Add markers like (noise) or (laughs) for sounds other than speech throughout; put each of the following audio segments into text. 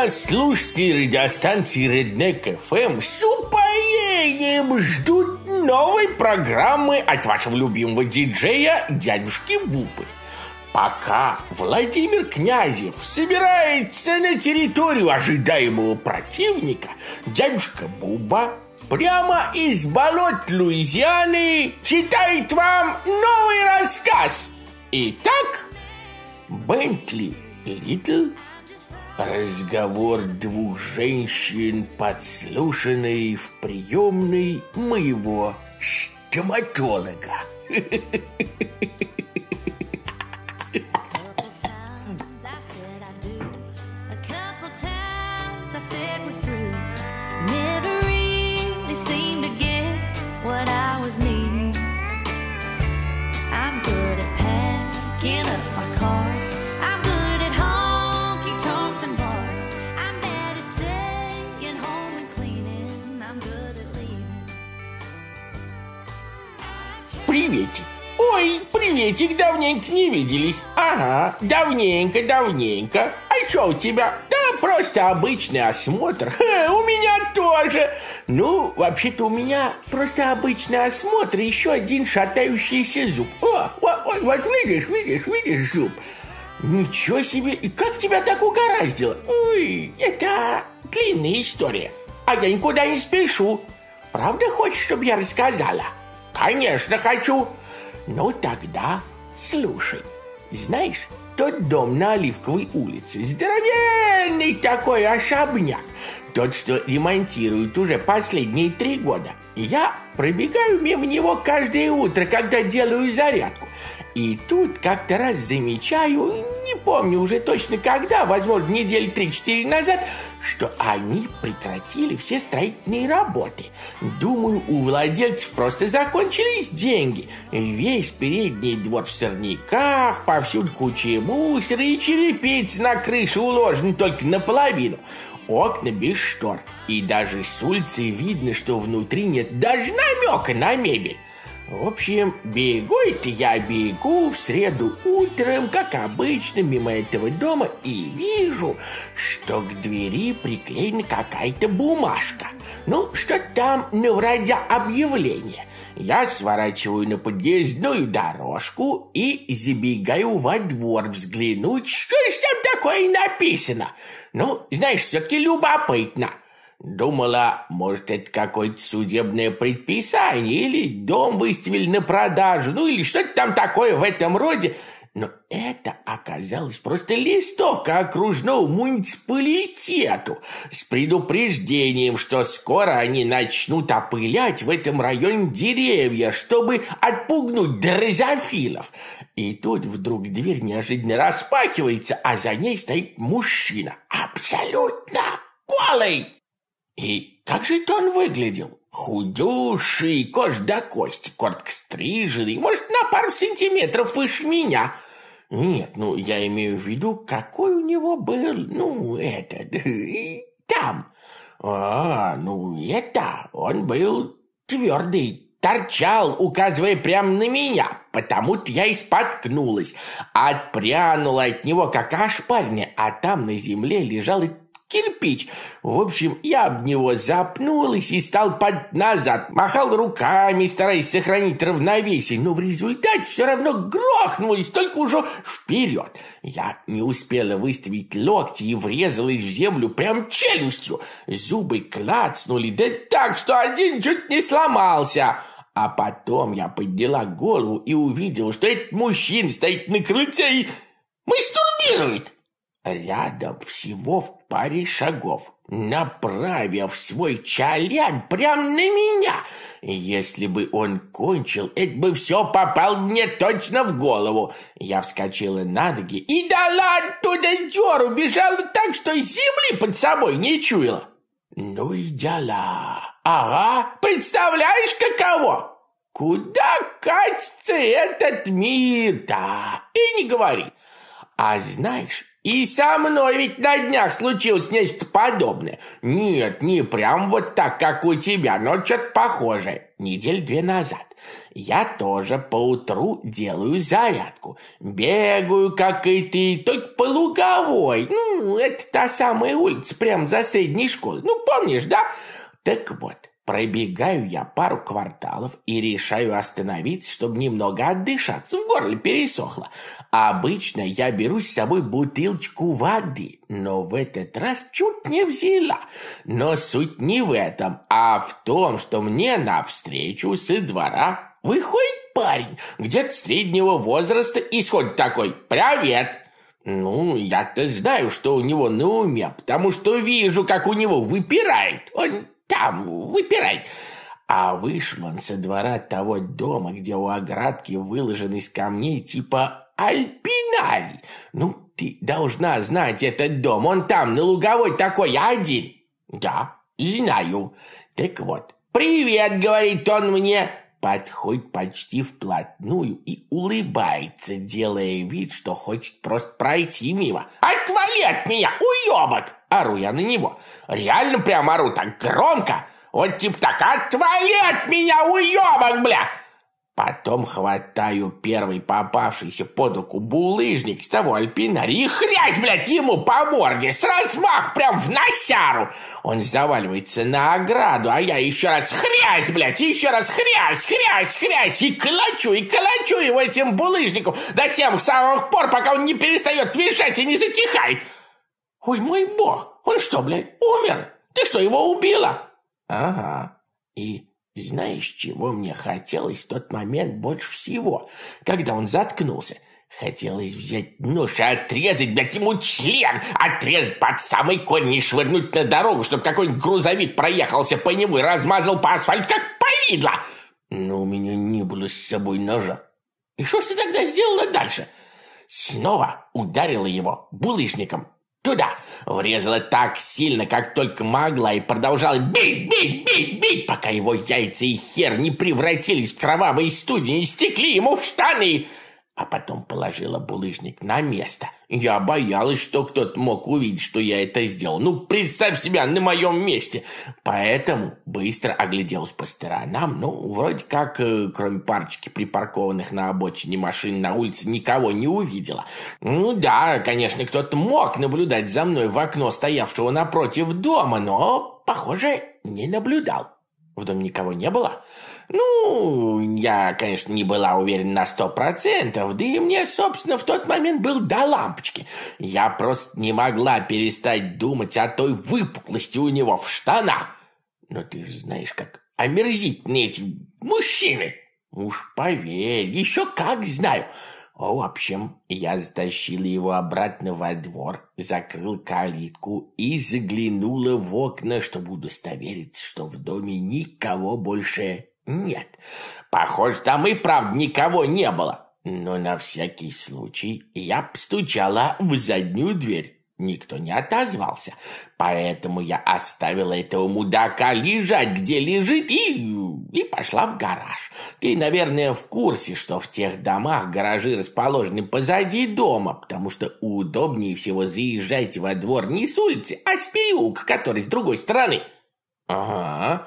Радиослушатели радиостанции Redneck FM с упоением ждут новой программы от вашего любимого диджея дядюшки Бубы. Пока Владимир Князев собирается на территорию ожидаемого противника, дядюшка Буба прямо из болот Луизианы читает вам новый рассказ. Итак, Бентли Литл Разговор двух женщин, подслушанный в приемной моего стоматолога. (laughs) Приветик. Ой, приветик, давненько не виделись. Ага, давненько, давненько. А что у тебя? Да просто обычный осмотр. Ха, у меня тоже. Ну, вообще-то у меня просто обычный осмотр, еще один шатающийся зуб. О, о, ой, вот видишь, видишь, видишь зуб. Ничего себе, и как тебя так угораздило? Ой, это длинная история. А я никуда не спешу. Правда хочешь, чтобы я рассказала? Конечно, хочу. Ну тогда слушай. Знаешь, тот дом на Оливковой улице, здоровенный такой особняк, тот, что ремонтируют уже последние три года. Я пробегаю мимо него каждое утро, когда делаю зарядку. И тут как-то раз замечаю, не помню уже точно когда, возможно, недели 3-4 назад, что они прекратили все строительные работы. Думаю, у владельцев просто закончились деньги. Весь передний двор в сорняках, повсюду куча мусора и черепица на крыше уложены только наполовину. Окна без штор. И даже с улицы видно, что внутри нет даже намека на мебель. В общем, бегу это я бегу в среду утром, как обычно, мимо этого дома и вижу, что к двери приклеена какая-то бумажка. Ну, что там, ну, вроде объявления. Я сворачиваю на подъездную дорожку и забегаю во двор взглянуть, что же там такое написано. Ну, знаешь, все-таки любопытно. Думала, может, это какое-то судебное предписание, или дом выставили на продажу, ну или что-то там такое в этом роде. Но это оказалось просто листовка окружного муниципалитету с предупреждением, что скоро они начнут опылять в этом районе деревья, чтобы отпугнуть дрозофилов. И тут вдруг дверь неожиданно распахивается, а за ней стоит мужчина, абсолютно голый. И как же это он выглядел? Худющий, кож до кости, коротко стриженный, может, на пару сантиметров выше меня. Нет, ну, я имею в виду, какой у него был, ну, этот, (laughs) там. А, ну, это, он был твердый, торчал, указывая прямо на меня, потому-то я и споткнулась, отпрянула от него, как ошпарня, а там на земле лежал кирпич. В общем, я об него запнулась и стал под назад, махал руками, стараясь сохранить равновесие, но в результате все равно грохнулась, только уже вперед. Я не успела выставить локти и врезалась в землю прям челюстью. Зубы клацнули, да так, что один чуть не сломался. А потом я подняла голову и увидела, что этот мужчина стоит на крыльце и мастурбирует. Рядом всего в паре шагов, направив свой чалян прямо на меня. Если бы он кончил, это бы все попал мне точно в голову. Я вскочила на ноги и дала оттуда дёру, бежала так, что земли под собой не чуяла. Ну и дела. Ага, представляешь, каково? Куда катится этот мир-то? И не говори. А знаешь, И со мной ведь на днях случилось нечто подобное. Нет, не прям вот так, как у тебя, но что-то похожее. Недель две назад. Я тоже поутру делаю зарядку. Бегаю, как и ты, только по луговой. Ну, это та самая улица, прямо за средней школой. Ну, помнишь, да? Так вот, Пробегаю я пару кварталов и решаю остановиться, чтобы немного отдышаться, в горле пересохло. Обычно я беру с собой бутылочку воды, но в этот раз чуть не взяла. Но суть не в этом, а в том, что мне навстречу со двора выходит парень, где-то среднего возраста, и сходит такой «Привет!» Ну, я-то знаю, что у него на уме, потому что вижу, как у него выпирает. Он там, выпирай!» А вышел он со двора того дома, где у оградки выложен из камней типа альпинарий. Ну, ты должна знать этот дом, он там, на луговой такой один. Да, знаю. Так вот, «Привет!» — говорит он мне. Подходит почти вплотную и улыбается, делая вид, что хочет просто пройти мимо. «Отвали от меня, уебок!» Ору я на него. Реально прям ору так громко. Вот типа так, отвали от меня, уебок, бля! Потом хватаю первый попавшийся под руку булыжник с того альпинария и хрять, блядь, ему по морде, с размах прям в носяру. Он заваливается на ограду, а я еще раз хрясь, блядь, еще раз хрясь, хрясь, хрясь, и калачу, и калачу его этим булыжником до тех самых пор, пока он не перестает визжать и не затихает. Ой, мой бог, он что, блядь, умер? Ты что, его убила? Ага. И знаешь, чего мне хотелось в тот момент больше всего, когда он заткнулся? Хотелось взять нож и отрезать, блядь, ему член, отрезать под самый конь и швырнуть на дорогу, чтобы какой-нибудь грузовик проехался по нему и размазал по асфальту, как повидло. Но у меня не было с собой ножа. И что ж ты тогда сделала дальше? Снова ударила его булыжником туда, врезала так сильно, как только могла, и продолжала бить, бить, бить, бить, пока его яйца и хер не превратились в кровавые студени и стекли ему в штаны а потом положила булыжник на место. Я боялась, что кто-то мог увидеть, что я это сделал. Ну, представь себя на моем месте. Поэтому быстро огляделась по сторонам. Ну, вроде как, э, кроме парочки припаркованных на обочине машин на улице, никого не увидела. Ну да, конечно, кто-то мог наблюдать за мной в окно, стоявшего напротив дома, но, похоже, не наблюдал. В доме никого не было. Ну, я, конечно, не была уверена на сто процентов, да и мне, собственно, в тот момент был до лампочки. Я просто не могла перестать думать о той выпуклости у него в штанах. Но ты же знаешь, как омерзительны эти мужчины. Уж поверь, еще как знаю. В общем, я затащила его обратно во двор, закрыл калитку и заглянула в окна, чтобы удостовериться, что в доме никого больше нет. Похоже, там и правда никого не было. Но на всякий случай я постучала в заднюю дверь. Никто не отозвался, поэтому я оставила этого мудака лежать, где лежит, и, и пошла в гараж. Ты, наверное, в курсе, что в тех домах гаражи расположены позади дома, потому что удобнее всего заезжать во двор не с улицы, а с переулка, который с другой стороны. Ага,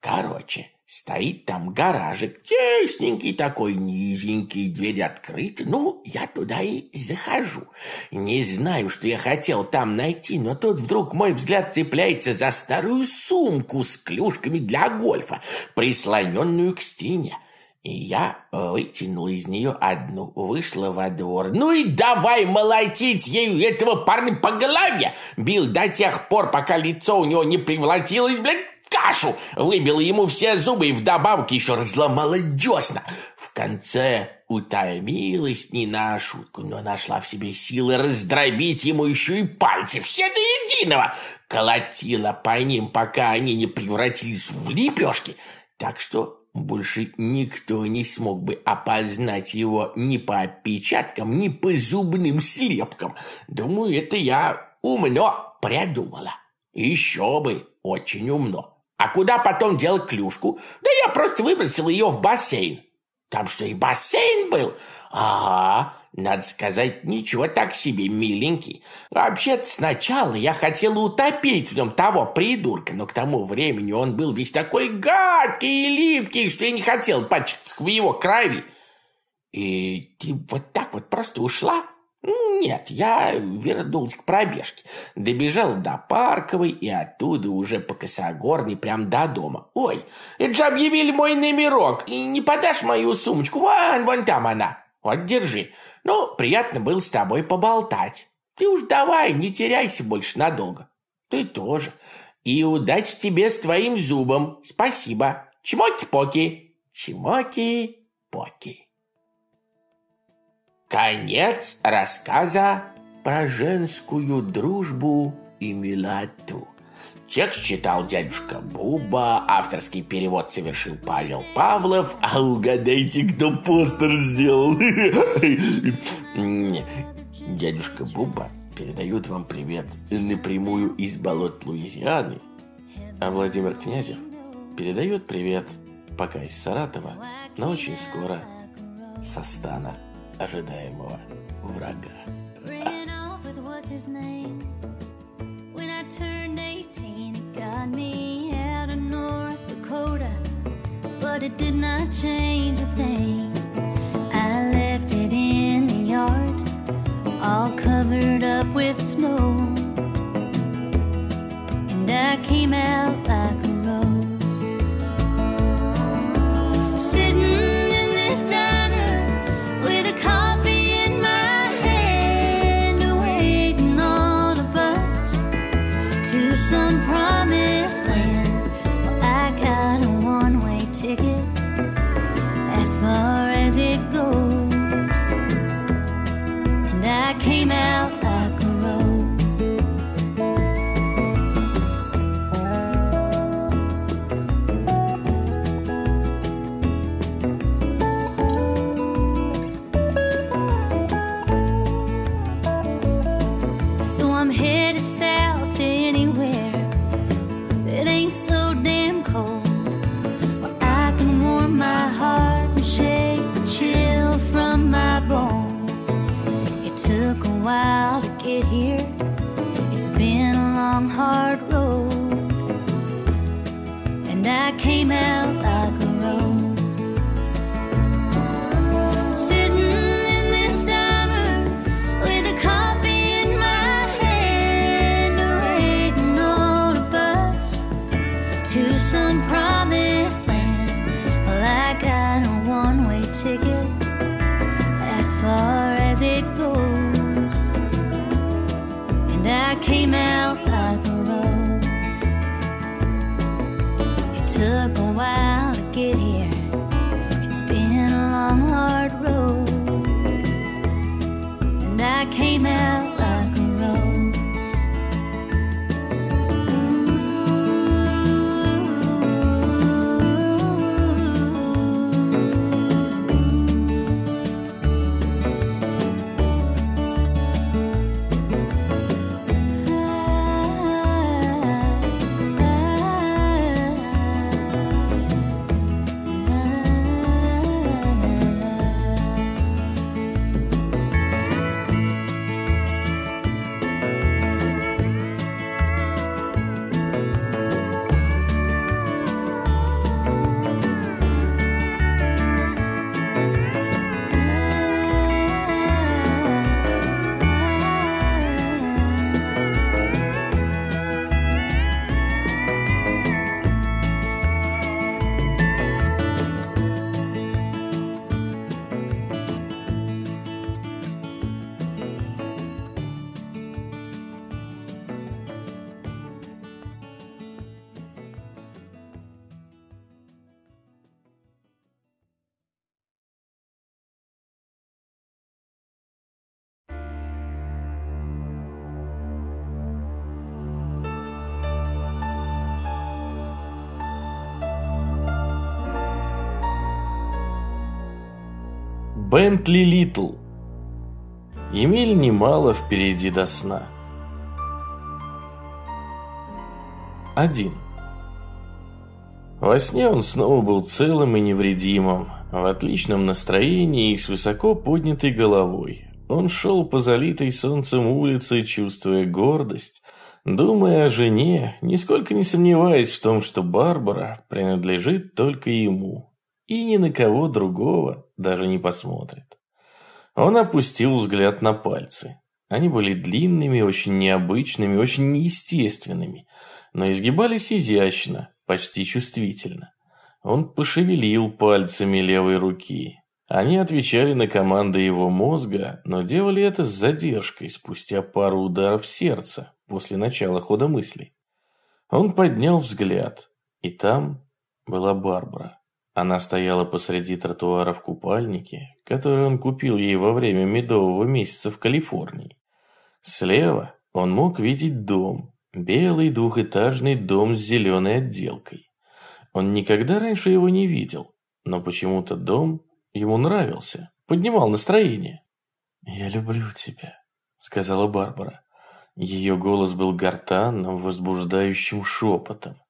короче, Стоит там гаражик, тесненький такой, низенький, дверь открыта. Ну, я туда и захожу. Не знаю, что я хотел там найти, но тут вдруг мой взгляд цепляется за старую сумку с клюшками для гольфа, прислоненную к стене. И я вытянул из нее одну, вышла во двор. Ну и давай молотить ею этого парня по голове. Бил до тех пор, пока лицо у него не превратилось, блядь, кашу, выбила ему все зубы и вдобавок еще разломала десна. В конце утомилась не на шутку, но нашла в себе силы раздробить ему еще и пальцы, все до единого. Колотила по ним, пока они не превратились в лепешки. Так что больше никто не смог бы опознать его ни по отпечаткам, ни по зубным слепкам. Думаю, это я умно придумала. Еще бы, очень умно. А куда потом делать клюшку? Да я просто выбросил ее в бассейн. Там что, и бассейн был? Ага, надо сказать, ничего так себе, миленький. Вообще-то сначала я хотела утопить в нем того придурка, но к тому времени он был весь такой гадкий и липкий, что я не хотел пачкаться в его крови. И ты вот так вот просто ушла? Нет, я вернулась к пробежке. Добежал до Парковой и оттуда уже по Косогорной прям до дома. Ой, это же объявили мой номерок. И не подашь мою сумочку? Вон, вон там она. Вот, держи. Ну, приятно было с тобой поболтать. Ты уж давай, не теряйся больше надолго. Ты тоже. И удачи тебе с твоим зубом. Спасибо. Чмоки-поки. Чмоки-поки. Конец рассказа про женскую дружбу и милоту. Текст читал дядюшка Буба, авторский перевод совершил Павел Павлов, а угадайте, кто постер сделал. (laughs) Дядюшка Буба передает вам привет напрямую из болот Луизианы, а Владимир Князев передает привет пока из Саратова, но очень скоро со стана ожидаемого врага. But it did not change a thing. I left it in the yard, all covered up with snow. And I came out like Бентли Литл. Емель немало впереди до сна. Один. Во сне он снова был целым и невредимым, в отличном настроении и с высоко поднятой головой. Он шел по залитой солнцем улице, чувствуя гордость, думая о жене, нисколько не сомневаясь в том, что Барбара принадлежит только ему и ни на кого другого даже не посмотрит. Он опустил взгляд на пальцы. Они были длинными, очень необычными, очень неестественными, но изгибались изящно, почти чувствительно. Он пошевелил пальцами левой руки. Они отвечали на команды его мозга, но делали это с задержкой, спустя пару ударов сердца после начала хода мыслей. Он поднял взгляд, и там была Барбара. Она стояла посреди тротуара в купальнике, который он купил ей во время медового месяца в Калифорнии. Слева он мог видеть дом, белый двухэтажный дом с зеленой отделкой. Он никогда раньше его не видел, но почему-то дом ему нравился, поднимал настроение. «Я люблю тебя», — сказала Барбара. Ее голос был гортанным, возбуждающим шепотом.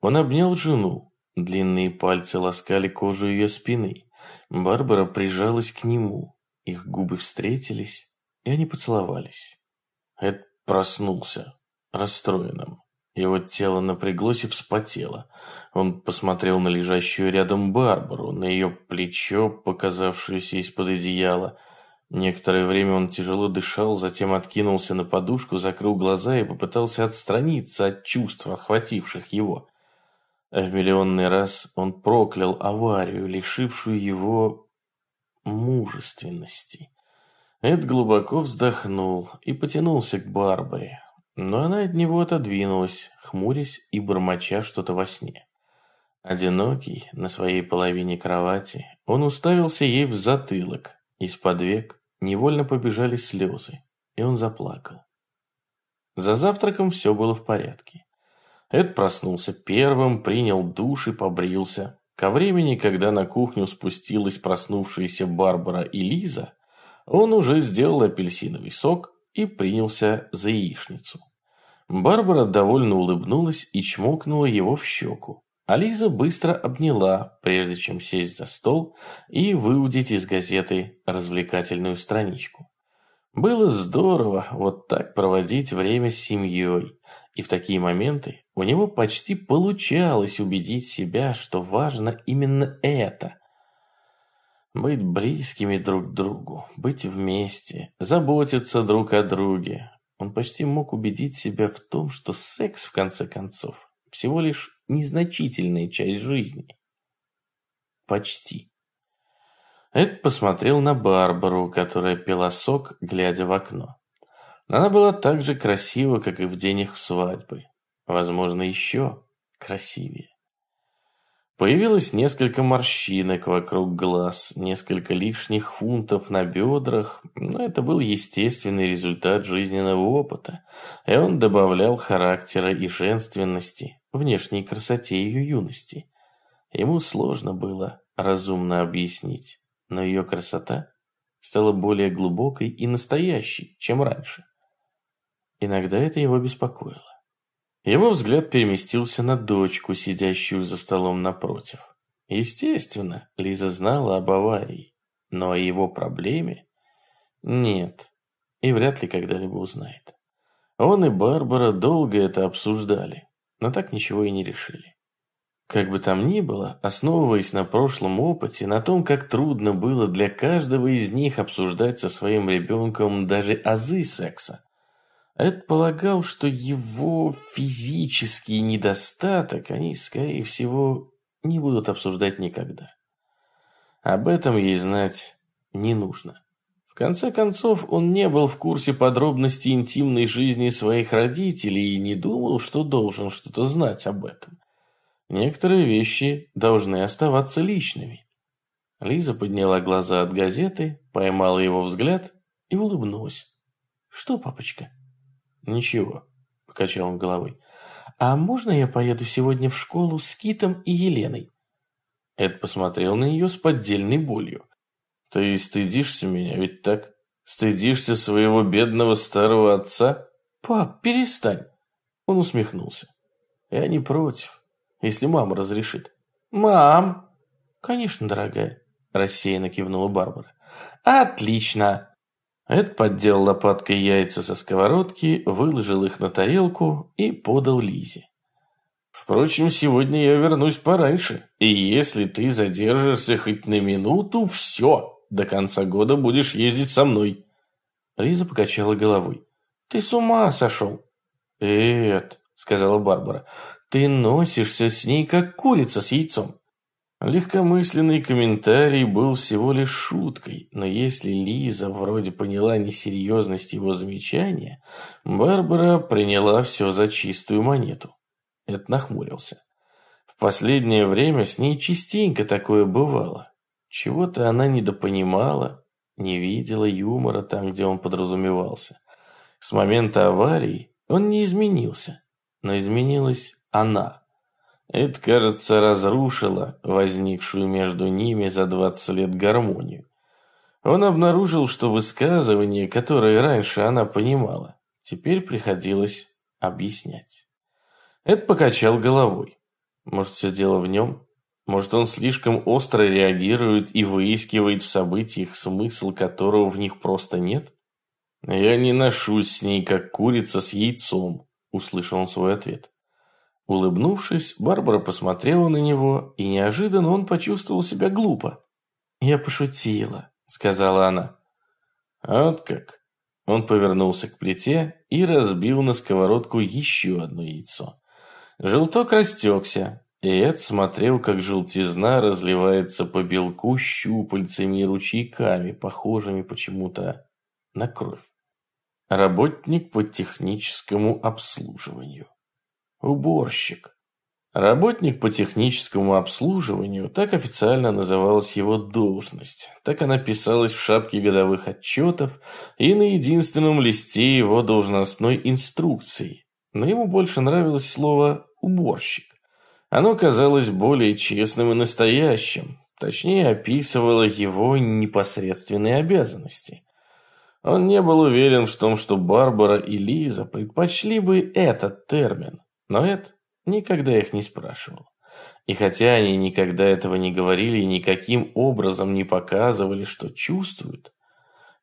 Он обнял жену, Длинные пальцы ласкали кожу ее спины. Барбара прижалась к нему. Их губы встретились, и они поцеловались. Эд проснулся, расстроенным. Его тело напряглось и вспотело. Он посмотрел на лежащую рядом Барбару, на ее плечо, показавшееся из-под одеяла. Некоторое время он тяжело дышал, затем откинулся на подушку, закрыл глаза и попытался отстраниться от чувств, охвативших его. В миллионный раз он проклял аварию, лишившую его мужественности. Эд глубоко вздохнул и потянулся к Барбаре, но она от него отодвинулась, хмурясь и бормоча что-то во сне. Одинокий, на своей половине кровати, он уставился ей в затылок, из-под век невольно побежали слезы, и он заплакал. За завтраком все было в порядке. Эд проснулся первым, принял душ и побрился. Ко времени, когда на кухню спустилась проснувшаяся Барбара и Лиза, он уже сделал апельсиновый сок и принялся за яичницу. Барбара довольно улыбнулась и чмокнула его в щеку. А Лиза быстро обняла, прежде чем сесть за стол и выудить из газеты развлекательную страничку. Было здорово вот так проводить время с семьей, и в такие моменты у него почти получалось убедить себя, что важно именно это. Быть близкими друг к другу, быть вместе, заботиться друг о друге. Он почти мог убедить себя в том, что секс, в конце концов, всего лишь незначительная часть жизни. Почти. Эд посмотрел на Барбару, которая пила сок, глядя в окно. Она была так же красива, как и в день их свадьбы. Возможно, еще красивее. Появилось несколько морщинок вокруг глаз, несколько лишних фунтов на бедрах, но это был естественный результат жизненного опыта, и он добавлял характера и женственности, внешней красоте ее юности. Ему сложно было разумно объяснить, но ее красота стала более глубокой и настоящей, чем раньше. Иногда это его беспокоило. Его взгляд переместился на дочку, сидящую за столом напротив. Естественно, Лиза знала об аварии, но о его проблеме нет, и вряд ли когда-либо узнает. Он и Барбара долго это обсуждали, но так ничего и не решили. Как бы там ни было, основываясь на прошлом опыте, на том, как трудно было для каждого из них обсуждать со своим ребенком даже азы секса, Эд полагал, что его физический недостаток они, скорее всего, не будут обсуждать никогда. Об этом ей знать не нужно. В конце концов, он не был в курсе подробностей интимной жизни своих родителей и не думал, что должен что-то знать об этом. Некоторые вещи должны оставаться личными. Лиза подняла глаза от газеты, поймала его взгляд и улыбнулась. «Что, папочка?» «Ничего», – покачал он головой. «А можно я поеду сегодня в школу с Китом и Еленой?» Эд посмотрел на нее с поддельной болью. «Ты стыдишься меня, ведь так? Стыдишься своего бедного старого отца?» «Пап, перестань!» Он усмехнулся. «Я не против, если мама разрешит». «Мам!» «Конечно, дорогая», – рассеянно кивнула Барбара. «Отлично!» Эд поддел лопаткой яйца со сковородки, выложил их на тарелку и подал Лизе. «Впрочем, сегодня я вернусь пораньше, и если ты задержишься хоть на минуту, все, до конца года будешь ездить со мной». Лиза покачала головой. «Ты с ума сошел?» «Эд», — сказала Барбара, — «ты носишься с ней, как курица с яйцом. Легкомысленный комментарий был всего лишь шуткой, но если Лиза вроде поняла несерьезность его замечания, Барбара приняла все за чистую монету. Эд нахмурился. В последнее время с ней частенько такое бывало. Чего-то она недопонимала, не видела юмора там, где он подразумевался. С момента аварии он не изменился, но изменилась она. Это, кажется, разрушило возникшую между ними за 20 лет гармонию. Он обнаружил, что высказывания, которые раньше она понимала, теперь приходилось объяснять. Эд покачал головой. Может, все дело в нем? Может, он слишком остро реагирует и выискивает в событиях смысл, которого в них просто нет? «Я не ношусь с ней, как курица с яйцом», – услышал он свой ответ. Улыбнувшись, Барбара посмотрела на него, и неожиданно он почувствовал себя глупо. «Я пошутила», — сказала она. «Вот как». Он повернулся к плите и разбил на сковородку еще одно яйцо. Желток растекся, и Эд смотрел, как желтизна разливается по белку щупальцами и ручейками, похожими почему-то на кровь. Работник по техническому обслуживанию. Уборщик. Работник по техническому обслуживанию, так официально называлась его должность. Так она писалась в шапке годовых отчетов и на единственном листе его должностной инструкции. Но ему больше нравилось слово «уборщик». Оно казалось более честным и настоящим, точнее описывало его непосредственные обязанности. Он не был уверен в том, что Барбара и Лиза предпочли бы этот термин – но Эд никогда их не спрашивал. И хотя они никогда этого не говорили и никаким образом не показывали, что чувствуют,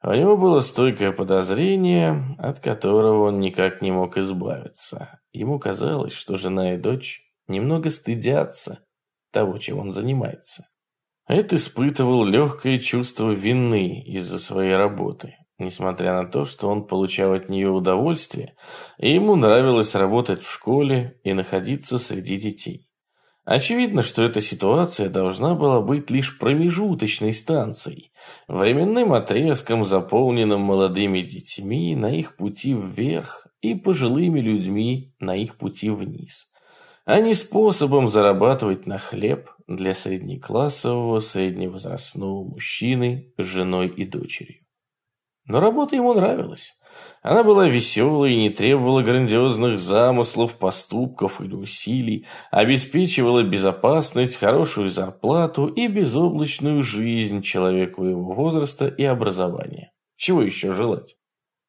у него было стойкое подозрение, от которого он никак не мог избавиться. Ему казалось, что жена и дочь немного стыдятся того, чем он занимается. Эд испытывал легкое чувство вины из-за своей работы. Несмотря на то, что он получал от нее удовольствие, и ему нравилось работать в школе и находиться среди детей. Очевидно, что эта ситуация должна была быть лишь промежуточной станцией, временным отрезком, заполненным молодыми детьми на их пути вверх и пожилыми людьми на их пути вниз, а не способом зарабатывать на хлеб для среднеклассового средневозрастного мужчины с женой и дочерью. Но работа ему нравилась. Она была веселой и не требовала грандиозных замыслов, поступков или усилий, обеспечивала безопасность, хорошую зарплату и безоблачную жизнь человеку его возраста и образования. Чего еще желать?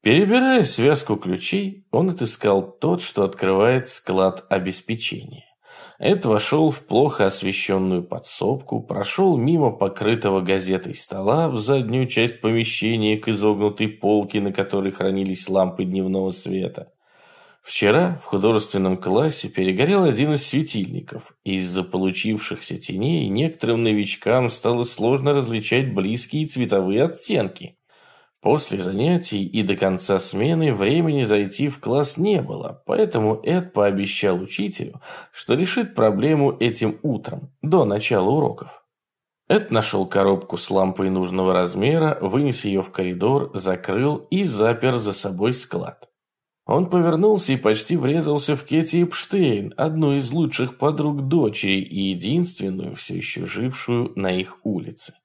Перебирая связку ключей, он отыскал тот, что открывает склад обеспечения. Эд вошел в плохо освещенную подсобку, прошел мимо покрытого газетой стола в заднюю часть помещения к изогнутой полке, на которой хранились лампы дневного света. Вчера в художественном классе перегорел один из светильников, и из-за получившихся теней некоторым новичкам стало сложно различать близкие цветовые оттенки. После занятий и до конца смены времени зайти в класс не было, поэтому Эд пообещал учителю, что решит проблему этим утром, до начала уроков. Эд нашел коробку с лампой нужного размера, вынес ее в коридор, закрыл и запер за собой склад. Он повернулся и почти врезался в Кетти Эпштейн, одну из лучших подруг дочери и единственную, все еще жившую на их улице.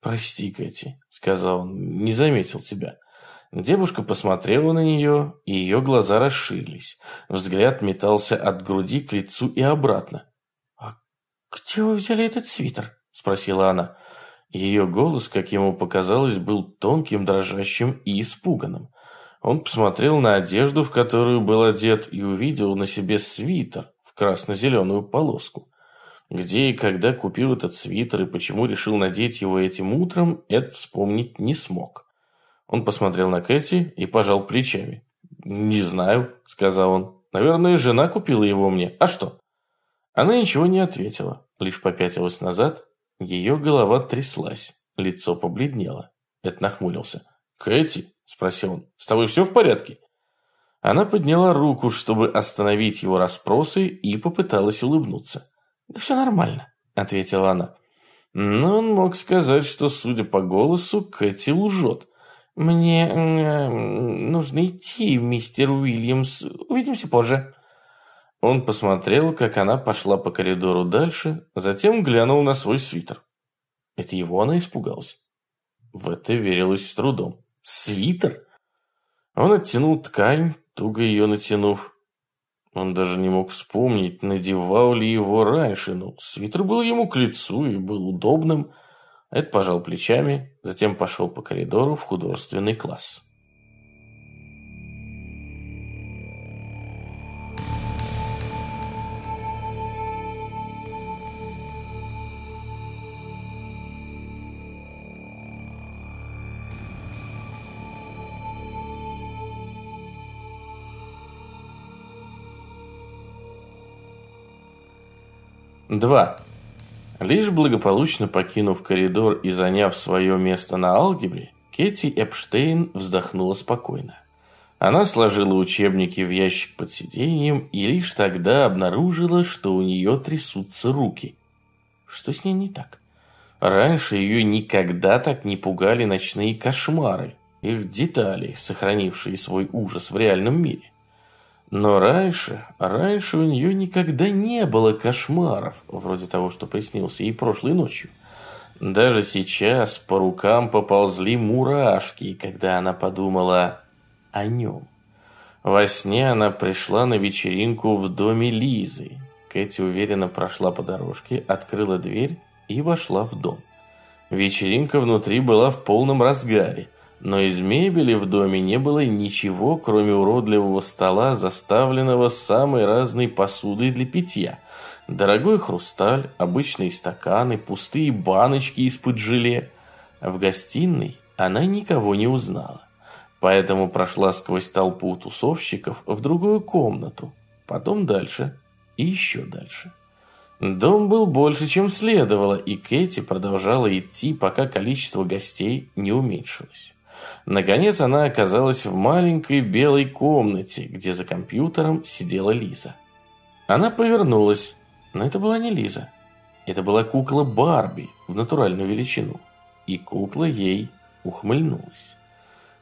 «Прости, Кэти», — сказал он, — «не заметил тебя». Девушка посмотрела на нее, и ее глаза расширились. Взгляд метался от груди к лицу и обратно. «А где вы взяли этот свитер?» – спросила она. Ее голос, как ему показалось, был тонким, дрожащим и испуганным. Он посмотрел на одежду, в которую был одет, и увидел на себе свитер в красно-зеленую полоску. Где и когда купил этот свитер и почему решил надеть его этим утром, Эд вспомнить не смог. Он посмотрел на Кэти и пожал плечами. «Не знаю», — сказал он. «Наверное, жена купила его мне. А что?» Она ничего не ответила, лишь попятилась назад. Ее голова тряслась, лицо побледнело. Эд нахмурился. «Кэти?» – спросил он. «С тобой все в порядке?» Она подняла руку, чтобы остановить его расспросы, и попыталась улыбнуться. «Да все нормально», – ответила она. Но он мог сказать, что, судя по голосу, Кэти лжет. «Мне э, нужно идти, мистер Уильямс. Увидимся позже». Он посмотрел, как она пошла по коридору дальше, затем глянул на свой свитер. Это его она испугалась. В это верилось с трудом. Свитер? Он оттянул ткань, туго ее натянув. Он даже не мог вспомнить, надевал ли его раньше, но свитер был ему к лицу и был удобным. Эд пожал плечами, затем пошел по коридору в художественный класс. Два. Лишь благополучно покинув коридор и заняв свое место на алгебре, Кэти Эпштейн вздохнула спокойно. Она сложила учебники в ящик под сиденьем и лишь тогда обнаружила, что у нее трясутся руки. Что с ней не так? Раньше ее никогда так не пугали ночные кошмары, их детали, сохранившие свой ужас в реальном мире. Но раньше, раньше у нее никогда не было кошмаров, вроде того, что приснился ей прошлой ночью. Даже сейчас по рукам поползли мурашки, когда она подумала о нем. Во сне она пришла на вечеринку в доме Лизы. Кэти уверенно прошла по дорожке, открыла дверь и вошла в дом. Вечеринка внутри была в полном разгаре – но из мебели в доме не было ничего, кроме уродливого стола, заставленного самой разной посудой для питья. Дорогой хрусталь, обычные стаканы, пустые баночки из-под желе. В гостиной она никого не узнала. Поэтому прошла сквозь толпу тусовщиков в другую комнату, потом дальше и еще дальше. Дом был больше, чем следовало, и Кэти продолжала идти, пока количество гостей не уменьшилось. Наконец она оказалась в маленькой белой комнате, где за компьютером сидела Лиза. Она повернулась, но это была не Лиза. Это была кукла Барби в натуральную величину. И кукла ей ухмыльнулась.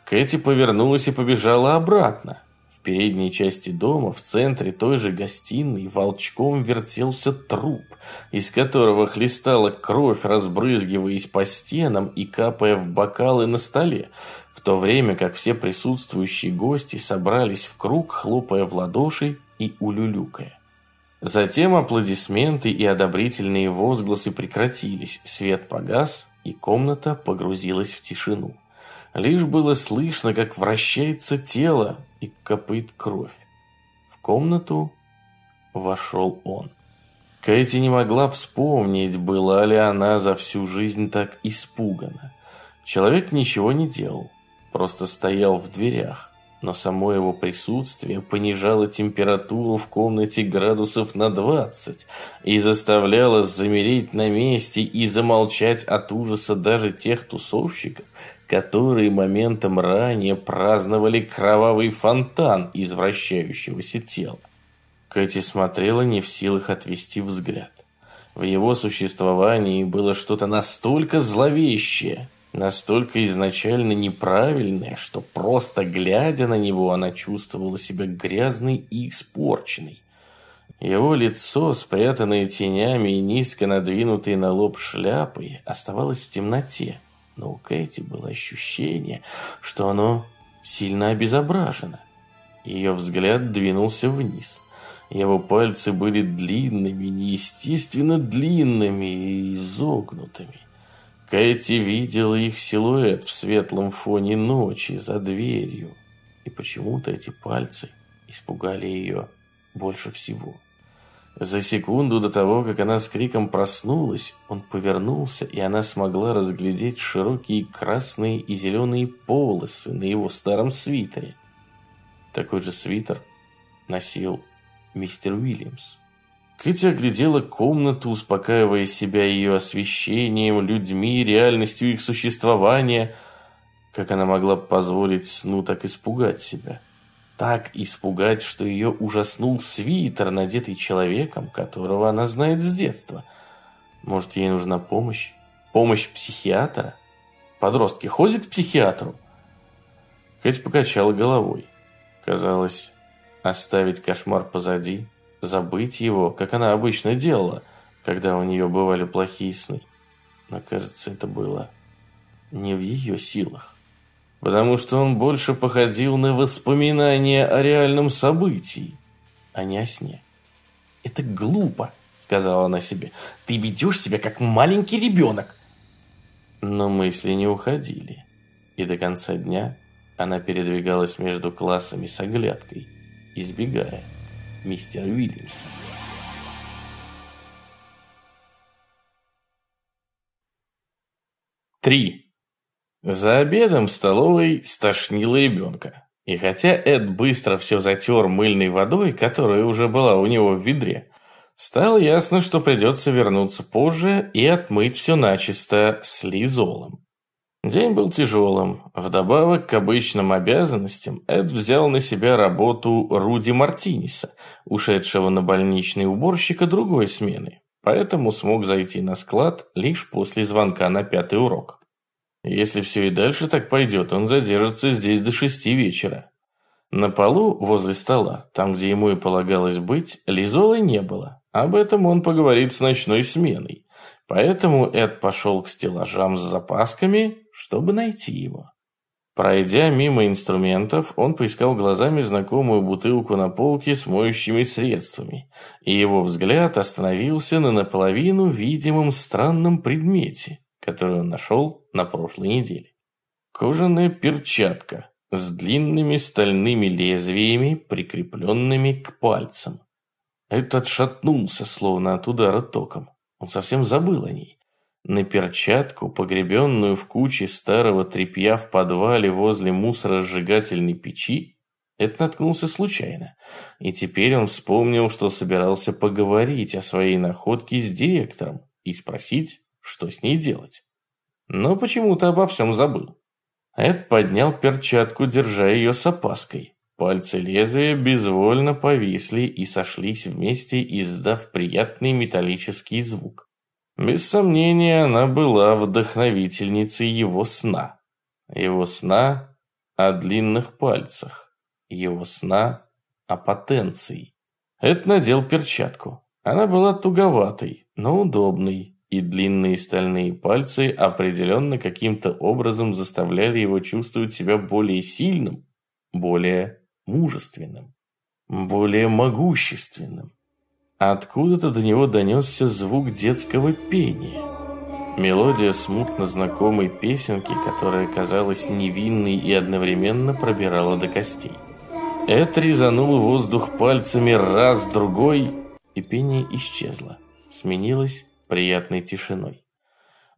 Кэти повернулась и побежала обратно передней части дома, в центре той же гостиной, волчком вертелся труп, из которого хлестала кровь, разбрызгиваясь по стенам и капая в бокалы на столе, в то время как все присутствующие гости собрались в круг, хлопая в ладоши и улюлюкая. Затем аплодисменты и одобрительные возгласы прекратились, свет погас, и комната погрузилась в тишину. Лишь было слышно, как вращается тело и копыт кровь. В комнату вошел он. Кэти не могла вспомнить, была ли она за всю жизнь так испугана. Человек ничего не делал, просто стоял в дверях, но само его присутствие понижало температуру в комнате градусов на 20 и заставляло замереть на месте и замолчать от ужаса даже тех тусовщиков, которые моментом ранее праздновали кровавый фонтан из вращающегося тела. Кэти смотрела не в силах отвести взгляд. В его существовании было что-то настолько зловещее, настолько изначально неправильное, что просто глядя на него, она чувствовала себя грязной и испорченной. Его лицо, спрятанное тенями и низко надвинутой на лоб шляпой, оставалось в темноте но у Кэти было ощущение, что оно сильно обезображено. Ее взгляд двинулся вниз. Его пальцы были длинными, неестественно длинными и изогнутыми. Кэти видела их силуэт в светлом фоне ночи за дверью. И почему-то эти пальцы испугали ее больше всего. За секунду до того, как она с криком проснулась, он повернулся, и она смогла разглядеть широкие красные и зеленые полосы на его старом свитере. Такой же свитер носил мистер Уильямс. Кэти оглядела комнату, успокаивая себя ее освещением, людьми, реальностью их существования. Как она могла позволить сну так испугать себя? Так испугать, что ее ужаснул свитер, надетый человеком, которого она знает с детства. Может, ей нужна помощь? Помощь психиатра? Подростки ходят к психиатру? Кэти покачала головой. Казалось, оставить кошмар позади – забыть его, как она обычно делала, когда у нее бывали плохие сны. Но, кажется, это было не в ее силах. Потому что он больше походил на воспоминания о реальном событии, а не о сне. «Это глупо», — сказала она себе. «Ты ведешь себя, как маленький ребенок». Но мысли не уходили. И до конца дня она передвигалась между классами с оглядкой, избегая мистера Уильямса. Три. За обедом в столовой стошнило ребенка. И хотя Эд быстро все затер мыльной водой, которая уже была у него в ведре, стало ясно, что придется вернуться позже и отмыть все начисто с лизолом. День был тяжелым. Вдобавок к обычным обязанностям, Эд взял на себя работу Руди Мартинеса, ушедшего на больничный уборщика другой смены, поэтому смог зайти на склад лишь после звонка на пятый урок. Если все и дальше так пойдет, он задержится здесь до шести вечера. На полу возле стола, там, где ему и полагалось быть, Лизолы не было. Об этом он поговорит с ночной сменой. Поэтому Эд пошел к стеллажам с запасками, чтобы найти его. Пройдя мимо инструментов, он поискал глазами знакомую бутылку на полке с моющими средствами, и его взгляд остановился на наполовину видимом странном предмете, который он нашел на прошлой неделе. Кожаная перчатка с длинными стальными лезвиями, прикрепленными к пальцам. Эд отшатнулся, словно от удара током. Он совсем забыл о ней. На перчатку, погребенную в куче старого тряпья в подвале возле мусоросжигательной печи, это наткнулся случайно. И теперь он вспомнил, что собирался поговорить о своей находке с директором и спросить, что с ней делать. Но почему-то обо всем забыл. Эд поднял перчатку, держа ее с опаской. Пальцы лезвия безвольно повисли и сошлись вместе, издав приятный металлический звук. Без сомнения, она была вдохновительницей его сна. Его сна о длинных пальцах. Его сна о потенции. Эд надел перчатку. Она была туговатой, но удобной, и длинные стальные пальцы определенно каким-то образом заставляли его чувствовать себя более сильным, более мужественным, более могущественным. Откуда-то до него донесся звук детского пения. Мелодия смутно знакомой песенки, которая казалась невинной и одновременно пробирала до костей. Эд резанул воздух пальцами раз, другой, и пение исчезло, сменилось приятной тишиной.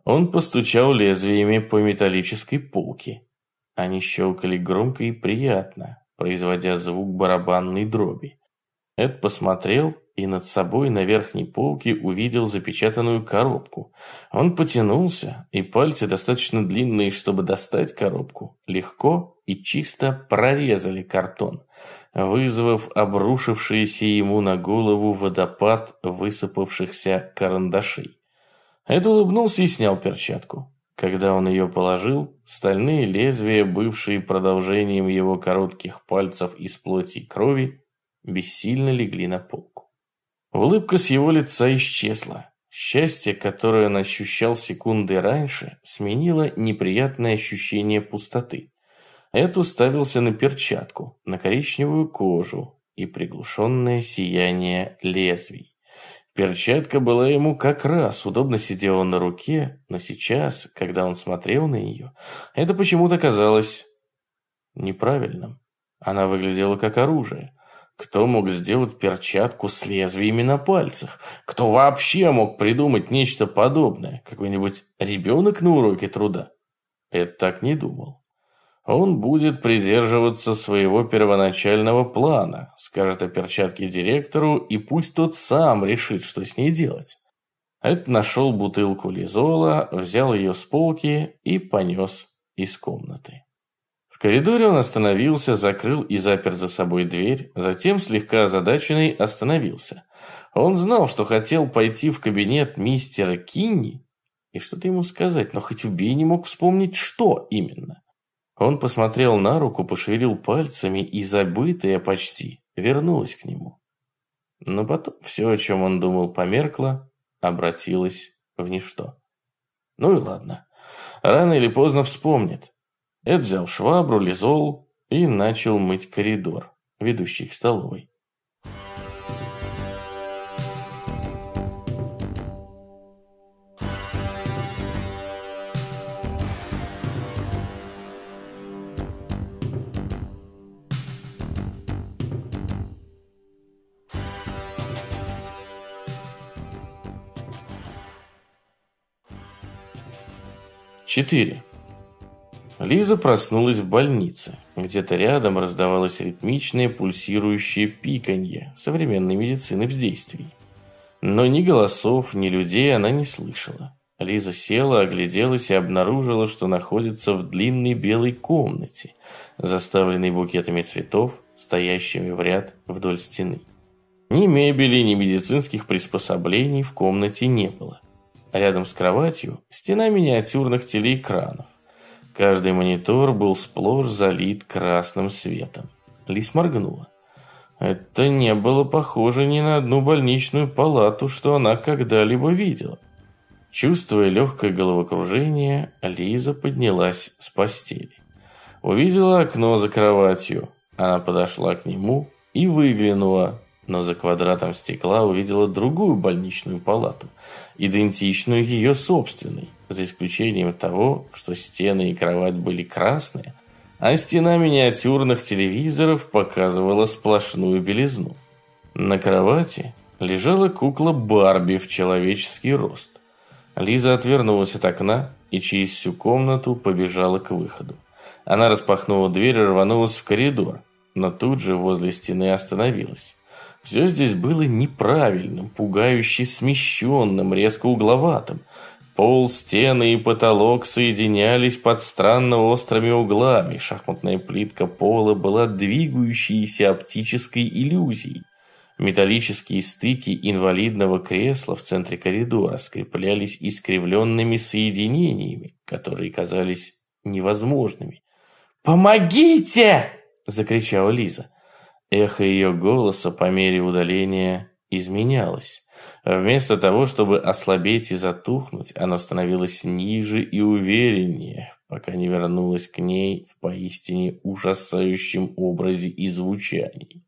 Он постучал лезвиями по металлической полке. Они щелкали громко и приятно, производя звук барабанной дроби. Эд посмотрел и над собой на верхней полке увидел запечатанную коробку. Он потянулся, и пальцы, достаточно длинные, чтобы достать коробку, легко и чисто прорезали картон, вызвав обрушившийся ему на голову водопад высыпавшихся карандашей. Эд улыбнулся и снял перчатку. Когда он ее положил, стальные лезвия, бывшие продолжением его коротких пальцев из плоти и крови, бессильно легли на полку. Улыбка с его лица исчезла. Счастье, которое он ощущал секунды раньше, сменило неприятное ощущение пустоты. Эд уставился на перчатку, на коричневую кожу и приглушенное сияние лезвий. Перчатка была ему как раз, удобно сидела на руке, но сейчас, когда он смотрел на нее, это почему-то казалось неправильным. Она выглядела как оружие. Кто мог сделать перчатку с лезвиями на пальцах? Кто вообще мог придумать нечто подобное? Какой-нибудь ребенок на уроке труда? Эд так не думал. Он будет придерживаться своего первоначального плана, скажет о перчатке директору, и пусть тот сам решит, что с ней делать. Эд нашел бутылку лизола, взял ее с полки и понес из комнаты. В коридоре он остановился, закрыл и запер за собой дверь, затем, слегка озадаченный, остановился. Он знал, что хотел пойти в кабинет мистера Кинни и что-то ему сказать, но хоть убей не мог вспомнить, что именно. Он посмотрел на руку, пошевелил пальцами, и забытое почти вернулось к нему. Но потом все, о чем он думал, померкло, обратилось в ничто. Ну и ладно. Рано или поздно вспомнит. Эд взял швабру, лизол и начал мыть коридор, ведущий к столовой. 4. Лиза проснулась в больнице. Где-то рядом раздавалось ритмичное пульсирующее пиканье современной медицины в действии. Но ни голосов, ни людей она не слышала. Лиза села, огляделась и обнаружила, что находится в длинной белой комнате, заставленной букетами цветов, стоящими в ряд вдоль стены. Ни мебели, ни медицинских приспособлений в комнате не было. Рядом с кроватью стена миниатюрных телеэкранов. Каждый монитор был сплошь залит красным светом. Лис моргнула. Это не было похоже ни на одну больничную палату, что она когда-либо видела. Чувствуя легкое головокружение, Лиза поднялась с постели. Увидела окно за кроватью. Она подошла к нему и выглянула, но за квадратом стекла увидела другую больничную палату, идентичную ее собственной, за исключением того, что стены и кровать были красные, а стена миниатюрных телевизоров показывала сплошную белизну. На кровати лежала кукла Барби в человеческий рост. Лиза отвернулась от окна и через всю комнату побежала к выходу. Она распахнула дверь и рванулась в коридор, но тут же возле стены остановилась. Все здесь было неправильным, пугающе смещенным, резко угловатым. Пол, стены и потолок соединялись под странно острыми углами. Шахматная плитка пола была двигающейся оптической иллюзией. Металлические стыки инвалидного кресла в центре коридора скреплялись искривленными соединениями, которые казались невозможными. «Помогите!» – закричала Лиза. Эхо ее голоса по мере удаления изменялось. Вместо того, чтобы ослабеть и затухнуть, оно становилось ниже и увереннее, пока не вернулось к ней в поистине ужасающем образе и звучании.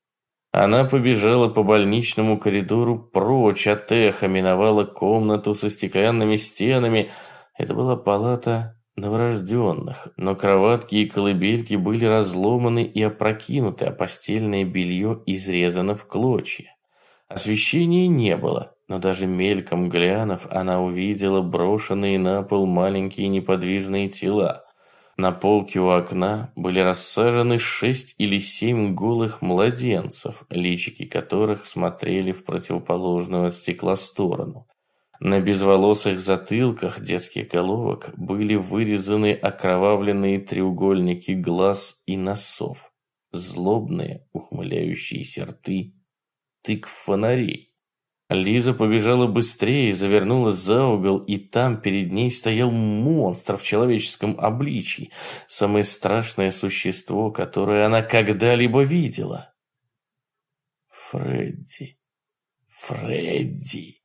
Она побежала по больничному коридору прочь от эха, миновала комнату со стеклянными стенами. Это была палата новорожденных, но кроватки и колыбельки были разломаны и опрокинуты, а постельное белье изрезано в клочья. Освещения не было, но даже мельком глянув, она увидела брошенные на пол маленькие неподвижные тела. На полке у окна были рассажены шесть или семь голых младенцев, личики которых смотрели в противоположную от стекла сторону. На безволосых затылках детских головок были вырезаны окровавленные треугольники глаз и носов, злобные ухмыляющиеся рты, тык фонарей. Лиза побежала быстрее, завернула за угол, и там перед ней стоял монстр в человеческом обличии, самое страшное существо, которое она когда-либо видела. Фредди. Фредди.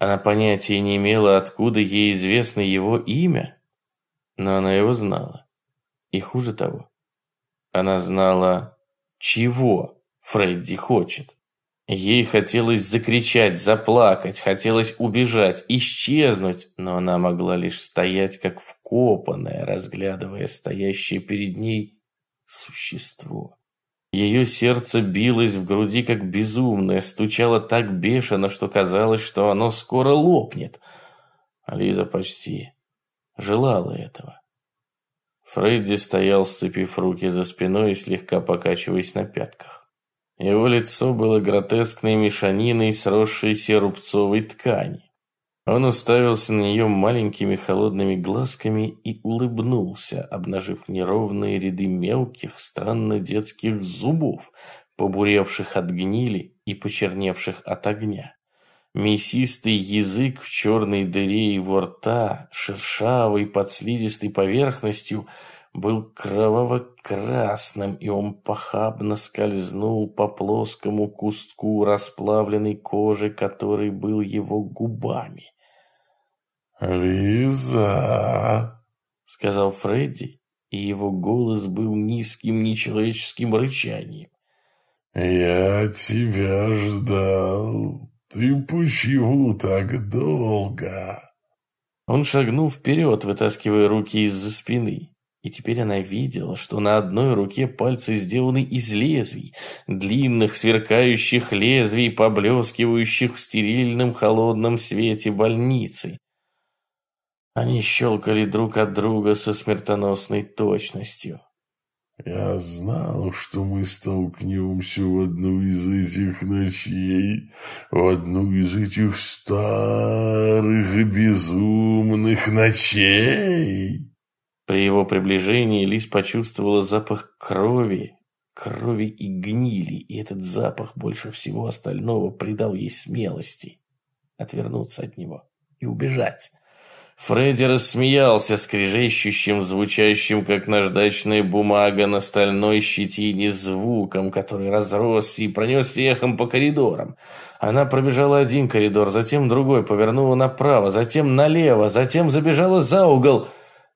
Она понятия не имела, откуда ей известно его имя, но она его знала. И хуже того, она знала, чего Фредди хочет. Ей хотелось закричать, заплакать, хотелось убежать, исчезнуть, но она могла лишь стоять как вкопанная, разглядывая стоящее перед ней существо. Ее сердце билось в груди как безумное, стучало так бешено, что казалось, что оно скоро лопнет. Лиза почти желала этого. Фредди стоял, сцепив руки за спиной и слегка покачиваясь на пятках. Его лицо было гротескной мешаниной сросшейся рубцовой ткани. Он уставился на нее маленькими холодными глазками и улыбнулся, обнажив неровные ряды мелких, странно детских зубов, побуревших от гнили и почерневших от огня. Мясистый язык в черной дыре его рта, шершавый под слизистой поверхностью, был кроваво-красным, и он похабно скользнул по плоскому кустку расплавленной кожи, который был его губами. «Лиза!» — сказал Фредди, и его голос был низким нечеловеческим рычанием. «Я тебя ждал. Ты почему так долго?» Он шагнул вперед, вытаскивая руки из-за спины. И теперь она видела, что на одной руке пальцы сделаны из лезвий, длинных сверкающих лезвий, поблескивающих в стерильном холодном свете больницы. Они щелкали друг от друга со смертоносной точностью. «Я знал, что мы столкнемся в одну из этих ночей, в одну из этих старых безумных ночей!» При его приближении Лис почувствовала запах крови, крови и гнили, и этот запах больше всего остального придал ей смелости отвернуться от него и убежать. Фредди рассмеялся скрежещущим, звучащим, как наждачная бумага на стальной щетине звуком, который разросся и пронесся эхом по коридорам. Она пробежала один коридор, затем другой, повернула направо, затем налево, затем забежала за угол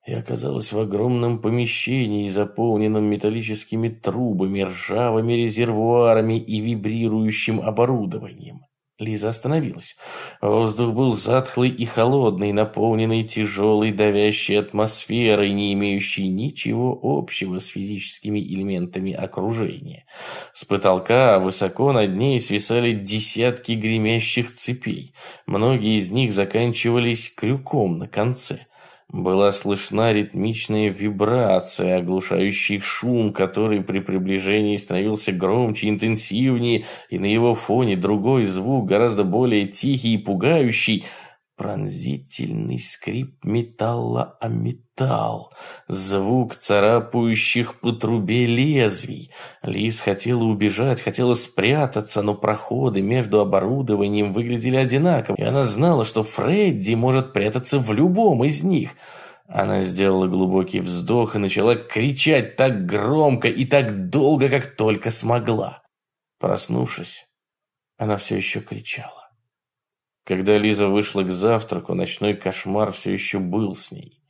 и оказалась в огромном помещении, заполненном металлическими трубами, ржавыми резервуарами и вибрирующим оборудованием. Лиза остановилась. Воздух был затхлый и холодный, наполненный тяжелой давящей атмосферой, не имеющей ничего общего с физическими элементами окружения. С потолка высоко над ней свисали десятки гремящих цепей. Многие из них заканчивались крюком на конце – была слышна ритмичная вибрация, оглушающий шум, который при приближении становился громче, интенсивнее, и на его фоне другой звук, гораздо более тихий и пугающий – Пронзительный скрип металла о металл, звук царапающих по трубе лезвий. Лис хотела убежать, хотела спрятаться, но проходы между оборудованием выглядели одинаково, и она знала, что Фредди может прятаться в любом из них. Она сделала глубокий вздох и начала кричать так громко и так долго, как только смогла. Проснувшись, она все еще кричала. Когда Лиза вышла к завтраку, ночной кошмар все еще был с ней.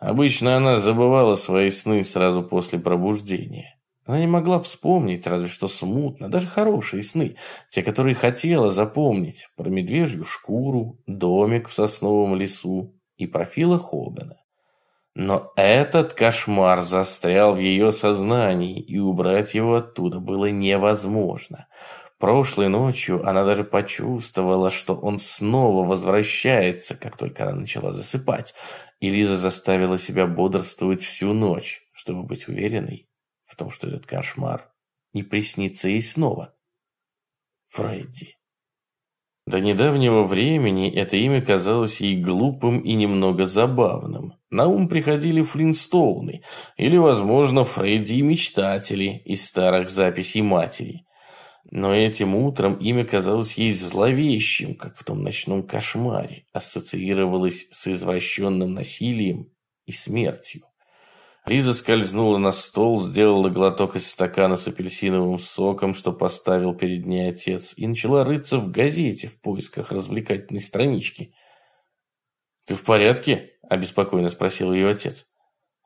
Обычно она забывала свои сны сразу после пробуждения. Она не могла вспомнить, разве что смутно, даже хорошие сны, те, которые хотела запомнить, про медвежью шкуру, домик в сосновом лесу и про Фила Хогана. Но этот кошмар застрял в ее сознании, и убрать его оттуда было невозможно – Прошлой ночью она даже почувствовала, что он снова возвращается, как только она начала засыпать, и Лиза заставила себя бодрствовать всю ночь, чтобы быть уверенной в том, что этот кошмар не приснится ей снова. Фредди. До недавнего времени это имя казалось ей глупым и немного забавным. На ум приходили Флинстоуны или, возможно, Фредди и мечтатели из старых записей матери. Но этим утром имя казалось ей зловещим, как в том ночном кошмаре, ассоциировалось с извращенным насилием и смертью. Лиза скользнула на стол, сделала глоток из стакана с апельсиновым соком, что поставил перед ней отец, и начала рыться в газете в поисках развлекательной странички. «Ты в порядке?» – обеспокоенно спросил ее отец.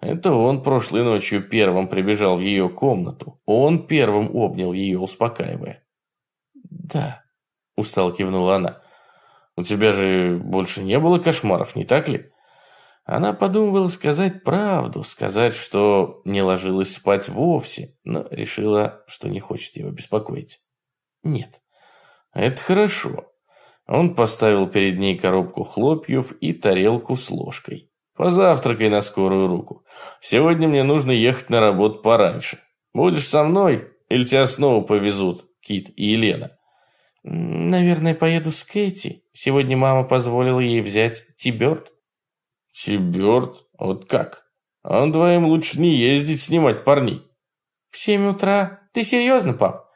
Это он прошлой ночью первым прибежал в ее комнату. Он первым обнял ее, успокаивая. «Да», – устало кивнула она. «У тебя же больше не было кошмаров, не так ли?» Она подумывала сказать правду, сказать, что не ложилась спать вовсе, но решила, что не хочет его беспокоить. Нет, это хорошо. Он поставил перед ней коробку хлопьев и тарелку с ложкой. Позавтракай на скорую руку. Сегодня мне нужно ехать на работу пораньше. Будешь со мной или тебя снова повезут, Кит и Елена? Наверное, поеду с Кэти. Сегодня мама позволила ей взять Тиберт. Тиберт? Вот как? Он двоим лучше не ездить снимать парней. В семь утра? Ты серьезно, пап?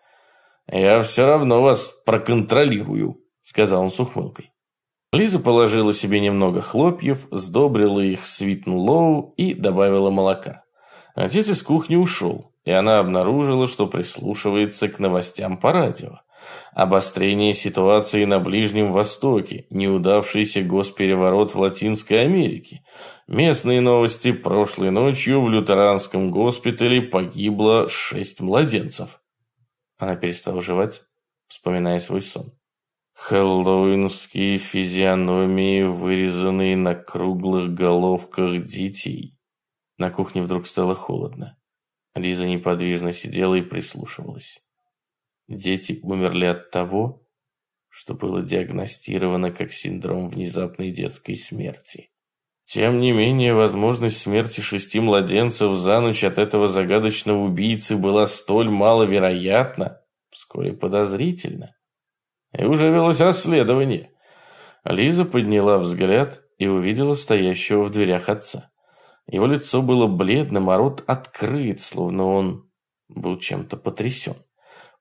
Я все равно вас проконтролирую сказал он с ухмылкой. Лиза положила себе немного хлопьев, сдобрила их свитн-лоу и добавила молока. Отец из кухни ушел, и она обнаружила, что прислушивается к новостям по радио. Обострение ситуации на Ближнем Востоке, неудавшийся госпереворот в Латинской Америке. Местные новости прошлой ночью в лютеранском госпитале погибло шесть младенцев. Она перестала жевать, вспоминая свой сон. Хэллоуинские физиономии, вырезанные на круглых головках детей. На кухне вдруг стало холодно. Лиза неподвижно сидела и прислушивалась. Дети умерли от того, что было диагностировано как синдром внезапной детской смерти. Тем не менее, возможность смерти шести младенцев за ночь от этого загадочного убийцы была столь маловероятна, вскоре подозрительна. И уже велось расследование. Лиза подняла взгляд и увидела стоящего в дверях отца. Его лицо было бледным, а рот открыт, словно он был чем-то потрясен.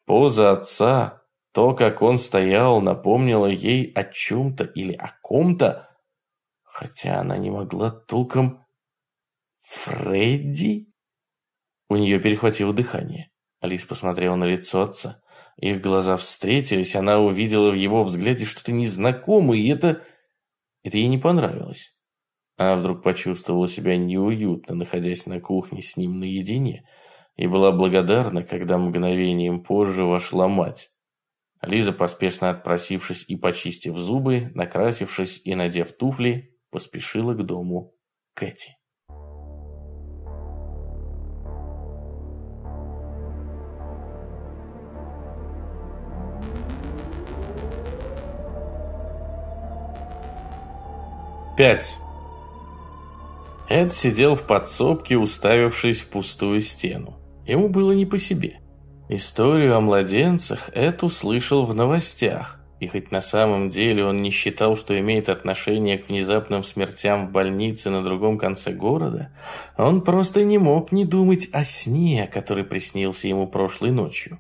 Поза отца, то, как он стоял, напомнило ей о чем-то или о ком-то, хотя она не могла толком... «Фредди?» У нее перехватило дыхание. Алис посмотрела на лицо отца. Их глаза встретились, она увидела в его взгляде что-то незнакомое, и это... Это ей не понравилось. Она вдруг почувствовала себя неуютно, находясь на кухне с ним наедине, и была благодарна, когда мгновением позже вошла мать. Лиза, поспешно отпросившись и почистив зубы, накрасившись и надев туфли, поспешила к дому Кэти. Пять. Эд сидел в подсобке, уставившись в пустую стену. Ему было не по себе. Историю о младенцах Эд услышал в новостях, и хоть на самом деле он не считал, что имеет отношение к внезапным смертям в больнице на другом конце города, он просто не мог не думать о сне, который приснился ему прошлой ночью.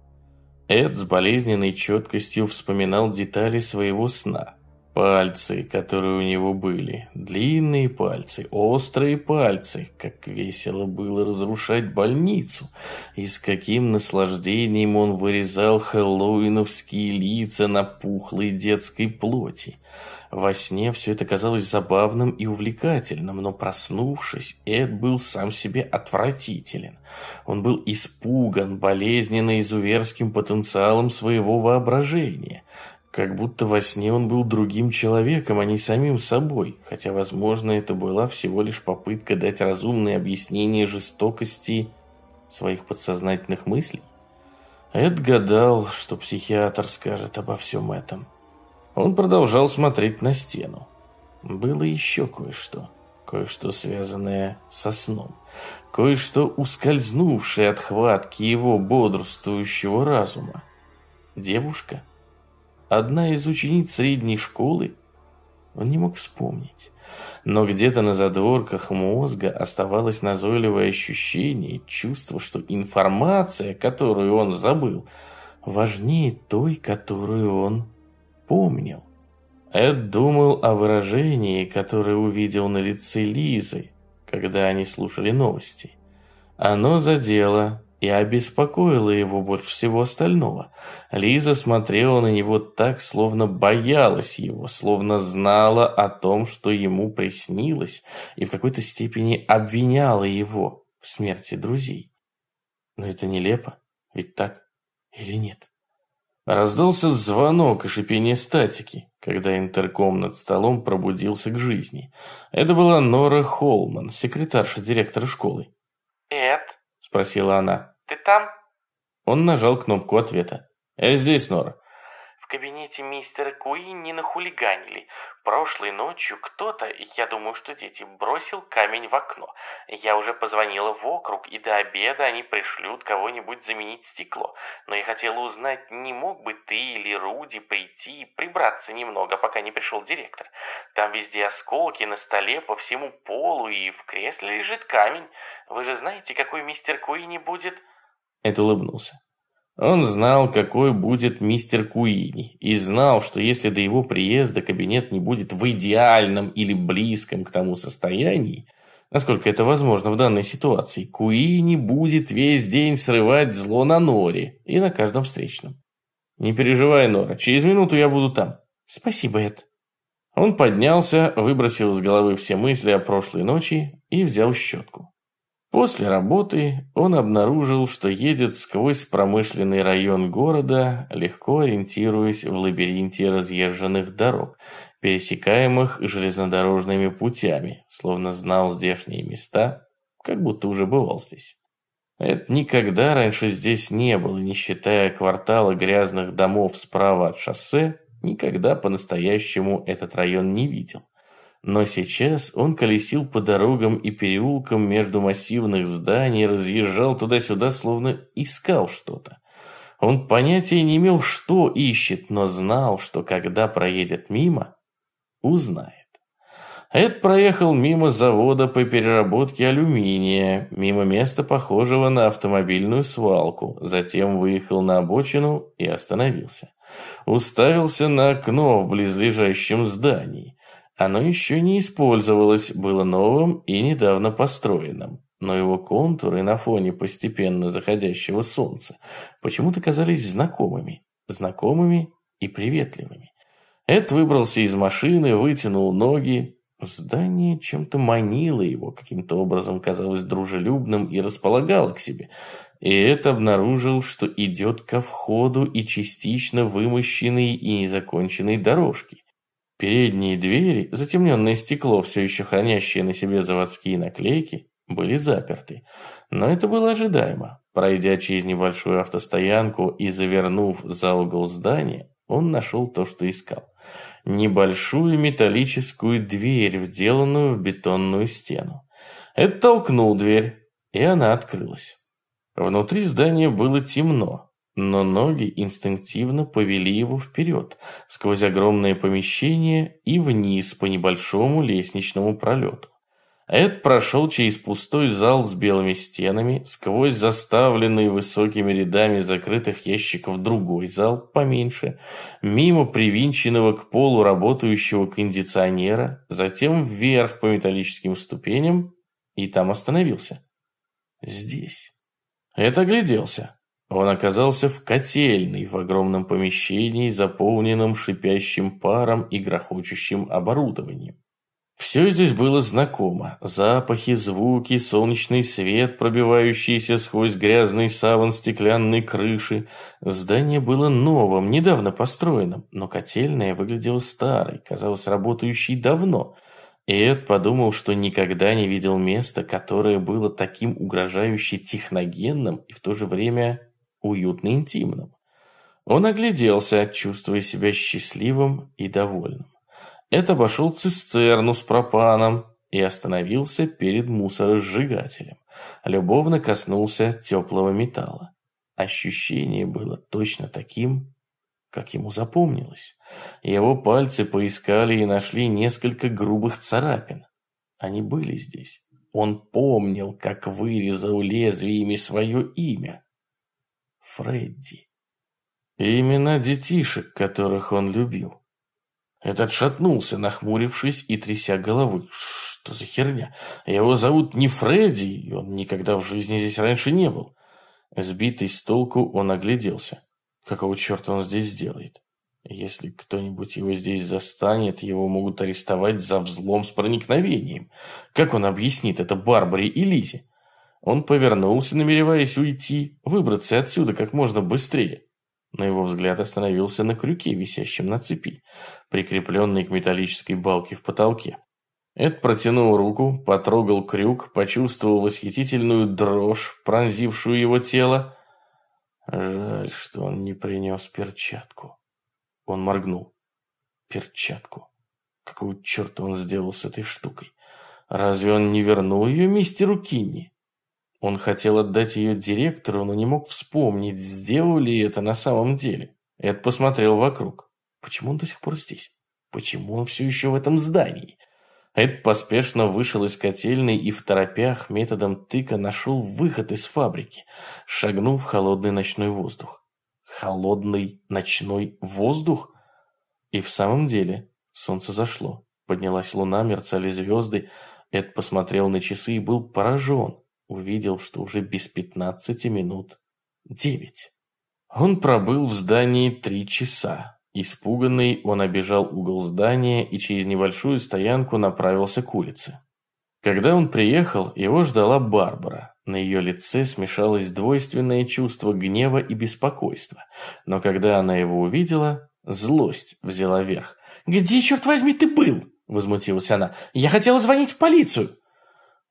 Эд с болезненной четкостью вспоминал детали своего сна – Пальцы, которые у него были, длинные пальцы, острые пальцы, как весело было разрушать больницу, и с каким наслаждением он вырезал хэллоуиновские лица на пухлой детской плоти. Во сне все это казалось забавным и увлекательным, но проснувшись, Эд был сам себе отвратителен. Он был испуган болезненно изуверским потенциалом своего воображения – как будто во сне он был другим человеком, а не самим собой, хотя, возможно, это была всего лишь попытка дать разумное объяснение жестокости своих подсознательных мыслей. Эд гадал, что психиатр скажет обо всем этом. Он продолжал смотреть на стену. Было еще кое-что, кое-что связанное со сном, кое-что ускользнувшее от хватки его бодрствующего разума. Девушка — одна из учениц средней школы? Он не мог вспомнить. Но где-то на задворках мозга оставалось назойливое ощущение, чувство, что информация, которую он забыл, важнее той, которую он помнил. Эд думал о выражении, которое увидел на лице Лизы, когда они слушали новости. Оно задело и обеспокоило его больше всего остального. Лиза смотрела на него так, словно боялась его, словно знала о том, что ему приснилось, и в какой-то степени обвиняла его в смерти друзей. Но это нелепо, ведь так или нет? Раздался звонок и шипение статики. когда интерком над столом пробудился к жизни. Это была Нора Холман, секретарша директора школы. «Эд?» – спросила она. «Ты там?» Он нажал кнопку ответа. «Я здесь, Нора». В кабинете мистера Куи не нахулиганили. Прошлой ночью кто-то, я думаю, что дети, бросил камень в окно. Я уже позвонила в округ, и до обеда они пришлют кого-нибудь заменить стекло. Но я хотела узнать, не мог бы ты или Руди прийти и прибраться немного, пока не пришел директор. Там везде осколки, на столе, по всему полу, и в кресле лежит камень. Вы же знаете, какой мистер Куи не будет... Эд улыбнулся. Он знал, какой будет мистер Куини, и знал, что если до его приезда кабинет не будет в идеальном или близком к тому состоянии, насколько это возможно в данной ситуации, Куини будет весь день срывать зло на Норе и на каждом встречном. «Не переживай, Нора, через минуту я буду там». «Спасибо, Эд». Он поднялся, выбросил из головы все мысли о прошлой ночи и взял щетку. После работы он обнаружил, что едет сквозь промышленный район города, легко ориентируясь в лабиринте разъезженных дорог, пересекаемых железнодорожными путями, словно знал здешние места, как будто уже бывал здесь. Это никогда раньше здесь не было, не считая квартала грязных домов справа от шоссе, никогда по-настоящему этот район не видел. Но сейчас он колесил по дорогам и переулкам между массивных зданий, разъезжал туда-сюда, словно искал что-то. Он понятия не имел, что ищет, но знал, что когда проедет мимо, узнает. Эд проехал мимо завода по переработке алюминия, мимо места, похожего на автомобильную свалку, затем выехал на обочину и остановился. Уставился на окно в близлежащем здании. Оно еще не использовалось, было новым и недавно построенным. Но его контуры на фоне постепенно заходящего солнца почему-то казались знакомыми. Знакомыми и приветливыми. Эд выбрался из машины, вытянул ноги. Здание чем-то манило его, каким-то образом казалось дружелюбным и располагало к себе. И Эд обнаружил, что идет ко входу и частично вымощенной и незаконченной дорожки. Передние двери, затемненное стекло, все еще хранящее на себе заводские наклейки, были заперты. Но это было ожидаемо. Пройдя через небольшую автостоянку и завернув за угол здания, он нашел то, что искал. Небольшую металлическую дверь, вделанную в бетонную стену. Это толкнул дверь, и она открылась. Внутри здания было темно, но ноги инстинктивно повели его вперед, сквозь огромное помещение и вниз по небольшому лестничному пролету. Эд прошел через пустой зал с белыми стенами, сквозь заставленный высокими рядами закрытых ящиков другой зал, поменьше, мимо привинченного к полу работающего кондиционера, затем вверх по металлическим ступеням и там остановился. Здесь. Эд огляделся. Он оказался в котельной, в огромном помещении, заполненном шипящим паром и грохочущим оборудованием. Все здесь было знакомо. Запахи, звуки, солнечный свет, пробивающийся сквозь грязный саван стеклянной крыши. Здание было новым, недавно построенным, но котельная выглядела старой, казалось, работающей давно. И Эд подумал, что никогда не видел места, которое было таким угрожающе техногенным и в то же время уютно интимным. Он огляделся, чувствуя себя счастливым и довольным. Это обошел цистерну с пропаном и остановился перед мусоросжигателем. Любовно коснулся теплого металла. Ощущение было точно таким, как ему запомнилось. Его пальцы поискали и нашли несколько грубых царапин. Они были здесь. Он помнил, как вырезал лезвиями свое имя. Фредди. И имена детишек, которых он любил. Этот шатнулся, нахмурившись и тряся головы. Что за херня? Его зовут не Фредди, и он никогда в жизни здесь раньше не был. Сбитый с толку, он огляделся. Какого черта он здесь делает? Если кто-нибудь его здесь застанет, его могут арестовать за взлом с проникновением. Как он объяснит это Барбаре и Лизе? Он повернулся, намереваясь уйти, выбраться отсюда как можно быстрее. но его взгляд остановился на крюке, висящем на цепи, прикрепленной к металлической балке в потолке. Эд протянул руку, потрогал крюк, почувствовал восхитительную дрожь, пронзившую его тело. Жаль, что он не принес перчатку. Он моргнул. Перчатку. Какого черта он сделал с этой штукой? Разве он не вернул ее мистеру Кинни? Он хотел отдать ее директору, но не мог вспомнить, сделал ли это на самом деле. Эд посмотрел вокруг. Почему он до сих пор здесь? Почему он все еще в этом здании? Эд поспешно вышел из котельной и в торопях методом тыка нашел выход из фабрики, шагнул в холодный ночной воздух. Холодный ночной воздух? И в самом деле солнце зашло. Поднялась луна, мерцали звезды. Эд посмотрел на часы и был поражен. Увидел, что уже без пятнадцати минут девять. Он пробыл в здании три часа. Испуганный, он обежал угол здания и через небольшую стоянку направился к улице. Когда он приехал, его ждала Барбара. На ее лице смешалось двойственное чувство гнева и беспокойства. Но когда она его увидела, злость взяла верх. «Где, черт возьми, ты был?» – возмутилась она. «Я хотела звонить в полицию!»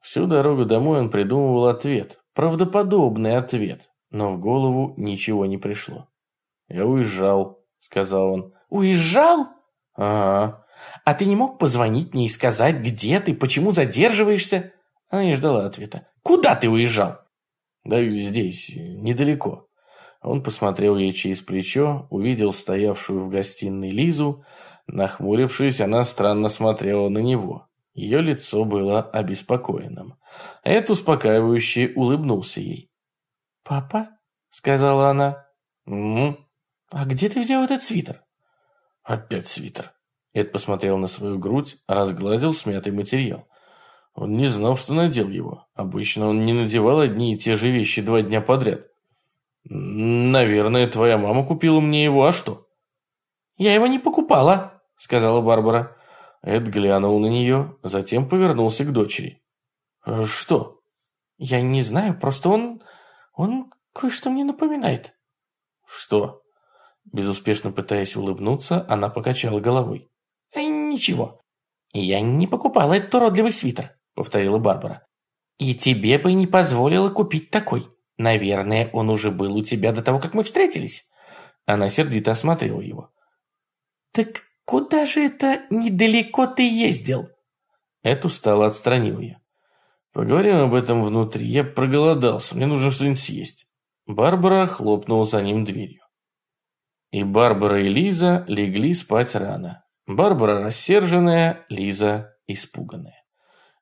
Всю дорогу домой он придумывал ответ. Правдоподобный ответ. Но в голову ничего не пришло. «Я уезжал», сказал он. «Уезжал?» «Ага. А ты не мог позвонить мне и сказать, где ты, почему задерживаешься?» Она не ждала ответа. «Куда ты уезжал?» «Да здесь, недалеко». Он посмотрел ей через плечо, увидел стоявшую в гостиной Лизу. Нахмурившись, она странно смотрела на него. Ее лицо было обеспокоенным. Эд успокаивающе улыбнулся ей. «Папа?» — сказала она. «Угу». «А где ты взял этот свитер?» «Опять свитер». Эд посмотрел на свою грудь, разгладил смятый материал. Он не знал, что надел его. Обычно он не надевал одни и те же вещи два дня подряд. «Наверное, твоя мама купила мне его, а что?» «Я его не покупала», — сказала Барбара. Эд глянул на нее, затем повернулся к дочери. «Что?» «Я не знаю, просто он... он кое-что мне напоминает». «Что?» Безуспешно пытаясь улыбнуться, она покачала головой. «Э, «Ничего. Я не покупала этот уродливый свитер», — повторила Барбара. «И тебе бы не позволила купить такой. Наверное, он уже был у тебя до того, как мы встретились». Она сердито осмотрела его. «Так куда же это недалеко ты ездил?» Эд устало отстранил ее. «Поговорим об этом внутри. Я проголодался. Мне нужно что-нибудь съесть». Барбара хлопнула за ним дверью. И Барбара и Лиза легли спать рано. Барбара рассерженная, Лиза испуганная.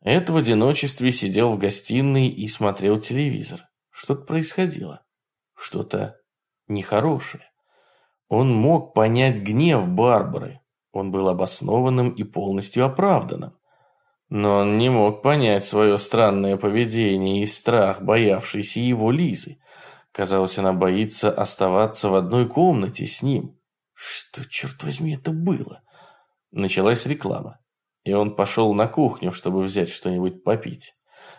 Эд в одиночестве сидел в гостиной и смотрел телевизор. Что-то происходило. Что-то нехорошее. Он мог понять гнев Барбары. Он был обоснованным и полностью оправданным. Но он не мог понять свое странное поведение и страх, боявшийся его Лизы. Казалось, она боится оставаться в одной комнате с ним. Что, черт возьми, это было? Началась реклама. И он пошел на кухню, чтобы взять что-нибудь попить.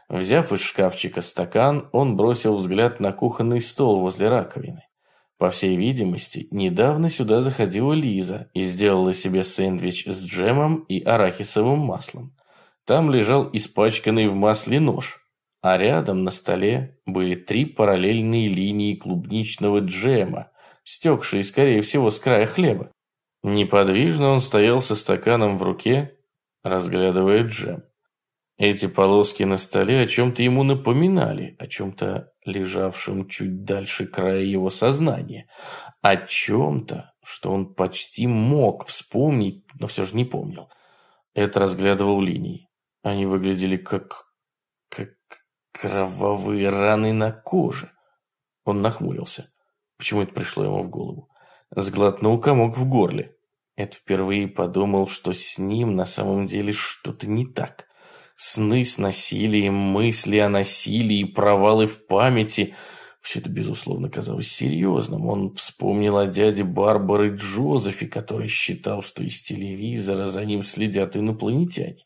Взяв из шкафчика стакан, он бросил взгляд на кухонный стол возле раковины. По всей видимости, недавно сюда заходила Лиза и сделала себе сэндвич с джемом и арахисовым маслом. Там лежал испачканный в масле нож а рядом на столе были три параллельные линии клубничного джема, стекшие, скорее всего, с края хлеба. Неподвижно он стоял со стаканом в руке, разглядывая джем. Эти полоски на столе о чем-то ему напоминали, о чем-то лежавшем чуть дальше края его сознания, о чем-то, что он почти мог вспомнить, но все же не помнил. Это разглядывал линии. Они выглядели как... как Кровавые раны на коже. Он нахмурился. Почему это пришло ему в голову? Сглотнул комок в горле. Эд впервые подумал, что с ним на самом деле что-то не так. Сны с насилием, мысли о насилии, провалы в памяти. Все это, безусловно, казалось серьезным. Он вспомнил о дяде Барбары Джозефе, который считал, что из телевизора за ним следят инопланетяне.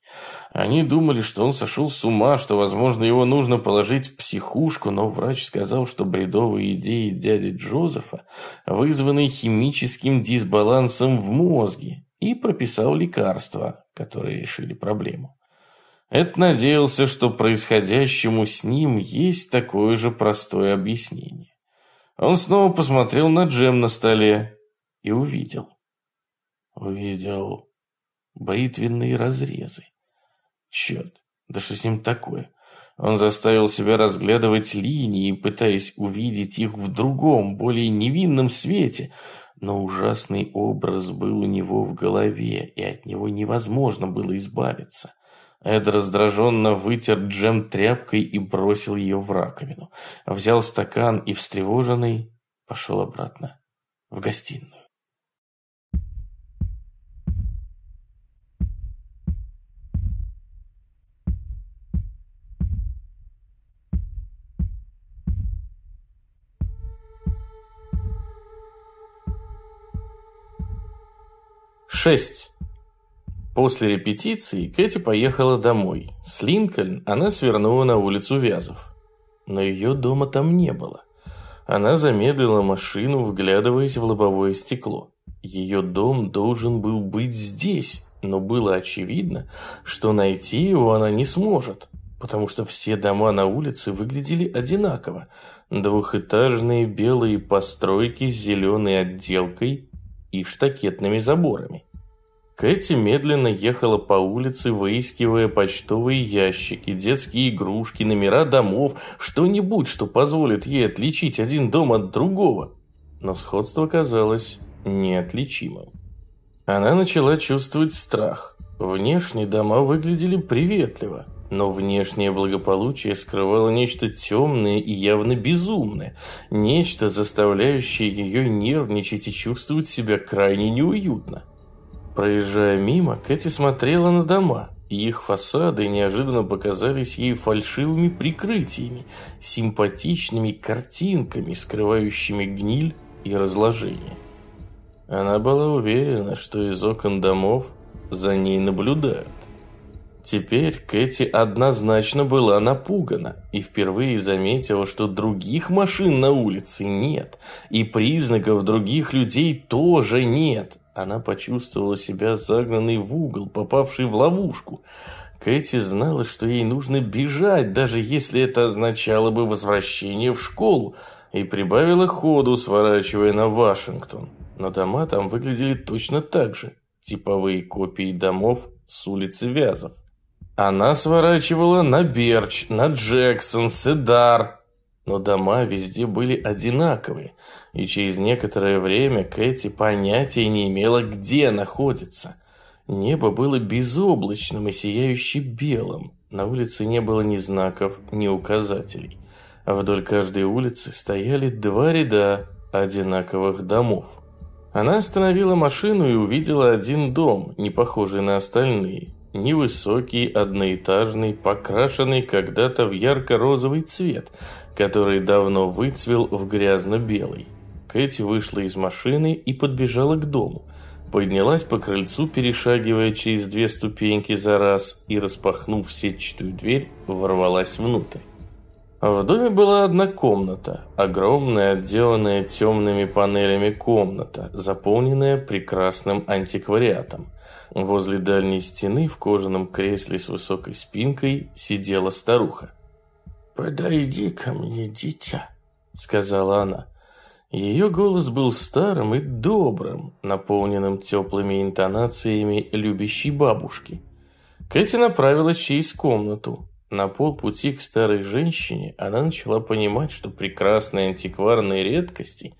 Они думали, что он сошел с ума, что, возможно, его нужно положить в психушку, но врач сказал, что бредовые идеи дяди Джозефа вызваны химическим дисбалансом в мозге и прописал лекарства, которые решили проблему. Эд надеялся, что происходящему с ним есть такое же простое объяснение. Он снова посмотрел на джем на столе и увидел. Увидел бритвенные разрезы. Черт, да что с ним такое? Он заставил себя разглядывать линии, пытаясь увидеть их в другом, более невинном свете, но ужасный образ был у него в голове, и от него невозможно было избавиться. Эд раздраженно вытер джем тряпкой и бросил ее в раковину. Взял стакан и, встревоженный, пошел обратно в гостиную. Шесть. После репетиции Кэти поехала домой. С Линкольн она свернула на улицу Вязов. Но ее дома там не было. Она замедлила машину, вглядываясь в лобовое стекло. Ее дом должен был быть здесь, но было очевидно, что найти его она не сможет, потому что все дома на улице выглядели одинаково. Двухэтажные белые постройки с зеленой отделкой и штакетными заборами. Кэти медленно ехала по улице, выискивая почтовые ящики, детские игрушки, номера домов, что-нибудь, что позволит ей отличить один дом от другого. Но сходство казалось неотличимым. Она начала чувствовать страх. Внешне дома выглядели приветливо, но внешнее благополучие скрывало нечто темное и явно безумное, нечто, заставляющее ее нервничать и чувствовать себя крайне неуютно. Проезжая мимо, Кэти смотрела на дома, и их фасады неожиданно показались ей фальшивыми прикрытиями, симпатичными картинками, скрывающими гниль и разложение. Она была уверена, что из окон домов за ней наблюдают. Теперь Кэти однозначно была напугана и впервые заметила, что других машин на улице нет, и признаков других людей тоже нет, она почувствовала себя загнанной в угол, попавшей в ловушку. Кэти знала, что ей нужно бежать, даже если это означало бы возвращение в школу, и прибавила ходу, сворачивая на Вашингтон. Но дома там выглядели точно так же. Типовые копии домов с улицы Вязов. Она сворачивала на Берч, на Джексон, Седар, но дома везде были одинаковые, и через некоторое время Кэти понятия не имела, где находится. Небо было безоблачным и сияюще белым. На улице не было ни знаков, ни указателей. А вдоль каждой улицы стояли два ряда одинаковых домов. Она остановила машину и увидела один дом, не похожий на остальные. Невысокий, одноэтажный, покрашенный когда-то в ярко-розовый цвет, который давно выцвел в грязно-белый. Кэти вышла из машины и подбежала к дому. Поднялась по крыльцу, перешагивая через две ступеньки за раз и, распахнув сетчатую дверь, ворвалась внутрь. В доме была одна комната, огромная, отделанная темными панелями комната, заполненная прекрасным антиквариатом. Возле дальней стены в кожаном кресле с высокой спинкой сидела старуха. «Подойди ко мне, дитя», — сказала она. Ее голос был старым и добрым, наполненным теплыми интонациями любящей бабушки. Кэти направилась через комнату. На полпути к старой женщине она начала понимать, что прекрасные антикварные редкости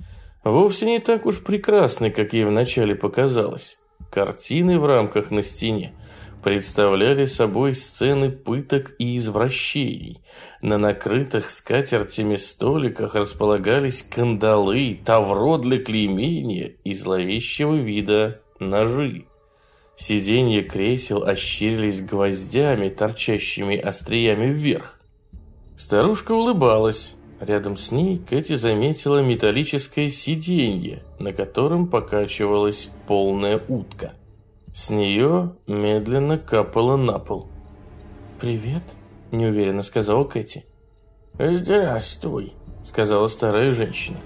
вовсе не так уж прекрасны, как ей вначале показалось. Картины в рамках на стене — представляли собой сцены пыток и извращений. На накрытых скатертями столиках располагались кандалы, тавро для клеймения и зловещего вида ножи. Сиденья кресел ощерились гвоздями, торчащими остриями вверх. Старушка улыбалась. Рядом с ней Кэти заметила металлическое сиденье, на котором покачивалась полная утка. С нее медленно капала на пол. «Привет», – неуверенно сказала Кэти. «Здравствуй», – сказала старая женщина.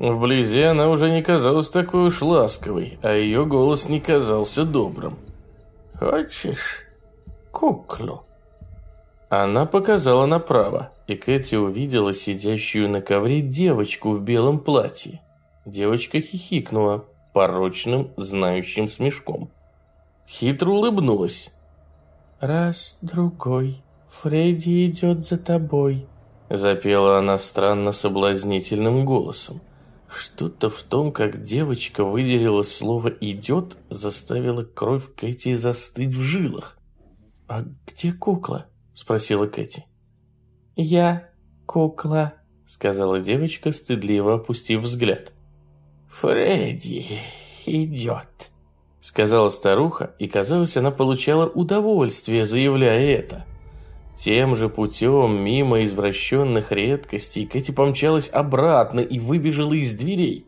Вблизи она уже не казалась такой уж ласковой, а ее голос не казался добрым. «Хочешь куклу?» Она показала направо, и Кэти увидела сидящую на ковре девочку в белом платье. Девочка хихикнула порочным, знающим смешком. Хитро улыбнулась. «Раз, другой, Фредди идет за тобой», запела она странно соблазнительным голосом. Что-то в том, как девочка выделила слово «идет», заставило кровь Кэти застыть в жилах. «А где кукла?» – спросила Кэти. «Я кукла», – сказала девочка, стыдливо опустив взгляд. «Фредди идет», – сказала старуха, и, казалось, она получала удовольствие, заявляя это. Тем же путем, мимо извращенных редкостей, Кэти помчалась обратно и выбежала из дверей.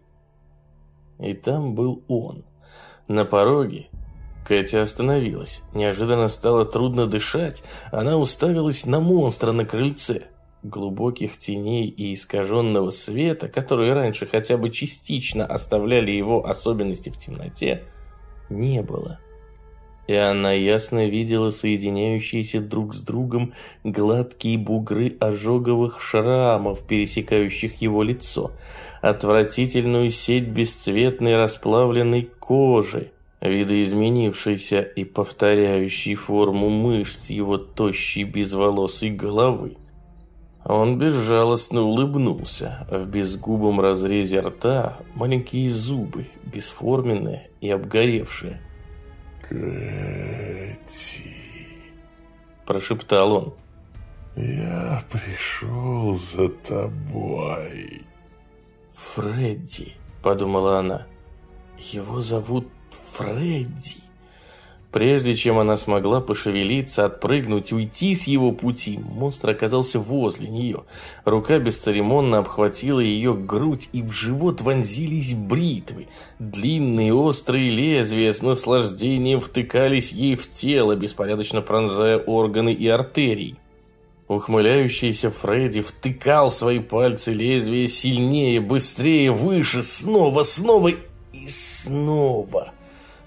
И там был он. На пороге Катя остановилась. Неожиданно стало трудно дышать. Она уставилась на монстра на крыльце. Глубоких теней и искаженного света, которые раньше хотя бы частично оставляли его особенности в темноте, не было. И она ясно видела соединяющиеся друг с другом гладкие бугры ожоговых шрамов, пересекающих его лицо, отвратительную сеть бесцветной расплавленной кожи, видоизменившейся и повторяющей форму мышц его тощей безволосой головы. Он безжалостно улыбнулся. В безгубом разрезе рта маленькие зубы, бесформенные и обгоревшие. «Кэти», – прошептал он. «Я пришел за тобой». «Фредди», – подумала она. «Его зовут Фредди. Прежде чем она смогла пошевелиться, отпрыгнуть, уйти с его пути, монстр оказался возле нее. Рука бесцеремонно обхватила ее грудь, и в живот вонзились бритвы. Длинные острые лезвия с наслаждением втыкались ей в тело, беспорядочно пронзая органы и артерии. Ухмыляющийся Фредди втыкал свои пальцы лезвия сильнее, быстрее, выше, снова, снова и снова.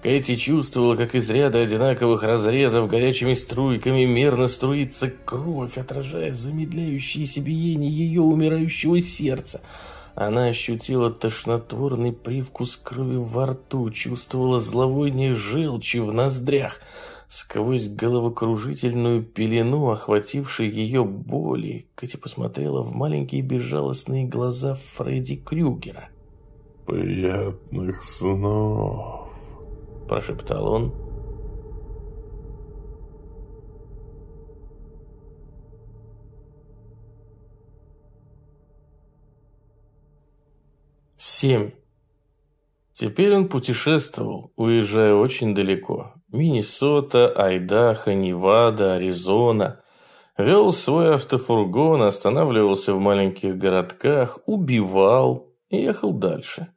Кэти чувствовала, как из ряда одинаковых разрезов горячими струйками мерно струится кровь, отражая замедляющееся биение ее умирающего сердца. Она ощутила тошнотворный привкус крови во рту, чувствовала зловоние желчи в ноздрях. Сквозь головокружительную пелену, охватившей ее боли, Кэти посмотрела в маленькие безжалостные глаза Фредди Крюгера. «Приятных снов!» Прошептал он. Семь. Теперь он путешествовал, уезжая очень далеко. Миннесота, Айдахо, Невада, Аризона. Вел свой автофургон, останавливался в маленьких городках, убивал и ехал дальше.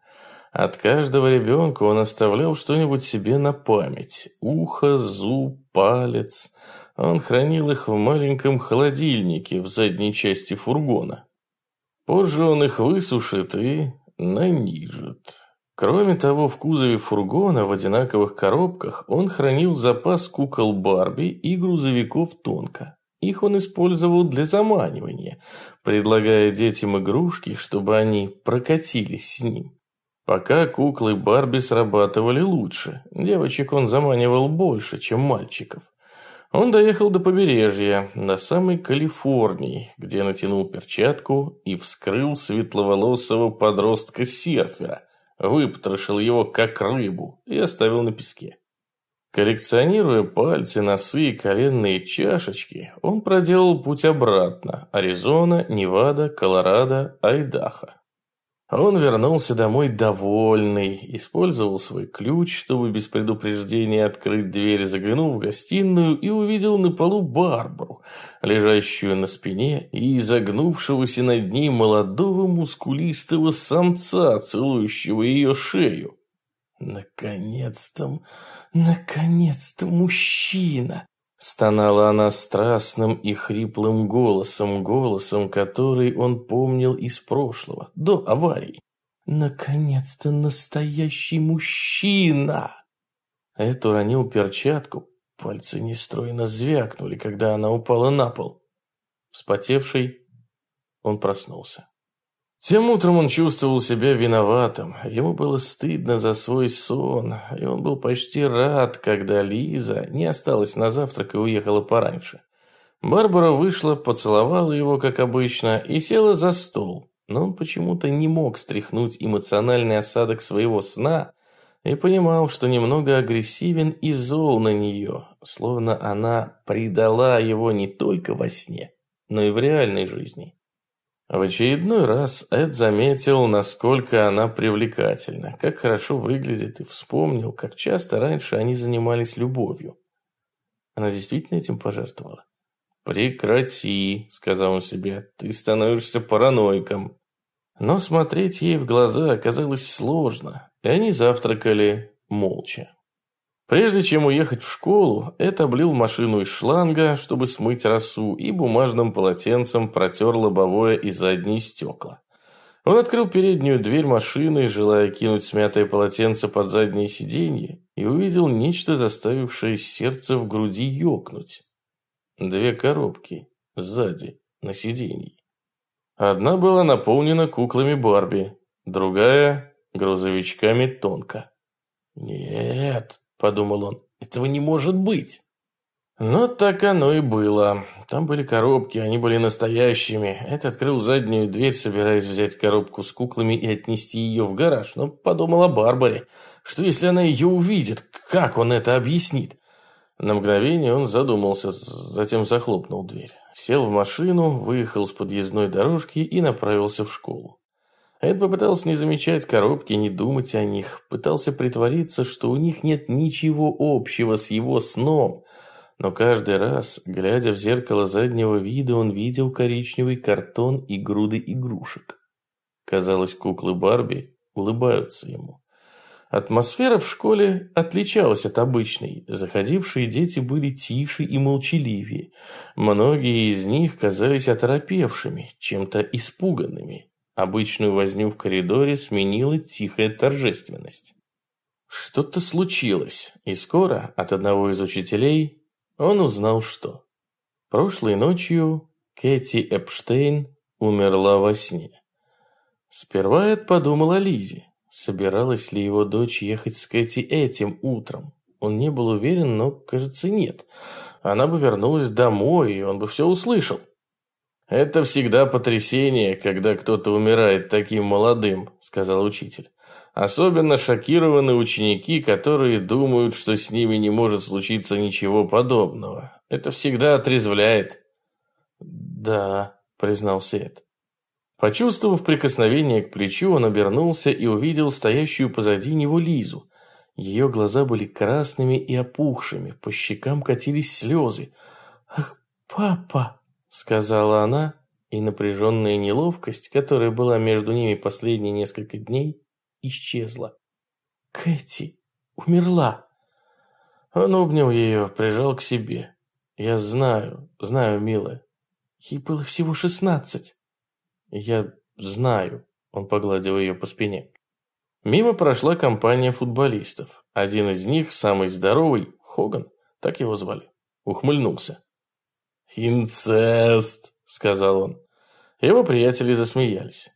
От каждого ребенка он оставлял что-нибудь себе на память. Ухо, зуб, палец. Он хранил их в маленьком холодильнике в задней части фургона. Позже он их высушит и нанижит. Кроме того, в кузове фургона в одинаковых коробках он хранил запас кукол Барби и грузовиков Тонка. Их он использовал для заманивания, предлагая детям игрушки, чтобы они прокатились с ним. Пока куклы Барби срабатывали лучше. Девочек он заманивал больше, чем мальчиков. Он доехал до побережья, до самой Калифорнии, где натянул перчатку и вскрыл светловолосого подростка-серфера, выпотрошил его как рыбу и оставил на песке. Коллекционируя пальцы, носы и коленные чашечки, он проделал путь обратно – Аризона, Невада, Колорадо, Айдахо. Он вернулся домой довольный, использовал свой ключ, чтобы без предупреждения открыть дверь, заглянул в гостиную и увидел на полу Барбару, лежащую на спине и изогнувшегося над ней молодого мускулистого самца, целующего ее шею. Наконец-то, наконец-то мужчина! Стонала она страстным и хриплым голосом, голосом, который он помнил из прошлого, до аварии. «Наконец-то настоящий мужчина!» Эд уронил перчатку, пальцы нестройно звякнули, когда она упала на пол. Вспотевший, он проснулся. Тем утром он чувствовал себя виноватым. Ему было стыдно за свой сон, и он был почти рад, когда Лиза не осталась на завтрак и уехала пораньше. Барбара вышла, поцеловала его, как обычно, и села за стол. Но он почему-то не мог стряхнуть эмоциональный осадок своего сна и понимал, что немного агрессивен и зол на нее, словно она предала его не только во сне, но и в реальной жизни. В очередной раз Эд заметил, насколько она привлекательна, как хорошо выглядит и вспомнил, как часто раньше они занимались любовью. Она действительно этим пожертвовала? «Прекрати», — сказал он себе, — «ты становишься параноиком». Но смотреть ей в глаза оказалось сложно, и они завтракали молча. Прежде чем уехать в школу, Эд облил машину из шланга, чтобы смыть росу, и бумажным полотенцем протер лобовое и задние стекла. Он открыл переднюю дверь машины, желая кинуть смятое полотенце под заднее сиденье, и увидел нечто, заставившее сердце в груди ёкнуть. Две коробки сзади, на сиденье. Одна была наполнена куклами Барби, другая – грузовичками Тонка. «Нет», подумал он. Этого не может быть. Но так оно и было. Там были коробки, они были настоящими. Эд открыл заднюю дверь, собираясь взять коробку с куклами и отнести ее в гараж, но подумал о Барбаре. Что если она ее увидит? Как он это объяснит? На мгновение он задумался, затем захлопнул дверь. Сел в машину, выехал с подъездной дорожки и направился в школу. Эд попытался не замечать коробки, не думать о них, пытался притвориться, что у них нет ничего общего с его сном. Но каждый раз, глядя в зеркало заднего вида, он видел коричневый картон и груды игрушек. Казалось, куклы Барби улыбаются ему. Атмосфера в школе отличалась от обычной. Заходившие дети были тише и молчаливее. Многие из них казались оторопевшими, чем-то испуганными. Обычную возню в коридоре сменила тихая торжественность. Что-то случилось, и скоро от одного из учителей он узнал, что. Прошлой ночью Кэти Эпштейн умерла во сне. Сперва Эд подумал о Лизе. Собиралась ли его дочь ехать с Кэти этим утром? Он не был уверен, но, кажется, нет. Она бы вернулась домой, и он бы все услышал. «Это всегда потрясение, когда кто-то умирает таким молодым», – сказал учитель. «Особенно шокированы ученики, которые думают, что с ними не может случиться ничего подобного. Это всегда отрезвляет». «Да», – признался Эд. Почувствовав прикосновение к плечу, он обернулся и увидел стоящую позади него Лизу. Ее глаза были красными и опухшими, по щекам катились слезы. «Ах, папа!» Сказала она, и напряженная неловкость, которая была между ними последние несколько дней, исчезла. Кэти умерла. Он обнял ее, прижал к себе. Я знаю, знаю, милая. Ей было всего шестнадцать. Я знаю, он погладил ее по спине. Мимо прошла компания футболистов. Один из них, самый здоровый, Хоган, так его звали, ухмыльнулся. «Инцест», — сказал он. Его приятели засмеялись.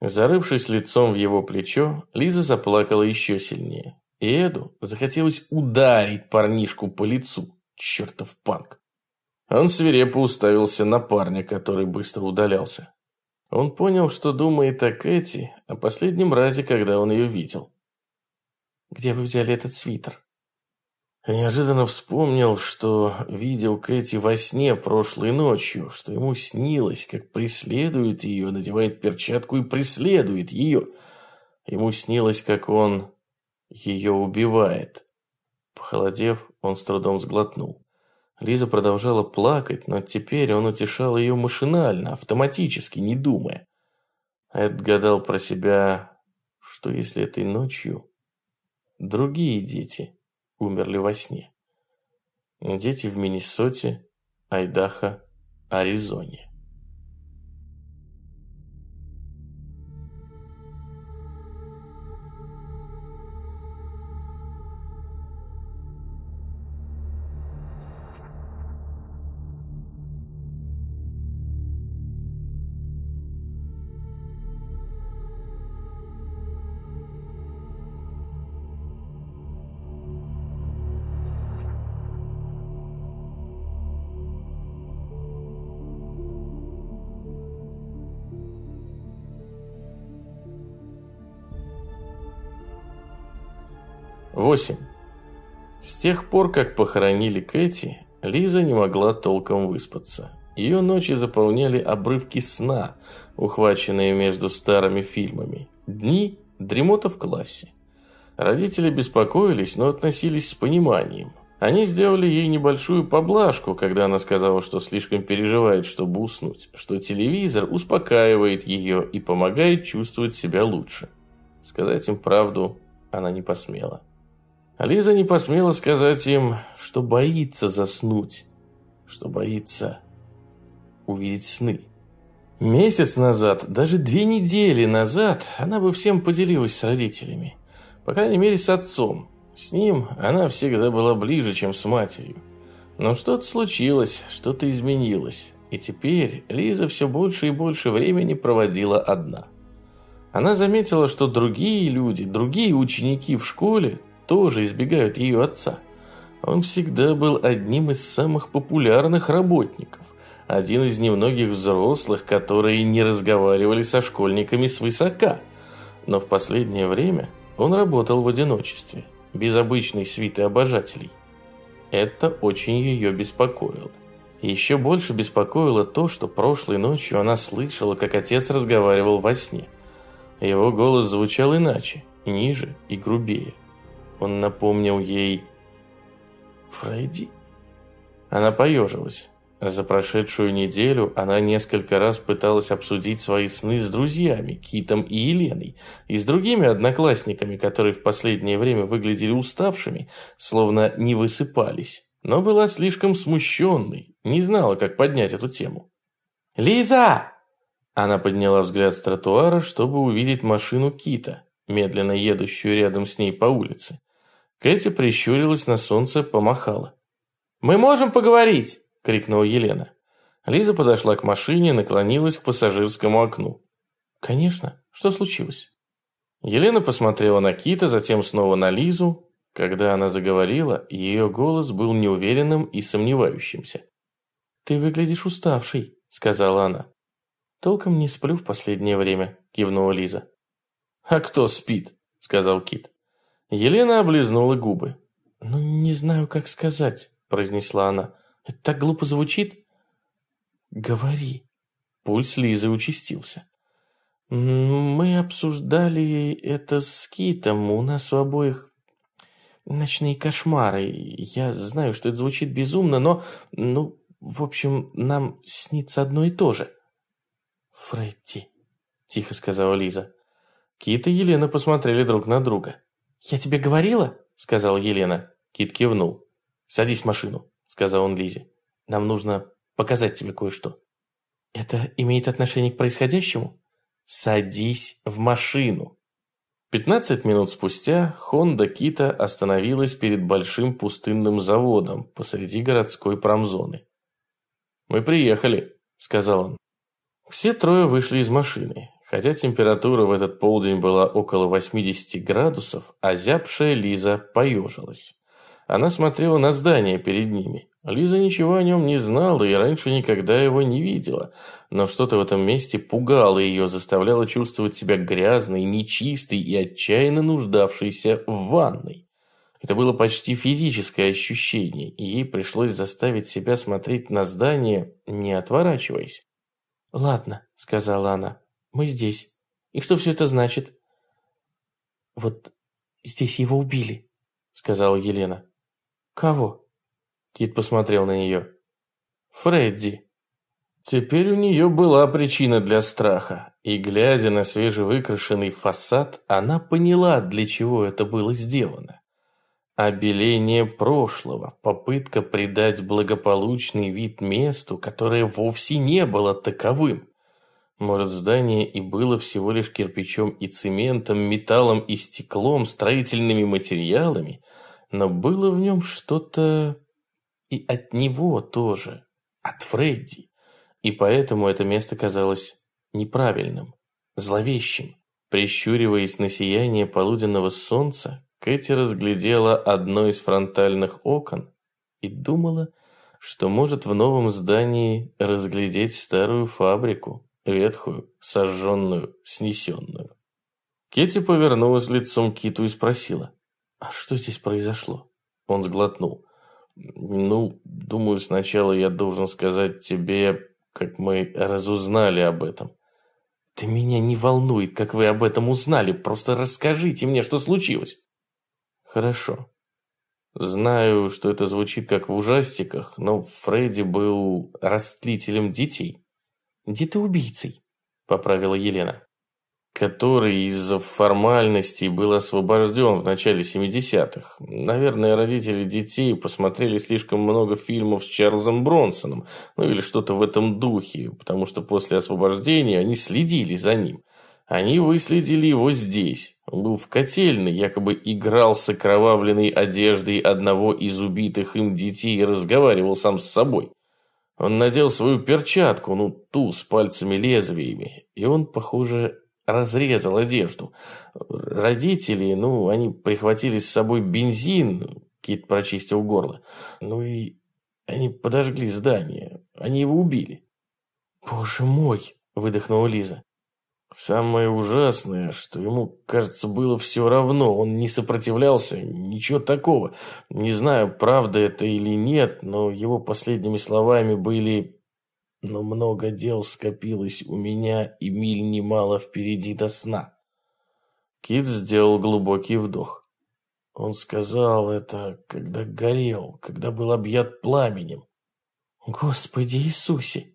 Зарывшись лицом в его плечо, Лиза заплакала еще сильнее. И Эду захотелось ударить парнишку по лицу. Чертов панк. Он свирепо уставился на парня, который быстро удалялся. Он понял, что думает о Кэти, о последнем разе, когда он ее видел. «Где вы взяли этот свитер?» Неожиданно вспомнил, что видел Кэти во сне прошлой ночью, что ему снилось, как преследует ее, надевает перчатку и преследует ее. Ему снилось, как он ее убивает. Похолодев, он с трудом сглотнул. Лиза продолжала плакать, но теперь он утешал ее машинально, автоматически, не думая. Эд гадал про себя, что если этой ночью другие дети умерли во сне. Дети в Миннесоте, Айдахо, Аризоне. Восемь. С тех пор, как похоронили Кэти, Лиза не могла толком выспаться. Ее ночи заполняли обрывки сна, ухваченные между старыми фильмами. Дни – дремота в классе. Родители беспокоились, но относились с пониманием. Они сделали ей небольшую поблажку, когда она сказала, что слишком переживает, чтобы уснуть, что телевизор успокаивает ее и помогает чувствовать себя лучше. Сказать им правду она не посмела. Лиза не посмела сказать им, что боится заснуть, что боится увидеть сны. Месяц назад, даже две недели назад, она бы всем поделилась с родителями. По крайней мере, с отцом. С ним она всегда была ближе, чем с матерью. Но что-то случилось, что-то изменилось. И теперь Лиза все больше и больше времени проводила одна. Она заметила, что другие люди, другие ученики в школе тоже избегают ее отца. Он всегда был одним из самых популярных работников, один из немногих взрослых, которые не разговаривали со школьниками свысока. Но в последнее время он работал в одиночестве, без обычной свиты обожателей. Это очень ее беспокоило. Еще больше беспокоило то, что прошлой ночью она слышала, как отец разговаривал во сне. Его голос звучал иначе, ниже и грубее. Он напомнил ей Фредди. Она поежилась. За прошедшую неделю она несколько раз пыталась обсудить свои сны с друзьями, Китом и Еленой, и с другими одноклассниками, которые в последнее время выглядели уставшими, словно не высыпались, но была слишком смущенной, не знала, как поднять эту тему. «Лиза!» Она подняла взгляд с тротуара, чтобы увидеть машину Кита, медленно едущую рядом с ней по улице. Кэти прищурилась на солнце, помахала. «Мы можем поговорить!» – крикнула Елена. Лиза подошла к машине, наклонилась к пассажирскому окну. «Конечно. Что случилось?» Елена посмотрела на Кита, затем снова на Лизу. Когда она заговорила, ее голос был неуверенным и сомневающимся. «Ты выглядишь уставшей», – сказала она. «Толком не сплю в последнее время», – кивнула Лиза. «А кто спит?» – сказал Кит. Елена облизнула губы. «Ну, не знаю, как сказать», – произнесла она. «Это так глупо звучит?» «Говори». Пульс Лизы участился. «Мы обсуждали это с Китом. У нас у обоих ночные кошмары. Я знаю, что это звучит безумно, но, ну, в общем, нам снится одно и то же». «Фредди», – тихо сказала Лиза. Кит и Елена посмотрели друг на друга. «Я тебе говорила?» – сказала Елена. Кит кивнул. «Садись в машину», – сказал он Лизе. «Нам нужно показать тебе кое-что». «Это имеет отношение к происходящему?» «Садись в машину». Пятнадцать минут спустя Хонда Кита остановилась перед большим пустынным заводом посреди городской промзоны. «Мы приехали», – сказал он. Все трое вышли из машины. Хотя температура в этот полдень была около 80 градусов, озябшая Лиза поежилась. Она смотрела на здание перед ними. Лиза ничего о нем не знала и раньше никогда его не видела, но что-то в этом месте пугало ее, заставляло чувствовать себя грязной, нечистой и отчаянно нуждавшейся в ванной. Это было почти физическое ощущение, и ей пришлось заставить себя смотреть на здание, не отворачиваясь. «Ладно», — сказала она, — «мы здесь. И что все это значит?» «Вот здесь его убили», — сказала Елена. «Кого?» Кит посмотрел на нее. «Фредди». Теперь у нее была причина для страха, и, глядя на свежевыкрашенный фасад, она поняла, для чего это было сделано. Обеление прошлого, попытка придать благополучный вид месту, которое вовсе не было таковым. Может, здание и было всего лишь кирпичом и цементом, металлом и стеклом, строительными материалами, но было в нем что-то и от него тоже, от Фредди. И поэтому это место казалось неправильным, зловещим. Прищуриваясь на сияние полуденного солнца, Кэти разглядела одно из фронтальных окон и думала, что может в новом здании разглядеть старую фабрику, ветхую, сожженную, снесенную. Кэти повернулась лицом к Киту и спросила, «А что здесь произошло?» Он сглотнул. «Ну, думаю, сначала я должен сказать тебе, как мы разузнали об этом. Да меня не волнует, как вы об этом узнали. Просто расскажите мне, что случилось. Хорошо. Знаю, что это звучит как в ужастиках, но Фредди был растлителем детей. Детоубийцей, поправила Елена который из-за формальностей был освобожден в начале 70-х. Наверное, родители детей посмотрели слишком много фильмов с Чарльзом Бронсоном, ну или что-то в этом духе, потому что после освобождения они следили за ним. Они выследили его здесь. Он был в котельной, якобы играл с окровавленной одеждой одного из убитых им детей и разговаривал сам с собой. Он надел свою перчатку, ну ту с пальцами-лезвиями, и он, похоже, разрезал одежду. Родители, ну, они прихватили с собой бензин, Кит прочистил горло. Ну и они подожгли здание. Они его убили. «Боже мой!» – выдохнула Лиза. Самое ужасное, что ему, кажется, было все равно. Он не сопротивлялся, ничего такого. Не знаю, правда это или нет, но его последними словами были но много дел скопилось у меня, и миль немало впереди до сна. Кит сделал глубокий вдох. Он сказал это, когда горел, когда был объят пламенем. Господи Иисусе!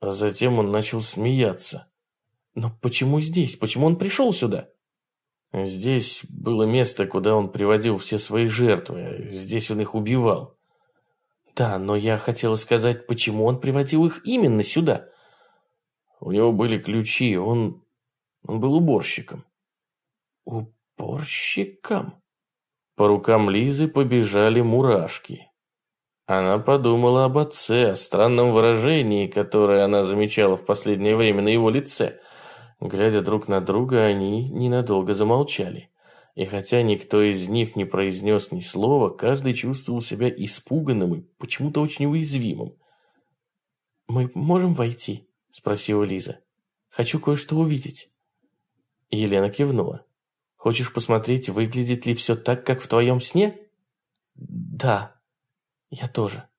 А затем он начал смеяться. Но почему здесь? Почему он пришел сюда? Здесь было место, куда он приводил все свои жертвы. Здесь он их убивал. Да, но я хотела сказать, почему он приводил их именно сюда. У него были ключи, он, он был уборщиком. Уборщиком? По рукам Лизы побежали мурашки. Она подумала об отце, о странном выражении, которое она замечала в последнее время на его лице. Глядя друг на друга, они ненадолго замолчали. И хотя никто из них не произнес ни слова, каждый чувствовал себя испуганным и почему-то очень уязвимым. «Мы можем войти?» – спросила Лиза. «Хочу кое-что увидеть». Елена кивнула. «Хочешь посмотреть, выглядит ли все так, как в твоем сне?» «Да, я тоже».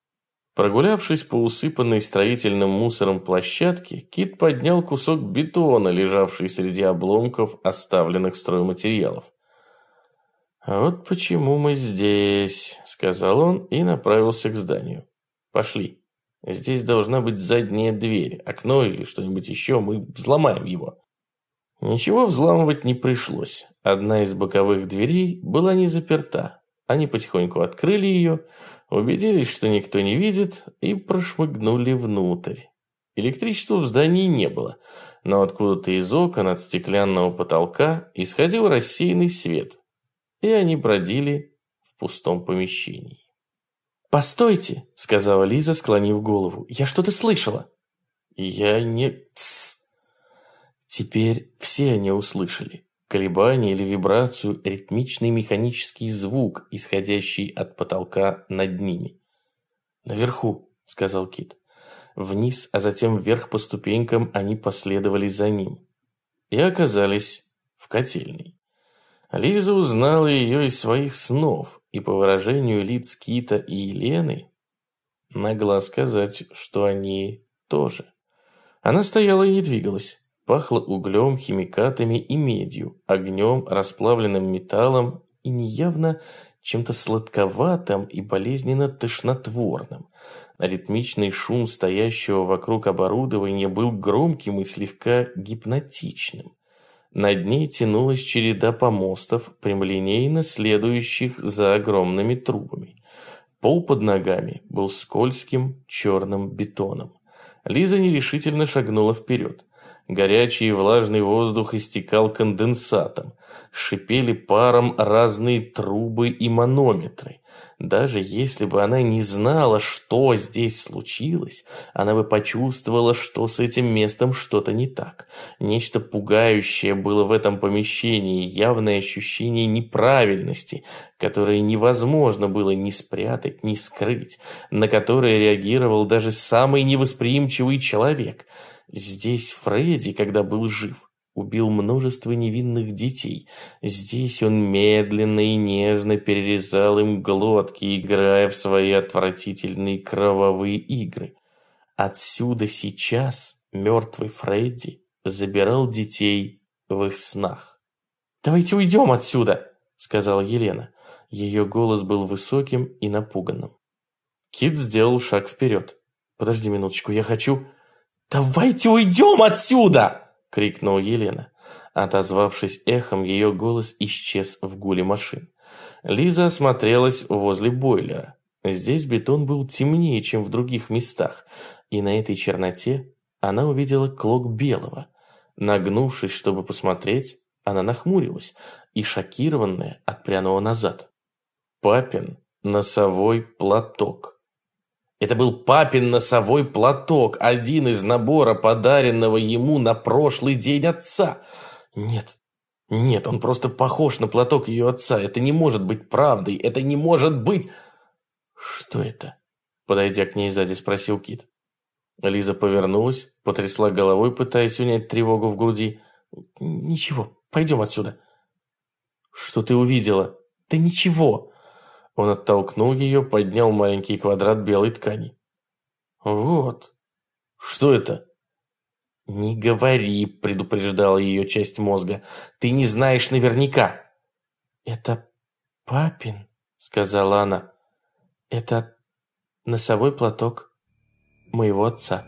Прогулявшись по усыпанной строительным мусором площадке, Кит поднял кусок бетона, лежавший среди обломков оставленных стройматериалов. «Вот почему мы здесь», — сказал он и направился к зданию. «Пошли. Здесь должна быть задняя дверь, окно или что-нибудь еще, мы взломаем его». Ничего взламывать не пришлось. Одна из боковых дверей была не заперта. Они потихоньку открыли ее, убедились, что никто не видит, и прошмыгнули внутрь. Электричества в здании не было, но откуда-то из окон от стеклянного потолка исходил рассеянный свет, и они бродили в пустом помещении. «Постойте!» — сказала Лиза, склонив голову. «Я что-то слышала!» «Я не...» Тс. Теперь все они услышали. Колебание или вибрацию, ритмичный механический звук, исходящий от потолка над ними. «Наверху», — сказал Кит. Вниз, а затем вверх по ступенькам они последовали за ним. И оказались в котельной. Лиза узнала ее из своих снов, и по выражению лиц Кита и Елены могла сказать, что они тоже. Она стояла и не двигалась. Пахло углем, химикатами и медью, огнем, расплавленным металлом и неявно чем-то сладковатым и болезненно тошнотворным. Ритмичный шум стоящего вокруг оборудования был громким и слегка гипнотичным. Над ней тянулась череда помостов, прямолинейно следующих за огромными трубами. Пол под ногами был скользким черным бетоном. Лиза нерешительно шагнула вперед. Горячий и влажный воздух истекал конденсатом. Шипели паром разные трубы и манометры. Даже если бы она не знала, что здесь случилось, она бы почувствовала, что с этим местом что-то не так. Нечто пугающее было в этом помещении, явное ощущение неправильности, которое невозможно было ни спрятать, ни скрыть, на которое реагировал даже самый невосприимчивый человек. Здесь Фредди, когда был жив, убил множество невинных детей. Здесь он медленно и нежно перерезал им глотки, играя в свои отвратительные кровавые игры. Отсюда сейчас мертвый Фредди забирал детей в их снах. «Давайте уйдем отсюда!» – сказала Елена. Ее голос был высоким и напуганным. Кит сделал шаг вперед. «Подожди минуточку, я хочу...» «Давайте уйдем отсюда!» – крикнула Елена. Отозвавшись эхом, ее голос исчез в гуле машин. Лиза осмотрелась возле бойлера. Здесь бетон был темнее, чем в других местах, и на этой черноте она увидела клок белого. Нагнувшись, чтобы посмотреть, она нахмурилась и, шокированная, отпрянула назад. Папин носовой платок. Это был папин носовой платок, один из набора, подаренного ему на прошлый день отца. Нет, нет, он просто похож на платок ее отца. Это не может быть правдой, это не может быть... Что это? Подойдя к ней сзади, спросил Кит. Лиза повернулась, потрясла головой, пытаясь унять тревогу в груди. «Ничего, пойдем отсюда». «Что ты увидела?» «Да ничего». Он оттолкнул ее, поднял маленький квадрат белой ткани. «Вот. Что это?» «Не говори», — предупреждала ее часть мозга. «Ты не знаешь наверняка». «Это папин», — сказала она. «Это носовой платок моего отца».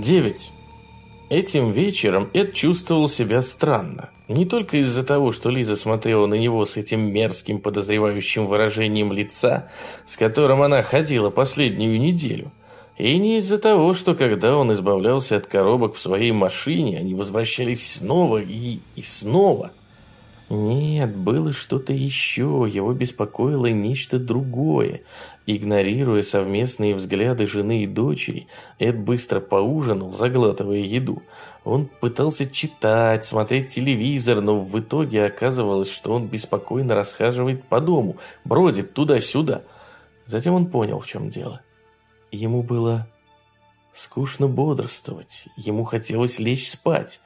Девять. Этим вечером Эд чувствовал себя странно. Не только из-за того, что Лиза смотрела на него с этим мерзким подозревающим выражением лица, с которым она ходила последнюю неделю, и не из-за того, что когда он избавлялся от коробок в своей машине, они возвращались снова и, и снова. Нет, было что-то еще, его беспокоило нечто другое. Игнорируя совместные взгляды жены и дочери, Эд быстро поужинал, заглатывая еду. Он пытался читать, смотреть телевизор, но в итоге оказывалось, что он беспокойно расхаживает по дому, бродит туда-сюда. Затем он понял, в чем дело. Ему было скучно бодрствовать, ему хотелось лечь спать.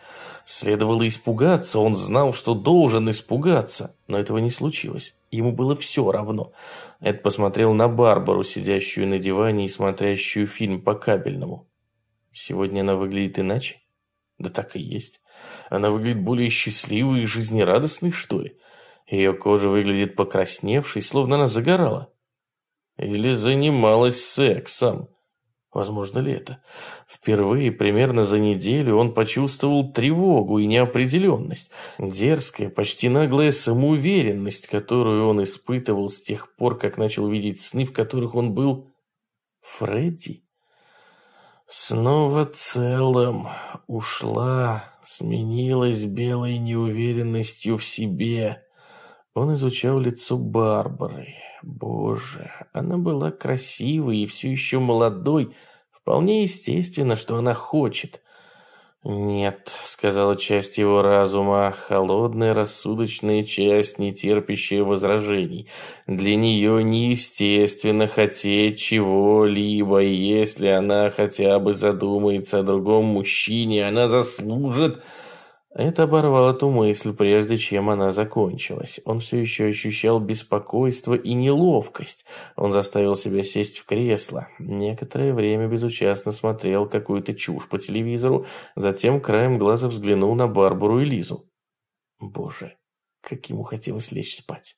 Следовало испугаться, он знал, что должен испугаться, но этого не случилось. Ему было все равно. Эд посмотрел на Барбару, сидящую на диване и смотрящую фильм по кабельному. Сегодня она выглядит иначе? Да так и есть. Она выглядит более счастливой и жизнерадостной, что ли. Ее кожа выглядит покрасневшей, словно она загорала. Или занималась сексом. Возможно ли это? Впервые примерно за неделю он почувствовал тревогу и неопределенность. Дерзкая, почти наглая самоуверенность, которую он испытывал с тех пор, как начал видеть сны, в которых он был Фредди. Снова целым. Ушла, сменилась белой неуверенностью в себе. Он изучал лицо Барбары. Боже, она была красивой и все еще молодой. Вполне естественно, что она хочет. «Нет», — сказала часть его разума, холодная рассудочная часть, не терпящая возражений. Для нее неестественно хотеть чего-либо, и если она хотя бы задумается о другом мужчине, она заслужит это оборвало ту мысль, прежде чем она закончилась. Он все еще ощущал беспокойство и неловкость. Он заставил себя сесть в кресло. Некоторое время безучастно смотрел какую-то чушь по телевизору, затем краем глаза взглянул на Барбару и Лизу. Боже, как ему хотелось лечь спать.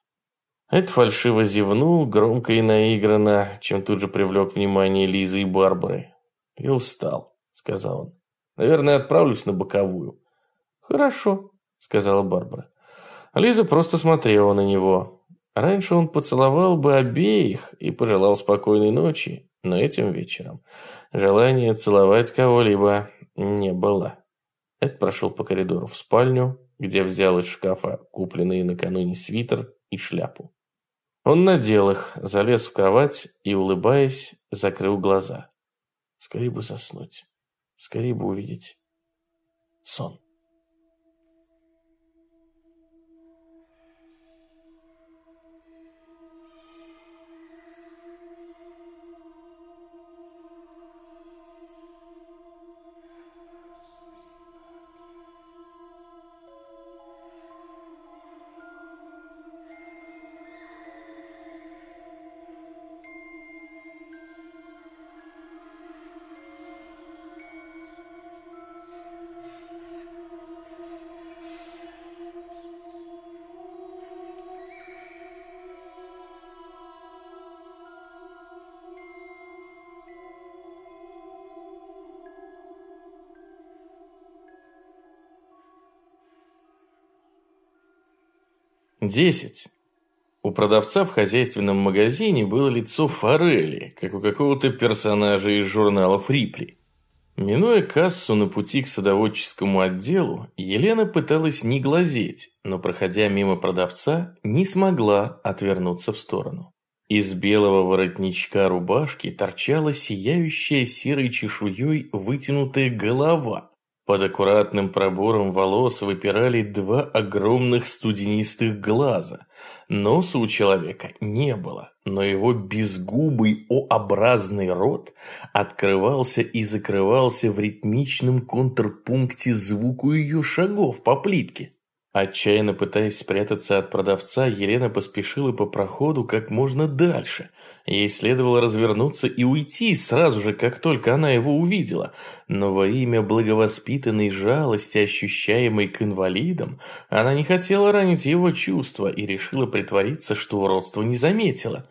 Эд фальшиво зевнул, громко и наигранно, чем тут же привлек внимание Лизы и Барбары. «Я устал», — сказал он. «Наверное, отправлюсь на боковую». «Хорошо», — сказала Барбара. Лиза просто смотрела на него. Раньше он поцеловал бы обеих и пожелал спокойной ночи, но этим вечером желания целовать кого-либо не было. Эд прошел по коридору в спальню, где взял из шкафа купленные накануне свитер и шляпу. Он надел их, залез в кровать и, улыбаясь, закрыл глаза. Скорее бы заснуть, скорее бы увидеть сон. Десять. У продавца в хозяйственном магазине было лицо форели, как у какого-то персонажа из журнала Фрипли. Минуя кассу на пути к садоводческому отделу, Елена пыталась не глазеть, но, проходя мимо продавца, не смогла отвернуться в сторону. Из белого воротничка рубашки торчала сияющая серой чешуей вытянутая голова, под аккуратным пробором волос выпирали два огромных студенистых глаза. Носа у человека не было, но его безгубый О-образный рот открывался и закрывался в ритмичном контрпункте звуку ее шагов по плитке. Отчаянно пытаясь спрятаться от продавца, Елена поспешила по проходу как можно дальше. Ей следовало развернуться и уйти сразу же, как только она его увидела. Но во имя благовоспитанной жалости, ощущаемой к инвалидам, она не хотела ранить его чувства и решила притвориться, что уродство не заметила.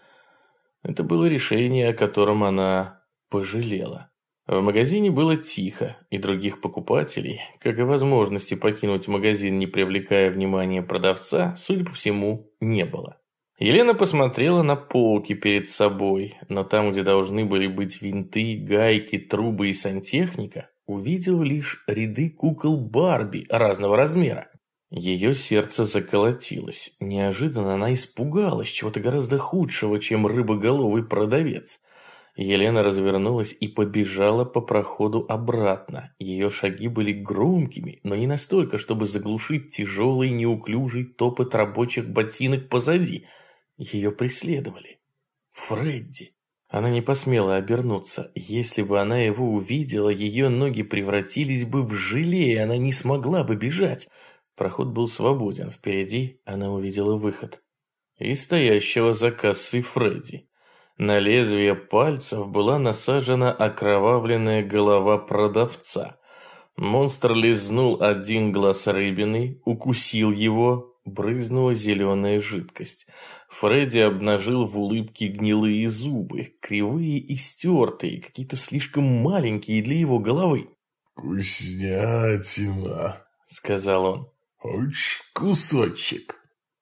Это было решение, о котором она пожалела. В магазине было тихо, и других покупателей, как и возможности покинуть магазин, не привлекая внимания продавца, судя по всему, не было. Елена посмотрела на полки перед собой, но там, где должны были быть винты, гайки, трубы и сантехника, увидел лишь ряды кукол Барби разного размера. Ее сердце заколотилось. Неожиданно она испугалась чего-то гораздо худшего, чем рыбоголовый продавец – Елена развернулась и побежала по проходу обратно. Ее шаги были громкими, но не настолько, чтобы заглушить тяжелый неуклюжий топот рабочих ботинок позади. Ее преследовали. Фредди. Она не посмела обернуться. Если бы она его увидела, ее ноги превратились бы в желе, и она не смогла бы бежать. Проход был свободен. Впереди она увидела выход. И стоящего за кассой Фредди. На лезвие пальцев была насажена окровавленная голова продавца. Монстр лизнул один глаз рыбины, укусил его, брызнула зеленая жидкость. Фредди обнажил в улыбке гнилые зубы, кривые и стертые, какие-то слишком маленькие для его головы. «Вкуснятина», — сказал он. «Хочешь кусочек?»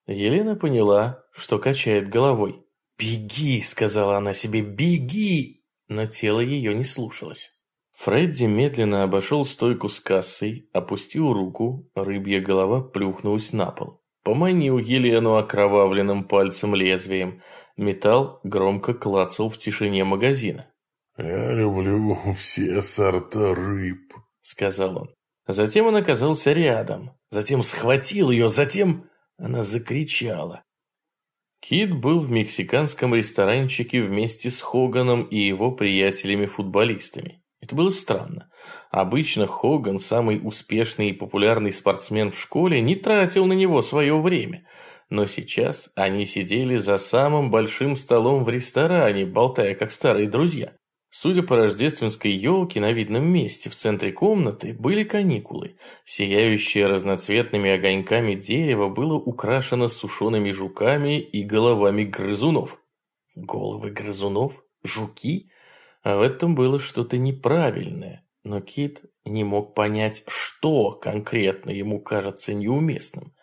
Елена поняла, что качает головой. «Беги!» – сказала она себе, «беги!» Но тело ее не слушалось. Фредди медленно обошел стойку с кассой, опустил руку, рыбья голова плюхнулась на пол. Поманил Елену окровавленным пальцем лезвием. Металл громко клацал в тишине магазина. «Я люблю все сорта рыб», — сказал он. Затем он оказался рядом, затем схватил ее, затем она закричала. Кит был в мексиканском ресторанчике вместе с Хоганом и его приятелями-футболистами. Это было странно. Обычно Хоган, самый успешный и популярный спортсмен в школе, не тратил на него свое время. Но сейчас они сидели за самым большим столом в ресторане, болтая как старые друзья. Судя по рождественской елке на видном месте в центре комнаты были каникулы. Сияющее разноцветными огоньками дерево было украшено сушеными жуками и головами грызунов. Головы грызунов? Жуки? А в этом было что-то неправильное. Но Кит не мог понять, что конкретно ему кажется неуместным.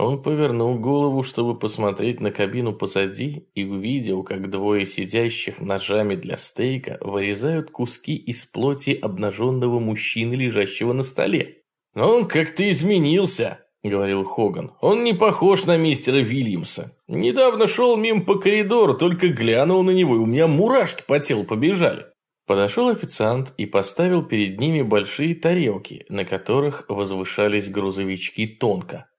Он повернул голову, чтобы посмотреть на кабину позади, и увидел, как двое сидящих ножами для стейка вырезают куски из плоти обнаженного мужчины, лежащего на столе. «Но он как-то изменился», — говорил Хоган. «Он не похож на мистера Вильямса. Недавно шел мимо по коридору, только глянул на него, и у меня мурашки по телу побежали». Подошел официант и поставил перед ними большие тарелки, на которых возвышались грузовички тонко.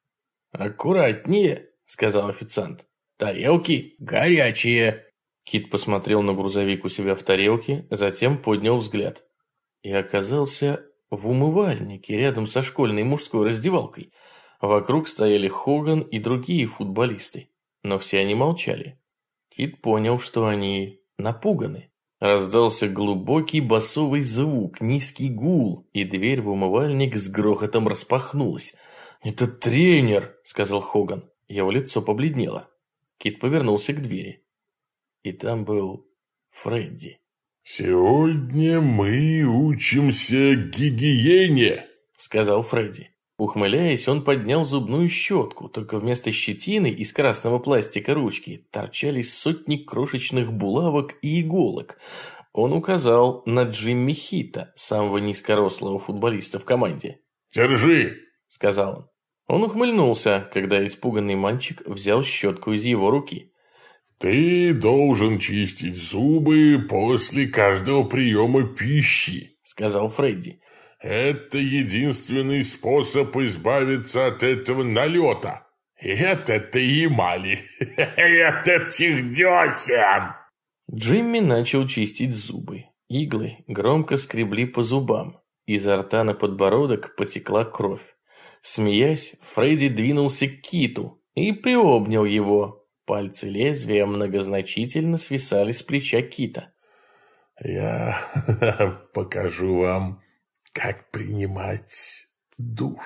«Аккуратнее», — сказал официант. «Тарелки горячие». Кит посмотрел на грузовик у себя в тарелке, затем поднял взгляд. И оказался в умывальнике рядом со школьной мужской раздевалкой. Вокруг стояли Хоган и другие футболисты, но все они молчали. Кит понял, что они напуганы. Раздался глубокий басовый звук, низкий гул, и дверь в умывальник с грохотом распахнулась. «Это тренер!» – сказал Хоган. Его лицо побледнело. Кит повернулся к двери. И там был Фредди. «Сегодня мы учимся гигиене», – сказал Фредди. Ухмыляясь, он поднял зубную щетку, только вместо щетины из красного пластика ручки торчали сотни крошечных булавок и иголок. Он указал на Джимми Хита, самого низкорослого футболиста в команде. «Держи!» – сказал он. Он ухмыльнулся, когда испуганный мальчик взял щетку из его руки. «Ты должен чистить зубы после каждого приема пищи», — сказал Фредди. «Это единственный способ избавиться от этого налета. Это ты емали. (laughs) Это техдесен!» Джимми начал чистить зубы. Иглы громко скребли по зубам. Изо рта на подбородок потекла кровь. Смеясь, Фредди двинулся к киту и приобнял его. Пальцы лезвия многозначительно свисали с плеча кита. «Я (laughs) покажу вам, как принимать душ».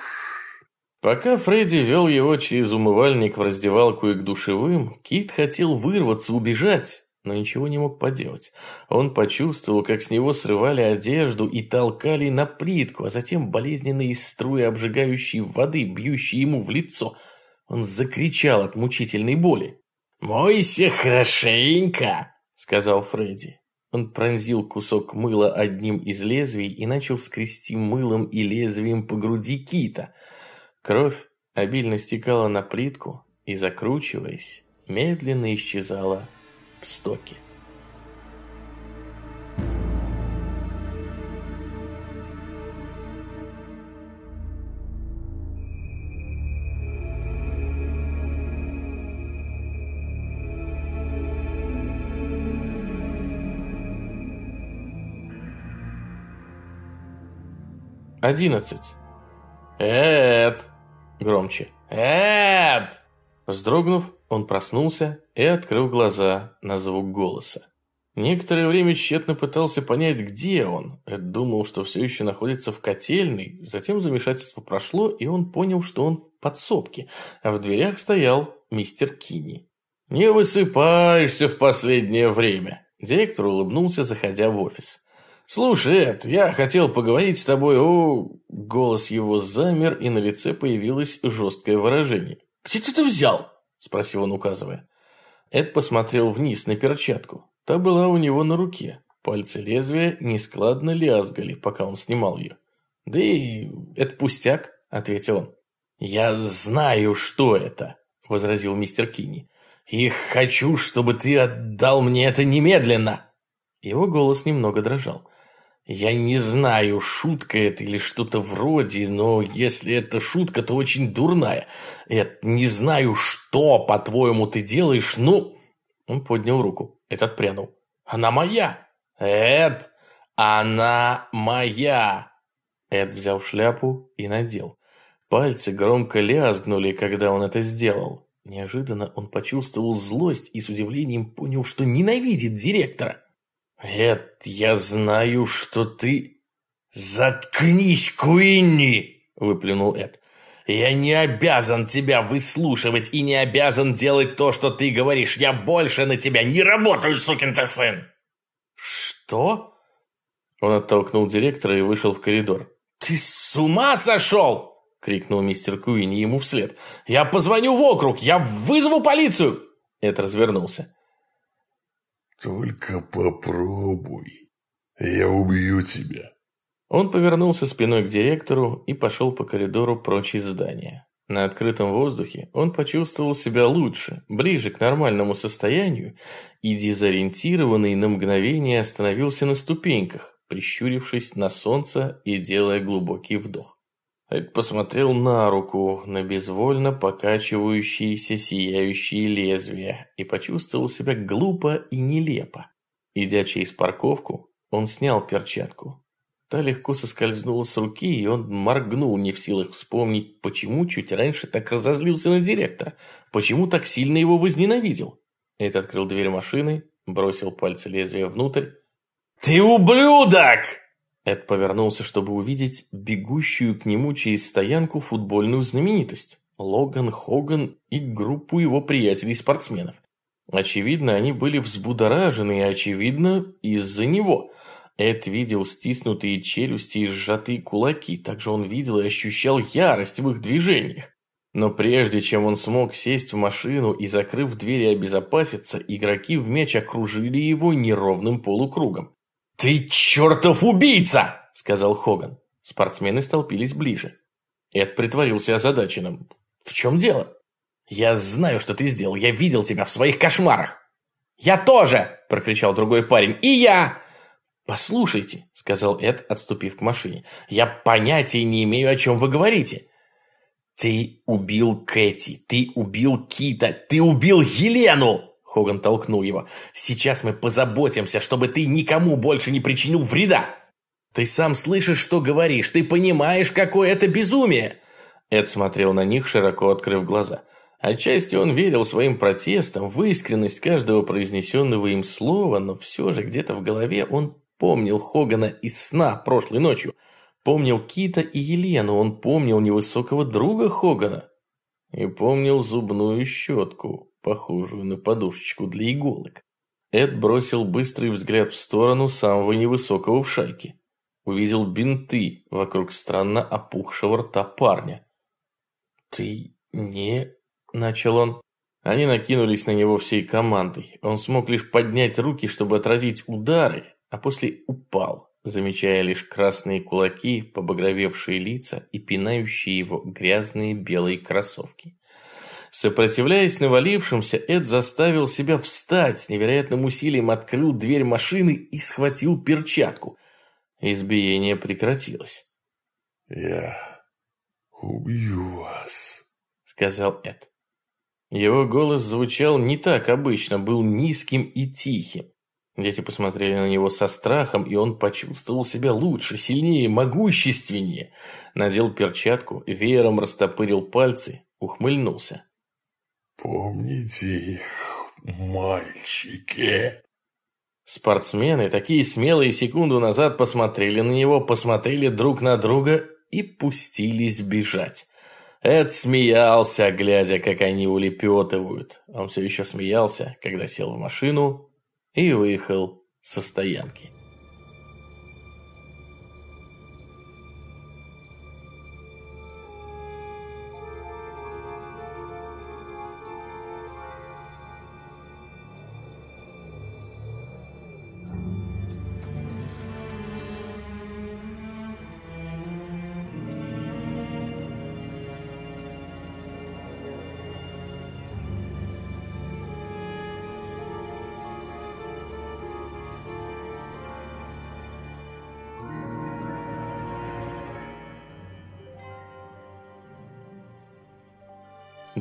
Пока Фредди вел его через умывальник в раздевалку и к душевым, Кит хотел вырваться, убежать, но ничего не мог поделать. Он почувствовал, как с него срывали одежду и толкали на плитку, а затем болезненные струи обжигающей воды, бьющие ему в лицо. Он закричал от мучительной боли. «Мойся хорошенько!» — сказал Фредди. Он пронзил кусок мыла одним из лезвий и начал скрести мылом и лезвием по груди кита. Кровь обильно стекала на плитку и, закручиваясь, медленно исчезала в стоке. Одиннадцать. Эд! Громче. Эд! Вздрогнув, он проснулся и открыл глаза на звук голоса. Некоторое время тщетно пытался понять, где он. Эд думал, что все еще находится в котельной. Затем замешательство прошло, и он понял, что он в подсобке, а в дверях стоял мистер Кинни. «Не высыпаешься в последнее время», – директор улыбнулся, заходя в офис. «Слушай, Эд, я хотел поговорить с тобой о...» Голос его замер, и на лице появилось жесткое выражение. «Где ты это взял?» – спросил он, указывая. Эд посмотрел вниз на перчатку. Та была у него на руке. Пальцы лезвия нескладно лязгали, пока он снимал ее. «Да и это пустяк», — ответил он. «Я знаю, что это», — возразил мистер Кинни. «И хочу, чтобы ты отдал мне это немедленно!» Его голос немного дрожал. «Я не знаю, шутка это или что-то вроде, но если это шутка, то очень дурная. Я не знаю, что, по-твоему, ты делаешь, ну...» Он поднял руку. Эд отпрянул. «Она моя!» «Эд, она моя!» Эд взял шляпу и надел. Пальцы громко лязгнули, когда он это сделал. Неожиданно он почувствовал злость и с удивлением понял, что ненавидит директора. «Эд, я знаю, что ты...» «Заткнись, Куинни!» – выплюнул Эд. «Я не обязан тебя выслушивать и не обязан делать то, что ты говоришь. Я больше на тебя не работаю, сукин ты сын!» «Что?» Он оттолкнул директора и вышел в коридор. «Ты с ума сошел?» — крикнул мистер Куинни ему вслед. «Я позвоню в округ! Я вызову полицию!» Эд развернулся. «Только попробуй, я убью тебя!» Он повернулся спиной к директору и пошел по коридору прочь из здания. На открытом воздухе он почувствовал себя лучше, ближе к нормальному состоянию и дезориентированный на мгновение остановился на ступеньках, прищурившись на солнце и делая глубокий вдох. Эд посмотрел на руку, на безвольно покачивающиеся сияющие лезвия и почувствовал себя глупо и нелепо. Идя через парковку, он снял перчатку. Та легко соскользнула с руки, и он моргнул, не в силах вспомнить, почему чуть раньше так разозлился на директора, почему так сильно его возненавидел. Эд открыл дверь машины, бросил пальцы лезвия внутрь. «Ты ублюдок!» Эд повернулся, чтобы увидеть бегущую к нему через стоянку футбольную знаменитость. Логан Хоган и группу его приятелей-спортсменов. Очевидно, они были взбудоражены, и очевидно, из-за него. Эд видел стиснутые челюсти и сжатые кулаки, также он видел и ощущал ярость в их движениях. Но прежде чем он смог сесть в машину и, закрыв дверь и обезопаситься, игроки в мяч окружили его неровным полукругом. «Ты чертов убийца!» – сказал Хоган. Спортсмены столпились ближе. Эд притворился озадаченным. «В чем дело?» «Я знаю, что ты сделал. Я видел тебя в своих кошмарах». «Я тоже!» – прокричал другой парень. «И я!» «Послушайте», – сказал Эд, отступив к машине. «Я понятия не имею, о чем вы говорите». «Ты убил Кэти, ты убил Кита, ты убил Елену!» Хоган толкнул его. «Сейчас мы позаботимся, чтобы ты никому больше не причинил вреда!» «Ты сам слышишь, что говоришь, ты понимаешь, какое это безумие!» Эд смотрел на них, широко открыв глаза. Отчасти он верил своим протестам в искренность каждого произнесенного им слова, но все же где-то в голове он помнил Хогана из сна прошлой ночью. Помнил Кита и Елену, он помнил невысокого друга Хогана. И помнил зубную щетку, похожую на подушечку для иголок. Эд бросил быстрый взгляд в сторону самого невысокого в шайке. Увидел бинты вокруг странно опухшего рта парня. «Ты не...» – начал он. Они накинулись на него всей командой. Он смог лишь поднять руки, чтобы отразить удары, а после упал, замечая лишь красные кулаки, побагровевшие лица и пинающие его грязные белые кроссовки. Сопротивляясь навалившимся, Эд заставил себя встать, с невероятным усилием открыл дверь машины и схватил перчатку. Избиение прекратилось. «Я убью вас», — сказал Эд. Его голос звучал не так обычно, был низким и тихим. Дети посмотрели на него со страхом, и он почувствовал себя лучше, сильнее, могущественнее. Надел перчатку, веером растопырил пальцы, ухмыльнулся. «Помните их, мальчики?» Спортсмены, такие смелые секунду назад, посмотрели на него, посмотрели друг на друга и пустились бежать. Эд смеялся, глядя, как они улепетывают. Он все еще смеялся, когда сел в машину и выехал со стоянки.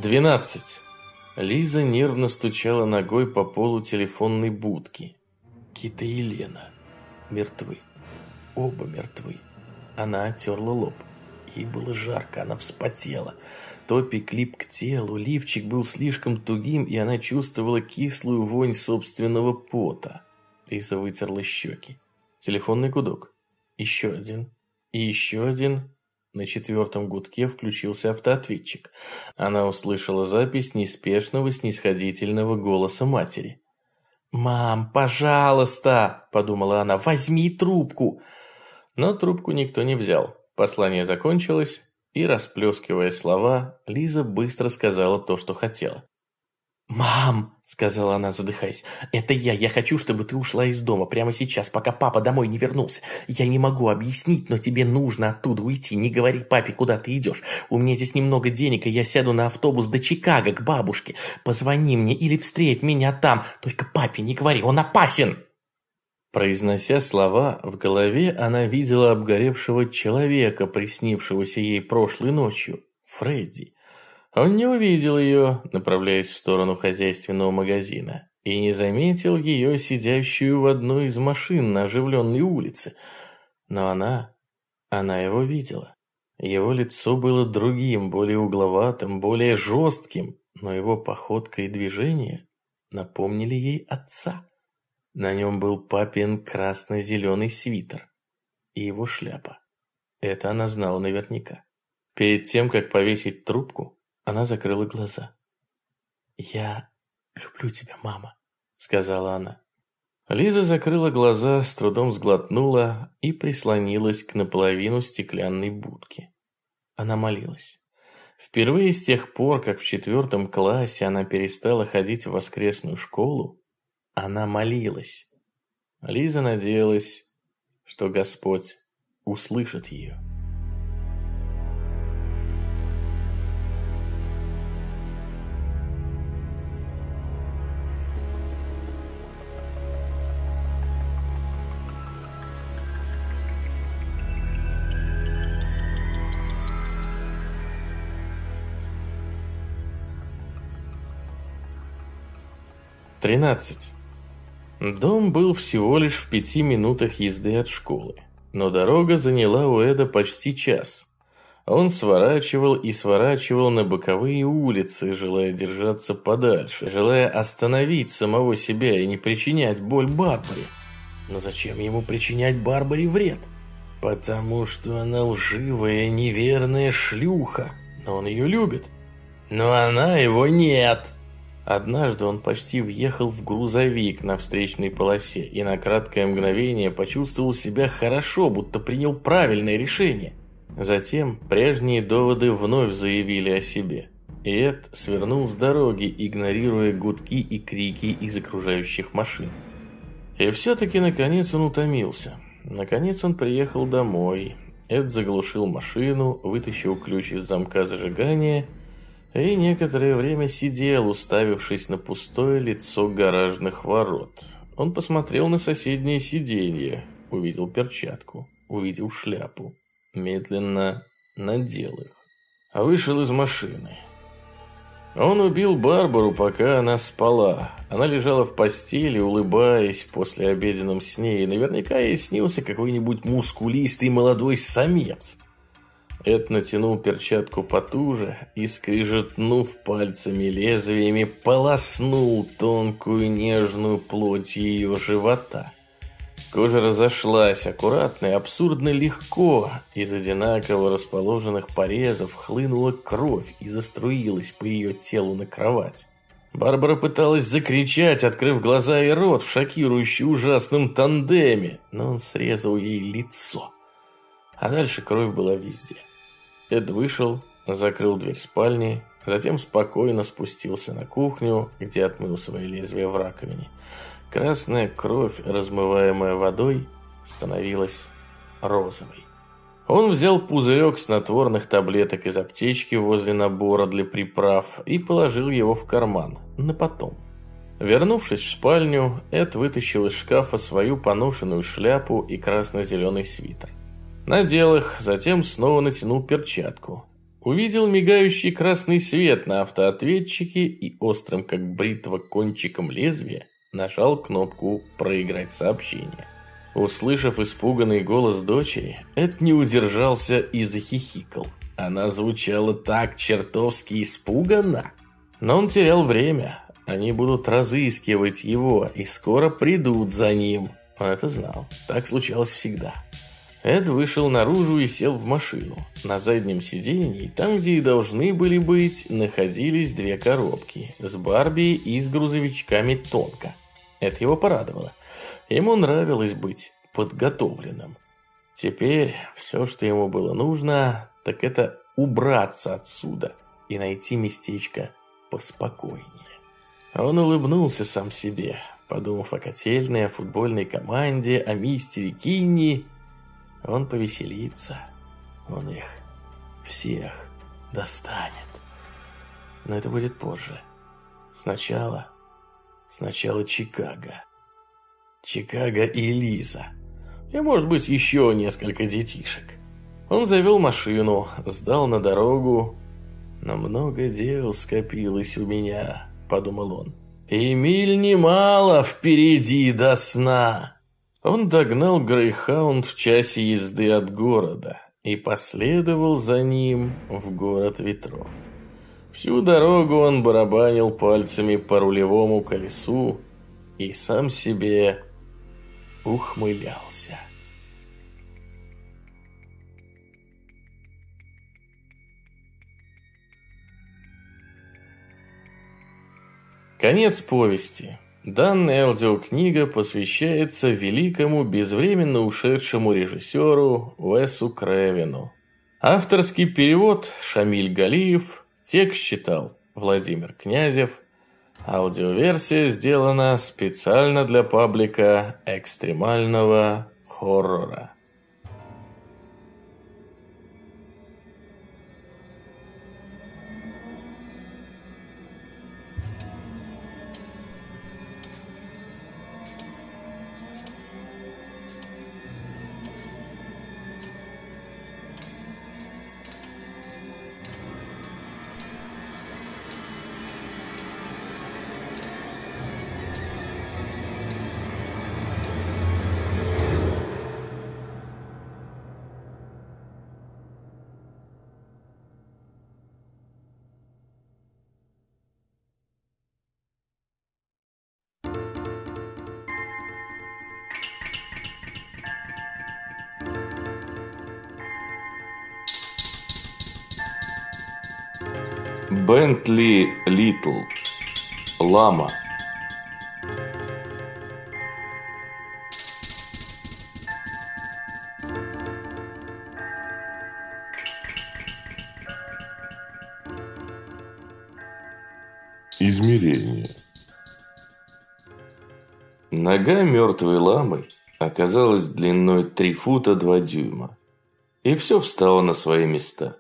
12. Лиза нервно стучала ногой по полу телефонной будки. Кита и Лена мертвы. Оба мертвы. Она оттерла лоб. Ей было жарко, она вспотела. Топик лип к телу, лифчик был слишком тугим, и она чувствовала кислую вонь собственного пота. Лиза вытерла щеки. Телефонный гудок. Еще один. И еще один. На четвертом гудке включился автоответчик. Она услышала запись неспешного снисходительного голоса матери. «Мам, пожалуйста!» – подумала она. «Возьми трубку!» Но трубку никто не взял. Послание закончилось, и, расплескивая слова, Лиза быстро сказала то, что хотела. «Мам!» – сказала она, задыхаясь. «Это я. Я хочу, чтобы ты ушла из дома прямо сейчас, пока папа домой не вернулся. Я не могу объяснить, но тебе нужно оттуда уйти. Не говори папе, куда ты идешь. У меня здесь немного денег, и я сяду на автобус до Чикаго к бабушке. Позвони мне или встреть меня там. Только папе не говори, он опасен!» Произнося слова, в голове она видела обгоревшего человека, приснившегося ей прошлой ночью, Фредди. Он не увидел ее, направляясь в сторону хозяйственного магазина, и не заметил ее, сидящую в одной из машин на оживленной улице. Но она, она его видела. Его лицо было другим, более угловатым, более жестким, но его походка и движение напомнили ей отца. На нем был папин красно-зеленый свитер и его шляпа. Это она знала наверняка. Перед тем, как повесить трубку, она закрыла глаза. «Я люблю тебя, мама», — сказала она. Лиза закрыла глаза, с трудом сглотнула и прислонилась к наполовину стеклянной будке. Она молилась. Впервые с тех пор, как в четвертом классе она перестала ходить в воскресную школу, она молилась. Лиза надеялась, что Господь услышит ее. Тринадцать. Дом был всего лишь в пяти минутах езды от школы, но дорога заняла у Эда почти час. Он сворачивал и сворачивал на боковые улицы, желая держаться подальше, желая остановить самого себя и не причинять боль Барбаре. Но зачем ему причинять Барбаре вред? Потому что она лживая, неверная шлюха, но он ее любит. Но она его нет. Однажды он почти въехал в грузовик на встречной полосе и на краткое мгновение почувствовал себя хорошо, будто принял правильное решение. Затем прежние доводы вновь заявили о себе. И Эд свернул с дороги, игнорируя гудки и крики из окружающих машин. И все-таки, наконец, он утомился. Наконец он приехал домой. Эд заглушил машину, вытащил ключ из замка зажигания – и некоторое время сидел, уставившись на пустое лицо гаражных ворот. Он посмотрел на соседнее сиденье, увидел перчатку, увидел шляпу, медленно надел их, а вышел из машины. Он убил Барбару, пока она спала. Она лежала в постели, улыбаясь в послеобеденном сне, и наверняка ей снился какой-нибудь мускулистый молодой самец. Эд натянул перчатку потуже и, скрижетнув пальцами лезвиями, полоснул тонкую нежную плоть ее живота. Кожа разошлась аккуратно и абсурдно легко. Из одинаково расположенных порезов хлынула кровь и заструилась по ее телу на кровать. Барбара пыталась закричать, открыв глаза и рот в шокирующе ужасном тандеме, но он срезал ей лицо. А дальше кровь была везде. Эд вышел, закрыл дверь спальни, затем спокойно спустился на кухню, где отмыл свои лезвия в раковине. Красная кровь, размываемая водой, становилась розовой. Он взял пузырек снотворных таблеток из аптечки возле набора для приправ и положил его в карман, на потом. Вернувшись в спальню, Эд вытащил из шкафа свою поношенную шляпу и красно-зеленый свитер. Надел их, затем снова натянул перчатку. увидел мигающий красный свет на автоответчике и острым, как бритва, кончиком лезвия нажал кнопку «Проиграть сообщение». Услышав испуганный голос дочери, Эд не удержался и захихикал. Она звучала так чертовски испуганно. Но он терял время. Они будут разыскивать его и скоро придут за ним. Он это знал. Так случалось всегда. Эд вышел наружу и сел в машину. На заднем сиденье, там, где и должны были быть, находились две коробки с Барби и с грузовичками Тонко. Это его порадовало. Ему нравилось быть подготовленным. Теперь все, что ему было нужно, так это убраться отсюда и найти местечко поспокойнее. Он улыбнулся сам себе, подумав о котельной, о футбольной команде, о мистере Кинни он повеселится. Он их всех достанет. Но это будет позже. Сначала... Сначала Чикаго. Чикаго и Лиза. И, может быть, еще несколько детишек. Он завел машину, сдал на дорогу. Но много дел скопилось у меня, подумал он. И миль немало впереди до сна. Он догнал Грейхаунд в часе езды от города и последовал за ним в город ветров. Всю дорогу он барабанил пальцами по рулевому колесу и сам себе ухмылялся. Конец повести. Данная аудиокнига посвящается великому безвременно ушедшему режиссеру Уэсу Кревину. Авторский перевод Шамиль Галиев, текст читал Владимир Князев, аудиоверсия сделана специально для паблика экстремального хоррора. Бентли Литл. Лама. Измерение. Нога мертвой ламы оказалась длиной 3 фута 2 дюйма. И все встало на свои места.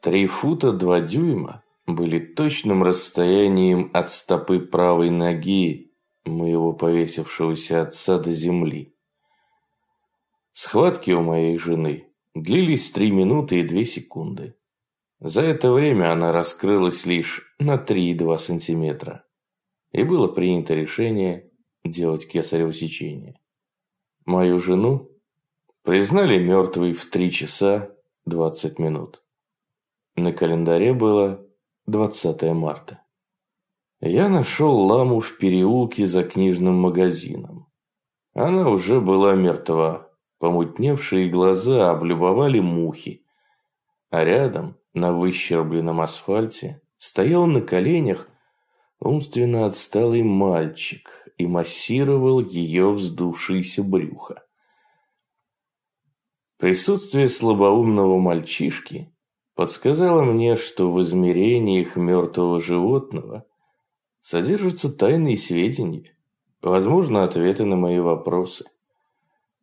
3 фута 2 дюйма были точным расстоянием от стопы правой ноги моего повесившегося отца до земли. Схватки у моей жены длились три минуты и две секунды. За это время она раскрылась лишь на 3,2 сантиметра. И было принято решение делать кесарево сечение. Мою жену признали мертвой в 3 часа 20 минут. На календаре было 20 марта. Я нашел ламу в переулке за книжным магазином. Она уже была мертва. Помутневшие глаза облюбовали мухи. А рядом, на выщербленном асфальте, стоял на коленях умственно отсталый мальчик и массировал ее вздувшееся брюхо. Присутствие слабоумного мальчишки подсказала мне, что в измерениях мертвого животного содержатся тайные сведения, возможно, ответы на мои вопросы.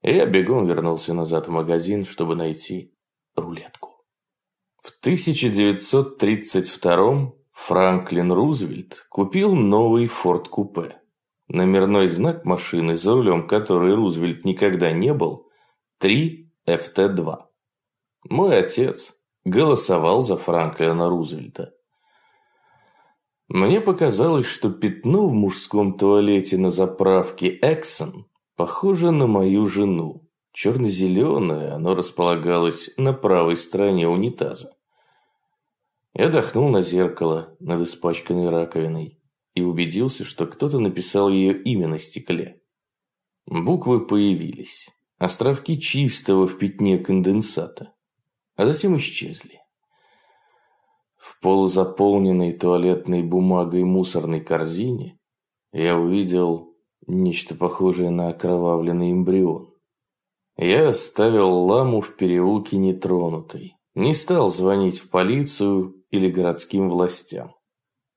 Я бегом вернулся назад в магазин, чтобы найти рулетку. В 1932 Франклин Рузвельт купил новый Форд Купе. Номерной знак машины, за рулем которой Рузвельт никогда не был, 3 FT2. Мой отец голосовал за Франклина Рузвельта. Мне показалось, что пятно в мужском туалете на заправке Эксон похоже на мою жену. Черно-зеленое, оно располагалось на правой стороне унитаза. Я дохнул на зеркало над испачканной раковиной и убедился, что кто-то написал ее имя на стекле. Буквы появились. Островки чистого в пятне конденсата. А затем исчезли. В полузаполненной туалетной бумагой мусорной корзине я увидел нечто похожее на окровавленный эмбрион. Я оставил ламу в переулке нетронутой. Не стал звонить в полицию или городским властям.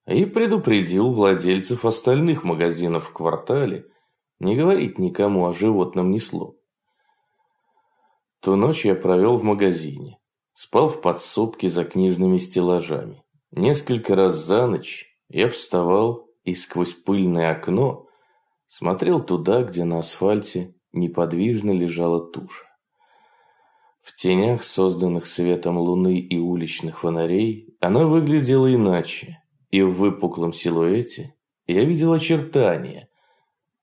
И предупредил владельцев остальных магазинов в квартале не говорить никому о животном ни слова. Ту ночь я провел в магазине. Спал в подсобке за книжными стеллажами. Несколько раз за ночь я вставал и сквозь пыльное окно смотрел туда, где на асфальте неподвижно лежала туша. В тенях, созданных светом луны и уличных фонарей, она выглядела иначе, и в выпуклом силуэте я видел очертания,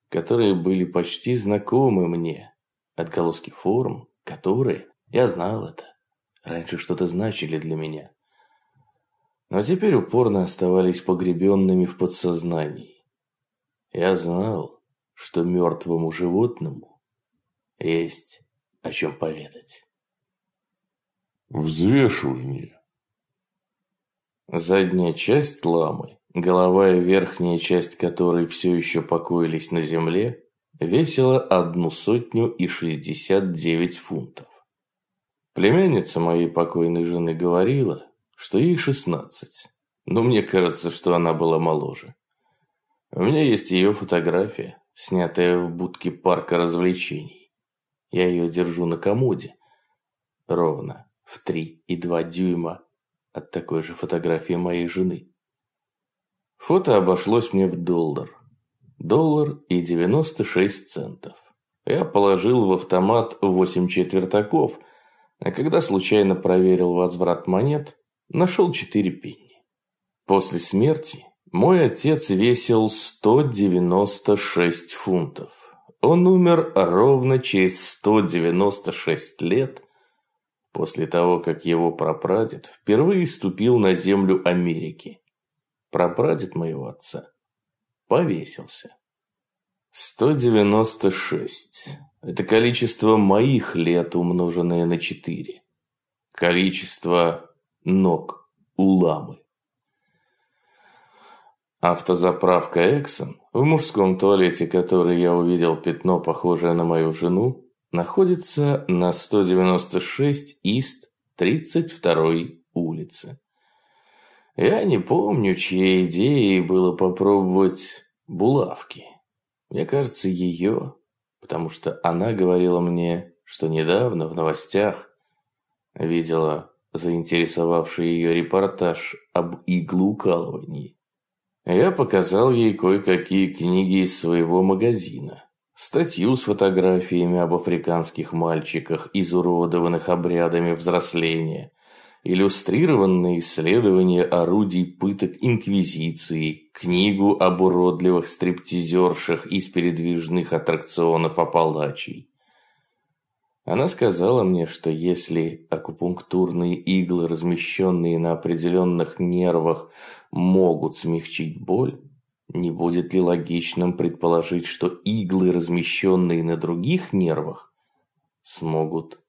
которые были почти знакомы мне, отголоски форм, которые, я знал это, раньше что-то значили для меня. Но теперь упорно оставались погребенными в подсознании. Я знал, что мертвому животному есть о чем поведать. Взвешивание. Задняя часть ламы, голова и верхняя часть которой все еще покоились на земле, весила одну сотню и шестьдесят девять фунтов. Племянница моей покойной жены говорила, что ей шестнадцать, но мне кажется, что она была моложе. У меня есть ее фотография, снятая в будке парка развлечений. Я ее держу на комоде, ровно в три и два дюйма от такой же фотографии моей жены. Фото обошлось мне в доллар. Доллар и 96 центов. Я положил в автомат 8 четвертаков, а когда случайно проверил возврат монет, нашел 4 пенни. После смерти мой отец весил 196 фунтов. Он умер ровно через 196 лет после того, как его прапрадед впервые ступил на землю Америки. Прапрадед моего отца повесился. 196. Это количество моих лет, умноженное на 4. Количество ног у ламы. Автозаправка Эксон, в мужском туалете который я увидел пятно, похожее на мою жену, находится на 196 Ист 32 улице. Я не помню, чьей идеей было попробовать булавки. Мне кажется, ее, потому что она говорила мне, что недавно в новостях видела заинтересовавший ее репортаж об иглоукалывании. Я показал ей кое-какие книги из своего магазина статью с фотографиями об африканских мальчиках, изуродованных обрядами взросления, иллюстрированные исследования орудий пыток Инквизиции, книгу об уродливых стриптизершах из передвижных аттракционов Апалачей. Она сказала мне, что если акупунктурные иглы, размещенные на определенных нервах, могут смягчить боль, не будет ли логичным предположить, что иглы, размещенные на других нервах, смогут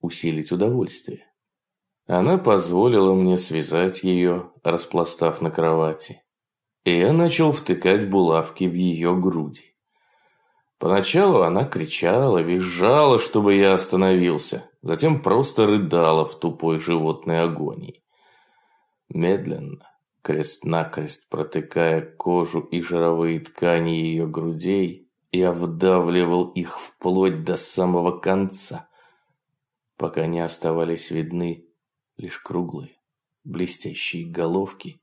усилить удовольствие? Она позволила мне связать ее, распластав на кровати. И я начал втыкать булавки в ее груди. Поначалу она кричала, визжала, чтобы я остановился, затем просто рыдала в тупой животной агонии. Медленно, крест-накрест протыкая кожу и жировые ткани ее грудей, я вдавливал их вплоть до самого конца, пока не оставались видны лишь круглые, блестящие головки,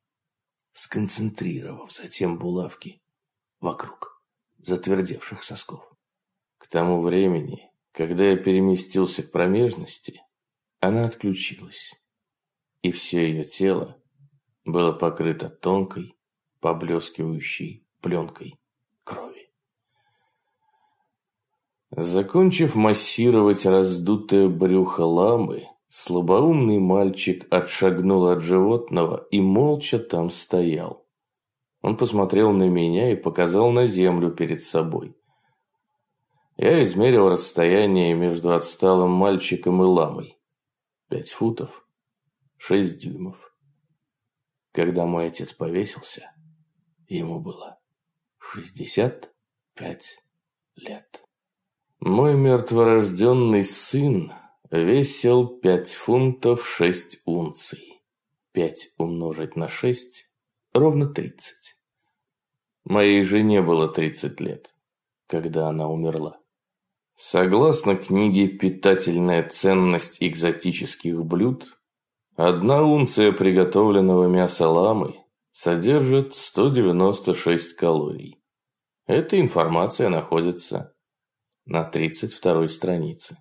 сконцентрировав затем булавки вокруг затвердевших сосков. К тому времени, когда я переместился к промежности, она отключилась. и все ее тело было покрыто тонкой, поблескивающей пленкой крови. Закончив массировать раздутое брюхо ламы, слабоумный мальчик отшагнул от животного и молча там стоял. Он посмотрел на меня и показал на землю перед собой. Я измерил расстояние между отсталым мальчиком и ламой. Пять футов, шесть дюймов. Когда мой отец повесился, ему было шестьдесят пять лет. Мой мертворожденный сын весил пять фунтов шесть унций. Пять умножить на шесть ровно тридцать. Моей жене было тридцать лет, когда она умерла. Согласно книге «Питательная ценность экзотических блюд», одна унция приготовленного мяса ламы содержит 196 калорий. Эта информация находится на 32 странице.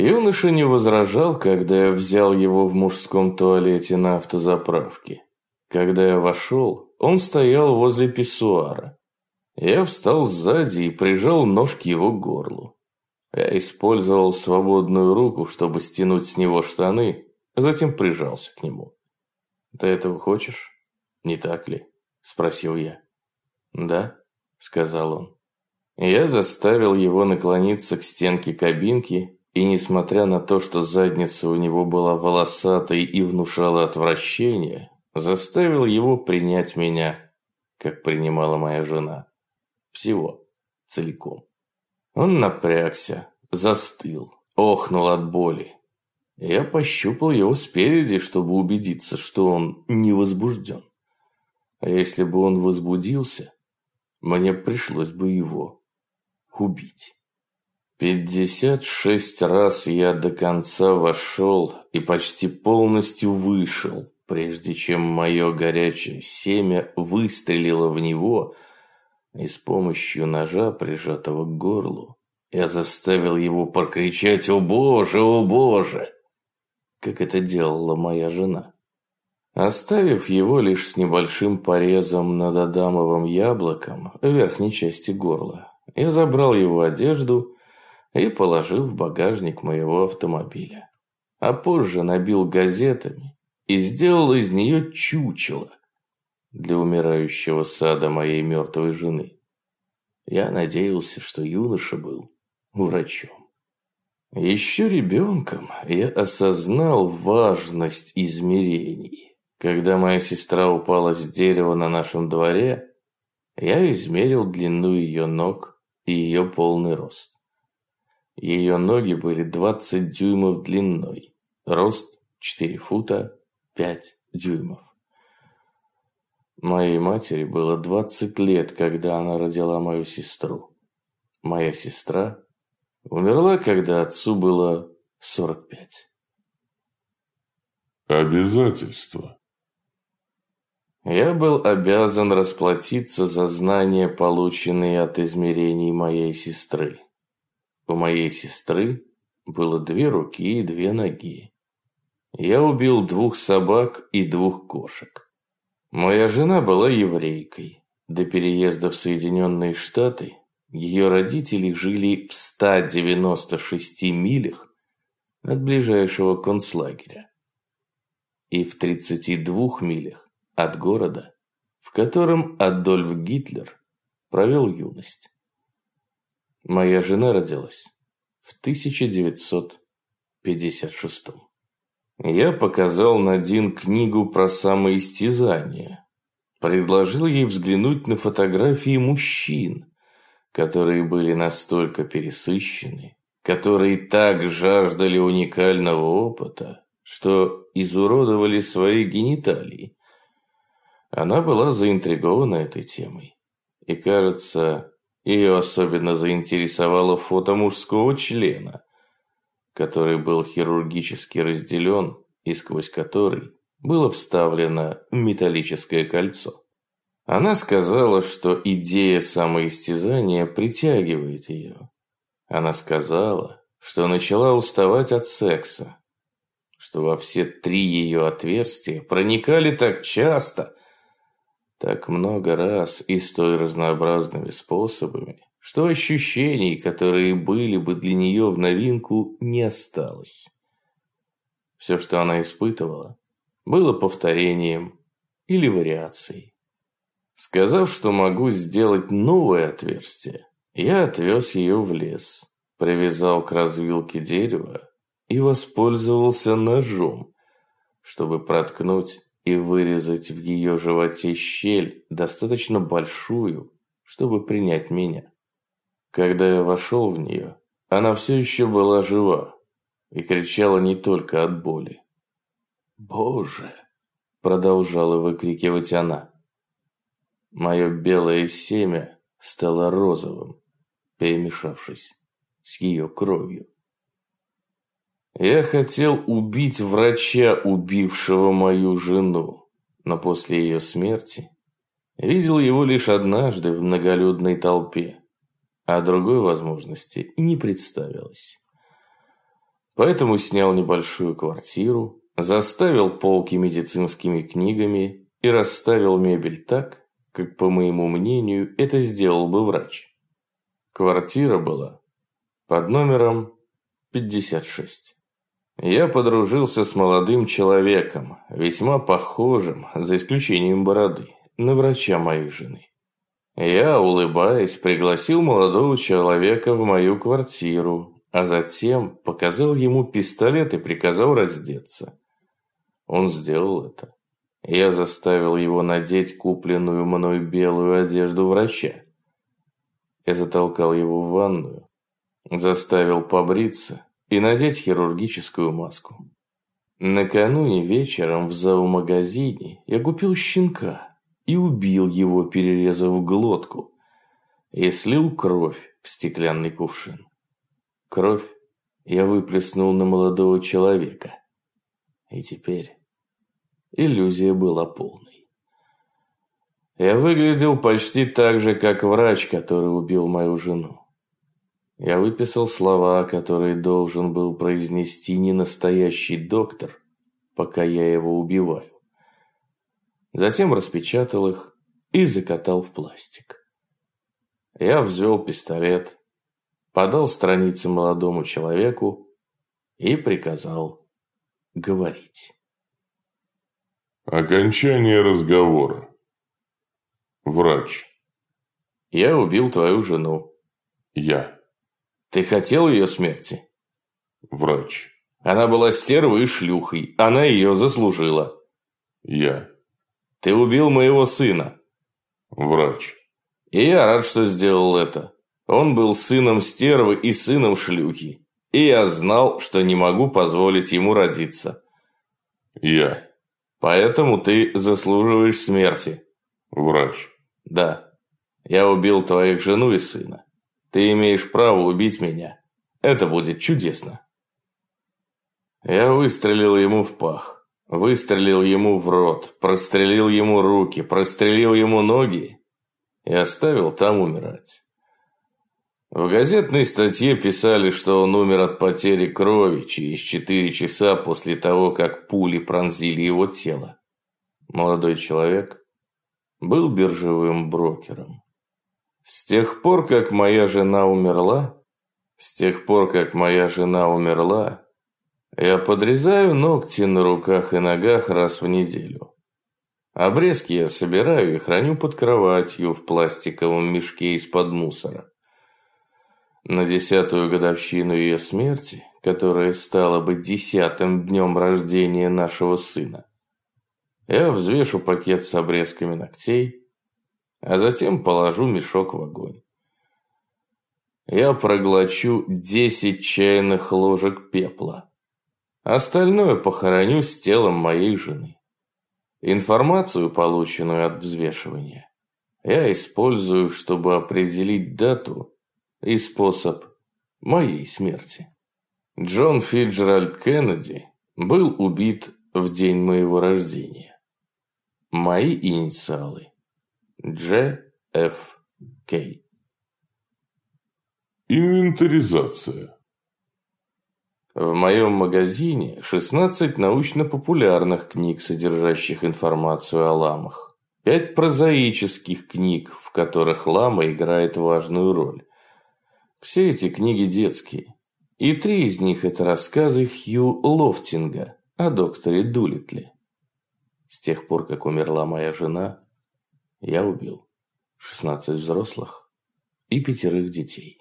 Юноша не возражал, когда я взял его в мужском туалете на автозаправке. Когда я вошел, он стоял возле писсуара. Я встал сзади и прижал нож к его горлу. Я использовал свободную руку, чтобы стянуть с него штаны, а затем прижался к нему. «Ты этого хочешь? Не так ли?» – спросил я. «Да», – сказал он. Я заставил его наклониться к стенке кабинки, и несмотря на то, что задница у него была волосатой и внушала отвращение, заставил его принять меня, как принимала моя жена. Всего. Целиком. Он напрягся, застыл, охнул от боли. Я пощупал его спереди, чтобы убедиться, что он не возбужден. А если бы он возбудился, мне пришлось бы его убить. Пятьдесят шесть раз я до конца вошел и почти полностью вышел, прежде чем мое горячее семя выстрелило в него – и с помощью ножа, прижатого к горлу, я заставил его прокричать «О боже, о боже!», как это делала моя жена. Оставив его лишь с небольшим порезом над адамовым яблоком в верхней части горла, я забрал его одежду и положил в багажник моего автомобиля. А позже набил газетами и сделал из нее чучело, для умирающего сада моей мертвой жены. Я надеялся, что юноша был врачом. Еще ребенком я осознал важность измерений. Когда моя сестра упала с дерева на нашем дворе, я измерил длину ее ног и ее полный рост. Ее ноги были 20 дюймов длиной, рост 4 фута 5 дюймов. Моей матери было 20 лет, когда она родила мою сестру. Моя сестра умерла, когда отцу было 45. Обязательства. Я был обязан расплатиться за знания, полученные от измерений моей сестры. У моей сестры было две руки и две ноги. Я убил двух собак и двух кошек. Моя жена была еврейкой. До переезда в Соединенные Штаты ее родители жили в 196 милях от ближайшего концлагеря и в 32 милях от города, в котором Адольф Гитлер провел юность. Моя жена родилась в 1956 я показал Надин книгу про самоистязание. Предложил ей взглянуть на фотографии мужчин, которые были настолько пересыщены, которые так жаждали уникального опыта, что изуродовали свои гениталии. Она была заинтригована этой темой. И, кажется, ее особенно заинтересовало фото мужского члена, который был хирургически разделен и сквозь который было вставлено металлическое кольцо. Она сказала, что идея самоистязания притягивает ее. Она сказала, что начала уставать от секса. что во все три ее отверстия проникали так часто, так много раз и столь разнообразными способами, что ощущений, которые были бы для нее в новинку, не осталось. Все, что она испытывала, было повторением или вариацией. Сказав, что могу сделать новое отверстие, я отвез ее в лес, привязал к развилке дерева и воспользовался ножом, чтобы проткнуть и вырезать в ее животе щель, достаточно большую, чтобы принять меня. Когда я вошел в нее, она все еще была жива и кричала не только от боли. «Боже!» – продолжала выкрикивать она. Мое белое семя стало розовым, перемешавшись с ее кровью. Я хотел убить врача, убившего мою жену, но после ее смерти видел его лишь однажды в многолюдной толпе, а другой возможности не представилось. Поэтому снял небольшую квартиру, заставил полки медицинскими книгами и расставил мебель так, как, по моему мнению, это сделал бы врач. Квартира была под номером 56. Я подружился с молодым человеком, весьма похожим, за исключением бороды, на врача моей жены. Я, улыбаясь, пригласил молодого человека в мою квартиру, а затем показал ему пистолет и приказал раздеться. Он сделал это. Я заставил его надеть купленную мной белую одежду врача. Я затолкал его в ванную, заставил побриться и надеть хирургическую маску. Накануне вечером в зоомагазине я купил щенка и убил его, перерезав глотку, и слил кровь в стеклянный кувшин. Кровь я выплеснул на молодого человека. И теперь иллюзия была полной. Я выглядел почти так же, как врач, который убил мою жену. Я выписал слова, которые должен был произнести не настоящий доктор, пока я его убиваю. Затем распечатал их и закатал в пластик. Я взвел пистолет, подал страницы молодому человеку и приказал говорить. Окончание разговора. Врач. Я убил твою жену. Я. Ты хотел ее смерти? Врач. Она была стервой и шлюхой. Она ее заслужила. Я. Ты убил моего сына. Врач. И я рад, что сделал это. Он был сыном стервы и сыном шлюхи. И я знал, что не могу позволить ему родиться. Я. Поэтому ты заслуживаешь смерти. Врач. Да. Я убил твоих жену и сына. Ты имеешь право убить меня. Это будет чудесно. Я выстрелил ему в пах. Выстрелил ему в рот. Прострелил ему руки. Прострелил ему ноги. И оставил там умирать. В газетной статье писали, что он умер от потери крови через 4 часа после того, как пули пронзили его тело. Молодой человек был биржевым брокером. С тех пор, как моя жена умерла, с тех пор, как моя жена умерла, я подрезаю ногти на руках и ногах раз в неделю. Обрезки я собираю и храню под кроватью в пластиковом мешке из-под мусора. На десятую годовщину ее смерти, которая стала бы десятым днем рождения нашего сына, я взвешу пакет с обрезками ногтей, а затем положу мешок в огонь. Я проглочу десять чайных ложек пепла. Остальное похороню с телом моей жены. Информацию, полученную от взвешивания, я использую, чтобы определить дату и способ моей смерти. Джон Фиджеральд Кеннеди был убит в день моего рождения. Мои инициалы Дж. Ф. Кей. Инвентаризация. В моем магазине 16 научно-популярных книг, содержащих информацию о ламах. Пять прозаических книг, в которых лама играет важную роль. Все эти книги детские. И три из них это рассказы Хью Лофтинга о докторе Дулитле. С тех пор, как умерла моя жена, я убил 16 взрослых и пятерых детей.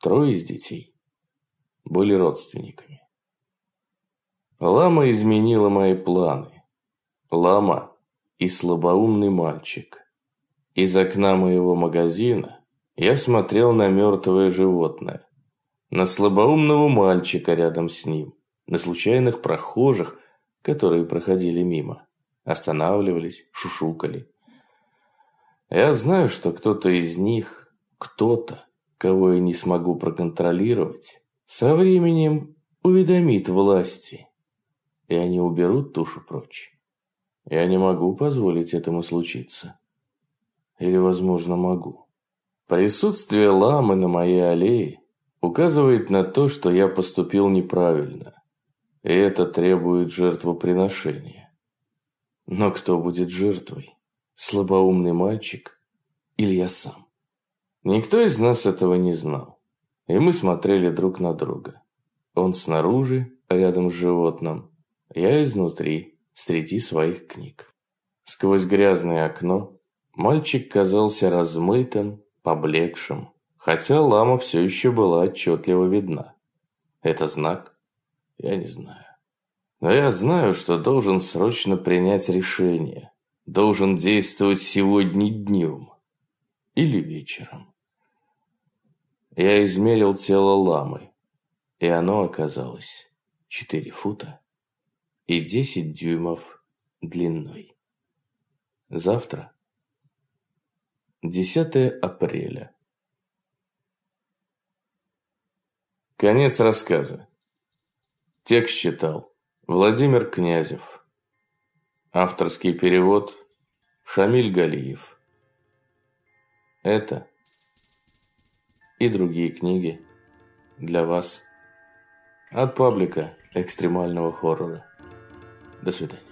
Трое из детей были родственниками. Лама изменила мои планы. Лама и слабоумный мальчик. Из окна моего магазина я смотрел на мертвое животное, на слабоумного мальчика рядом с ним, на случайных прохожих, которые проходили мимо, останавливались, шушукали. Я знаю, что кто-то из них, кто-то, кого я не смогу проконтролировать, со временем уведомит власти, и они уберут тушу прочь. Я не могу позволить этому случиться. Или, возможно, могу. Присутствие ламы на моей аллее указывает на то, что я поступил неправильно, и это требует жертвоприношения. Но кто будет жертвой? Слабоумный мальчик или я сам? Никто из нас этого не знал. И мы смотрели друг на друга. Он снаружи, рядом с животным. Я изнутри, среди своих книг. Сквозь грязное окно мальчик казался размытым, поблекшим, хотя лама все еще была отчетливо видна. Это знак? Я не знаю. Но я знаю, что должен срочно принять решение. Должен действовать сегодня днем. Или вечером. Я измерил тело ламы, и оно оказалось 4 фута и 10 дюймов длиной. Завтра, 10 апреля. Конец рассказа. Текст читал Владимир Князев. Авторский перевод Шамиль Галиев. Это и другие книги для вас от паблика экстремального хоррора. До свидания.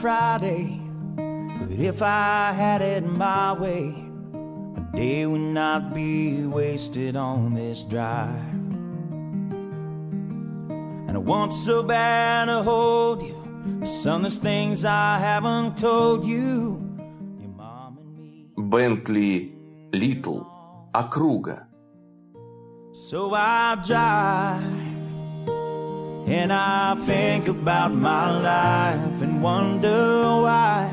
Friday. But if I had it my way, a day would not be wasted on this drive. And I want so bad to hold you. Son, there's things I haven't told you. Your mom and me. Бентли Литл. Округа. So I drive. And I think about my life and wonder why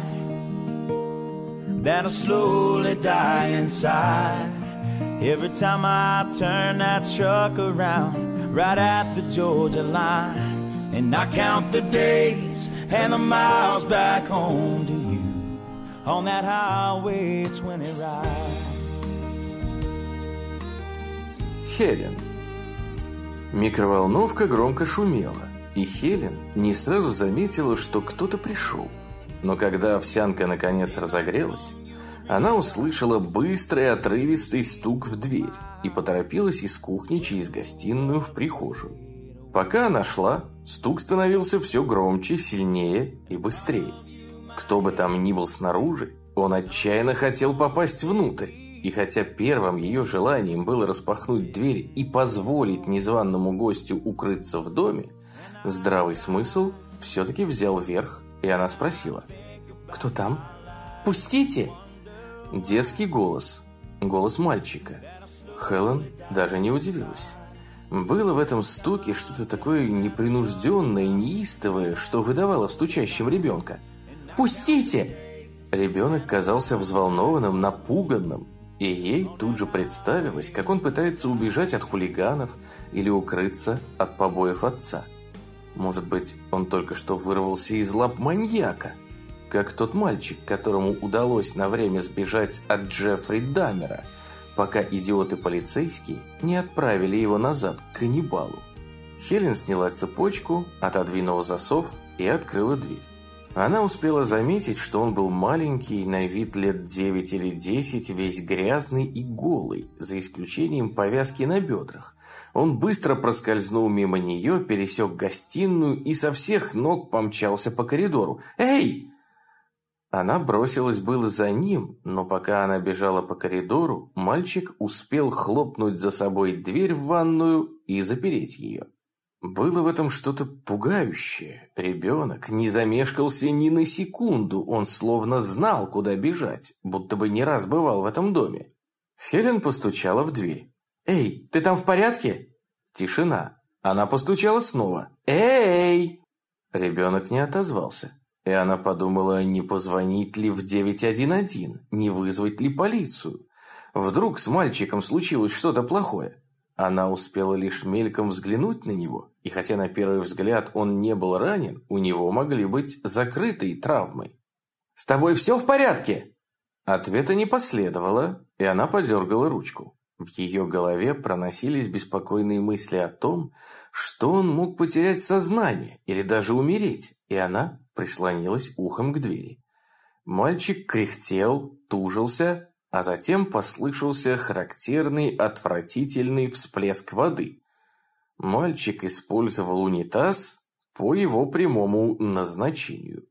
that I slowly die inside. Every time I turn that truck around, right at the Georgia line, and I count the days and the miles back home to you on that highway 20 ride. Хелен. Микроволновка громко шумела, И Хелен не сразу заметила, что кто-то пришел. Но когда овсянка наконец разогрелась, она услышала быстрый отрывистый стук в дверь и поторопилась из кухни через гостиную в прихожую. Пока она шла, стук становился все громче, сильнее и быстрее. Кто бы там ни был снаружи, он отчаянно хотел попасть внутрь. И хотя первым ее желанием было распахнуть дверь и позволить незваному гостю укрыться в доме, здравый смысл все-таки взял верх, и она спросила. «Кто там?» «Пустите!» Детский голос. голос мальчика. Хелен даже не удивилась. Было в этом стуке что-то такое непринужденное, неистовое, что выдавало в стучащем ребенка. «Пустите!» Ребенок казался взволнованным, напуганным, и ей тут же представилось, как он пытается убежать от хулиганов или укрыться от побоев отца. Может быть, он только что вырвался из лап маньяка, как тот мальчик, которому удалось на время сбежать от Джеффри Даммера – пока идиоты-полицейские не отправили его назад к каннибалу. Хелен сняла цепочку, отодвинула засов и открыла дверь. Она успела заметить, что он был маленький, на вид лет 9 или 10, весь грязный и голый, за исключением повязки на бедрах. Он быстро проскользнул мимо нее, пересек гостиную и со всех ног помчался по коридору. «Эй!» Она бросилась было за ним, но пока она бежала по коридору, мальчик успел хлопнуть за собой дверь в ванную и запереть ее. Было в этом что-то пугающее. Ребенок не замешкался ни на секунду, он словно знал, куда бежать, будто бы не раз бывал в этом доме. Хелен постучала в дверь. «Эй, ты там в порядке?» Тишина. Она постучала снова. «Эй!» Ребенок не отозвался. И она подумала, не позвонить ли в 911, не вызвать ли полицию. Вдруг с мальчиком случилось что-то плохое. Она успела лишь мельком взглянуть на него, и хотя на первый взгляд он не был ранен, у него могли быть закрытые травмы. «С тобой все в порядке?» Ответа не последовало, и она подергала ручку. В ее голове проносились беспокойные мысли о том, что он мог потерять сознание или даже умереть, и она прислонилась ухом к двери. Мальчик кряхтел, тужился, а затем послышался характерный отвратительный всплеск воды. Мальчик использовал унитаз по его прямому назначению.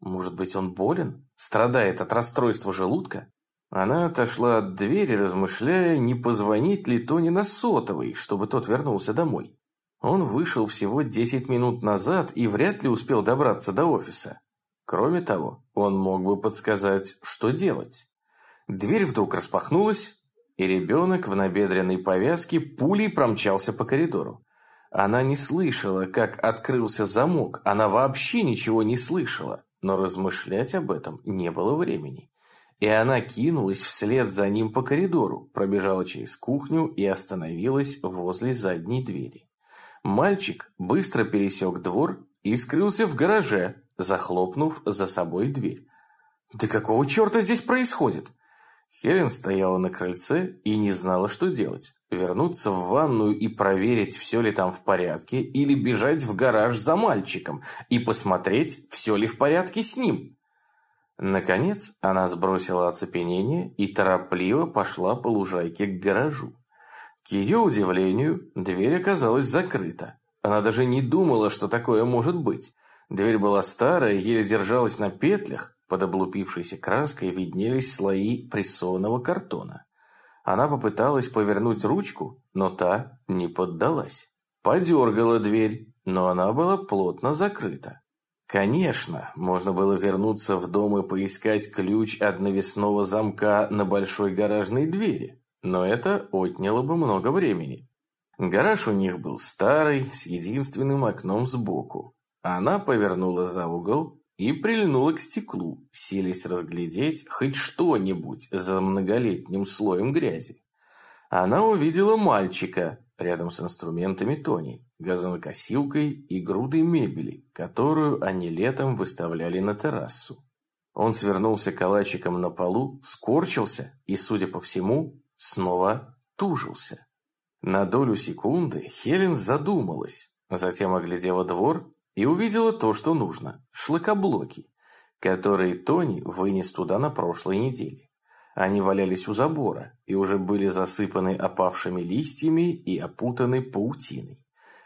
Может быть, он болен? Страдает от расстройства желудка? Она отошла от двери, размышляя, не позвонить ли Тони на сотовый, чтобы тот вернулся домой. Он вышел всего 10 минут назад и вряд ли успел добраться до офиса. Кроме того, он мог бы подсказать, что делать. Дверь вдруг распахнулась, и ребенок в набедренной повязке пулей промчался по коридору. Она не слышала, как открылся замок, она вообще ничего не слышала, но размышлять об этом не было времени. И она кинулась вслед за ним по коридору, пробежала через кухню и остановилась возле задней двери. Мальчик быстро пересек двор и скрылся в гараже, захлопнув за собой дверь. «Да какого черта здесь происходит?» Хелен стояла на крыльце и не знала, что делать. Вернуться в ванную и проверить, все ли там в порядке, или бежать в гараж за мальчиком и посмотреть, все ли в порядке с ним. Наконец, она сбросила оцепенение и торопливо пошла по лужайке к гаражу. К ее удивлению, дверь оказалась закрыта. Она даже не думала, что такое может быть. Дверь была старая, еле держалась на петлях, под облупившейся краской виднелись слои прессованного картона. Она попыталась повернуть ручку, но та не поддалась. Подергала дверь, но она была плотно закрыта. Конечно, можно было вернуться в дом и поискать ключ от навесного замка на большой гаражной двери но это отняло бы много времени. Гараж у них был старый, с единственным окном сбоку. Она повернула за угол и прильнула к стеклу, силясь разглядеть хоть что-нибудь за многолетним слоем грязи. Она увидела мальчика рядом с инструментами Тони, газонокосилкой и грудой мебели, которую они летом выставляли на террасу. Он свернулся калачиком на полу, скорчился и, судя по всему, снова тужился. На долю секунды Хелен задумалась, затем оглядела двор и увидела то, что нужно – шлакоблоки, которые Тони вынес туда на прошлой неделе. Они валялись у забора и уже были засыпаны опавшими листьями и опутаны паутиной.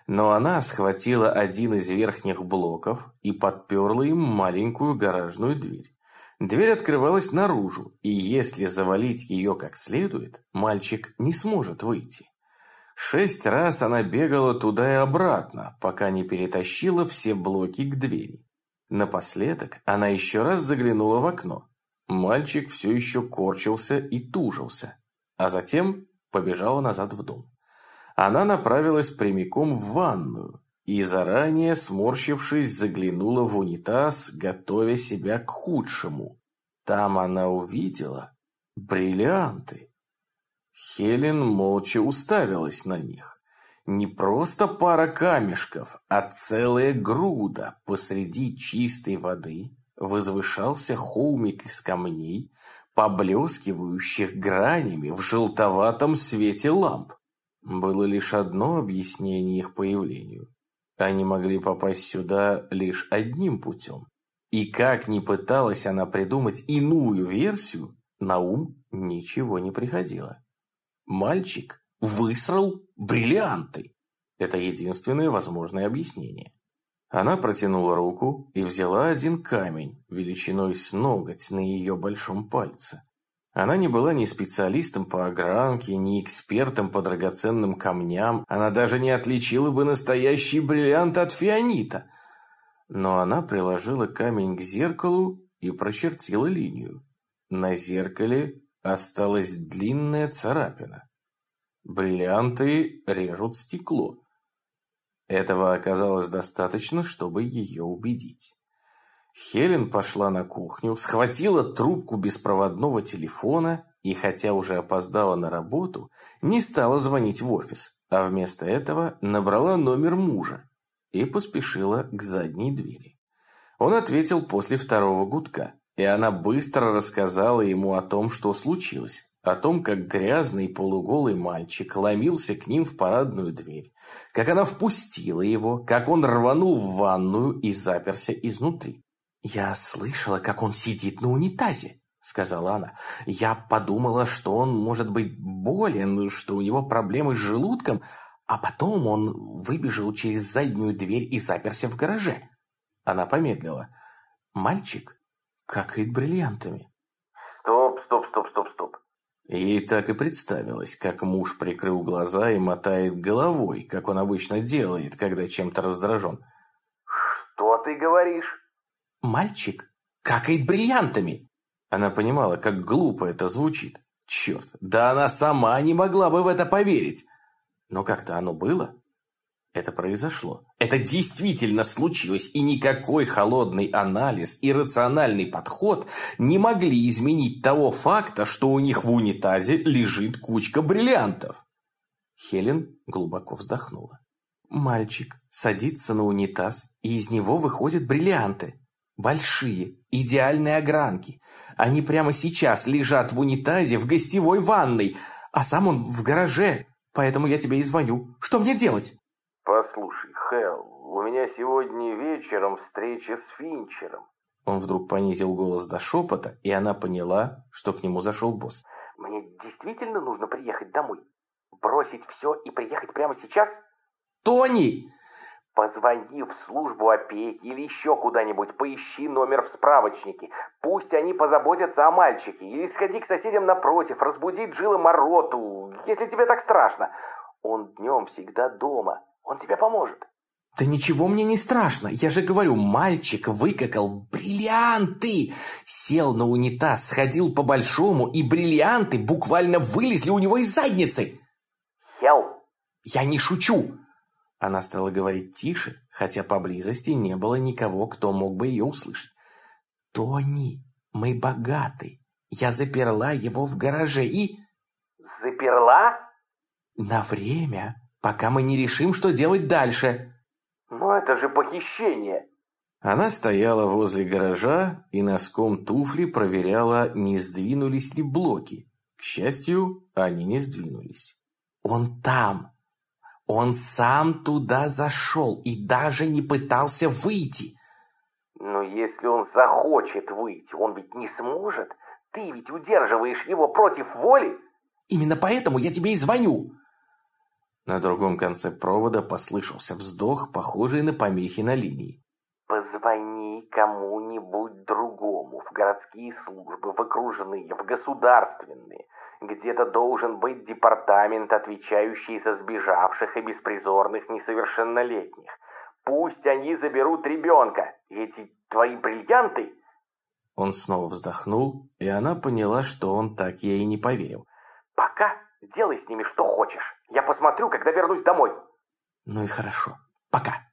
Но она схватила один из верхних блоков и подперла им маленькую гаражную дверь. Дверь открывалась наружу, и если завалить ее как следует, мальчик не сможет выйти. Шесть раз она бегала туда и обратно, пока не перетащила все блоки к двери. Напоследок она еще раз заглянула в окно. Мальчик все еще корчился и тужился. а затем побежала назад в дом. Она направилась прямиком в ванную и, заранее сморщившись, заглянула в унитаз, готовя себя к худшему. Там она увидела бриллианты. Хелен молча уставилась на них. Не просто пара камешков, а целая груда посреди чистой воды возвышался холмик из камней, поблескивающих гранями в желтоватом свете ламп. Было лишь одно объяснение их появлению. Они могли попасть сюда лишь одним путем. И как ни пыталась она придумать иную версию, на ум ничего не приходило. Мальчик высрал бриллианты. Это единственное возможное объяснение. Она протянула руку и взяла один камень, величиной с ноготь на ее большом пальце. Она не была ни специалистом по огранке, ни экспертом по драгоценным камням, она даже не отличила бы настоящий бриллиант от фианита. Но она приложила камень к зеркалу и прочертила линию. На зеркале осталась длинная царапина. Бриллианты режут стекло. Этого оказалось достаточно, чтобы ее убедить. Хелен пошла на кухню, схватила трубку беспроводного телефона и, хотя уже опоздала на работу, не стала звонить в офис, а вместо этого набрала номер мужа и поспешила к задней двери. Он ответил после второго гудка, и она быстро рассказала ему о том, что случилось о том, как грязный полуголый мальчик ломился к ним в парадную дверь, как она впустила его, как он рванул в ванную и заперся изнутри. «Я слышала, как он сидит на унитазе», — сказала она. «Я подумала, что он может быть болен, что у него проблемы с желудком, а потом он выбежал через заднюю дверь и заперся в гараже». Она помедлила. «Мальчик какает бриллиантами». «Стоп, стоп, стоп, стоп. Ей так и представилось, как муж прикрыл глаза и мотает головой, как он обычно делает, когда чем-то раздражен. «Что ты говоришь?» «Мальчик какает бриллиантами!» Она понимала, как глупо это звучит. Черт, да она сама не могла бы в это поверить. Но как-то оно было. Это произошло. Это действительно случилось, и никакой холодный анализ и рациональный подход не могли изменить того факта, что у них в унитазе лежит кучка бриллиантов. Хелен глубоко вздохнула. Мальчик садится на унитаз, и из него выходят бриллианты. Большие, идеальные огранки. Они прямо сейчас лежат в унитазе в гостевой ванной, а сам он в гараже, поэтому я тебе и звоню. Что мне делать? «Послушай, Хелл, у меня сегодня вечером встреча с Финчером». Он вдруг понизил голос до шепота, и она поняла, что к нему зашел босс. «Мне действительно нужно приехать домой? Бросить все и приехать прямо сейчас?» «Тони!» Позвони в службу опеки или еще куда-нибудь, поищи номер в справочнике. Пусть они позаботятся о мальчике. Или сходи к соседям напротив, разбуди Джилла Мороту, если тебе так страшно. Он днем всегда дома. Он тебе поможет. Да ничего мне не страшно. Я же говорю, мальчик выкакал бриллианты. Сел на унитаз, сходил по-большому, и бриллианты буквально вылезли у него из задницы. Хел. Я не шучу. Она стала говорить тише, хотя поблизости не было никого, кто мог бы ее услышать. Тони, мы богаты. Я заперла его в гараже и... Заперла? На время пока мы не решим, что делать дальше». «Но это же похищение!» Она стояла возле гаража и носком туфли проверяла, не сдвинулись ли блоки. К счастью, они не сдвинулись. «Он там! Он сам туда зашел и даже не пытался выйти!» «Но если он захочет выйти, он ведь не сможет. Ты ведь удерживаешь его против воли!» «Именно поэтому я тебе и звоню!» На другом конце провода послышался вздох, похожий на помехи на линии. «Позвони кому-нибудь другому, в городские службы, в окружные, в государственные. Где-то должен быть департамент, отвечающий за сбежавших и беспризорных несовершеннолетних. Пусть они заберут ребенка. Эти твои бриллианты...» Он снова вздохнул, и она поняла, что он так ей не поверил. Пока делай с ними что хочешь. Я посмотрю, когда вернусь домой. Ну и хорошо. Пока.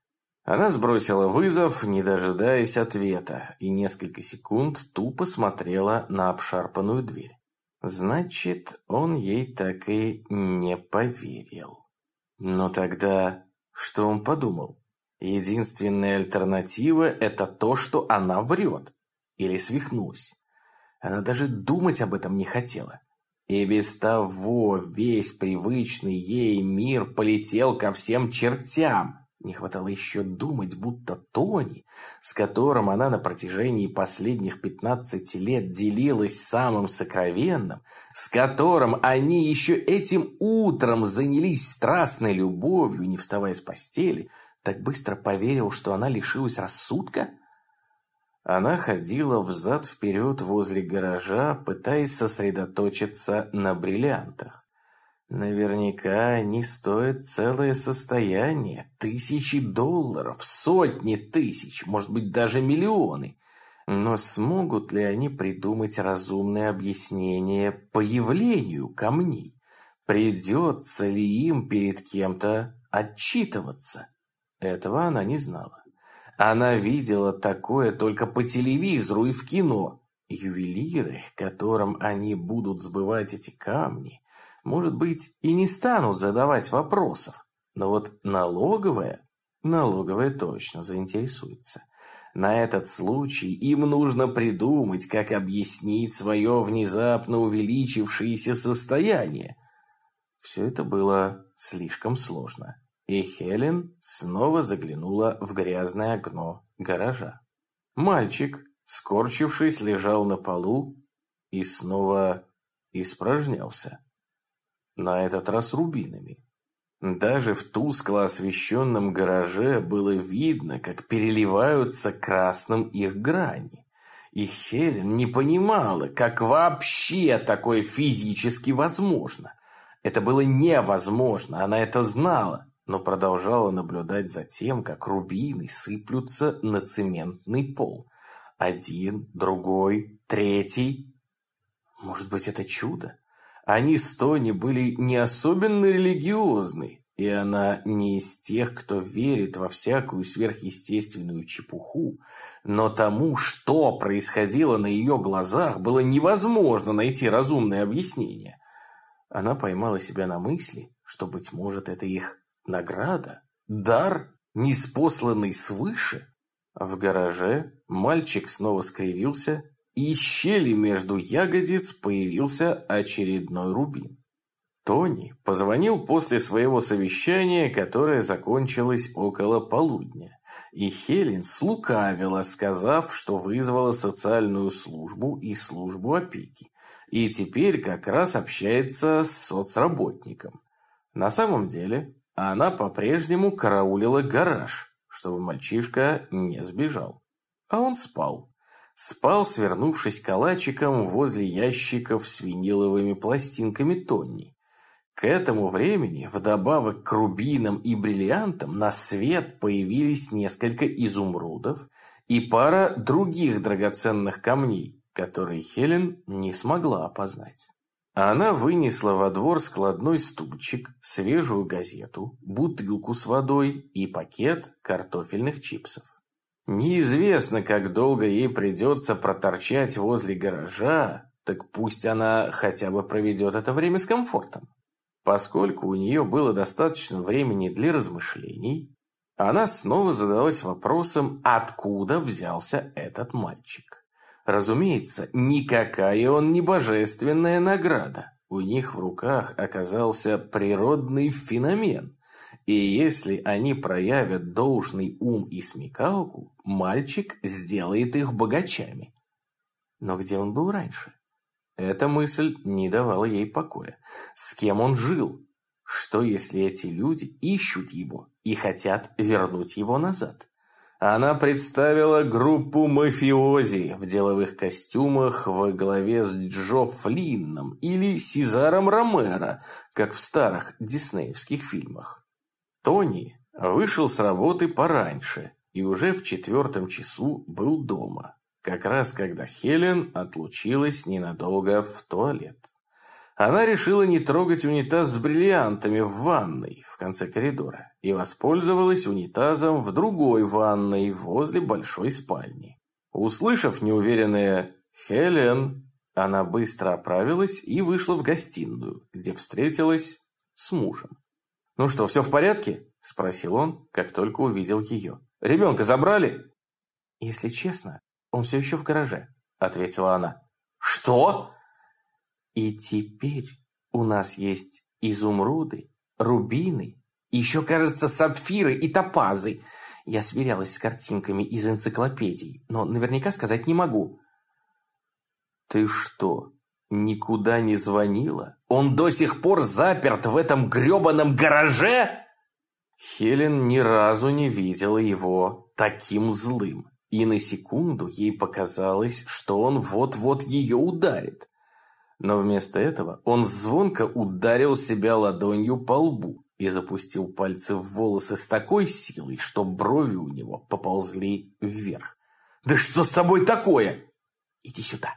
Она сбросила вызов, не дожидаясь ответа, и несколько секунд тупо смотрела на обшарпанную дверь. Значит, он ей так и не поверил. Но тогда что он подумал? Единственная альтернатива – это то, что она врет. Или свихнулась. Она даже думать об этом не хотела. И без того весь привычный ей мир полетел ко всем чертям. Не хватало еще думать, будто Тони, с которым она на протяжении последних 15 лет делилась самым сокровенным, с которым они еще этим утром занялись страстной любовью, не вставая с постели, так быстро поверил, что она лишилась рассудка – она ходила взад-вперед возле гаража, пытаясь сосредоточиться на бриллиантах. Наверняка они стоят целое состояние, тысячи долларов, сотни тысяч, может быть даже миллионы. Но смогут ли они придумать разумное объяснение появлению камней? Придется ли им перед кем-то отчитываться? Этого она не знала. Она видела такое только по телевизору и в кино. Ювелиры, которым они будут сбывать эти камни, может быть, и не станут задавать вопросов. Но вот налоговая, налоговая точно заинтересуется. На этот случай им нужно придумать, как объяснить свое внезапно увеличившееся состояние. Все это было слишком сложно. И Хелен снова заглянула в грязное окно гаража. Мальчик, скорчившись, лежал на полу и снова испражнялся. На этот раз рубинами. Даже в тускло освещенном гараже было видно, как переливаются красным их грани. И Хелен не понимала, как вообще такое физически возможно. Это было невозможно, она это знала но продолжала наблюдать за тем, как рубины сыплются на цементный пол. Один, другой, третий. Может быть, это чудо? Они с Тони были не особенно религиозны, и она не из тех, кто верит во всякую сверхъестественную чепуху, но тому, что происходило на ее глазах, было невозможно найти разумное объяснение. Она поймала себя на мысли, что, быть может, это их Награда? Дар, неспосланный свыше? В гараже мальчик снова скривился, и из щели между ягодиц появился очередной рубин. Тони позвонил после своего совещания, которое закончилось около полудня, и Хелен слукавила, сказав, что вызвала социальную службу и службу опеки, и теперь как раз общается с соцработником. На самом деле она по-прежнему караулила гараж, чтобы мальчишка не сбежал. А он спал. Спал, свернувшись калачиком возле ящиков с виниловыми пластинками Тонни. К этому времени, вдобавок к рубинам и бриллиантам, на свет появились несколько изумрудов и пара других драгоценных камней, которые Хелен не смогла опознать. Она вынесла во двор складной стульчик, свежую газету, бутылку с водой и пакет картофельных чипсов. Неизвестно, как долго ей придется проторчать возле гаража, так пусть она хотя бы проведет это время с комфортом. Поскольку у нее было достаточно времени для размышлений, она снова задалась вопросом, откуда взялся этот мальчик. Разумеется, никакая он не божественная награда. У них в руках оказался природный феномен. И если они проявят должный ум и смекалку, мальчик сделает их богачами. Но где он был раньше? Эта мысль не давала ей покоя. С кем он жил? Что, если эти люди ищут его и хотят вернуть его назад? Она представила группу мафиози в деловых костюмах во главе с Джо Флинном или Сезаром Ромеро, как в старых диснеевских фильмах. Тони вышел с работы пораньше и уже в четвертом часу был дома, как раз когда Хелен отлучилась ненадолго в туалет. Она решила не трогать унитаз с бриллиантами в ванной в конце коридора и воспользовалась унитазом в другой ванной возле большой спальни. Услышав неуверенное «Хелен», она быстро оправилась и вышла в гостиную, где встретилась с мужем. «Ну что, все в порядке?» – спросил он, как только увидел ее. «Ребенка забрали?» «Если честно, он все еще в гараже», – ответила она. «Что?» «И теперь у нас есть изумруды, рубины, еще, кажется, сапфиры и топазы. Я сверялась с картинками из энциклопедий, но наверняка сказать не могу». «Ты что, никуда не звонила? Он до сих пор заперт в этом грёбаном гараже?» Хелен ни разу не видела его таким злым, и на секунду ей показалось, что он вот-вот ее ударит. Но вместо этого он звонко ударил себя ладонью по лбу и запустил пальцы в волосы с такой силой, что брови у него поползли вверх. «Да что с тобой такое?» «Иди сюда!»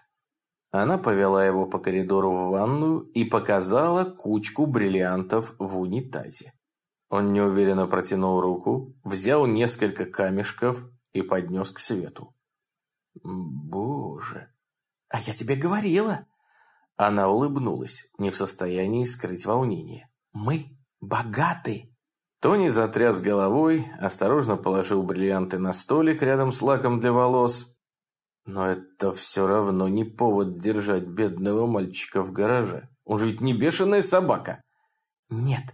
Она повела его по коридору в ванную и показала кучку бриллиантов в унитазе. Он неуверенно протянул руку, взял несколько камешков и поднес к свету. «Боже! А я тебе говорила!» Она улыбнулась, не в состоянии скрыть волнение. «Мы богаты!» Тони затряс головой, осторожно положил бриллианты на столик рядом с лаком для волос. Но это все равно не повод держать бедного мальчика в гараже. Он же ведь не бешеная собака. Нет,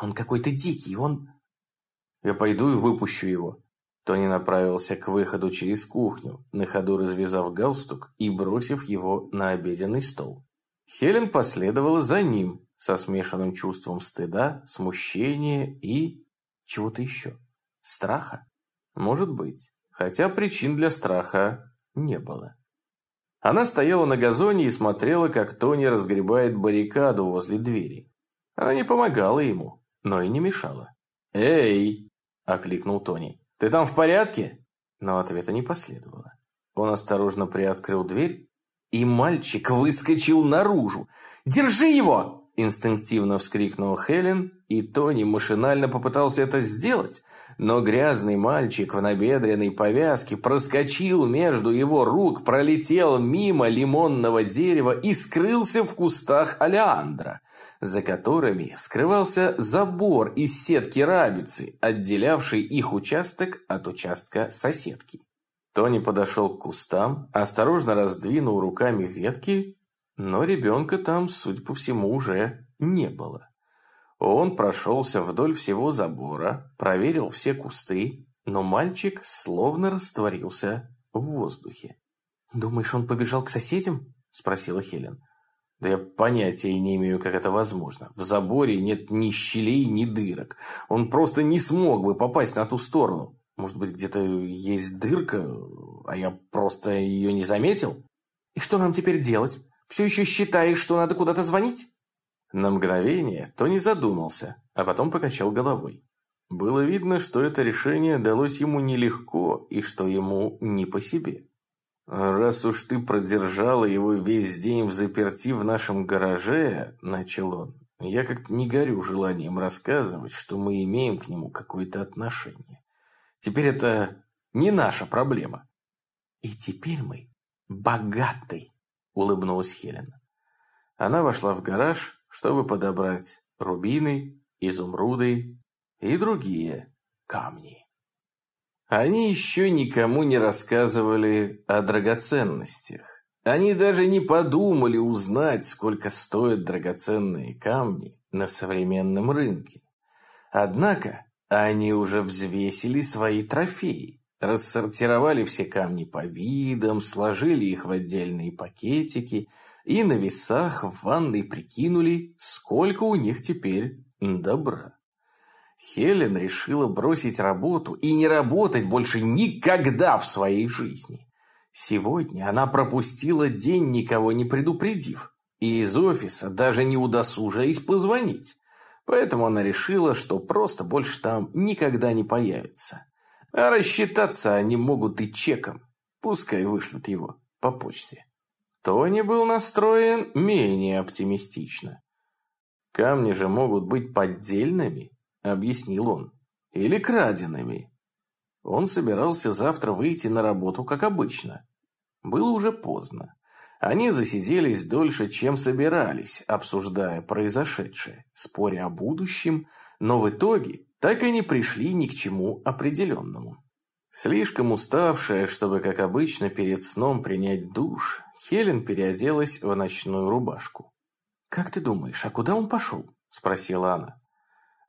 он какой-то дикий, он... Я пойду и выпущу его. Тони направился к выходу через кухню, на ходу развязав галстук и бросив его на обеденный стол. Хелен последовала за ним со смешанным чувством стыда, смущения и... чего-то еще. Страха? Может быть. Хотя причин для страха не было. Она стояла на газоне и смотрела, как Тони разгребает баррикаду возле двери. Она не помогала ему, но и не мешала. «Эй!» – окликнул Тони. «Ты там в порядке?» Но ответа не последовало. Он осторожно приоткрыл дверь, и мальчик выскочил наружу. «Держи его!» Инстинктивно вскрикнул Хелен, и Тони машинально попытался это сделать, но грязный мальчик в набедренной повязке проскочил между его рук, пролетел мимо лимонного дерева и скрылся в кустах алиандра, за которыми скрывался забор из сетки рабицы, отделявший их участок от участка соседки. Тони подошел к кустам, осторожно раздвинул руками ветки но ребенка там, судя по всему, уже не было. Он прошелся вдоль всего забора, проверил все кусты, но мальчик словно растворился в воздухе. «Думаешь, он побежал к соседям?» – спросила Хелен. «Да я понятия не имею, как это возможно. В заборе нет ни щелей, ни дырок. Он просто не смог бы попасть на ту сторону. Может быть, где-то есть дырка, а я просто ее не заметил?» «И что нам теперь делать?» Все еще считаешь, что надо куда-то звонить?» На мгновение Тони задумался, а потом покачал головой. Было видно, что это решение далось ему нелегко и что ему не по себе. «Раз уж ты продержала его весь день в заперти в нашем гараже», – начал он, – «я как-то не горю желанием рассказывать, что мы имеем к нему какое-то отношение. Теперь это не наша проблема». «И теперь мы богаты», – улыбнулась Хелен. Она вошла в гараж, чтобы подобрать рубины, изумруды и другие камни. Они еще никому не рассказывали о драгоценностях. Они даже не подумали узнать, сколько стоят драгоценные камни на современном рынке. Однако они уже взвесили свои трофеи рассортировали все камни по видам, сложили их в отдельные пакетики и на весах в ванной прикинули, сколько у них теперь добра. Хелен решила бросить работу и не работать больше никогда в своей жизни. Сегодня она пропустила день, никого не предупредив, и из офиса даже не удосужаясь позвонить. Поэтому она решила, что просто больше там никогда не появится. А рассчитаться они могут и чеком. Пускай вышлют его по почте. Тони был настроен менее оптимистично. «Камни же могут быть поддельными», — объяснил он, — «или краденными». Он собирался завтра выйти на работу, как обычно. Было уже поздно. Они засиделись дольше, чем собирались, обсуждая произошедшее, споря о будущем, но в итоге так и не пришли ни к чему определенному. Слишком уставшая, чтобы, как обычно, перед сном принять душ, Хелен переоделась в ночную рубашку. «Как ты думаешь, а куда он пошел?» – спросила она.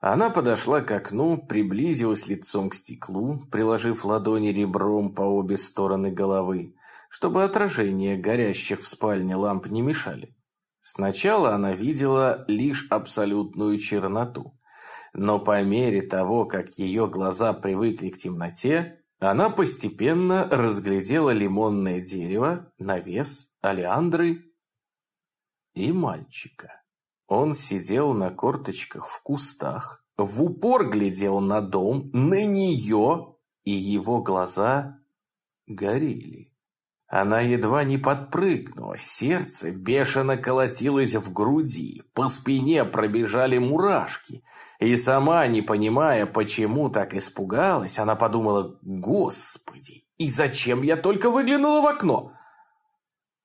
Она подошла к окну, приблизилась лицом к стеклу, приложив ладони ребром по обе стороны головы, чтобы отражение горящих в спальне ламп не мешали. Сначала она видела лишь абсолютную черноту, но по мере того, как ее глаза привыкли к темноте, она постепенно разглядела лимонное дерево, навес, алиандры и мальчика. Он сидел на корточках в кустах, в упор глядел на дом, на нее, и его глаза горели. Она едва не подпрыгнула, сердце бешено колотилось в груди, по спине пробежали мурашки. И сама, не понимая, почему так испугалась, она подумала, «Господи, и зачем я только выглянула в окно?»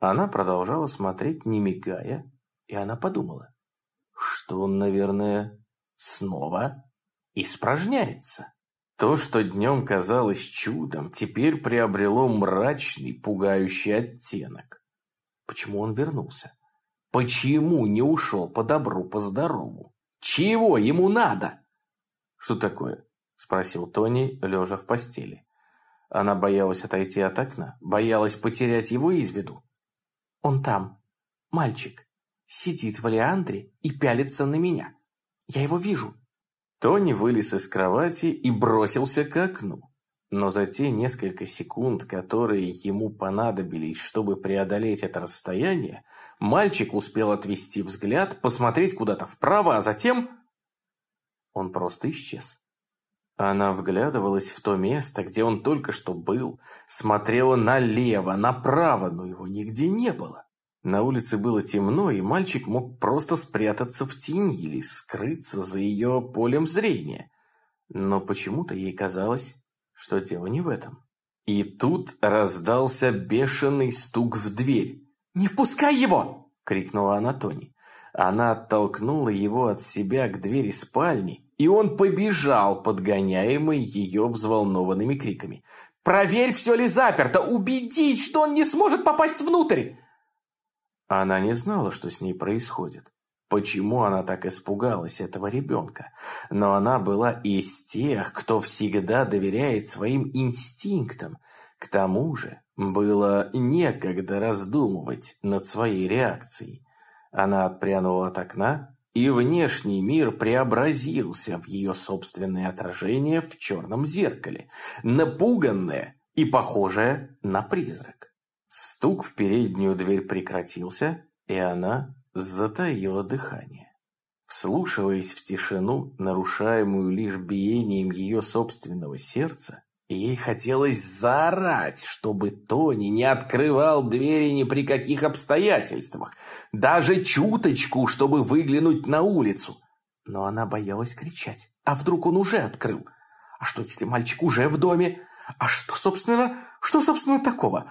Она продолжала смотреть, не мигая, и она подумала, что он, наверное, снова испражняется. То, что днем казалось чудом, теперь приобрело мрачный, пугающий оттенок. Почему он вернулся? Почему не ушел по добру, по здорову? Чего ему надо? Что такое? Спросил Тони, лежа в постели. Она боялась отойти от окна, боялась потерять его из виду. Он там, мальчик, сидит в Алиандре и пялится на меня. Я его вижу. Тони вылез из кровати и бросился к окну. Но за те несколько секунд, которые ему понадобились, чтобы преодолеть это расстояние, мальчик успел отвести взгляд, посмотреть куда-то вправо, а затем... Он просто исчез. Она вглядывалась в то место, где он только что был, смотрела налево, направо, но его нигде не было. На улице было темно, и мальчик мог просто спрятаться в тени или скрыться за ее полем зрения. Но почему-то ей казалось, что дело не в этом. И тут раздался бешеный стук в дверь. «Не впускай его!» – крикнула она Тони. Она оттолкнула его от себя к двери спальни, и он побежал, подгоняемый ее взволнованными криками. «Проверь, все ли заперто! Убедись, что он не сможет попасть внутрь!» Она не знала, что с ней происходит. Почему она так испугалась этого ребенка? Но она была из тех, кто всегда доверяет своим инстинктам. К тому же было некогда раздумывать над своей реакцией. Она отпрянула от окна, и внешний мир преобразился в ее собственное отражение в черном зеркале, напуганное и похожее на призрак. Стук в переднюю дверь прекратился, и она затаила дыхание. Вслушиваясь в тишину, нарушаемую лишь биением ее собственного сердца, ей хотелось заорать, чтобы Тони не открывал двери ни при каких обстоятельствах, даже чуточку, чтобы выглянуть на улицу. Но она боялась кричать. А вдруг он уже открыл? А что, если мальчик уже в доме? А что, собственно, что, собственно, такого?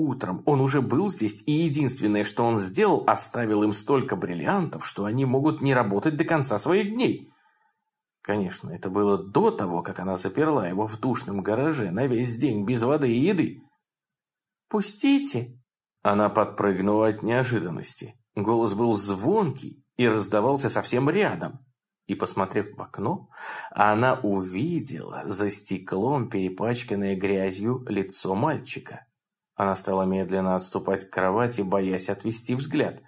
Утром он уже был здесь, и единственное, что он сделал, оставил им столько бриллиантов, что они могут не работать до конца своих дней. Конечно, это было до того, как она заперла его в душном гараже на весь день без воды и еды. «Пустите!» Она подпрыгнула от неожиданности. Голос был звонкий и раздавался совсем рядом. И, посмотрев в окно, она увидела за стеклом перепачканное грязью лицо мальчика. Она стала медленно отступать к кровати, боясь отвести взгляд.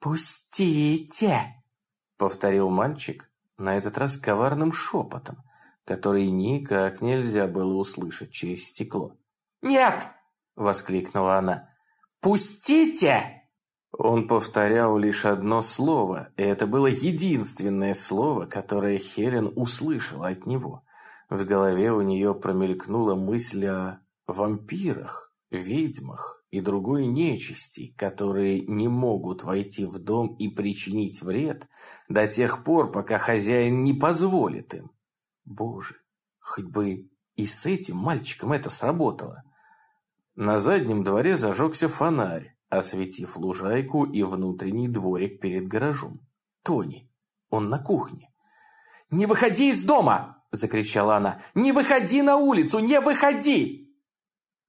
«Пустите!» — повторил мальчик, на этот раз коварным шепотом, который никак нельзя было услышать через стекло. «Нет!» — воскликнула она. «Пустите!» Он повторял лишь одно слово, и это было единственное слово, которое Хелен услышала от него. В голове у нее промелькнула мысль о вампирах ведьмах и другой нечисти, которые не могут войти в дом и причинить вред до тех пор, пока хозяин не позволит им. Боже, хоть бы и с этим мальчиком это сработало. На заднем дворе зажегся фонарь, осветив лужайку и внутренний дворик перед гаражом. Тони, он на кухне. «Не выходи из дома!» – закричала она. «Не выходи на улицу! Не выходи!»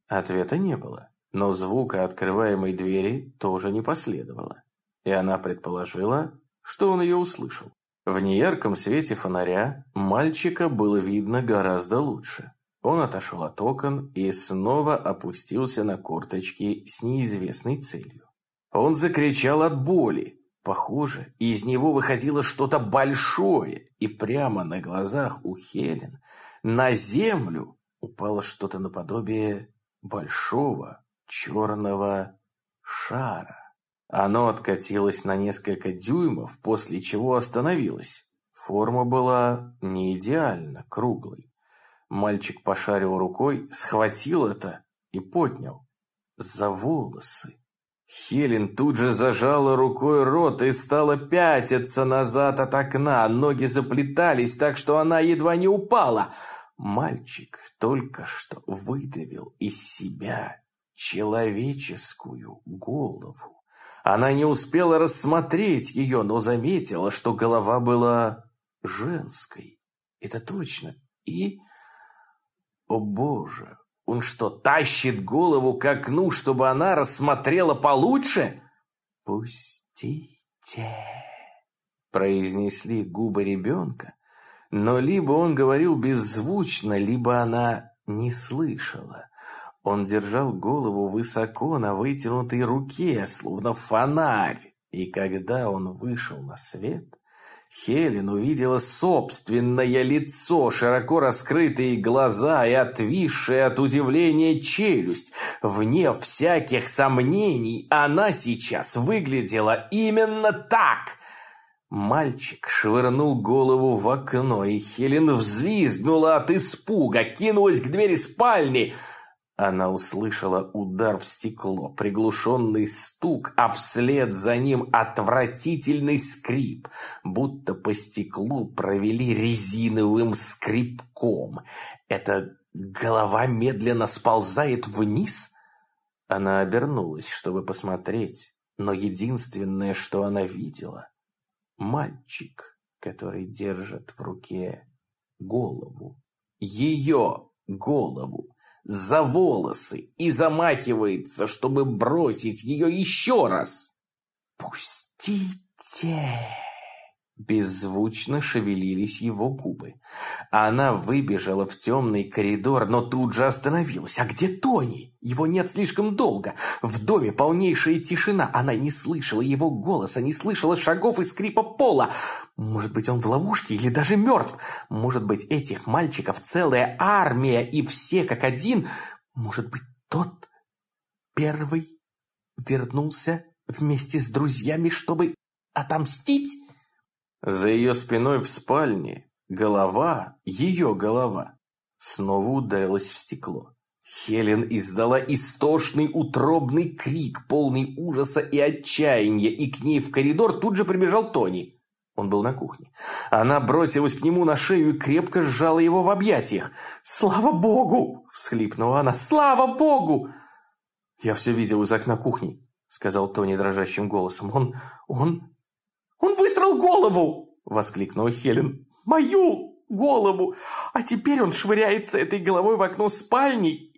Ответа не было, но звука открываемой двери тоже не последовало. И она предположила, что он ее услышал. В неярком свете фонаря мальчика было видно гораздо лучше. Он отошел от окон и снова опустился на корточки с неизвестной целью. Он закричал от боли. Похоже, из него выходило что-то большое, и прямо на глазах у Хелен на землю упало что-то наподобие большого черного шара. Оно откатилось на несколько дюймов, после чего остановилось. Форма была не идеально круглой. Мальчик пошарил рукой, схватил это и поднял. За волосы. Хелен тут же зажала рукой рот и стала пятиться назад от окна. Ноги заплетались так, что она едва не упала. Мальчик только что выдавил из себя человеческую голову. Она не успела рассмотреть ее, но заметила, что голова была женской. Это точно. И о боже, он что, тащит голову к окну, чтобы она рассмотрела получше? Пустите, произнесли губы ребенка, но либо он говорил беззвучно, либо она не слышала. Он держал голову высоко на вытянутой руке, словно фонарь, и когда он вышел на свет, Хелен увидела собственное лицо, широко раскрытые глаза и отвисшая от удивления челюсть. Вне всяких сомнений она сейчас выглядела именно так. Мальчик швырнул голову в окно, и Хелен взвизгнула от испуга, кинулась к двери спальни – она услышала удар в стекло, приглушенный стук, а вслед за ним отвратительный скрип, будто по стеклу провели резиновым скрипком. Эта голова медленно сползает вниз? Она обернулась, чтобы посмотреть, но единственное, что она видела — мальчик, который держит в руке голову. Ее голову за волосы и замахивается, чтобы бросить ее еще раз. «Пустите!» Беззвучно шевелились его губы. Она выбежала в темный коридор, но тут же остановилась. А где Тони? Его нет слишком долго. В доме полнейшая тишина. Она не слышала его голоса, не слышала шагов и скрипа пола. Может быть, он в ловушке или даже мертв. Может быть, этих мальчиков целая армия, и все как один. Может быть, тот первый вернулся вместе с друзьями, чтобы отомстить? За ее спиной в спальне голова, ее голова, снова ударилась в стекло. Хелен издала истошный утробный крик, полный ужаса и отчаяния, и к ней в коридор тут же прибежал Тони. Он был на кухне. Она бросилась к нему на шею и крепко сжала его в объятиях. «Слава богу!» – всхлипнула она. «Слава богу!» «Я все видел из окна кухни», – сказал Тони дрожащим голосом. «Он... он высрал голову!» – воскликнула Хелен. «Мою голову! А теперь он швыряется этой головой в окно спальни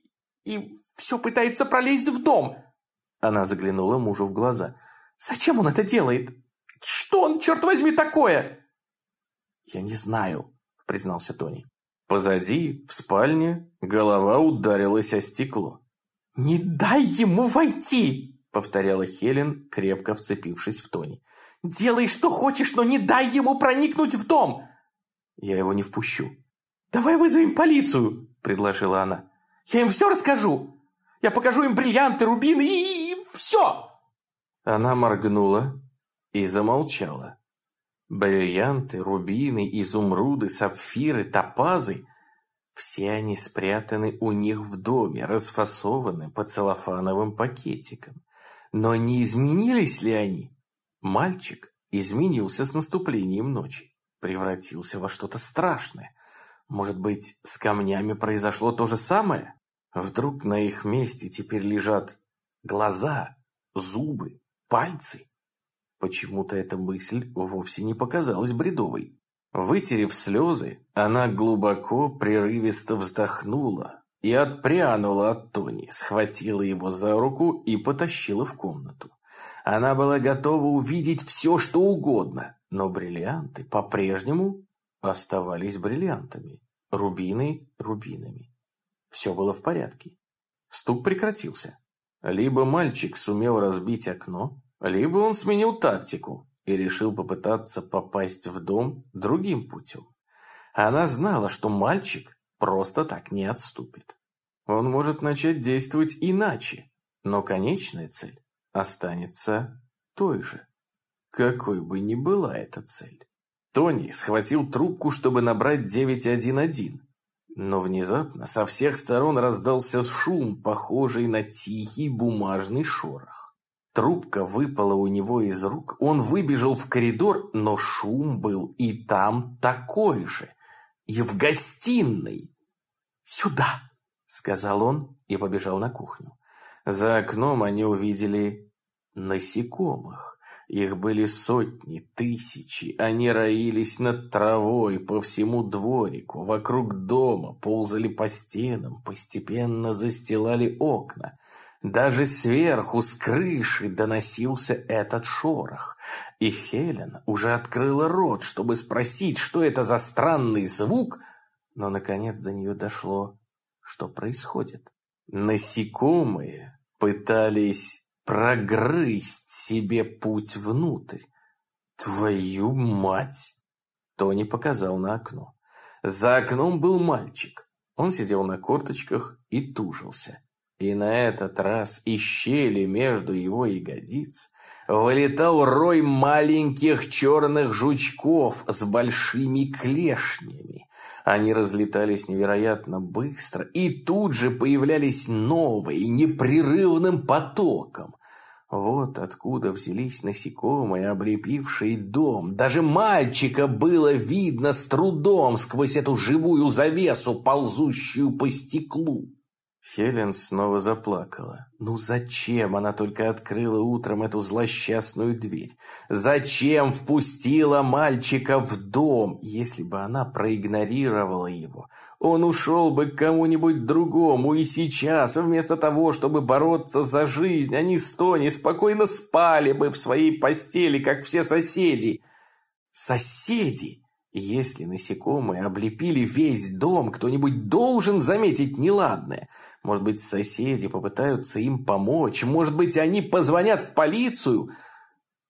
и все пытается пролезть в дом!» Она заглянула мужу в глаза. «Зачем он это делает? Что он, черт возьми, такое?» «Я не знаю», – признался Тони. Позади, в спальне, голова ударилась о стекло. «Не дай ему войти!» – повторяла Хелен, крепко вцепившись в Тони. Делай, что хочешь, но не дай ему проникнуть в дом!» «Я его не впущу». «Давай вызовем полицию!» – предложила она. «Я им все расскажу! Я покажу им бриллианты, рубины и, и все!» Она моргнула и замолчала. Бриллианты, рубины, изумруды, сапфиры, топазы Все они спрятаны у них в доме, расфасованы по целлофановым пакетикам. Но не изменились ли они? Мальчик изменился с наступлением ночи, превратился во что-то страшное. Может быть, с камнями произошло то же самое? Вдруг на их месте теперь лежат глаза, зубы, пальцы? Почему-то эта мысль вовсе не показалась бредовой. Вытерев слезы, она глубоко, прерывисто вздохнула и отпрянула от Тони, схватила его за руку и потащила в комнату. Она была готова увидеть все, что угодно, но бриллианты по-прежнему оставались бриллиантами, рубины – рубинами. Все было в порядке. Стук прекратился. Либо мальчик сумел разбить окно, либо он сменил тактику и решил попытаться попасть в дом другим путем. Она знала, что мальчик просто так не отступит. Он может начать действовать иначе, но конечная цель останется той же. Какой бы ни была эта цель. Тони схватил трубку, чтобы набрать 911. Но внезапно со всех сторон раздался шум, похожий на тихий бумажный шорох. Трубка выпала у него из рук, он выбежал в коридор, но шум был и там такой же, и в гостиной. «Сюда!» — сказал он и побежал на кухню. За окном они увидели насекомых. Их были сотни, тысячи. Они роились над травой по всему дворику, вокруг дома, ползали по стенам, постепенно застилали окна. Даже сверху, с крыши, доносился этот шорох. И Хелен уже открыла рот, чтобы спросить, что это за странный звук, но, наконец, до нее дошло, что происходит. Насекомые пытались прогрызть себе путь внутрь. Твою мать! Тони показал на окно. За окном был мальчик. Он сидел на корточках и тужился. И на этот раз из щели между его ягодиц вылетал рой маленьких черных жучков с большими клешнями. Они разлетались невероятно быстро, и тут же появлялись новые, непрерывным потоком. Вот откуда взялись насекомые, облепившие дом. Даже мальчика было видно с трудом сквозь эту живую завесу, ползущую по стеклу. Хелен снова заплакала. Ну зачем она только открыла утром эту злосчастную дверь? Зачем впустила мальчика в дом? Если бы она проигнорировала его, он ушел бы к кому-нибудь другому, и сейчас, вместо того, чтобы бороться за жизнь, они с Тони спокойно спали бы в своей постели, как все соседи. Соседи! Если насекомые облепили весь дом, кто-нибудь должен заметить неладное. Может быть, соседи попытаются им помочь, может быть, они позвонят в полицию.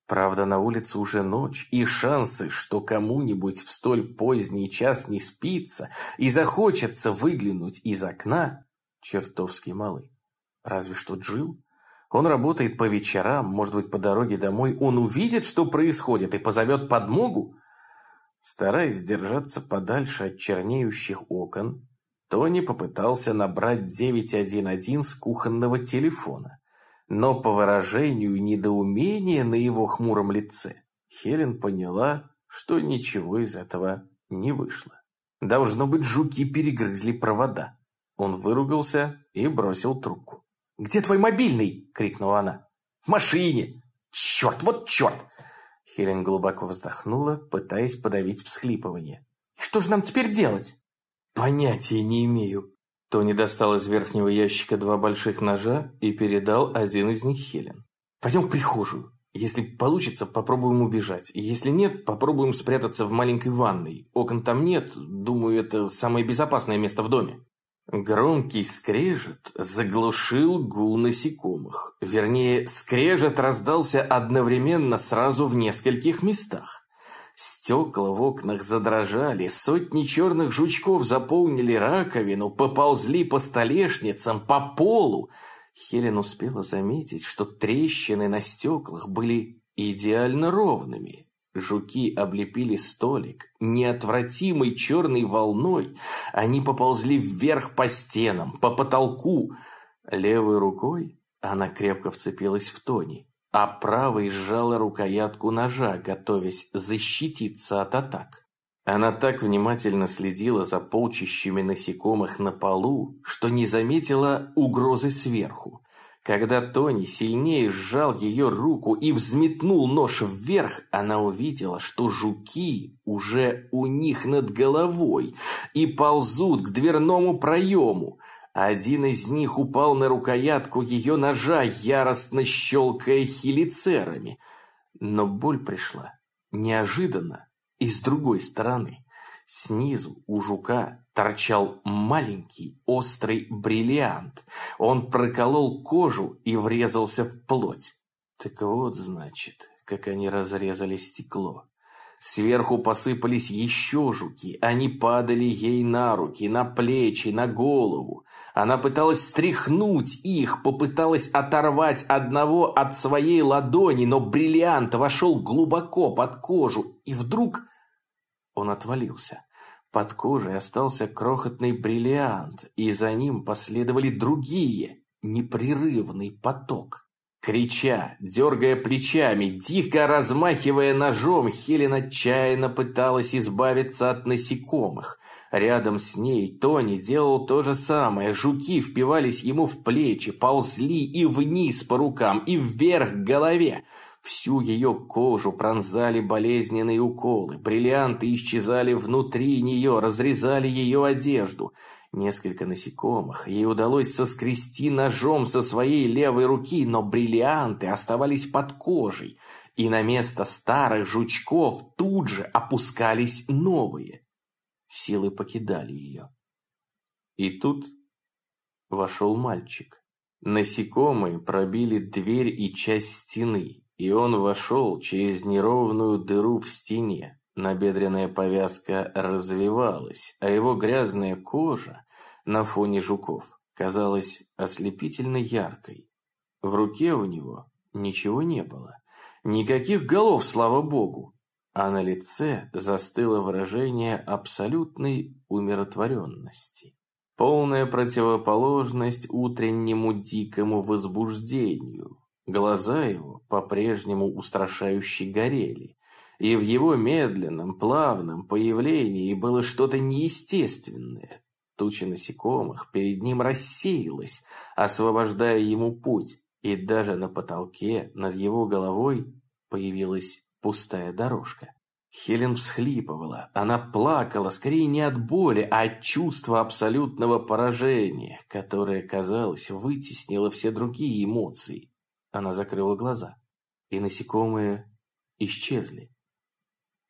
Правда, на улице уже ночь, и шансы, что кому-нибудь в столь поздний час не спится и захочется выглянуть из окна, чертовски малы. Разве что Джил. Он работает по вечерам, может быть, по дороге домой он увидит, что происходит, и позовет подмогу. Стараясь держаться подальше от чернеющих окон, Тони попытался набрать 911 с кухонного телефона. Но по выражению недоумения на его хмуром лице, Хелен поняла, что ничего из этого не вышло. Должно быть, жуки перегрызли провода. Он выругался и бросил трубку. «Где твой мобильный?» – крикнула она. «В машине!» «Черт, вот черт!» Хелен глубоко вздохнула, пытаясь подавить всхлипывание. «И что же нам теперь делать?» «Понятия не имею». Тони достал из верхнего ящика два больших ножа и передал один из них Хелен. «Пойдем в прихожую. Если получится, попробуем убежать. Если нет, попробуем спрятаться в маленькой ванной. Окон там нет. Думаю, это самое безопасное место в доме». Громкий скрежет заглушил гул насекомых. Вернее, скрежет раздался одновременно сразу в нескольких местах. Стекла в окнах задрожали, сотни черных жучков заполнили раковину, поползли по столешницам, по полу. Хелен успела заметить, что трещины на стеклах были идеально ровными. Жуки облепили столик. Неотвратимой черной волной они поползли вверх по стенам, по потолку. Левой рукой она крепко вцепилась в Тони, а правой сжала рукоятку ножа, готовясь защититься от атак. Она так внимательно следила за полчищами насекомых на полу, что не заметила угрозы сверху. Когда Тони сильнее сжал ее руку и взметнул нож вверх, она увидела, что жуки уже у них над головой и ползут к дверному проему. Один из них упал на рукоятку ее ножа, яростно щелкая хелицерами. Но боль пришла неожиданно и с другой стороны. Снизу у жука торчал маленький острый бриллиант. Он проколол кожу и врезался в плоть. Так вот, значит, как они разрезали стекло. Сверху посыпались еще жуки. Они падали ей на руки, на плечи, на голову. Она пыталась стряхнуть их, попыталась оторвать одного от своей ладони, но бриллиант вошел глубоко под кожу, и вдруг он отвалился. Под кожей остался крохотный бриллиант, и за ним последовали другие, непрерывный поток. Крича, дергая плечами, дико размахивая ножом, Хелен отчаянно пыталась избавиться от насекомых. Рядом с ней Тони делал то же самое. Жуки впивались ему в плечи, ползли и вниз по рукам, и вверх к голове. Всю ее кожу пронзали болезненные уколы, бриллианты исчезали внутри нее, разрезали ее одежду. Несколько насекомых ей удалось соскрести ножом со своей левой руки, но бриллианты оставались под кожей, и на место старых жучков тут же опускались новые. Силы покидали ее. И тут вошел мальчик. Насекомые пробили дверь и часть стены, и он вошел через неровную дыру в стене. Набедренная повязка развивалась, а его грязная кожа на фоне жуков казалась ослепительно яркой. В руке у него ничего не было. Никаких голов, слава богу. А на лице застыло выражение абсолютной умиротворенности. Полная противоположность утреннему дикому возбуждению, Глаза его по-прежнему устрашающе горели, и в его медленном, плавном появлении было что-то неестественное. Туча насекомых перед ним рассеялась, освобождая ему путь, и даже на потолке над его головой появилась пустая дорожка. Хелен всхлипывала. Она плакала скорее не от боли, а от чувства абсолютного поражения, которое, казалось, вытеснило все другие эмоции. Она закрыла глаза, и насекомые исчезли.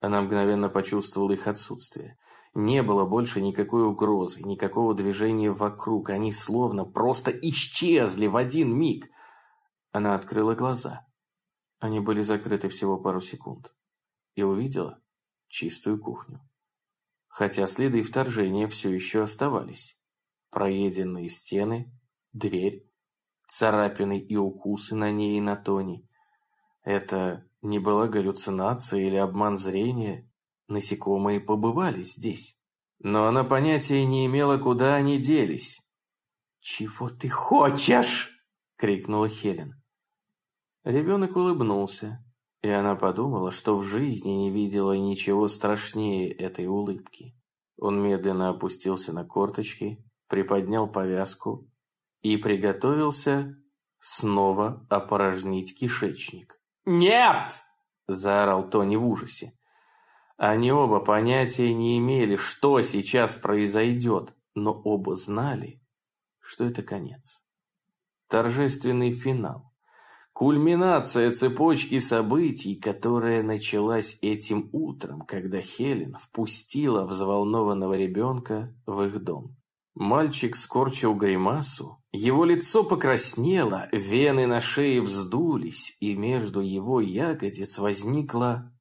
Она мгновенно почувствовала их отсутствие. Не было больше никакой угрозы, никакого движения вокруг. Они словно просто исчезли в один миг. Она открыла глаза. Они были закрыты всего пару секунд. И увидела чистую кухню. Хотя следы вторжения все еще оставались. Проеденные стены, дверь, царапины и укусы на ней и на Тони. Это не была галлюцинация или обман зрения. Насекомые побывали здесь. Но она понятия не имела, куда они делись. «Чего ты хочешь?» — крикнула Хелен. Ребенок улыбнулся, и она подумала, что в жизни не видела ничего страшнее этой улыбки. Он медленно опустился на корточки, приподнял повязку и приготовился снова опорожнить кишечник. «Нет!» – заорал Тони в ужасе. Они оба понятия не имели, что сейчас произойдет, но оба знали, что это конец. Торжественный финал. Кульминация цепочки событий, которая началась этим утром, когда Хелен впустила взволнованного ребенка в их дом. Мальчик скорчил гримасу, его лицо покраснело, вены на шее вздулись, и между его ягодиц возникла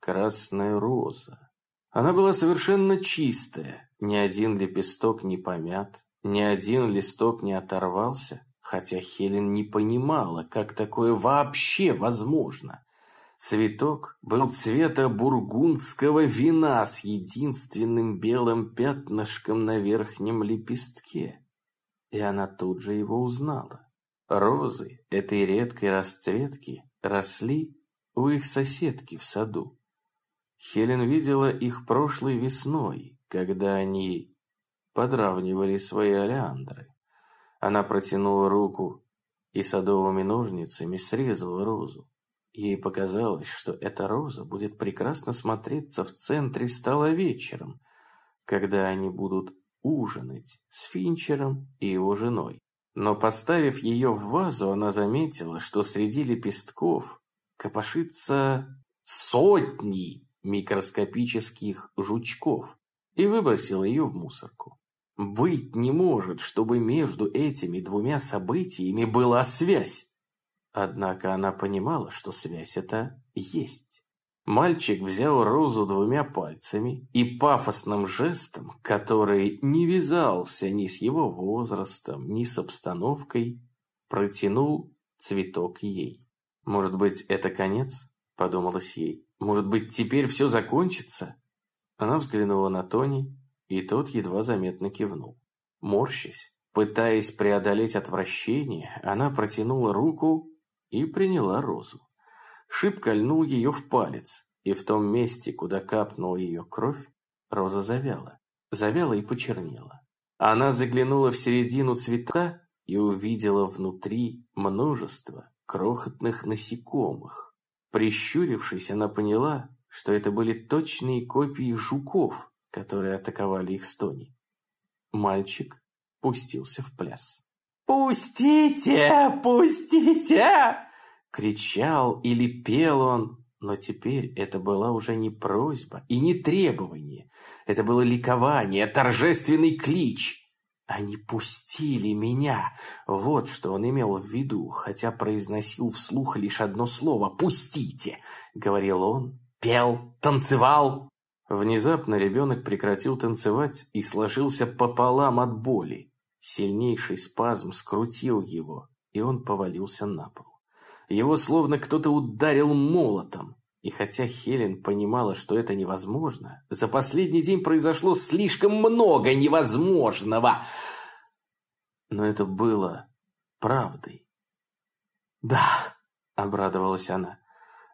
красная роза. Она была совершенно чистая, ни один лепесток не помят, ни один листок не оторвался, хотя Хелен не понимала, как такое вообще возможно. Цветок был цвета бургундского вина с единственным белым пятнышком на верхнем лепестке. И она тут же его узнала. Розы этой редкой расцветки росли у их соседки в саду. Хелен видела их прошлой весной, когда они подравнивали свои олеандры. Она протянула руку и садовыми ножницами срезала розу. Ей показалось, что эта роза будет прекрасно смотреться в центре стола вечером, когда они будут ужинать с Финчером и его женой. Но поставив ее в вазу, она заметила, что среди лепестков копошится сотни микроскопических жучков и выбросила ее в мусорку. Быть не может, чтобы между этими двумя событиями была связь. Однако она понимала, что связь эта есть. Мальчик взял розу двумя пальцами и пафосным жестом, который не вязался ни с его возрастом, ни с обстановкой, протянул цветок ей. «Может быть, это конец?» – подумалось ей. «Может быть, теперь все закончится?» Она взглянула на Тони, и тот едва заметно кивнул. Морщась, пытаясь преодолеть отвращение, она протянула руку и приняла розу. Шип кольнул ее в палец, и в том месте, куда капнула ее кровь, роза завяла. Завяла и почернела. Она заглянула в середину цветка и увидела внутри множество крохотных насекомых. Прищурившись, она поняла, что это были точные копии жуков, которые атаковали их с Тони. Мальчик пустился в пляс. «Пустите! Пустите!» Кричал или пел он, но теперь это была уже не просьба и не требование. Это было ликование, торжественный клич. Они пустили меня. Вот что он имел в виду, хотя произносил вслух лишь одно слово «пустите», — говорил он, пел, танцевал. Внезапно ребенок прекратил танцевать и сложился пополам от боли. Сильнейший спазм скрутил его, и он повалился на пол. Его словно кто-то ударил молотом. И хотя Хелен понимала, что это невозможно, за последний день произошло слишком много невозможного. Но это было правдой. «Да», — обрадовалась она.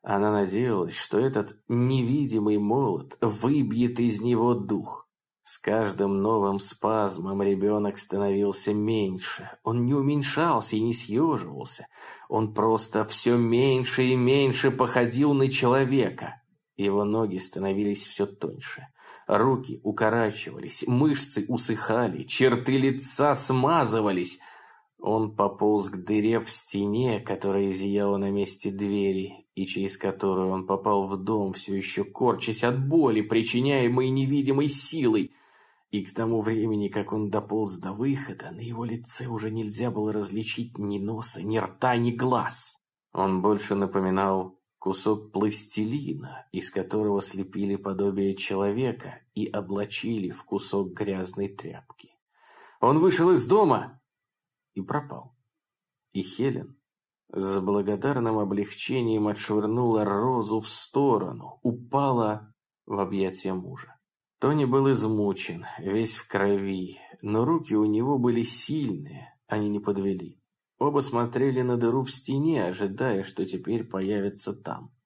Она надеялась, что этот невидимый молот выбьет из него дух. С каждым новым спазмом ребенок становился меньше. Он не уменьшался и не съеживался. Он просто все меньше и меньше походил на человека. Его ноги становились все тоньше. Руки укорачивались, мышцы усыхали, черты лица смазывались. Он пополз к дыре в стене, которая зияла на месте двери, и через которую он попал в дом, все еще корчась от боли, причиняемой невидимой силой. И к тому времени, как он дополз до выхода, на его лице уже нельзя было различить ни носа, ни рта, ни глаз. Он больше напоминал кусок пластилина, из которого слепили подобие человека и облачили в кусок грязной тряпки. Он вышел из дома и пропал. И Хелен с благодарным облегчением отшвырнула розу в сторону, упала в объятия мужа. Тони был измучен, весь в крови, но руки у него были сильные, они не подвели. Оба смотрели на дыру в стене, ожидая, что теперь появится там.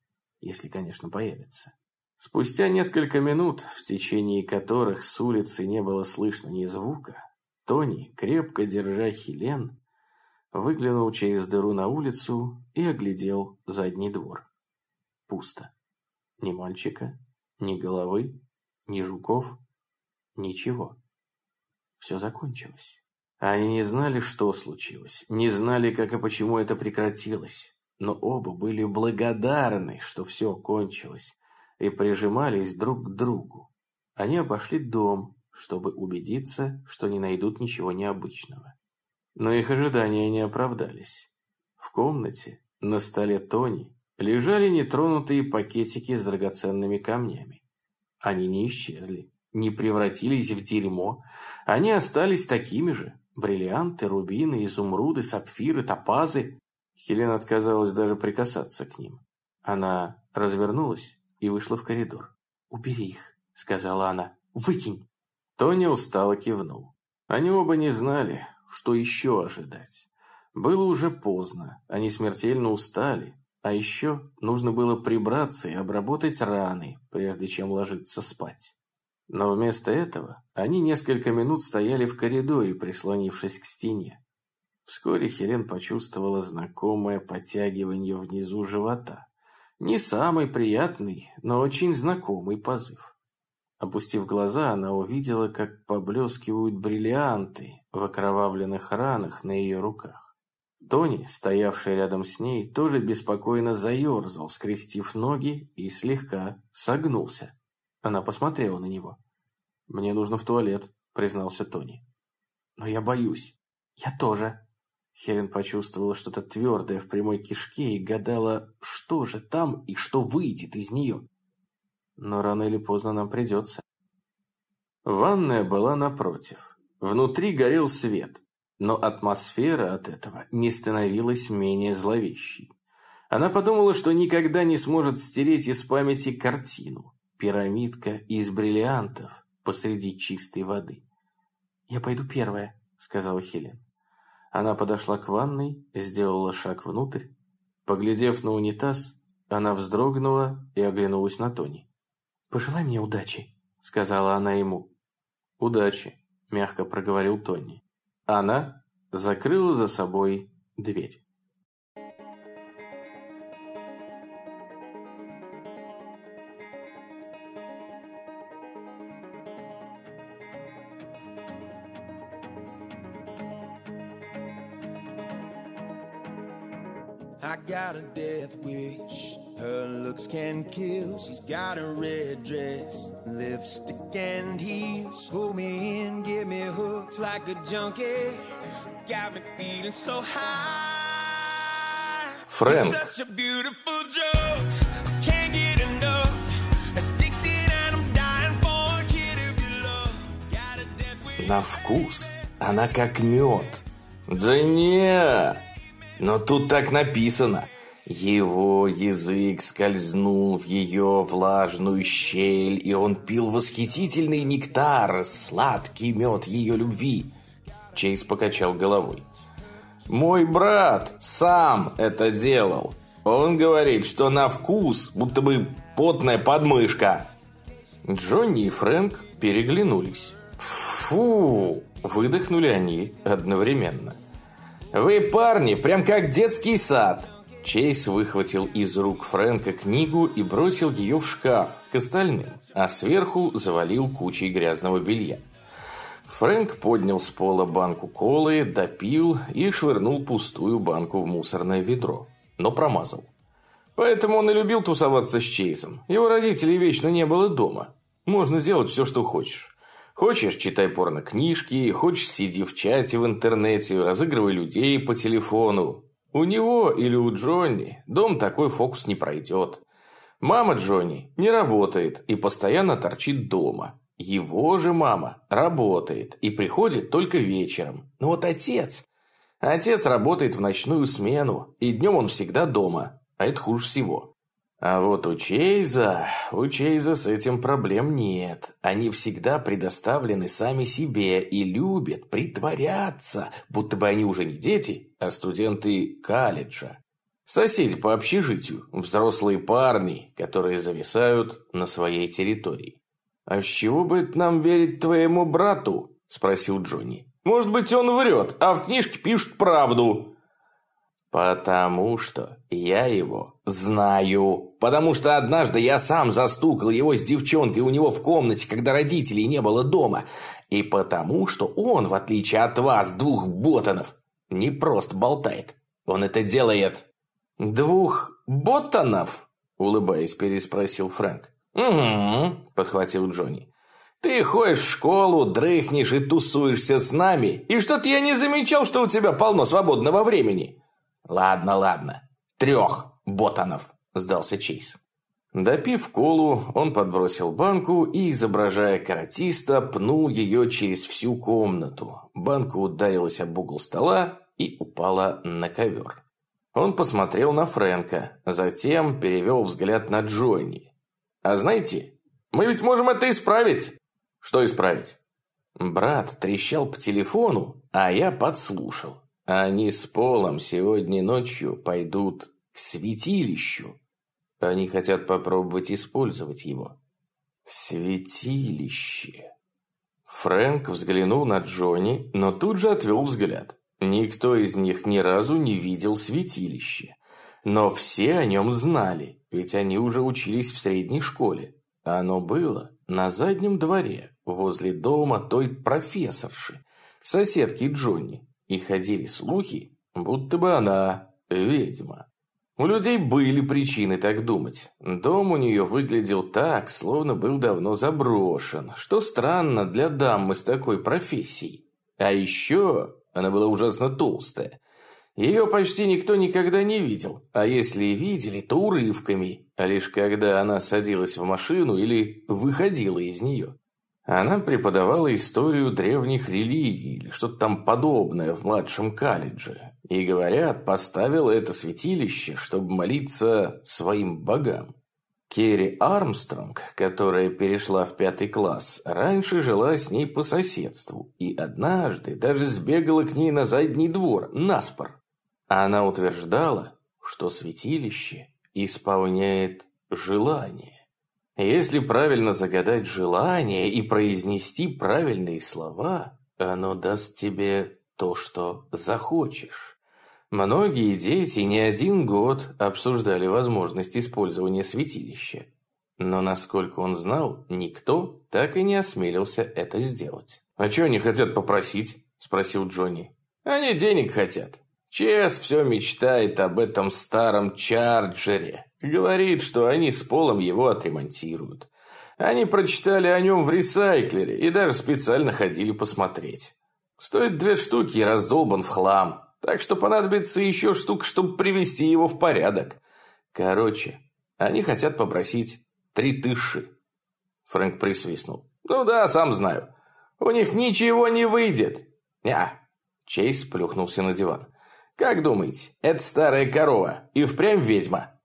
Если, конечно, появится. Спустя несколько минут, в течение которых с улицы не было слышно ни звука, Тони, крепко держа Хелен, выглянул через дыру на улицу и оглядел задний двор. Пусто. Ни мальчика, ни головы, ни жуков, ничего. Все закончилось. Они не знали, что случилось, не знали, как и почему это прекратилось, но оба были благодарны, что все кончилось, и прижимались друг к другу. Они обошли дом, чтобы убедиться, что не найдут ничего необычного. Но их ожидания не оправдались. В комнате, на столе Тони, лежали нетронутые пакетики с драгоценными камнями. Они не исчезли, не превратились в дерьмо. Они остались такими же. Бриллианты, рубины, изумруды, сапфиры, топазы. Хелен отказалась даже прикасаться к ним. Она развернулась и вышла в коридор. «Убери их», — сказала она. «Выкинь». Тони устало кивнул. Они оба не знали, что еще ожидать. Было уже поздно, они смертельно устали, а еще нужно было прибраться и обработать раны, прежде чем ложиться спать. Но вместо этого они несколько минут стояли в коридоре, прислонившись к стене. Вскоре Хелен почувствовала знакомое подтягивание внизу живота. Не самый приятный, но очень знакомый позыв. Опустив глаза, она увидела, как поблескивают бриллианты в окровавленных ранах на ее руках. Тони, стоявший рядом с ней, тоже беспокойно заерзал, скрестив ноги и слегка согнулся. Она посмотрела на него. «Мне нужно в туалет», — признался Тони. «Но я боюсь». «Я тоже». Хелен почувствовала что-то твердое в прямой кишке и гадала, что же там и что выйдет из нее. Но рано или поздно нам придется. Ванная была напротив. Внутри горел свет, но атмосфера от этого не становилась менее зловещей. Она подумала, что никогда не сможет стереть из памяти картину. Пирамидка из бриллиантов посреди чистой воды. «Я пойду первая», — сказала Хелен. Она подошла к ванной, сделала шаг внутрь. Поглядев на унитаз, она вздрогнула и оглянулась на Тони. «Пожелай мне удачи», — сказала она ему. «Удачи», — мягко проговорил Тони. Она закрыла за собой дверь. I got a death wish. Her looks can kill. She's got a red dress, lipstick and heels. Pull me in, get me hooked like a junkie. Got me feeling so high. Фрэнк. It's such a beautiful drug. Can't get enough. Addicted and I'm dying for a hit of your love. Got a death wish. На вкус она как мед. Да не, но тут так написано. Его язык скользнул в ее влажную щель, и он пил восхитительный нектар, сладкий мед ее любви. Чейз покачал головой. «Мой брат сам это делал. Он говорит, что на вкус, будто бы потная подмышка». Джонни и Фрэнк переглянулись. «Фу!» – выдохнули они одновременно. «Вы, парни, прям как детский сад!» Чейз выхватил из рук Фрэнка книгу и бросил ее в шкаф к остальным, а сверху завалил кучей грязного белья. Фрэнк поднял с пола банку колы, допил и швырнул пустую банку в мусорное ведро, но промазал. Поэтому он и любил тусоваться с Чейзом. Его родителей вечно не было дома. Можно делать все, что хочешь. Хочешь, читай порно-книжки, хочешь, сиди в чате в интернете, разыгрывай людей по телефону. У него или у Джонни дом такой фокус не пройдет. Мама Джонни не работает и постоянно торчит дома. Его же мама работает и приходит только вечером. Но вот отец... Отец работает в ночную смену, и днем он всегда дома, а это хуже всего. А вот у Чейза, у Чейза с этим проблем нет. Они всегда предоставлены сами себе и любят притворяться, будто бы они уже не дети, а студенты колледжа. Соседи по общежитию, взрослые парни, которые зависают на своей территории. «А с чего бы нам верить твоему брату?» – спросил Джонни. «Может быть, он врет, а в книжке пишут правду». «Потому что я его знаю. Потому что однажды я сам застукал его с девчонкой у него в комнате, когда родителей не было дома. И потому что он, в отличие от вас, двух ботанов, не просто болтает. Он это делает». «Двух ботанов?» – улыбаясь, переспросил Фрэнк. «Угу», – подхватил Джонни. «Ты ходишь в школу, дрыхнешь и тусуешься с нами, и что-то я не замечал, что у тебя полно свободного времени». «Ладно, ладно. Трех ботанов», – сдался Чейз. Допив колу, он подбросил банку и, изображая каратиста, пнул ее через всю комнату. Банка ударилась об угол стола и упала на ковер. Он посмотрел на Фрэнка, затем перевел взгляд на Джонни. «А знаете, мы ведь можем это исправить!» «Что исправить?» Брат трещал по телефону, а я подслушал. Они с Полом сегодня ночью пойдут к святилищу. Они хотят попробовать использовать его. Святилище. Фрэнк взглянул на Джонни, но тут же отвел взгляд. Никто из них ни разу не видел святилище. Но все о нем знали, ведь они уже учились в средней школе. Оно было на заднем дворе, возле дома той профессорши, соседки Джонни, и ходили слухи, будто бы она ведьма. У людей были причины так думать. Дом у нее выглядел так, словно был давно заброшен, что странно для дамы с такой профессией. А еще она была ужасно толстая. Ее почти никто никогда не видел, а если и видели, то урывками, а лишь когда она садилась в машину или выходила из нее. Она преподавала историю древних религий или что-то там подобное в младшем колледже. И, говорят, поставила это святилище, чтобы молиться своим богам. Керри Армстронг, которая перешла в пятый класс, раньше жила с ней по соседству и однажды даже сбегала к ней на задний двор, наспор. Она утверждала, что святилище исполняет желание. Если правильно загадать желание и произнести правильные слова, оно даст тебе то, что захочешь. Многие дети не один год обсуждали возможность использования святилища. Но, насколько он знал, никто так и не осмелился это сделать. «А что они хотят попросить?» – спросил Джонни. «Они денег хотят. Чес все мечтает об этом старом Чарджере. Говорит, что они с Полом его отремонтируют. Они прочитали о нем в ресайклере и даже специально ходили посмотреть. Стоит две штуки и раздолбан в хлам. Так что понадобится еще штук, чтобы привести его в порядок. Короче, они хотят попросить три тысячи. Фрэнк присвистнул. Ну да, сам знаю. У них ничего не выйдет. Я. Чейз плюхнулся на диван. Как думаете, это старая корова и впрямь ведьма?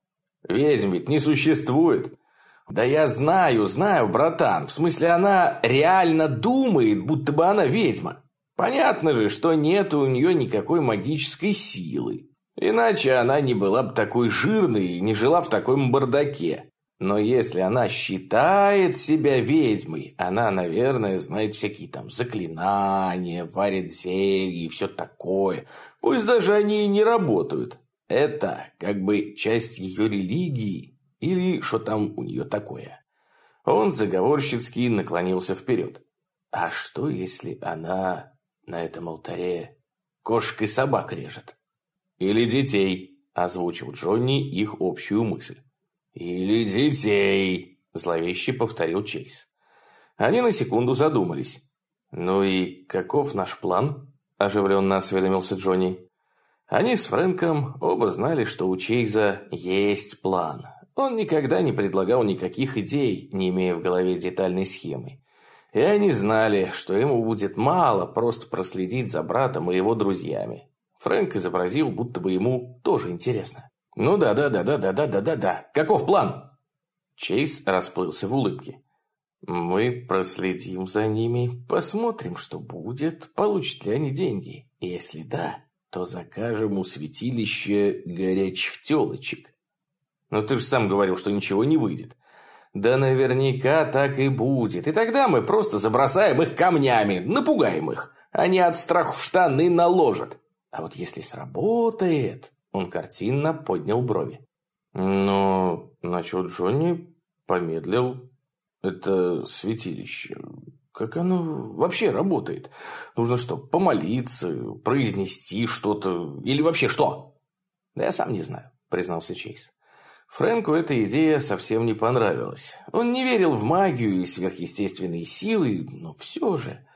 Ведьм ведь не существует. Да я знаю, знаю, братан. В смысле, она реально думает, будто бы она ведьма. Понятно же, что нет у нее никакой магической силы. Иначе она не была бы такой жирной и не жила в таком бардаке. Но если она считает себя ведьмой, она, наверное, знает всякие там заклинания, варит зелья и все такое. Пусть даже они и не работают. Это как бы часть ее религии или что там у нее такое. Он заговорщицки наклонился вперед. А что, если она на этом алтаре кошек и собак режет? Или детей, озвучил Джонни их общую мысль. Или детей, зловеще повторил Чейз. Они на секунду задумались. «Ну и каков наш план?» – оживленно осведомился Джонни. Они с Фрэнком оба знали, что у Чейза есть план. Он никогда не предлагал никаких идей, не имея в голове детальной схемы. И они знали, что ему будет мало просто проследить за братом и его друзьями. Фрэнк изобразил, будто бы ему тоже интересно. «Ну да-да-да-да-да-да-да-да. Каков план?» Чейз расплылся в улыбке. «Мы проследим за ними, посмотрим, что будет, получат ли они деньги. Если да, то закажем у святилища горячих телочек. Но ты же сам говорил, что ничего не выйдет. Да наверняка так и будет. И тогда мы просто забросаем их камнями, напугаем их. Они от страха в штаны наложат. А вот если сработает... Он картинно поднял брови. Но начал Джонни, помедлил. Это святилище. Как оно вообще работает? Нужно что, помолиться, произнести что-то или вообще что? Да я сам не знаю, признался Чейз. Фрэнку эта идея совсем не понравилась. Он не верил в магию и сверхъестественные силы, но все же...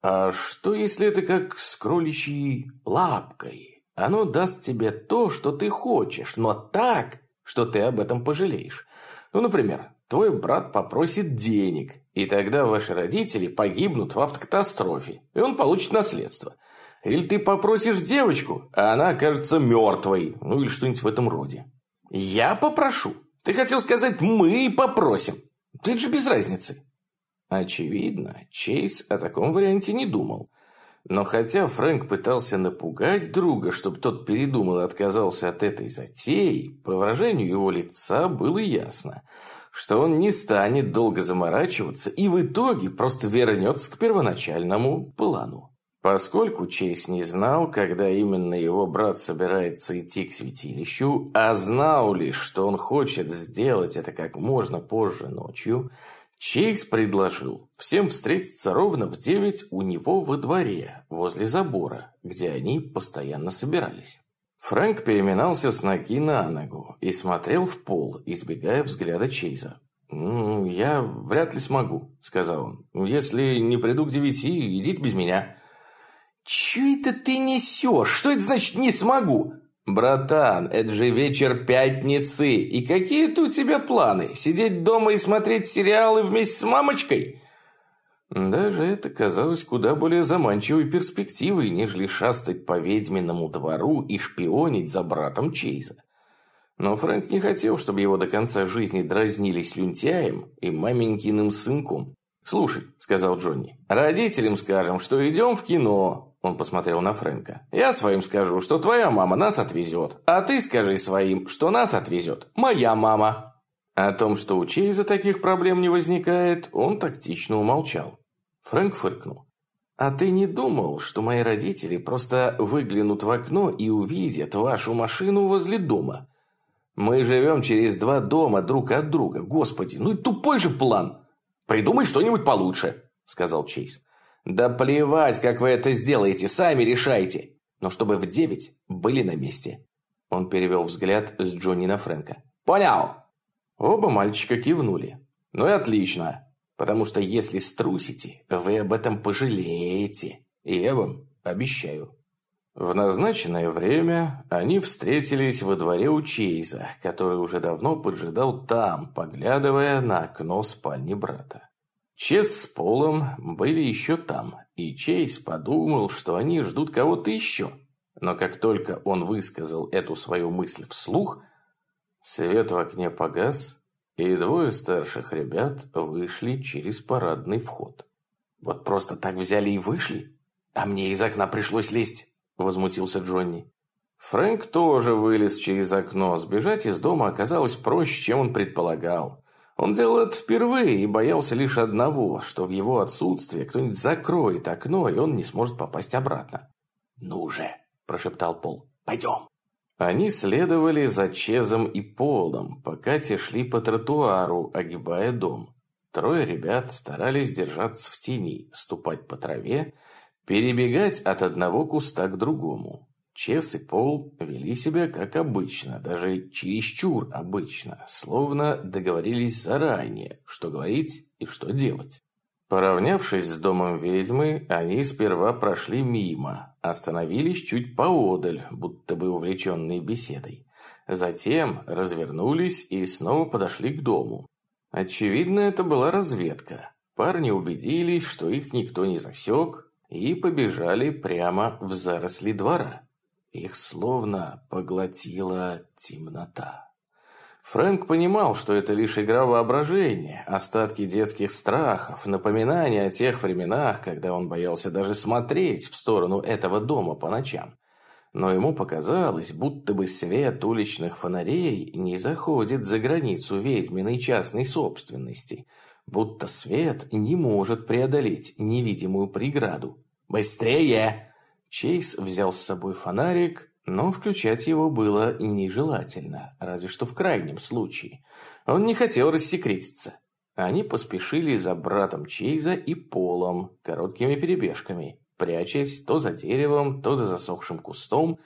А что, если это как с кроличьей лапкой? Оно даст тебе то, что ты хочешь, но так, что ты об этом пожалеешь. Ну, например, твой брат попросит денег, и тогда ваши родители погибнут в автокатастрофе, и он получит наследство. Или ты попросишь девочку, а она окажется мертвой. Ну или что-нибудь в этом роде. Я попрошу. Ты хотел сказать, мы попросим. Ты же без разницы. Очевидно, Чейз о таком варианте не думал. Но хотя Фрэнк пытался напугать друга, чтобы тот передумал и отказался от этой затеи, по выражению его лица было ясно, что он не станет долго заморачиваться и в итоге просто вернется к первоначальному плану. Поскольку Чейз не знал, когда именно его брат собирается идти к святилищу, а знал лишь, что он хочет сделать это как можно позже ночью, Чейз предложил всем встретиться ровно в девять у него во дворе, возле забора, где они постоянно собирались. Фрэнк переминался с ноги на ногу и смотрел в пол, избегая взгляда Чейза. «Ну, я вряд ли смогу», — сказал он. «Если не приду к девяти, идите без меня». «Чё это ты несешь? Что это значит «не смогу»?» «Братан, это же вечер пятницы, и какие-то у тебя планы? Сидеть дома и смотреть сериалы вместе с мамочкой?» Даже это казалось куда более заманчивой перспективой, нежели шастать по ведьминому двору и шпионить за братом Чейза. Но Фрэнк не хотел, чтобы его до конца жизни дразнили слюнтяем и маменькиным сынком. «Слушай», — сказал Джонни, — «родителям скажем, что идем в кино, он посмотрел на Фрэнка. «Я своим скажу, что твоя мама нас отвезет, а ты скажи своим, что нас отвезет моя мама». О том, что у Чейза таких проблем не возникает, он тактично умолчал. Фрэнк фыркнул. «А ты не думал, что мои родители просто выглянут в окно и увидят вашу машину возле дома? Мы живем через два дома друг от друга. Господи, ну и тупой же план! Придумай что-нибудь получше!» – сказал Чейз. «Да плевать, как вы это сделаете, сами решайте. Но чтобы в девять были на месте». Он перевел взгляд с Джонни на Фрэнка. «Понял!» Оба мальчика кивнули. «Ну и отлично, потому что если струсите, вы об этом пожалеете. И я вам обещаю». В назначенное время они встретились во дворе у Чейза, который уже давно поджидал там, поглядывая на окно спальни брата. Чес с Полом были еще там, и Чейз подумал, что они ждут кого-то еще. Но как только он высказал эту свою мысль вслух, свет в окне погас, и двое старших ребят вышли через парадный вход. «Вот просто так взяли и вышли? А мне из окна пришлось лезть», – возмутился Джонни. Фрэнк тоже вылез через окно. Сбежать из дома оказалось проще, чем он предполагал. Он делал это впервые и боялся лишь одного, что в его отсутствие кто-нибудь закроет окно, и он не сможет попасть обратно. «Ну же!» – прошептал Пол. «Пойдем!» Они следовали за Чезом и Полом, пока те шли по тротуару, огибая дом. Трое ребят старались держаться в тени, ступать по траве, перебегать от одного куста к другому. Чес и Пол вели себя как обычно, даже чересчур обычно, словно договорились заранее, что говорить и что делать. Поравнявшись с домом ведьмы, они сперва прошли мимо, остановились чуть поодаль, будто бы увлеченные беседой. Затем развернулись и снова подошли к дому. Очевидно, это была разведка. Парни убедились, что их никто не засек, и побежали прямо в заросли двора. Их словно поглотила темнота. Фрэнк понимал, что это лишь игра воображения, остатки детских страхов, напоминания о тех временах, когда он боялся даже смотреть в сторону этого дома по ночам. Но ему показалось, будто бы свет уличных фонарей не заходит за границу ведьминой частной собственности, будто свет не может преодолеть невидимую преграду. «Быстрее!» Чейз взял с собой фонарик, но включать его было нежелательно, разве что в крайнем случае. Он не хотел рассекретиться. Они поспешили за братом Чейза и Полом короткими перебежками, прячась то за деревом, то за засохшим кустом,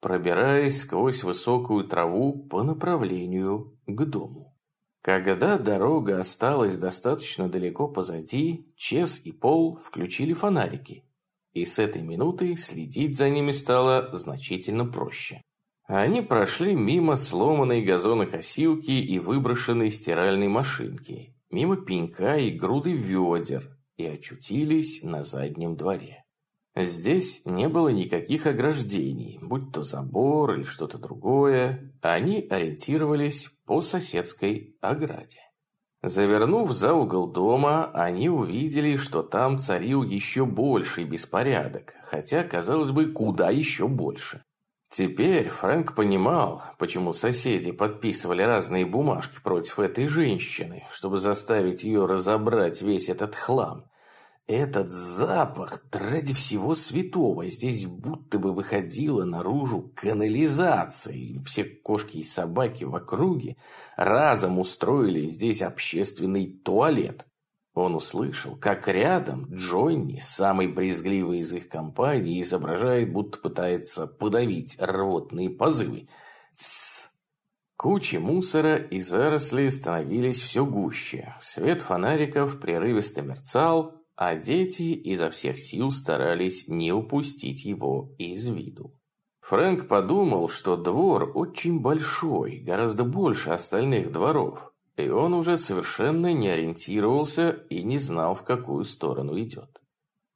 пробираясь сквозь высокую траву по направлению к дому. Когда дорога осталась достаточно далеко позади, Чес и Пол включили фонарики и с этой минуты следить за ними стало значительно проще. Они прошли мимо сломанной газонокосилки и выброшенной стиральной машинки, мимо пенька и груды ведер, и очутились на заднем дворе. Здесь не было никаких ограждений, будь то забор или что-то другое. Они ориентировались по соседской ограде. Завернув за угол дома, они увидели, что там царил еще больший беспорядок, хотя, казалось бы, куда еще больше. Теперь Фрэнк понимал, почему соседи подписывали разные бумажки против этой женщины, чтобы заставить ее разобрать весь этот хлам. Этот запах, ради всего святого, здесь будто бы выходила наружу канализация, и все кошки и собаки в округе разом устроили здесь общественный туалет. Он услышал, как рядом Джонни, самый брезгливый из их компании, изображает, будто пытается подавить рвотные позывы. Тссс! Кучи мусора и заросли становились все гуще. Свет фонариков прерывисто мерцал, а дети изо всех сил старались не упустить его из виду. Фрэнк подумал, что двор очень большой, гораздо больше остальных дворов, и он уже совершенно не ориентировался и не знал, в какую сторону идет.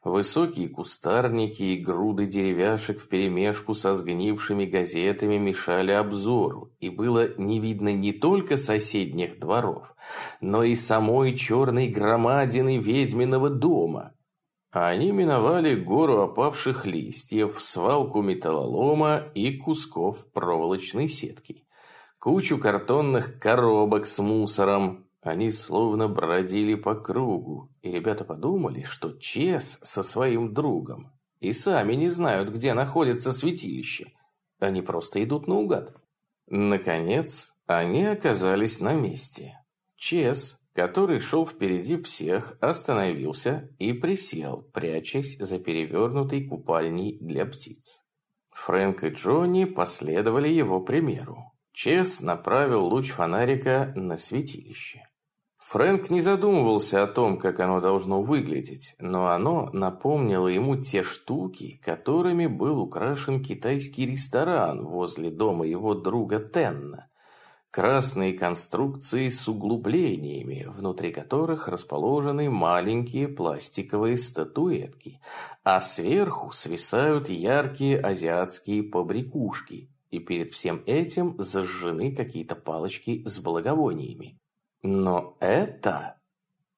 Высокие кустарники и груды деревяшек вперемешку со сгнившими газетами мешали обзору, и было не видно не только соседних дворов, но и самой черной громадины ведьминого дома. Они миновали гору опавших листьев, свалку металлолома и кусков проволочной сетки, кучу картонных коробок с мусором, они словно бродили по кругу, и ребята подумали, что Чес со своим другом и сами не знают, где находится святилище. Они просто идут наугад. Наконец, они оказались на месте. Чес, который шел впереди всех, остановился и присел, прячась за перевернутой купальней для птиц. Фрэнк и Джонни последовали его примеру. Чес направил луч фонарика на святилище. Фрэнк не задумывался о том, как оно должно выглядеть, но оно напомнило ему те штуки, которыми был украшен китайский ресторан возле дома его друга Тенна. Красные конструкции с углублениями, внутри которых расположены маленькие пластиковые статуэтки, а сверху свисают яркие азиатские побрякушки, и перед всем этим зажжены какие-то палочки с благовониями. Но это...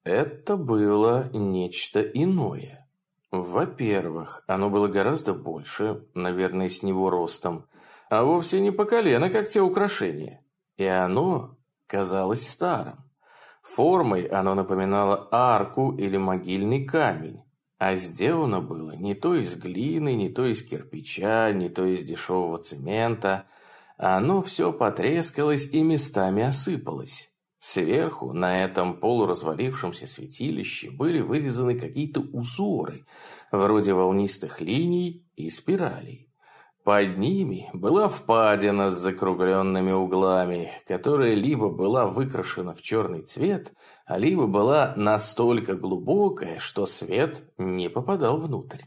Это было нечто иное. Во-первых, оно было гораздо больше, наверное, с него ростом, а вовсе не по колено, как те украшения. И оно казалось старым. Формой оно напоминало арку или могильный камень, а сделано было не то из глины, не то из кирпича, не то из дешевого цемента. Оно все потрескалось и местами осыпалось. Сверху на этом полуразвалившемся святилище были вырезаны какие-то узоры, вроде волнистых линий и спиралей. Под ними была впадина с закругленными углами, которая либо была выкрашена в черный цвет, а либо была настолько глубокая, что свет не попадал внутрь.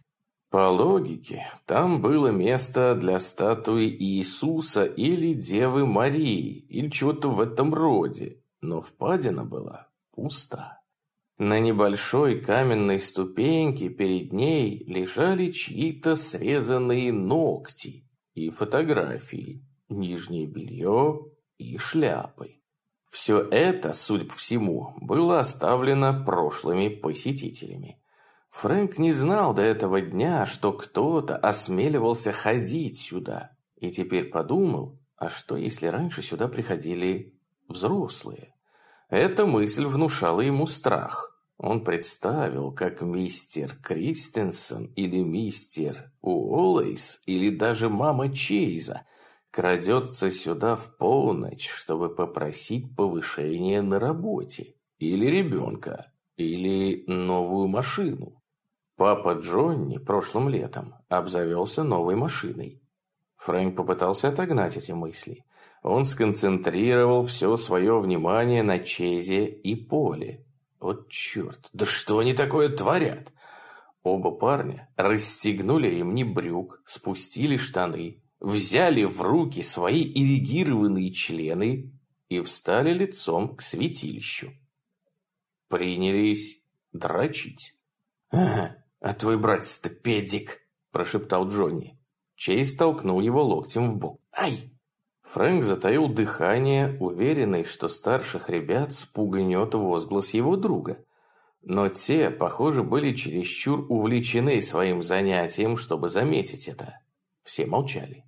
По логике, там было место для статуи Иисуса или Девы Марии, или чего-то в этом роде, но впадина была пуста. На небольшой каменной ступеньке перед ней лежали чьи-то срезанные ногти и фотографии, нижнее белье и шляпы. Все это, судя по всему, было оставлено прошлыми посетителями. Фрэнк не знал до этого дня, что кто-то осмеливался ходить сюда, и теперь подумал, а что если раньше сюда приходили взрослые. Эта мысль внушала ему страх. Он представил, как мистер Кристенсен или мистер Уоллейс или даже мама Чейза крадется сюда в полночь, чтобы попросить повышения на работе, или ребенка, или новую машину. Папа Джонни прошлым летом обзавелся новой машиной. Фрэнк попытался отогнать эти мысли он сконцентрировал все свое внимание на Чезе и Поле. Вот черт, да что они такое творят? Оба парня расстегнули ремни брюк, спустили штаны, взяли в руки свои ирригированные члены и встали лицом к святилищу. Принялись дрочить. «А твой братец-то педик», – прошептал Джонни. Чейз толкнул его локтем в бок. «Ай!» Фрэнк затаил дыхание, уверенный, что старших ребят спугнет возглас его друга. Но те, похоже, были чересчур увлечены своим занятием, чтобы заметить это. Все молчали.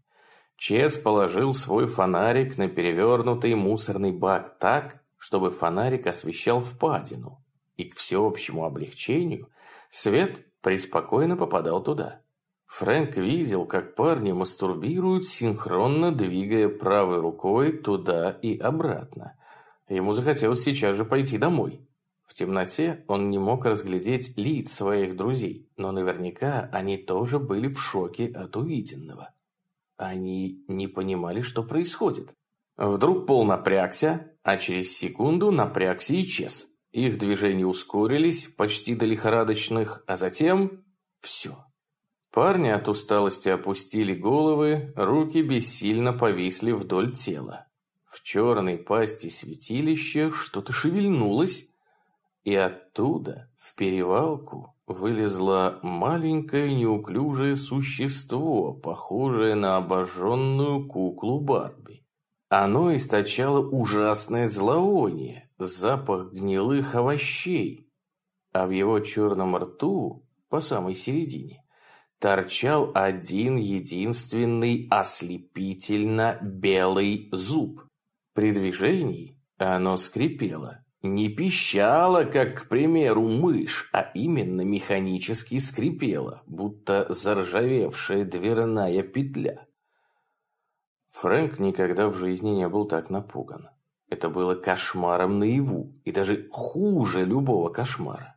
Чес положил свой фонарик на перевернутый мусорный бак так, чтобы фонарик освещал впадину, и к всеобщему облегчению свет преспокойно попадал туда. Фрэнк видел, как парни мастурбируют, синхронно двигая правой рукой туда и обратно. Ему захотелось сейчас же пойти домой. В темноте он не мог разглядеть лиц своих друзей, но наверняка они тоже были в шоке от увиденного. Они не понимали, что происходит. Вдруг Пол напрягся, а через секунду напрягся и исчез. Их движения ускорились, почти до лихорадочных, а затем все. Парни от усталости опустили головы, руки бессильно повисли вдоль тела. В черной пасти святилища что-то шевельнулось, и оттуда, в перевалку, вылезло маленькое неуклюжее существо, похожее на обожженную куклу Барби. Оно источало ужасное зловоние, запах гнилых овощей, а в его черном рту, по самой середине, торчал один единственный ослепительно белый зуб. При движении оно скрипело. Не пищало, как, к примеру, мышь, а именно механически скрипело, будто заржавевшая дверная петля. Фрэнк никогда в жизни не был так напуган. Это было кошмаром наяву, и даже хуже любого кошмара.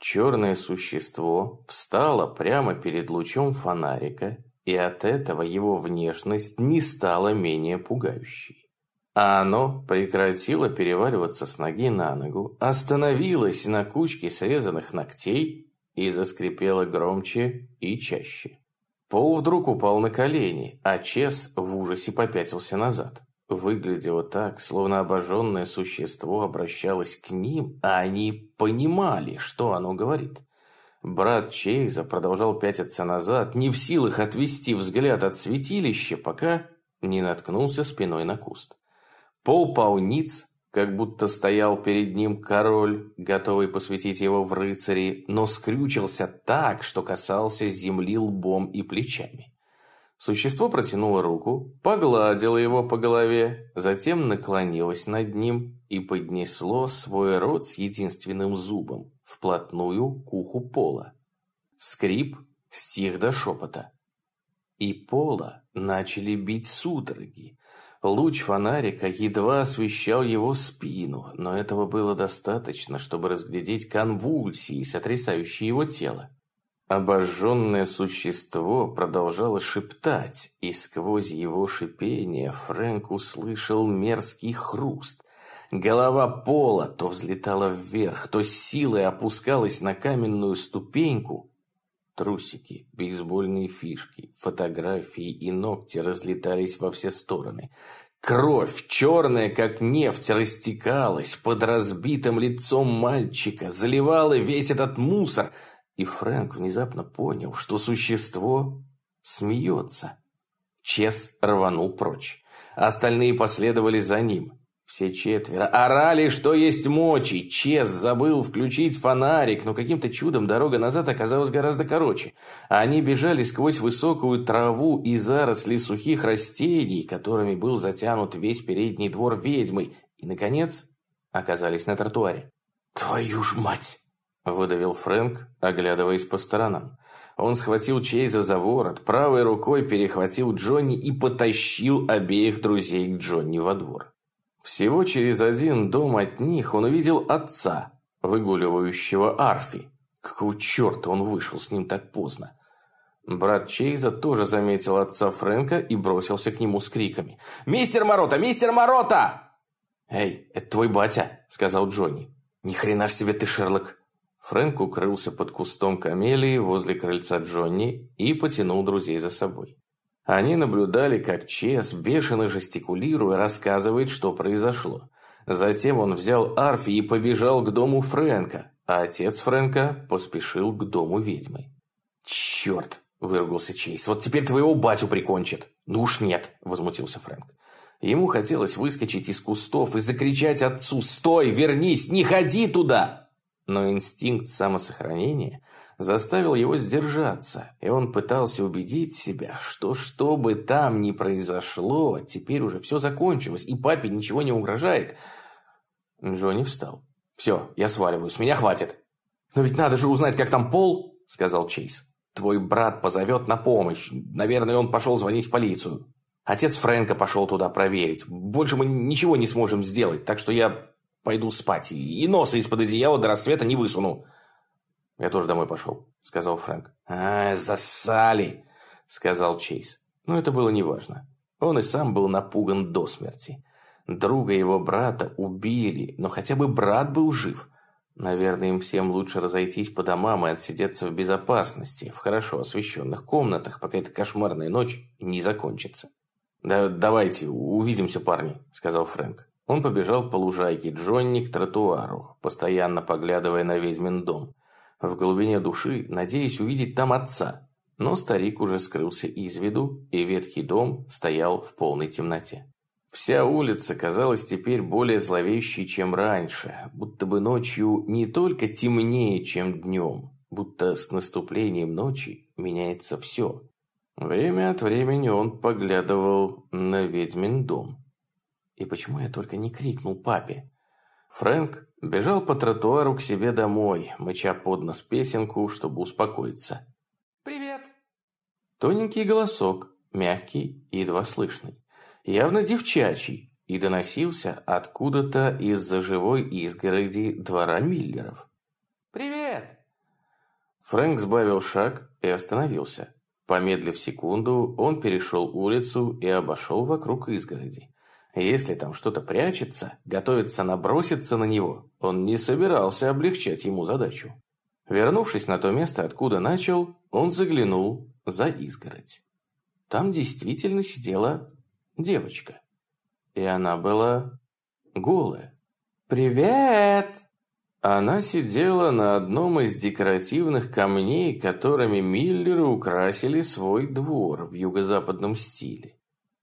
Черное существо встало прямо перед лучом фонарика, и от этого его внешность не стала менее пугающей. А оно прекратило перевариваться с ноги на ногу, остановилось на кучке срезанных ногтей и заскрипело громче и чаще. Пол вдруг упал на колени, а Чес в ужасе попятился назад. Выглядело так, словно обожженное существо обращалось к ним, а они понимали, что оно говорит. Брат Чейза продолжал пятиться назад, не в силах отвести взгляд от святилища, пока не наткнулся спиной на куст. Пол Пауниц, как будто стоял перед ним король, готовый посвятить его в рыцари, но скрючился так, что касался земли лбом и плечами. Существо протянуло руку, погладило его по голове, затем наклонилось над ним и поднесло свой рот с единственным зубом вплотную к уху пола. Скрип стих до шепота. И пола начали бить судороги. Луч фонарика едва освещал его спину, но этого было достаточно, чтобы разглядеть конвульсии, сотрясающие его тело. Обожженное существо продолжало шептать, и сквозь его шипение Фрэнк услышал мерзкий хруст. Голова пола то взлетала вверх, то с силой опускалась на каменную ступеньку. Трусики, бейсбольные фишки, фотографии и ногти разлетались во все стороны. Кровь, черная как нефть, растекалась под разбитым лицом мальчика, заливала весь этот мусор – и Фрэнк внезапно понял, что существо смеется. Чес рванул прочь. Остальные последовали за ним. Все четверо орали, что есть мочи. Чес забыл включить фонарик, но каким-то чудом дорога назад оказалась гораздо короче. Они бежали сквозь высокую траву и заросли сухих растений, которыми был затянут весь передний двор ведьмы, и, наконец, оказались на тротуаре. «Твою ж мать!» Выдавил Фрэнк, оглядываясь по сторонам. Он схватил Чейза за ворот, правой рукой перехватил Джонни и потащил обеих друзей к Джонни во двор. Всего через один дом от них он увидел отца, выгуливающего Арфи. Какого черта он вышел с ним так поздно? Брат Чейза тоже заметил отца Фрэнка и бросился к нему с криками. «Мистер Морота! Мистер Морота!» «Эй, это твой батя!» – сказал Джонни. «Ни хрена ж себе ты, Шерлок! Фрэнк укрылся под кустом камелии возле крыльца Джонни и потянул друзей за собой. Они наблюдали, как Чес, бешено жестикулируя, рассказывает, что произошло. Затем он взял Арфи и побежал к дому Фрэнка. а отец Фрэнка поспешил к дому ведьмы. «Черт!» – выругался Чейз. «Вот теперь твоего батю прикончат!» «Ну уж нет!» – возмутился Фрэнк. Ему хотелось выскочить из кустов и закричать отцу «Стой! Вернись! Не ходи туда!» Но инстинкт самосохранения заставил его сдержаться, и он пытался убедить себя, что что бы там ни произошло, теперь уже все закончилось, и папе ничего не угрожает. Джонни встал. «Все, я сваливаю, с меня хватит». «Но ведь надо же узнать, как там Пол», — сказал Чейз. «Твой брат позовет на помощь. Наверное, он пошел звонить в полицию. Отец Фрэнка пошел туда проверить. Больше мы ничего не сможем сделать, так что я пойду спать. И носа из-под одеяла до рассвета не высуну». «Я тоже домой пошел», — сказал Фрэнк. «А, засали», — сказал Чейз. Но это было неважно. Он и сам был напуган до смерти. Друга его брата убили, но хотя бы брат был жив. Наверное, им всем лучше разойтись по домам и отсидеться в безопасности, в хорошо освещенных комнатах, пока эта кошмарная ночь не закончится. «Да давайте, увидимся, парни», — сказал Фрэнк. Он побежал по лужайке Джонни к тротуару, постоянно поглядывая на ведьмин дом. В глубине души, надеясь увидеть там отца. Но старик уже скрылся из виду, и ветхий дом стоял в полной темноте. Вся улица казалась теперь более зловещей, чем раньше, будто бы ночью не только темнее, чем днем, будто с наступлением ночи меняется все. Время от времени он поглядывал на ведьмин дом. И почему я только не крикнул папе? Фрэнк бежал по тротуару к себе домой, мыча под нос песенку, чтобы успокоиться. «Привет!» Тоненький голосок, мягкий и едва слышный явно девчачий, и доносился откуда-то из-за живой изгороди двора Миллеров. «Привет!» Фрэнк сбавил шаг и остановился. Помедлив секунду, он перешел улицу и обошел вокруг изгороди. Если там что-то прячется, готовится наброситься на него, он не собирался облегчать ему задачу. Вернувшись на то место, откуда начал, он заглянул за изгородь. Там действительно сидела девочка. И она была голая. «Привет!» Она сидела на одном из декоративных камней, которыми Миллеры украсили свой двор в юго-западном стиле.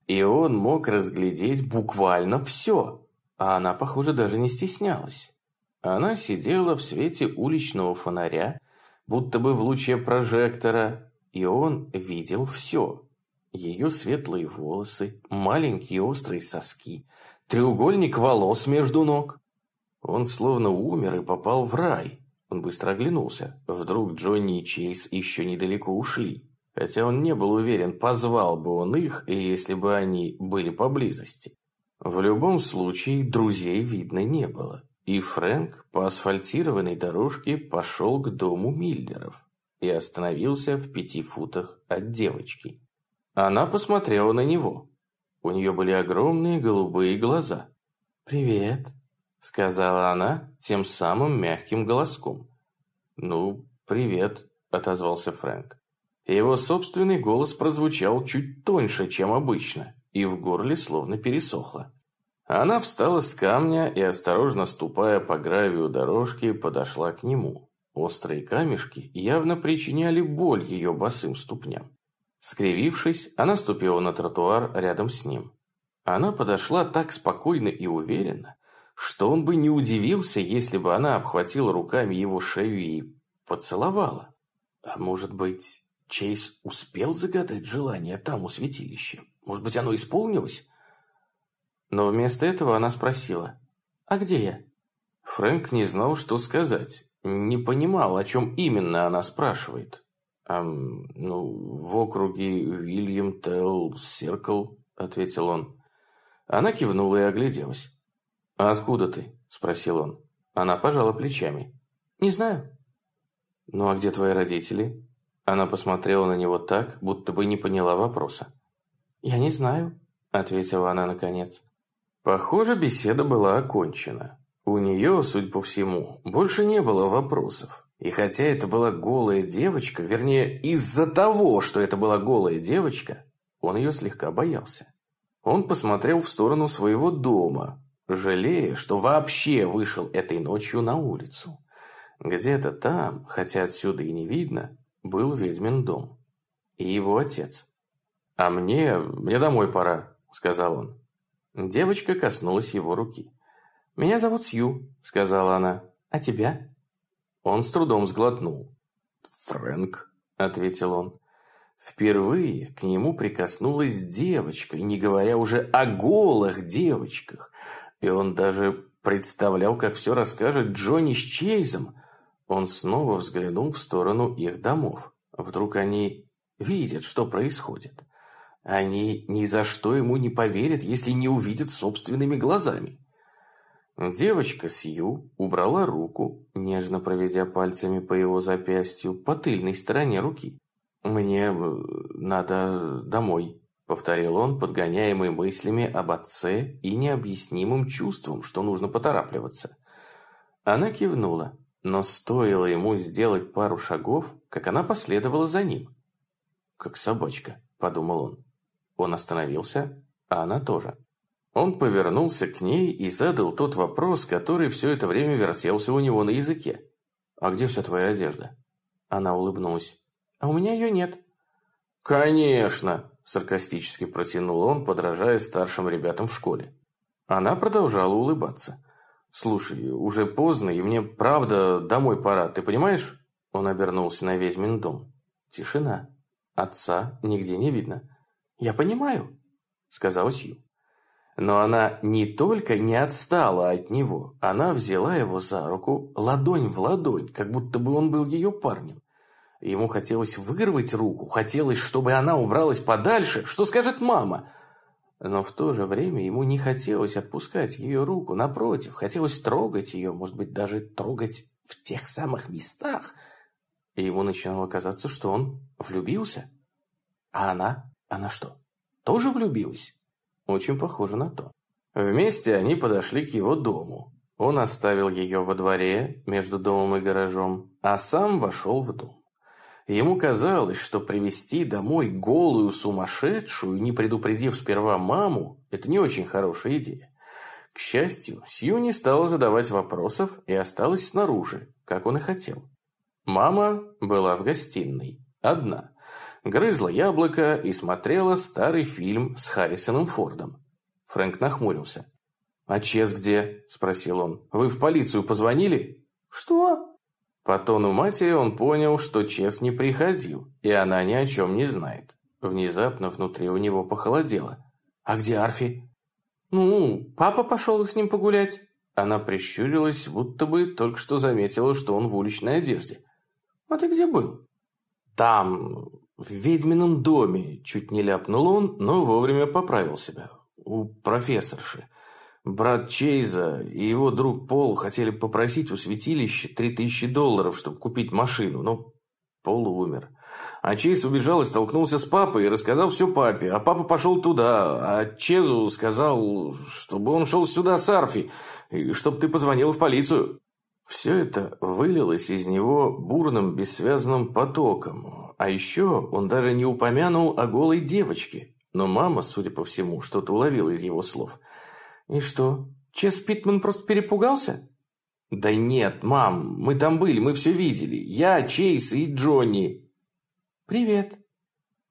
И он мог разглядеть буквально все, а она, похоже, даже не стеснялась. Она сидела в свете уличного фонаря, будто бы в луче прожектора, и он видел все. Ее светлые волосы, маленькие острые соски, треугольник волос между ног. Он словно умер и попал в рай. Он быстро оглянулся. Вдруг Джонни и Чейз еще недалеко ушли. Хотя он не был уверен, позвал бы он их, если бы они были поблизости. В любом случае, друзей видно не было. И Фрэнк по асфальтированной дорожке пошел к дому Миллеров и остановился в пяти футах от девочки. Она посмотрела на него. У нее были огромные голубые глаза. «Привет», — сказала она тем самым мягким голоском. «Ну, привет», — отозвался Фрэнк. Его собственный голос прозвучал чуть тоньше, чем обычно, и в горле словно пересохло. Она встала с камня и, осторожно ступая по гравию дорожки, подошла к нему. Острые камешки явно причиняли боль ее босым ступням. Скривившись, она ступила на тротуар рядом с ним. Она подошла так спокойно и уверенно, что он бы не удивился, если бы она обхватила руками его шею и поцеловала. А может быть, Чейз успел загадать желание там у святилища? Может быть, оно исполнилось? Но вместо этого она спросила, «А где я?» Фрэнк не знал, что сказать, не понимал, о чем именно она спрашивает. «Эм, ну, в округе Вильям Телл Серкл», — ответил он. Она кивнула и огляделась. «А откуда ты?» — спросил он. Она пожала плечами. «Не знаю». «Ну, а где твои родители?» Она посмотрела на него так, будто бы не поняла вопроса. «Я не знаю», — ответила она наконец. Похоже, беседа была окончена. У нее, судя по всему, больше не было вопросов. И хотя это была голая девочка, вернее, из-за того, что это была голая девочка, он ее слегка боялся. Он посмотрел в сторону своего дома, жалея, что вообще вышел этой ночью на улицу. Где-то там, хотя отсюда и не видно, был ведьмин дом. И его отец. «А мне... мне домой пора», — сказал он. Девочка коснулась его руки. «Меня зовут Сью», — сказала она. «А тебя?» Он с трудом сглотнул. «Фрэнк», — ответил он. Впервые к нему прикоснулась девочка, не говоря уже о голых девочках. И он даже представлял, как все расскажет Джонни с Чейзом. Он снова взглянул в сторону их домов. Вдруг они видят, что происходит. Они ни за что ему не поверят, если не увидят собственными глазами. Девочка Сью убрала руку, нежно проведя пальцами по его запястью, по тыльной стороне руки. «Мне э, надо домой», — повторил он, подгоняемый мыслями об отце и необъяснимым чувством, что нужно поторапливаться. Она кивнула, но стоило ему сделать пару шагов, как она последовала за ним. «Как собачка», — подумал он. Он остановился, а она тоже. Он повернулся к ней и задал тот вопрос, который все это время вертелся у него на языке. «А где вся твоя одежда?» Она улыбнулась. «А у меня ее нет». «Конечно!» – саркастически протянул он, подражая старшим ребятам в школе. Она продолжала улыбаться. «Слушай, уже поздно, и мне правда домой пора, ты понимаешь?» Он обернулся на ведьмин дом. Тишина. Отца нигде не видно. «Я понимаю», — сказала Сью. Но она не только не отстала от него, она взяла его за руку, ладонь в ладонь, как будто бы он был ее парнем. Ему хотелось вырвать руку, хотелось, чтобы она убралась подальше. Что скажет мама? Но в то же время ему не хотелось отпускать ее руку. Напротив, хотелось трогать ее, может быть, даже трогать в тех самых местах. И ему начинало казаться, что он влюбился. А она? Она что, тоже влюбилась? Очень похоже на то. Вместе они подошли к его дому. Он оставил ее во дворе, между домом и гаражом, а сам вошел в дом. Ему казалось, что привести домой голую сумасшедшую, не предупредив сперва маму, это не очень хорошая идея. К счастью, Сью не стала задавать вопросов и осталась снаружи, как он и хотел. Мама была в гостиной, одна грызла яблоко и смотрела старый фильм с Харрисоном Фордом. Фрэнк нахмурился. «А Чес где?» – спросил он. «Вы в полицию позвонили?» «Что?» По тону матери он понял, что Чес не приходил, и она ни о чем не знает. Внезапно внутри у него похолодело. «А где Арфи?» «Ну, папа пошел с ним погулять». Она прищурилась, будто бы только что заметила, что он в уличной одежде. «А ты где был?» «Там, «В ведьмином доме», – чуть не ляпнул он, но вовремя поправил себя. «У профессорши. Брат Чейза и его друг Пол хотели попросить у святилища три тысячи долларов, чтобы купить машину, но Пол умер. А Чейз убежал и столкнулся с папой и рассказал все папе, а папа пошел туда, а Чезу сказал, чтобы он шел сюда с Арфи, и чтобы ты позвонил в полицию». Все это вылилось из него бурным бессвязным потоком, а еще он даже не упомянул о голой девочке. Но мама, судя по всему, что-то уловила из его слов. «И что, Чес Питман просто перепугался?» «Да нет, мам, мы там были, мы все видели. Я, Чейз и Джонни». «Привет».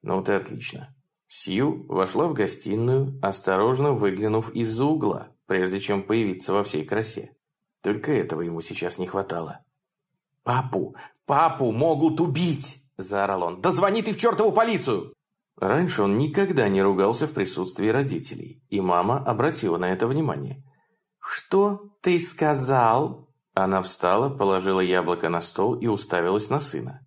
«Ну ты отлично». Сью вошла в гостиную, осторожно выглянув из-за угла, прежде чем появиться во всей красе. Только этого ему сейчас не хватало. «Папу! Папу могут убить!» – заорал он. «Да звони ты в чертову полицию!» Раньше он никогда не ругался в присутствии родителей, и мама обратила на это внимание. «Что ты сказал?» Она встала, положила яблоко на стол и уставилась на сына.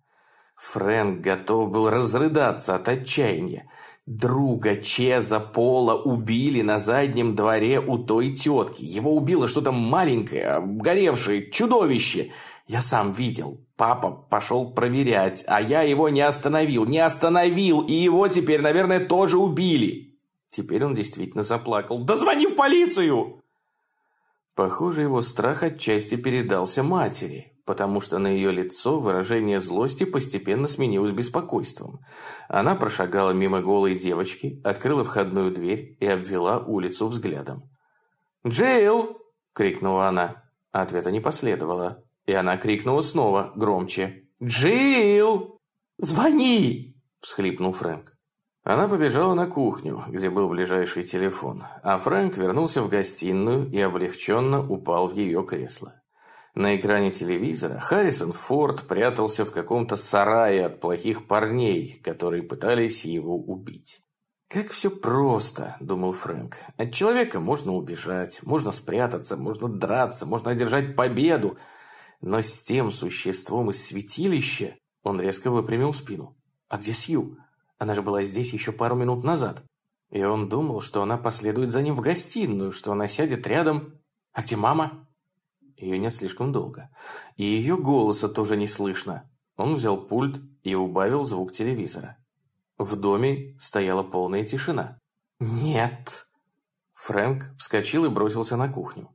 Фрэнк готов был разрыдаться от отчаяния. Друга Чеза Пола убили на заднем дворе у той тетки. Его убило что-то маленькое, обгоревшее чудовище. Я сам видел. Папа пошел проверять, а я его не остановил. Не остановил, и его теперь, наверное, тоже убили. Теперь он действительно заплакал. «Да звони в полицию!» Похоже, его страх отчасти передался матери, потому что на ее лицо выражение злости постепенно сменилось беспокойством. Она прошагала мимо голой девочки, открыла входную дверь и обвела улицу взглядом. «Джейл!» – крикнула она. Ответа не последовало. И она крикнула снова, громче. «Джилл! Звони!» – всхлипнул Фрэнк. Она побежала на кухню, где был ближайший телефон, а Фрэнк вернулся в гостиную и облегченно упал в ее кресло. На экране телевизора Харрисон Форд прятался в каком-то сарае от плохих парней, которые пытались его убить. «Как все просто», — думал Фрэнк. «От человека можно убежать, можно спрятаться, можно драться, можно одержать победу. Но с тем существом из святилища...» Он резко выпрямил спину. «А где Сью? Она же была здесь еще пару минут назад». И он думал, что она последует за ним в гостиную, что она сядет рядом. «А где мама?» Ее нет слишком долго. И ее голоса тоже не слышно. Он взял пульт и убавил звук телевизора. В доме стояла полная тишина. «Нет!» Фрэнк вскочил и бросился на кухню.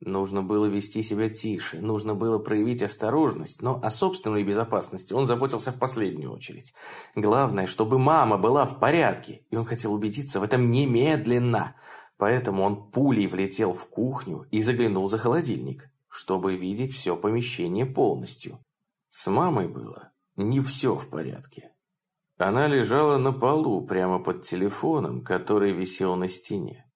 Нужно было вести себя тише, нужно было проявить осторожность, но о собственной безопасности он заботился в последнюю очередь. Главное, чтобы мама была в порядке, и он хотел убедиться в этом немедленно. Поэтому он пулей влетел в кухню и заглянул за холодильник, чтобы видеть все помещение полностью. С мамой было не все в порядке. Она лежала на полу прямо под телефоном, который висел на стене.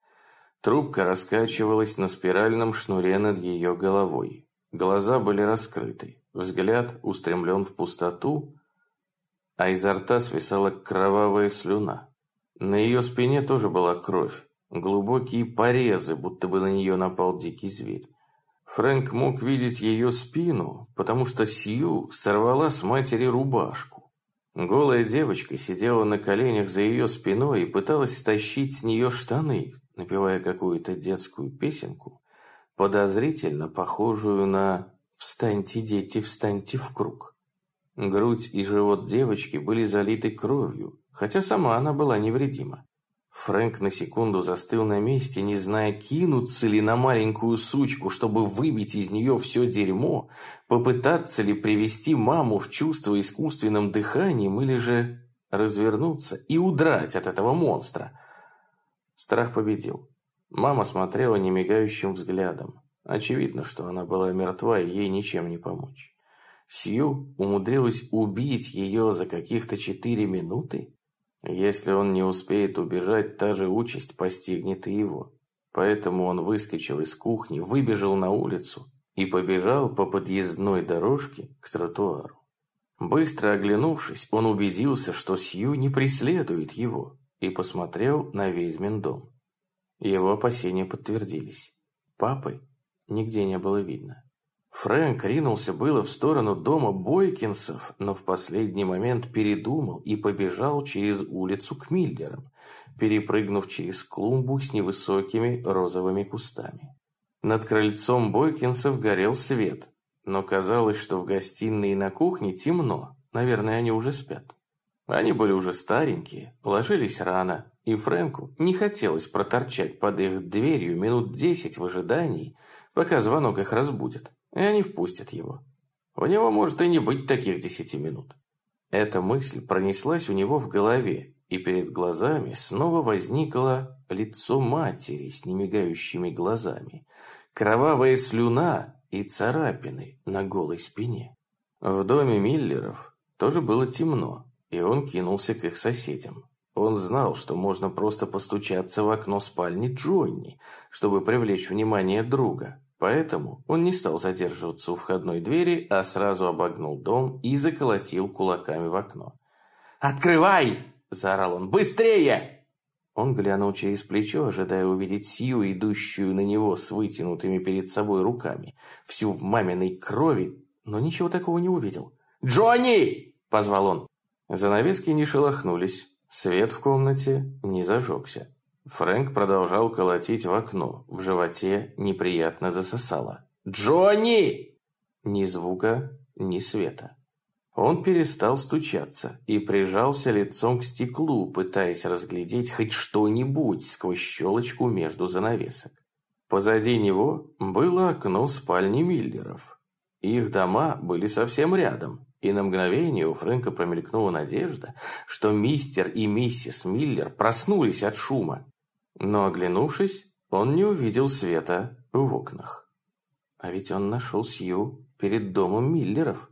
Трубка раскачивалась на спиральном шнуре над ее головой. Глаза были раскрыты, взгляд устремлен в пустоту, а изо рта свисала кровавая слюна. На ее спине тоже была кровь, глубокие порезы, будто бы на нее напал дикий зверь. Фрэнк мог видеть ее спину, потому что Сью сорвала с матери рубашку. Голая девочка сидела на коленях за ее спиной и пыталась стащить с нее штаны, напевая какую-то детскую песенку, подозрительно похожую на «Встаньте, дети, встаньте в круг». Грудь и живот девочки были залиты кровью, хотя сама она была невредима. Фрэнк на секунду застыл на месте, не зная, кинуться ли на маленькую сучку, чтобы выбить из нее все дерьмо, попытаться ли привести маму в чувство искусственным дыханием или же развернуться и удрать от этого монстра. Страх победил. Мама смотрела немигающим взглядом. Очевидно, что она была мертва и ей ничем не помочь. Сью умудрилась убить ее за каких-то четыре минуты? Если он не успеет убежать, та же участь постигнет и его. Поэтому он выскочил из кухни, выбежал на улицу и побежал по подъездной дорожке к тротуару. Быстро оглянувшись, он убедился, что Сью не преследует его, и посмотрел на ведьмин дом. Его опасения подтвердились. Папы нигде не было видно. Фрэнк ринулся было в сторону дома Бойкинсов, но в последний момент передумал и побежал через улицу к Миллерам, перепрыгнув через клумбу с невысокими розовыми кустами. Над крыльцом Бойкинсов горел свет, но казалось, что в гостиной и на кухне темно, наверное, они уже спят. Они были уже старенькие, ложились рано, и Фрэнку не хотелось проторчать под их дверью минут десять в ожидании, пока звонок их разбудит и они впустят его. У него может и не быть таких десяти минут. Эта мысль пронеслась у него в голове, и перед глазами снова возникло лицо матери с немигающими глазами, кровавая слюна и царапины на голой спине. В доме Миллеров тоже было темно, и он кинулся к их соседям. Он знал, что можно просто постучаться в окно спальни Джонни, чтобы привлечь внимание друга, Поэтому он не стал задерживаться у входной двери, а сразу обогнул дом и заколотил кулаками в окно. «Открывай!» – заорал он. «Быстрее!» Он глянул через плечо, ожидая увидеть Сью, идущую на него с вытянутыми перед собой руками, всю в маминой крови, но ничего такого не увидел. «Джонни!» – позвал он. Занавески не шелохнулись, свет в комнате не зажегся. Фрэнк продолжал колотить в окно. В животе неприятно засосало. «Джонни!» Ни звука, ни света. Он перестал стучаться и прижался лицом к стеклу, пытаясь разглядеть хоть что-нибудь сквозь щелочку между занавесок. Позади него было окно спальни Миллеров. Их дома были совсем рядом, и на мгновение у Фрэнка промелькнула надежда, что мистер и миссис Миллер проснулись от шума но, оглянувшись, он не увидел света в окнах. А ведь он нашел Сью перед домом Миллеров.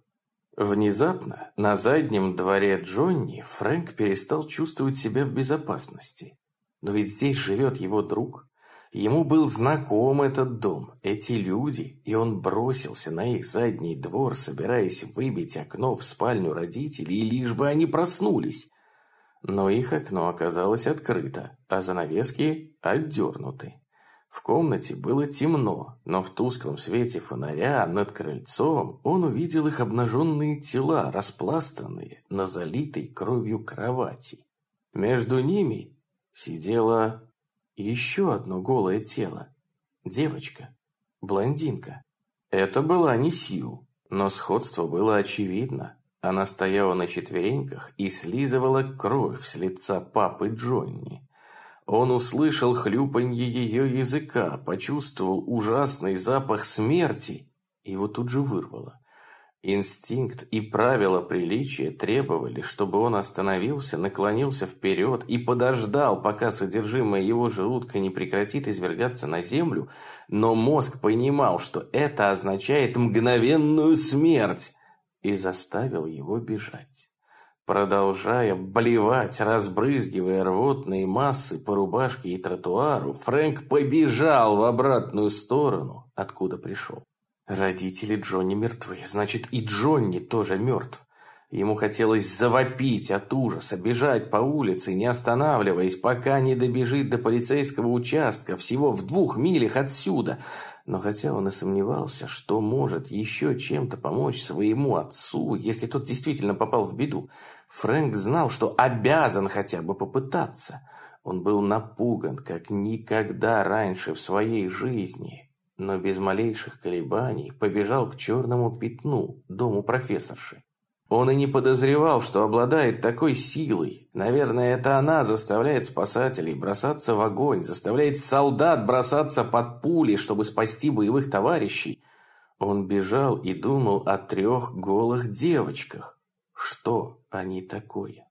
Внезапно на заднем дворе Джонни Фрэнк перестал чувствовать себя в безопасности. Но ведь здесь живет его друг. Ему был знаком этот дом, эти люди, и он бросился на их задний двор, собираясь выбить окно в спальню родителей, лишь бы они проснулись. Но их окно оказалось открыто, а занавески отдернуты. В комнате было темно, но в тусклом свете фонаря над крыльцом он увидел их обнаженные тела, распластанные на залитой кровью кровати. Между ними сидело еще одно голое тело. Девочка, блондинка. Это была не Сью, но сходство было очевидно. Она стояла на четвереньках и слизывала кровь с лица папы Джонни. Он услышал хлюпанье ее языка, почувствовал ужасный запах смерти, и его тут же вырвало. Инстинкт и правила приличия требовали, чтобы он остановился, наклонился вперед и подождал, пока содержимое его желудка не прекратит извергаться на землю, но мозг понимал, что это означает мгновенную смерть, и заставил его бежать. Продолжая блевать, разбрызгивая рвотные массы по рубашке и тротуару, Фрэнк побежал в обратную сторону, откуда пришел. Родители Джонни мертвы, значит и Джонни тоже мертв. Ему хотелось завопить от ужаса, бежать по улице, не останавливаясь, пока не добежит до полицейского участка, всего в двух милях отсюда. Но хотя он и сомневался, что может еще чем-то помочь своему отцу, если тот действительно попал в беду, Фрэнк знал, что обязан хотя бы попытаться. Он был напуган, как никогда раньше в своей жизни, но без малейших колебаний побежал к черному пятну, дому профессорши. Он и не подозревал, что обладает такой силой. Наверное, это она заставляет спасателей бросаться в огонь, заставляет солдат бросаться под пули, чтобы спасти боевых товарищей. Он бежал и думал о трех голых девочках. Что они такое?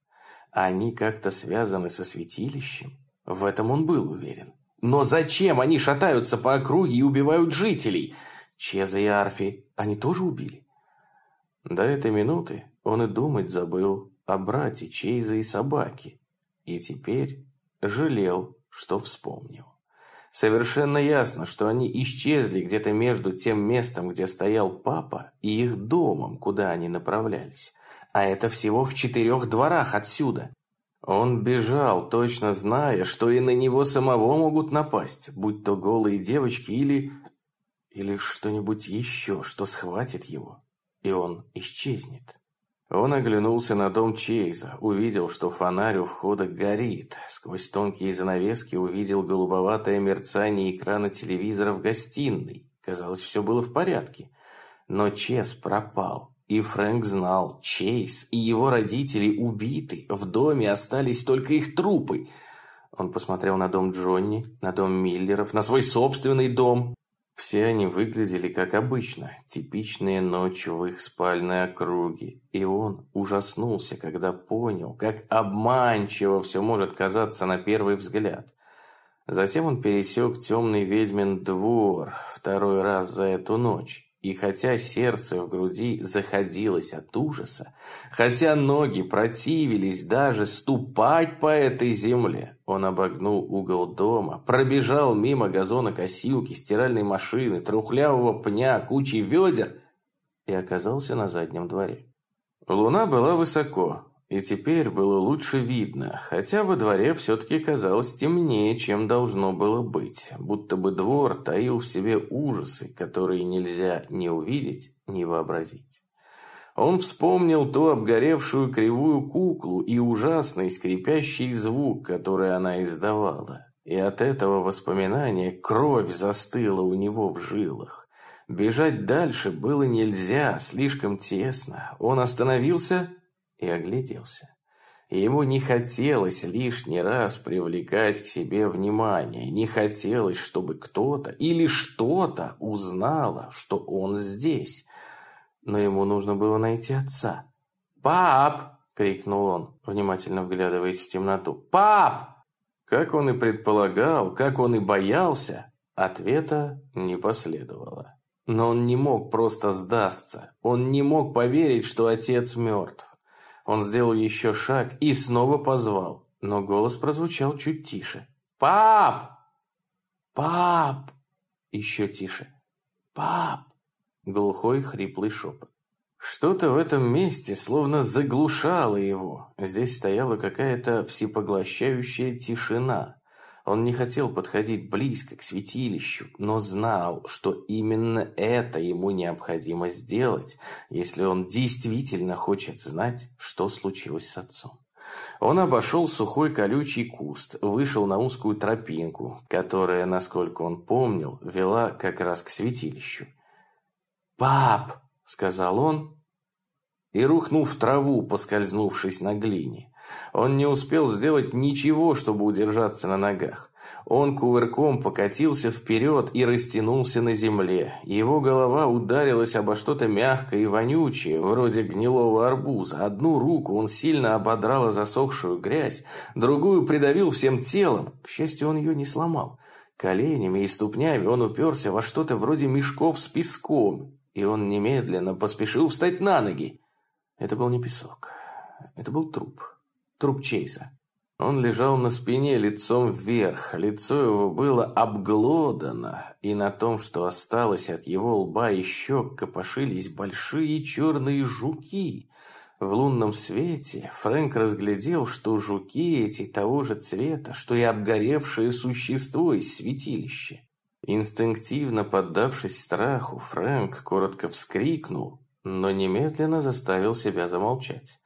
Они как-то связаны со святилищем? В этом он был уверен. Но зачем они шатаются по округе и убивают жителей? Чеза и Арфи они тоже убили? До этой минуты он и думать забыл о брате Чейза и собаке. И теперь жалел, что вспомнил. Совершенно ясно, что они исчезли где-то между тем местом, где стоял папа, и их домом, куда они направлялись а это всего в четырех дворах отсюда. Он бежал, точно зная, что и на него самого могут напасть, будь то голые девочки или... или что-нибудь еще, что схватит его, и он исчезнет. Он оглянулся на дом Чейза, увидел, что фонарь у входа горит. Сквозь тонкие занавески увидел голубоватое мерцание экрана телевизора в гостиной. Казалось, все было в порядке. Но Чез пропал. И Фрэнк знал, Чейз и его родители убиты, в доме остались только их трупы. Он посмотрел на дом Джонни, на дом Миллеров, на свой собственный дом. Все они выглядели как обычно, типичные ночи в их спальной округе. И он ужаснулся, когда понял, как обманчиво все может казаться на первый взгляд. Затем он пересек темный ведьмин двор второй раз за эту ночь и хотя сердце в груди заходилось от ужаса, хотя ноги противились даже ступать по этой земле, он обогнул угол дома, пробежал мимо газона косилки, стиральной машины, трухлявого пня, кучи ведер и оказался на заднем дворе. Луна была высоко, и теперь было лучше видно, хотя во дворе все-таки казалось темнее, чем должно было быть, будто бы двор таил в себе ужасы, которые нельзя ни увидеть, ни вообразить. Он вспомнил ту обгоревшую кривую куклу и ужасный скрипящий звук, который она издавала. И от этого воспоминания кровь застыла у него в жилах. Бежать дальше было нельзя, слишком тесно. Он остановился и огляделся. Ему не хотелось лишний раз привлекать к себе внимание, не хотелось, чтобы кто-то или что-то узнало, что он здесь. Но ему нужно было найти отца. «Пап!» — крикнул он, внимательно вглядываясь в темноту. «Пап!» Как он и предполагал, как он и боялся, ответа не последовало. Но он не мог просто сдастся. Он не мог поверить, что отец мертв. Он сделал еще шаг и снова позвал, но голос прозвучал чуть тише. «Пап! Пап!» Еще тише. «Пап!» Глухой хриплый шепот. Что-то в этом месте словно заглушало его. Здесь стояла какая-то всепоглощающая тишина. Он не хотел подходить близко к святилищу, но знал, что именно это ему необходимо сделать, если он действительно хочет знать, что случилось с отцом. Он обошел сухой колючий куст, вышел на узкую тропинку, которая, насколько он помнил, вела как раз к святилищу. «Пап!» — сказал он и рухнул в траву, поскользнувшись на глине. Он не успел сделать ничего, чтобы удержаться на ногах. Он кувырком покатился вперед и растянулся на земле. Его голова ударилась обо что-то мягкое и вонючее, вроде гнилого арбуза. Одну руку он сильно ободрал засохшую грязь, другую придавил всем телом. К счастью, он ее не сломал. Коленями и ступнями он уперся во что-то вроде мешков с песком, и он немедленно поспешил встать на ноги. Это был не песок. Это был труп труп Чейза. Он лежал на спине лицом вверх, лицо его было обглодано, и на том, что осталось от его лба и щек, копошились большие черные жуки. В лунном свете Фрэнк разглядел, что жуки эти того же цвета, что и обгоревшее существо из святилища. Инстинктивно поддавшись страху, Фрэнк коротко вскрикнул, но немедленно заставил себя замолчать.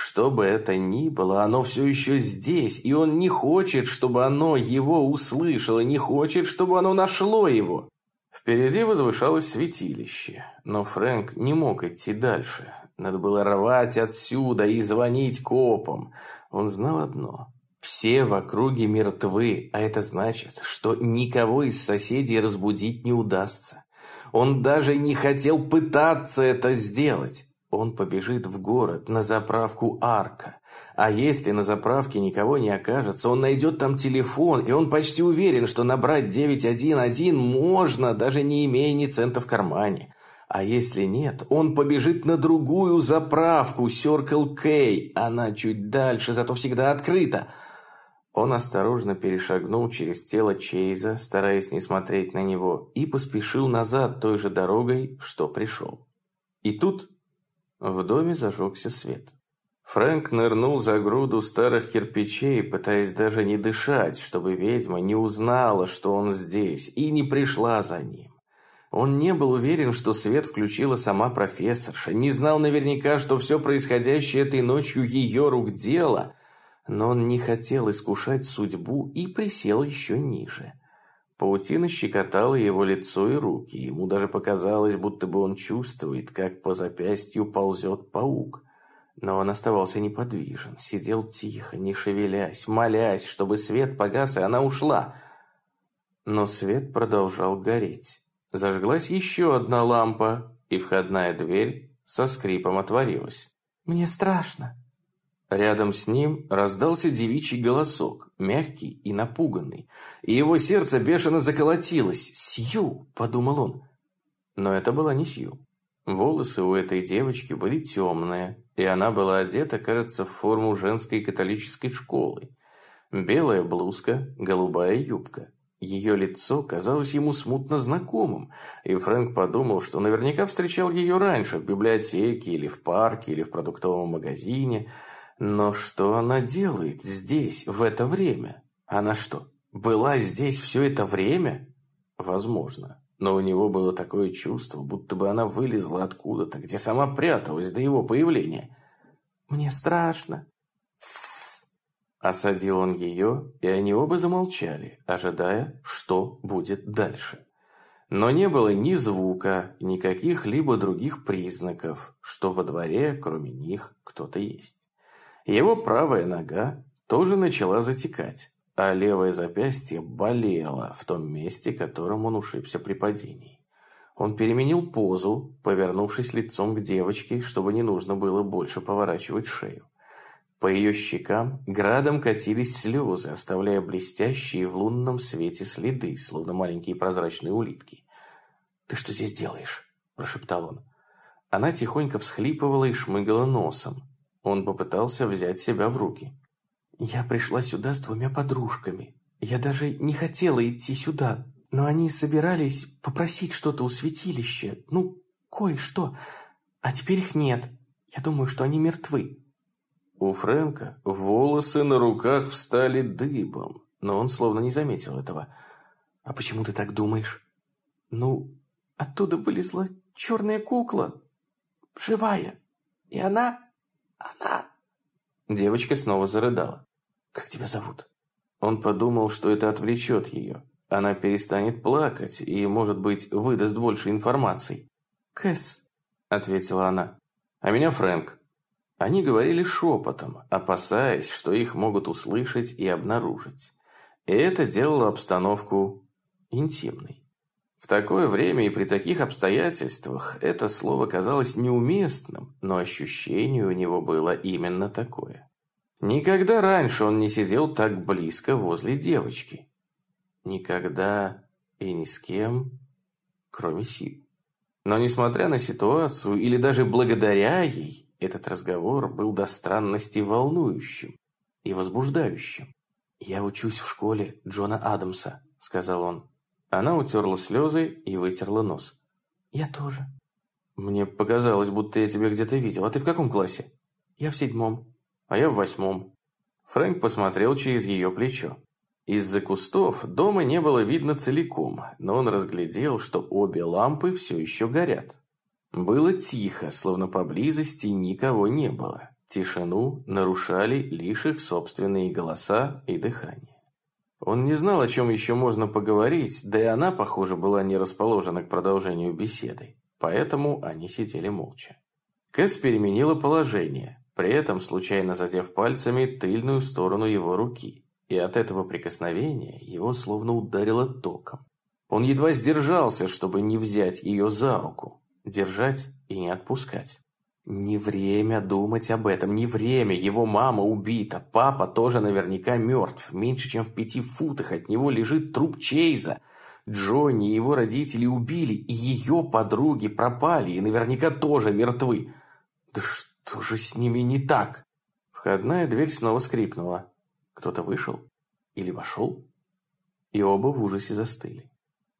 Что бы это ни было, оно все еще здесь, и он не хочет, чтобы оно его услышало, не хочет, чтобы оно нашло его. Впереди возвышалось святилище, но Фрэнк не мог идти дальше. Надо было рвать отсюда и звонить копам. Он знал одно. Все в округе мертвы, а это значит, что никого из соседей разбудить не удастся. Он даже не хотел пытаться это сделать. Он побежит в город, на заправку «Арка». А если на заправке никого не окажется, он найдет там телефон, и он почти уверен, что набрать 911 можно, даже не имея ни цента в кармане. А если нет, он побежит на другую заправку, Circle K. Она чуть дальше, зато всегда открыта. Он осторожно перешагнул через тело Чейза, стараясь не смотреть на него, и поспешил назад той же дорогой, что пришел. И тут в доме зажегся свет. Фрэнк нырнул за груду старых кирпичей, пытаясь даже не дышать, чтобы ведьма не узнала, что он здесь, и не пришла за ним. Он не был уверен, что свет включила сама профессорша, не знал наверняка, что все происходящее этой ночью ее рук дело, но он не хотел искушать судьбу и присел еще ниже. Паутина щекотала его лицо и руки. Ему даже показалось, будто бы он чувствует, как по запястью ползет паук. Но он оставался неподвижен, сидел тихо, не шевелясь, молясь, чтобы свет погас, и она ушла. Но свет продолжал гореть. Зажглась еще одна лампа, и входная дверь со скрипом отворилась. «Мне страшно», Рядом с ним раздался девичий голосок, мягкий и напуганный, и его сердце бешено заколотилось. «Сью!» – подумал он. Но это была не Сью. Волосы у этой девочки были темные, и она была одета, кажется, в форму женской католической школы. Белая блузка, голубая юбка. Ее лицо казалось ему смутно знакомым, и Фрэнк подумал, что наверняка встречал ее раньше в библиотеке или в парке или в продуктовом магазине – но что она делает здесь, в это время? Она что, была здесь все это время? Возможно. Но у него было такое чувство, будто бы она вылезла откуда-то, где сама пряталась до его появления. «Мне страшно». «Тссс!» Осадил он ее, и они оба замолчали, ожидая, что будет дальше. Но не было ни звука, ни каких-либо других признаков, что во дворе, кроме них, кто-то есть. Его правая нога тоже начала затекать, а левое запястье болело в том месте, которым он ушибся при падении. Он переменил позу, повернувшись лицом к девочке, чтобы не нужно было больше поворачивать шею. По ее щекам градом катились слезы, оставляя блестящие в лунном свете следы, словно маленькие прозрачные улитки. «Ты что здесь делаешь?» – прошептал он. Она тихонько всхлипывала и шмыгала носом. Он попытался взять себя в руки. «Я пришла сюда с двумя подружками. Я даже не хотела идти сюда, но они собирались попросить что-то у святилища. Ну, кое-что. А теперь их нет. Я думаю, что они мертвы». У Фрэнка волосы на руках встали дыбом, но он словно не заметил этого. «А почему ты так думаешь?» «Ну, оттуда вылезла черная кукла, живая, и она, она...» Девочка снова зарыдала. «Как тебя зовут?» Он подумал, что это отвлечет ее. Она перестанет плакать и, может быть, выдаст больше информации. «Кэс», — ответила она. «А меня Фрэнк». Они говорили шепотом, опасаясь, что их могут услышать и обнаружить. И это делало обстановку интимной. Такое время и при таких обстоятельствах это слово казалось неуместным, но ощущение у него было именно такое. Никогда раньше он не сидел так близко возле девочки. Никогда и ни с кем, кроме Си. Но несмотря на ситуацию, или даже благодаря ей, этот разговор был до странности волнующим и возбуждающим. «Я учусь в школе Джона Адамса», — сказал он. Она утерла слезы и вытерла нос. «Я тоже». «Мне показалось, будто я тебя где-то видел. А ты в каком классе?» «Я в седьмом». «А я в восьмом». Фрэнк посмотрел через ее плечо. Из-за кустов дома не было видно целиком, но он разглядел, что обе лампы все еще горят. Было тихо, словно поблизости никого не было. Тишину нарушали лишь их собственные голоса и дыхание. Он не знал, о чем еще можно поговорить, да и она, похоже, была не расположена к продолжению беседы. Поэтому они сидели молча. Кэс переменила положение, при этом случайно задев пальцами тыльную сторону его руки. И от этого прикосновения его словно ударило током. Он едва сдержался, чтобы не взять ее за руку, держать и не отпускать. Не время думать об этом, не время. Его мама убита, папа тоже наверняка мертв. Меньше чем в пяти футах от него лежит труп Чейза. Джонни и его родители убили, и ее подруги пропали, и наверняка тоже мертвы. Да что же с ними не так? Входная дверь снова скрипнула. Кто-то вышел или вошел? И оба в ужасе застыли.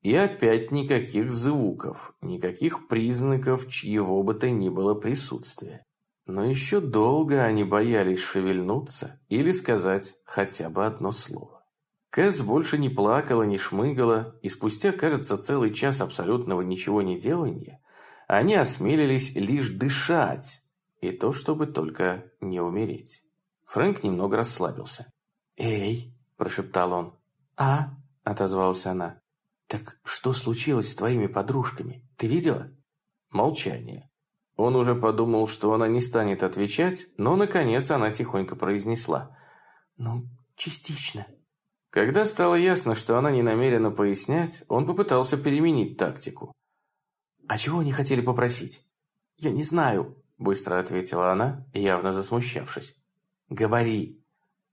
И опять никаких звуков, никаких признаков чьего бы то ни было присутствия. Но еще долго они боялись шевельнуться или сказать хотя бы одно слово. Кэс больше не плакала, не шмыгала, и спустя, кажется, целый час абсолютного ничего не делания, они осмелились лишь дышать, и то, чтобы только не умереть. Фрэнк немного расслабился. «Эй!» – прошептал он. «А?» – отозвалась она. «Так что случилось с твоими подружками? Ты видела?» Молчание. Он уже подумал, что она не станет отвечать, но, наконец, она тихонько произнесла. «Ну, частично». Когда стало ясно, что она не намерена пояснять, он попытался переменить тактику. «А чего они хотели попросить?» «Я не знаю», – быстро ответила она, явно засмущавшись. «Говори.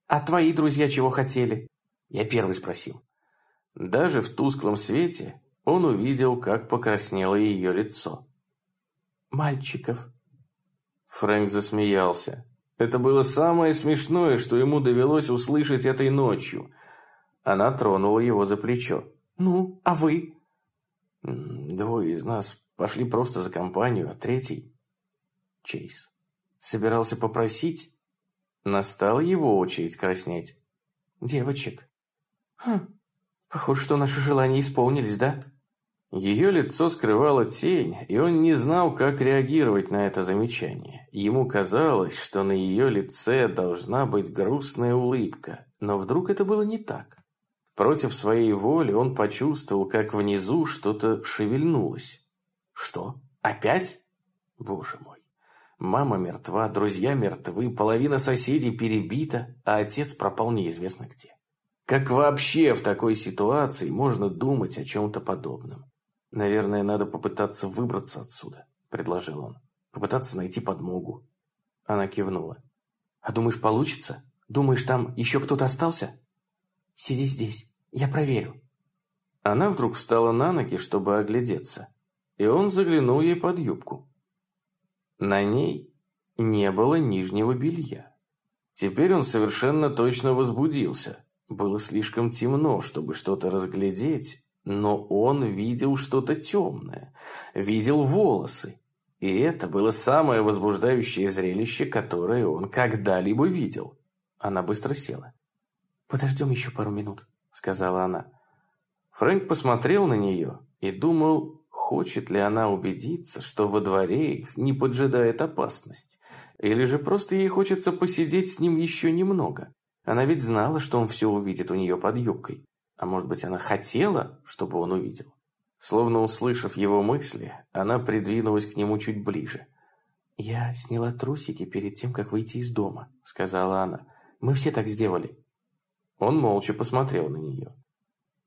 А твои друзья чего хотели?» Я первый спросил. Даже в тусклом свете он увидел, как покраснело ее лицо. «Мальчиков». Фрэнк засмеялся. Это было самое смешное, что ему довелось услышать этой ночью. Она тронула его за плечо. «Ну, а вы?» «Двое из нас пошли просто за компанию, а третий...» Чейз. Собирался попросить. Настала его очередь краснеть. «Девочек». «Хм, Похоже, что наши желания исполнились, да? Ее лицо скрывало тень, и он не знал, как реагировать на это замечание. Ему казалось, что на ее лице должна быть грустная улыбка, но вдруг это было не так. Против своей воли он почувствовал, как внизу что-то шевельнулось. Что? Опять? Боже мой. Мама мертва, друзья мертвы, половина соседей перебита, а отец пропал неизвестно где. Как вообще в такой ситуации можно думать о чем-то подобном? Наверное, надо попытаться выбраться отсюда, предложил он. Попытаться найти подмогу. Она кивнула. А думаешь, получится? Думаешь, там еще кто-то остался? Сиди здесь, я проверю. Она вдруг встала на ноги, чтобы оглядеться. и он заглянул ей под юбку. На ней не было нижнего белья. Теперь он совершенно точно возбудился. Было слишком темно, чтобы что-то разглядеть, но он видел что-то темное, видел волосы. И это было самое возбуждающее зрелище, которое он когда-либо видел. Она быстро села. «Подождем еще пару минут», — сказала она. Фрэнк посмотрел на нее и думал, хочет ли она убедиться, что во дворе их не поджидает опасность, или же просто ей хочется посидеть с ним еще немного. Она ведь знала, что он все увидит у нее под юбкой. А может быть, она хотела, чтобы он увидел? Словно услышав его мысли, она придвинулась к нему чуть ближе. «Я сняла трусики перед тем, как выйти из дома», — сказала она. «Мы все так сделали». Он молча посмотрел на нее.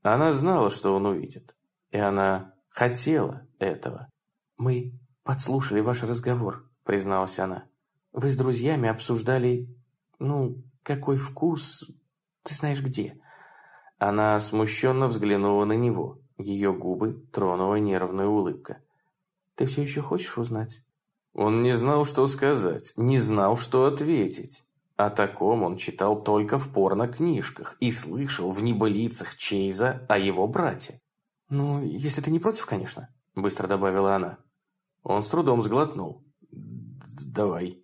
Она знала, что он увидит, и она хотела этого. «Мы подслушали ваш разговор», — призналась она. «Вы с друзьями обсуждали, ну, какой вкус, ты знаешь где». Она смущенно взглянула на него. Ее губы тронула нервная улыбка. «Ты все еще хочешь узнать?» Он не знал, что сказать, не знал, что ответить. О таком он читал только в порно-книжках и слышал в небылицах Чейза о его брате. «Ну, если ты не против, конечно», – быстро добавила она. Он с трудом сглотнул. «Давай».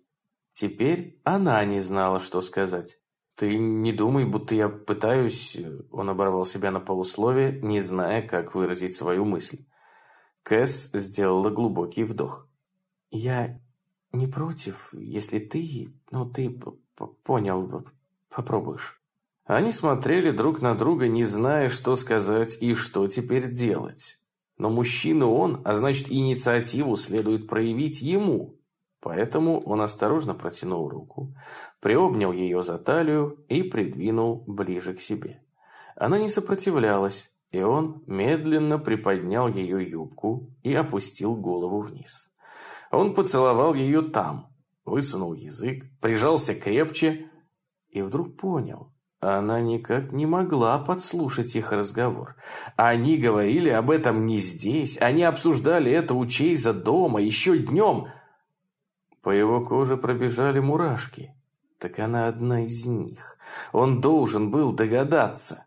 Теперь она не знала, что сказать. «Ты не думай, будто я пытаюсь...» Он оборвал себя на полусловие, не зная, как выразить свою мысль. Кэс сделала глубокий вдох. «Я не против, если ты... Ну, ты понял, попробуешь». Они смотрели друг на друга, не зная, что сказать и что теперь делать. Но мужчина он, а значит, инициативу следует проявить ему. Поэтому он осторожно протянул руку, приобнял ее за талию и придвинул ближе к себе. Она не сопротивлялась, и он медленно приподнял ее юбку и опустил голову вниз. Он поцеловал ее там, высунул язык, прижался крепче и вдруг понял. Она никак не могла подслушать их разговор. Они говорили об этом не здесь, они обсуждали это у Чейза дома еще днем. По его коже пробежали мурашки. Так она одна из них. Он должен был догадаться.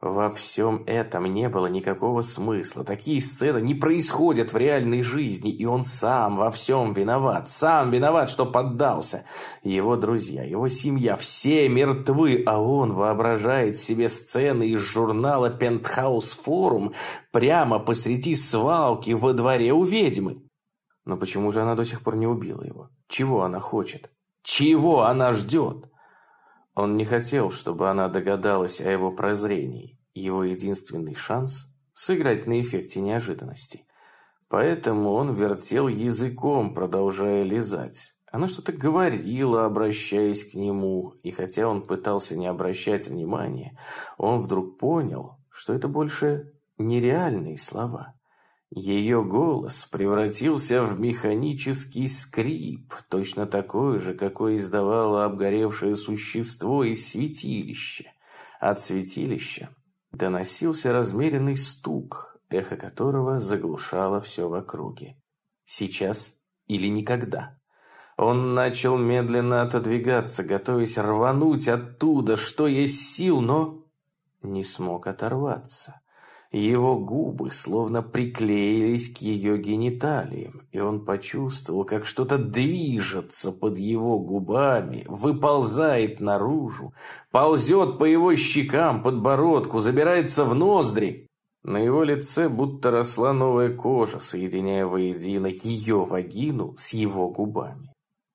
Во всем этом не было никакого смысла. Такие сцены не происходят в реальной жизни, и он сам во всем виноват. Сам виноват, что поддался. Его друзья, его семья, все мертвы, а он воображает себе сцены из журнала «Пентхаус Форум» прямо посреди свалки во дворе у ведьмы. Но почему же она до сих пор не убила его? Чего она хочет? Чего она ждет? Он не хотел, чтобы она догадалась о его прозрении. Его единственный шанс – сыграть на эффекте неожиданности. Поэтому он вертел языком, продолжая лизать. Она что-то говорила, обращаясь к нему, и хотя он пытался не обращать внимания, он вдруг понял, что это больше нереальные слова. Ее голос превратился в механический скрип, точно такой же, какой издавало обгоревшее существо из святилища. От святилища доносился размеренный стук, эхо которого заглушало все в округе. Сейчас или никогда. Он начал медленно отодвигаться, готовясь рвануть оттуда, что есть сил, но не смог оторваться. Его губы словно приклеились к ее гениталиям, и он почувствовал, как что-то движется под его губами, выползает наружу, ползет по его щекам, подбородку, забирается в ноздри. На его лице будто росла новая кожа, соединяя воедино ее вагину с его губами.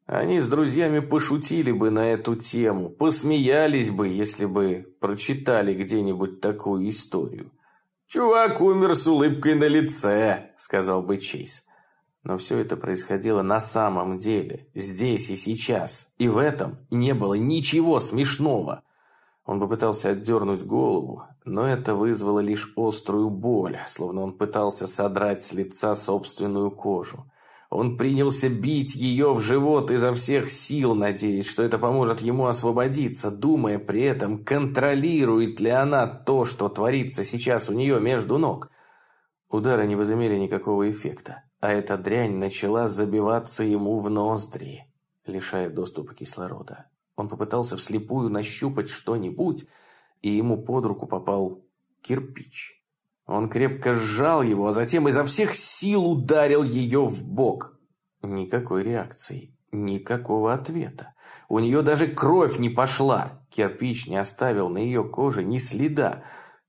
Они с друзьями пошутили бы на эту тему, посмеялись бы, если бы прочитали где-нибудь такую историю. «Чувак умер с улыбкой на лице», — сказал бы Чейз. Но все это происходило на самом деле, здесь и сейчас. И в этом не было ничего смешного. Он попытался отдернуть голову, но это вызвало лишь острую боль, словно он пытался содрать с лица собственную кожу. Он принялся бить ее в живот изо всех сил, надеясь, что это поможет ему освободиться, думая при этом, контролирует ли она то, что творится сейчас у нее между ног. Удары не возымели никакого эффекта, а эта дрянь начала забиваться ему в ноздри, лишая доступа кислорода. Он попытался вслепую нащупать что-нибудь, и ему под руку попал кирпич. Он крепко сжал его, а затем изо всех сил ударил ее в бок. Никакой реакции, никакого ответа. У нее даже кровь не пошла. Кирпич не оставил на ее коже ни следа.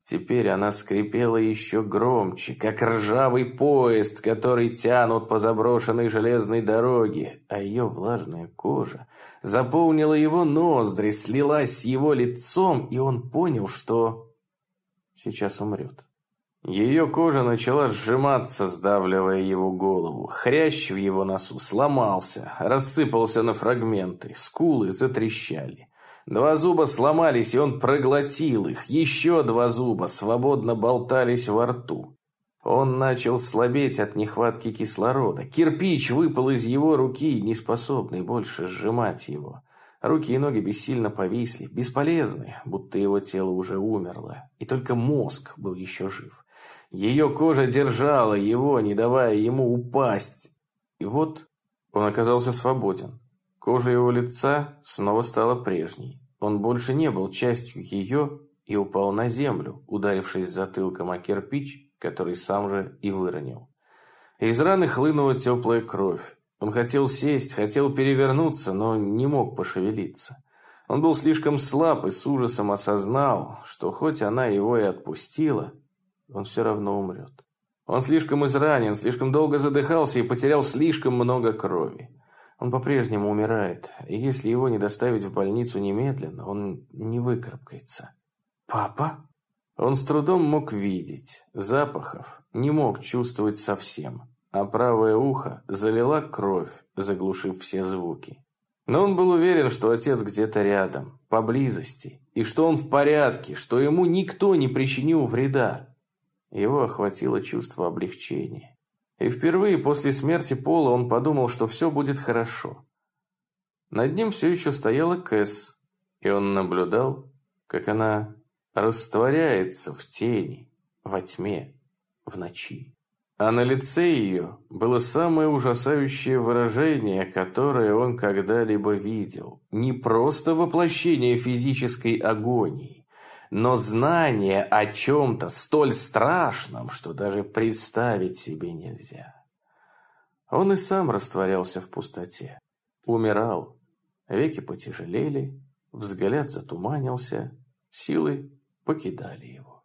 Теперь она скрипела еще громче, как ржавый поезд, который тянут по заброшенной железной дороге, а ее влажная кожа заполнила его ноздри, слилась с его лицом, и он понял, что сейчас умрет. Ее кожа начала сжиматься, сдавливая его голову. Хрящ в его носу сломался, рассыпался на фрагменты, скулы затрещали. Два зуба сломались, и он проглотил их. Еще два зуба свободно болтались во рту. Он начал слабеть от нехватки кислорода. Кирпич выпал из его руки, не способный больше сжимать его. Руки и ноги бессильно повисли, бесполезны, будто его тело уже умерло. И только мозг был еще жив. Ее кожа держала его, не давая ему упасть. И вот он оказался свободен. Кожа его лица снова стала прежней. Он больше не был частью ее и упал на землю, ударившись затылком о кирпич, который сам же и выронил. Из раны хлынула теплая кровь. Он хотел сесть, хотел перевернуться, но не мог пошевелиться. Он был слишком слаб и с ужасом осознал, что хоть она его и отпустила, он все равно умрет. Он слишком изранен, слишком долго задыхался и потерял слишком много крови. Он по-прежнему умирает, и если его не доставить в больницу немедленно, он не выкарабкается. «Папа?» Он с трудом мог видеть, запахов не мог чувствовать совсем, а правое ухо залила кровь, заглушив все звуки. Но он был уверен, что отец где-то рядом, поблизости, и что он в порядке, что ему никто не причинил вреда. Его охватило чувство облегчения. И впервые после смерти Пола он подумал, что все будет хорошо. Над ним все еще стояла Кэс, и он наблюдал, как она растворяется в тени, во тьме, в ночи. А на лице ее было самое ужасающее выражение, которое он когда-либо видел. Не просто воплощение физической агонии, но знание о чем-то столь страшном, что даже представить себе нельзя. Он и сам растворялся в пустоте. Умирал, веки потяжелели, взгляд затуманился, силы покидали его.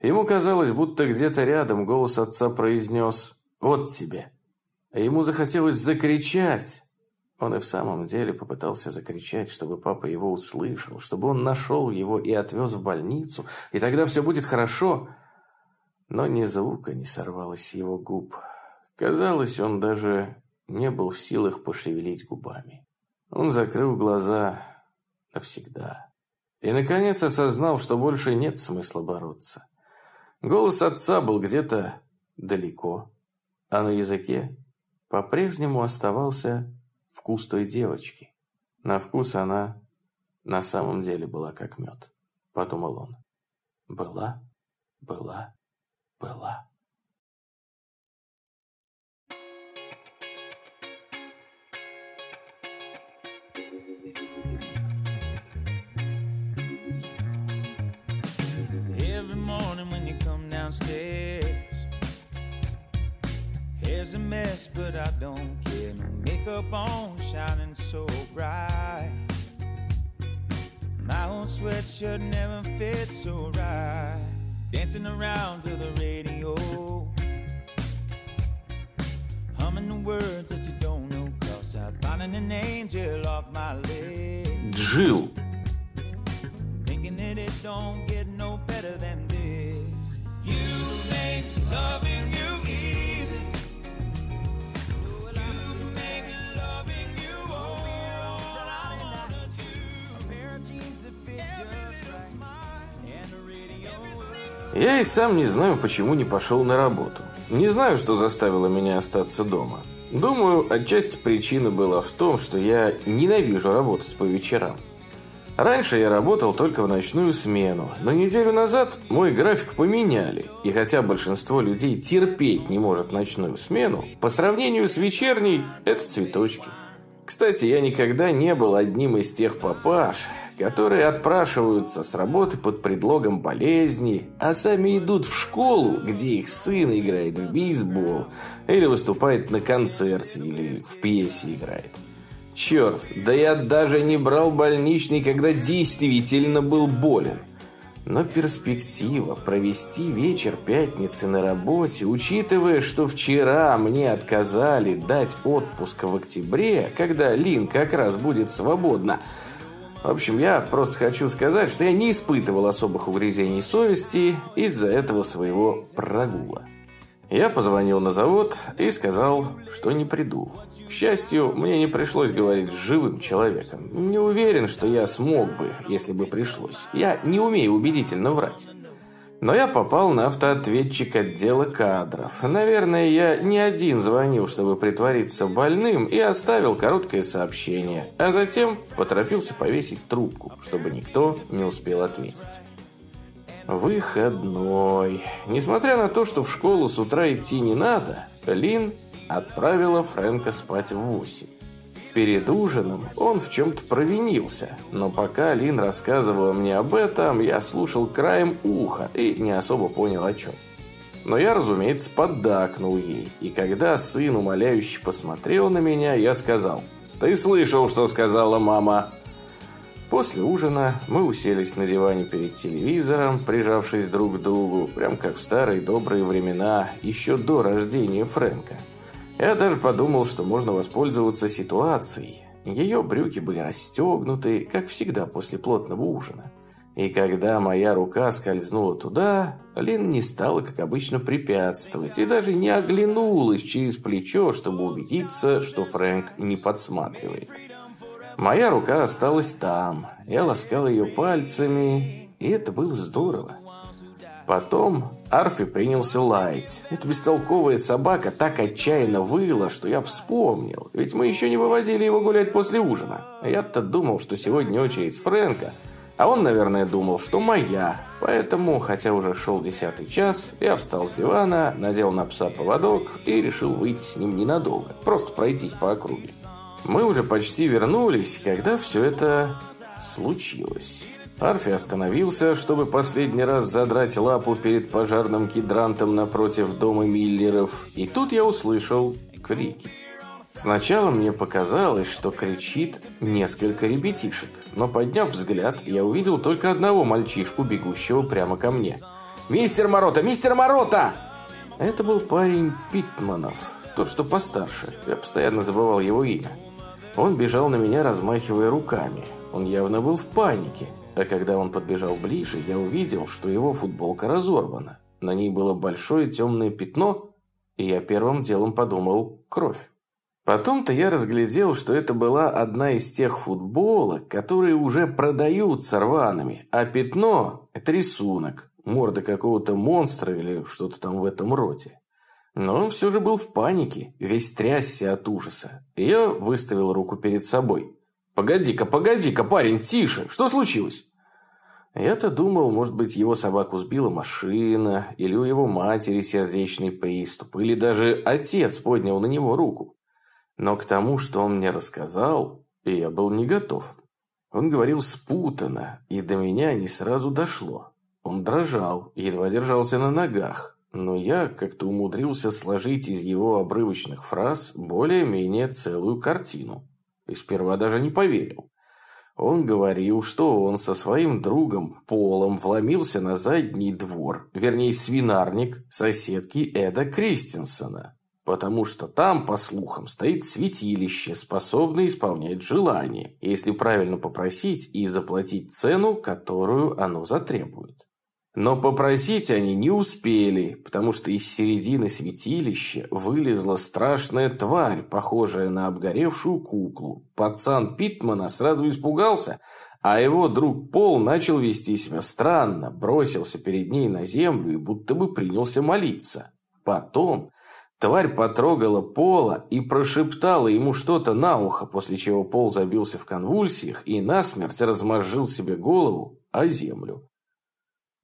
Ему казалось, будто где-то рядом голос отца произнес «Вот тебе». А ему захотелось закричать, он и в самом деле попытался закричать, чтобы папа его услышал, чтобы он нашел его и отвез в больницу, и тогда все будет хорошо. Но ни звука не сорвалось с его губ. Казалось, он даже не был в силах пошевелить губами. Он закрыл глаза навсегда. И, наконец, осознал, что больше нет смысла бороться. Голос отца был где-то далеко, а на языке по-прежнему оставался вкус той девочки. На вкус она на самом деле была как мед, подумал он. Была, была, была. Every morning when you come downstairs There's a mess, but I don't care. No makeup on, shining so bright. My own sweatshirt never fit so right. Dancing around to the radio, humming the words that you don't know. Cause I'm finding an angel off my list. Drew. Thinking that it don't get no better than this. You make loving. Я и сам не знаю, почему не пошел на работу. Не знаю, что заставило меня остаться дома. Думаю, отчасти причина была в том, что я ненавижу работать по вечерам. Раньше я работал только в ночную смену, но неделю назад мой график поменяли, и хотя большинство людей терпеть не может ночную смену, по сравнению с вечерней это цветочки. Кстати, я никогда не был одним из тех папаш, которые отпрашиваются с работы под предлогом болезни, а сами идут в школу, где их сын играет в бейсбол, или выступает на концерте, или в пьесе играет. Черт, да я даже не брал больничный, когда действительно был болен. Но перспектива провести вечер пятницы на работе, учитывая, что вчера мне отказали дать отпуск в октябре, когда Лин как раз будет свободна. В общем, я просто хочу сказать, что я не испытывал особых угрызений совести из-за этого своего прогула. Я позвонил на завод и сказал, что не приду. К счастью, мне не пришлось говорить с живым человеком. Не уверен, что я смог бы, если бы пришлось. Я не умею убедительно врать. Но я попал на автоответчик отдела кадров. Наверное, я не один звонил, чтобы притвориться больным, и оставил короткое сообщение, а затем поторопился повесить трубку, чтобы никто не успел ответить. Выходной. Несмотря на то, что в школу с утра идти не надо, Лин отправила Фрэнка спать в восемь. Перед ужином он в чем-то провинился, но пока Лин рассказывала мне об этом, я слушал краем уха и не особо понял о чем. Но я, разумеется, поддакнул ей, и когда сын умоляюще посмотрел на меня, я сказал «Ты слышал, что сказала мама?» После ужина мы уселись на диване перед телевизором, прижавшись друг к другу, прям как в старые добрые времена, еще до рождения Фрэнка. Я даже подумал, что можно воспользоваться ситуацией. Ее брюки были расстегнуты, как всегда после плотного ужина. И когда моя рука скользнула туда, Лин не стала, как обычно, препятствовать и даже не оглянулась через плечо, чтобы убедиться, что Фрэнк не подсматривает. Моя рука осталась там. Я ласкал ее пальцами, и это было здорово. Потом Арфи принялся лаять. Эта бестолковая собака так отчаянно выла, что я вспомнил. Ведь мы еще не выводили его гулять после ужина. Я-то думал, что сегодня очередь Фрэнка. А он, наверное, думал, что моя. Поэтому, хотя уже шел десятый час, я встал с дивана, надел на пса поводок и решил выйти с ним ненадолго. Просто пройтись по округе. Мы уже почти вернулись, когда все это случилось. Арфи остановился, чтобы последний раз задрать лапу перед пожарным гидрантом напротив дома Миллеров, и тут я услышал крики. Сначала мне показалось, что кричит несколько ребятишек, но подняв взгляд, я увидел только одного мальчишку, бегущего прямо ко мне. «Мистер Морота! Мистер Морота!» Это был парень Питманов, тот, что постарше. Я постоянно забывал его имя. Он бежал на меня, размахивая руками. Он явно был в панике. А когда он подбежал ближе, я увидел, что его футболка разорвана. На ней было большое темное пятно, и я первым делом подумал «кровь». Потом-то я разглядел, что это была одна из тех футболок, которые уже продаются рваными, а пятно – это рисунок, морда какого-то монстра или что-то там в этом роде. Но он все же был в панике, весь трясся от ужаса. Я выставил руку перед собой. «Погоди-ка, погоди-ка, парень, тише! Что случилось?» Я-то думал, может быть, его собаку сбила машина, или у его матери сердечный приступ, или даже отец поднял на него руку. Но к тому, что он мне рассказал, я был не готов. Он говорил спутанно, и до меня не сразу дошло. Он дрожал, едва держался на ногах но я как-то умудрился сложить из его обрывочных фраз более-менее целую картину. И сперва даже не поверил. Он говорил, что он со своим другом Полом вломился на задний двор, вернее свинарник соседки Эда Кристенсена, потому что там, по слухам, стоит святилище, способное исполнять желания, если правильно попросить и заплатить цену, которую оно затребует. Но попросить они не успели, потому что из середины святилища вылезла страшная тварь, похожая на обгоревшую куклу. Пацан Питмана сразу испугался, а его друг Пол начал вести себя странно, бросился перед ней на землю и будто бы принялся молиться. Потом Тварь потрогала Пола и прошептала ему что-то на ухо, после чего Пол забился в конвульсиях и насмерть размозжил себе голову о землю.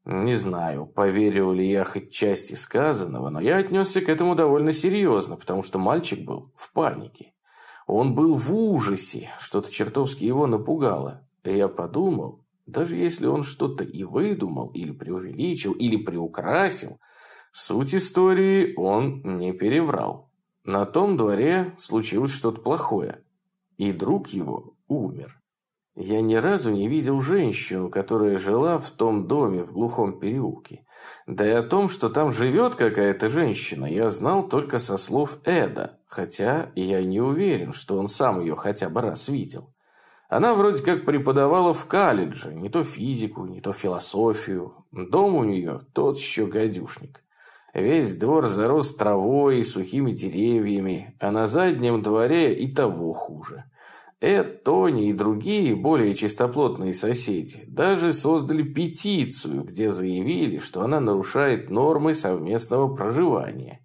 Не знаю, поверил ли я хоть части сказанного, но я отнесся к этому довольно серьезно, потому что мальчик был в панике. Он был в ужасе, что-то чертовски его напугало. И я подумал, даже если он что-то и выдумал, или преувеличил, или приукрасил, суть истории он не переврал. На том дворе случилось что-то плохое, и друг его умер. Я ни разу не видел женщину, которая жила в том доме в глухом переулке. Да и о том, что там живет какая-то женщина, я знал только со слов Эда, хотя я не уверен, что он сам ее хотя бы раз видел. Она вроде как преподавала в колледже, не то физику, не то философию. Дом у нее тот еще гадюшник. Весь двор зарос травой и сухими деревьями, а на заднем дворе и того хуже. Эд, Тони и другие более чистоплотные соседи даже создали петицию, где заявили, что она нарушает нормы совместного проживания.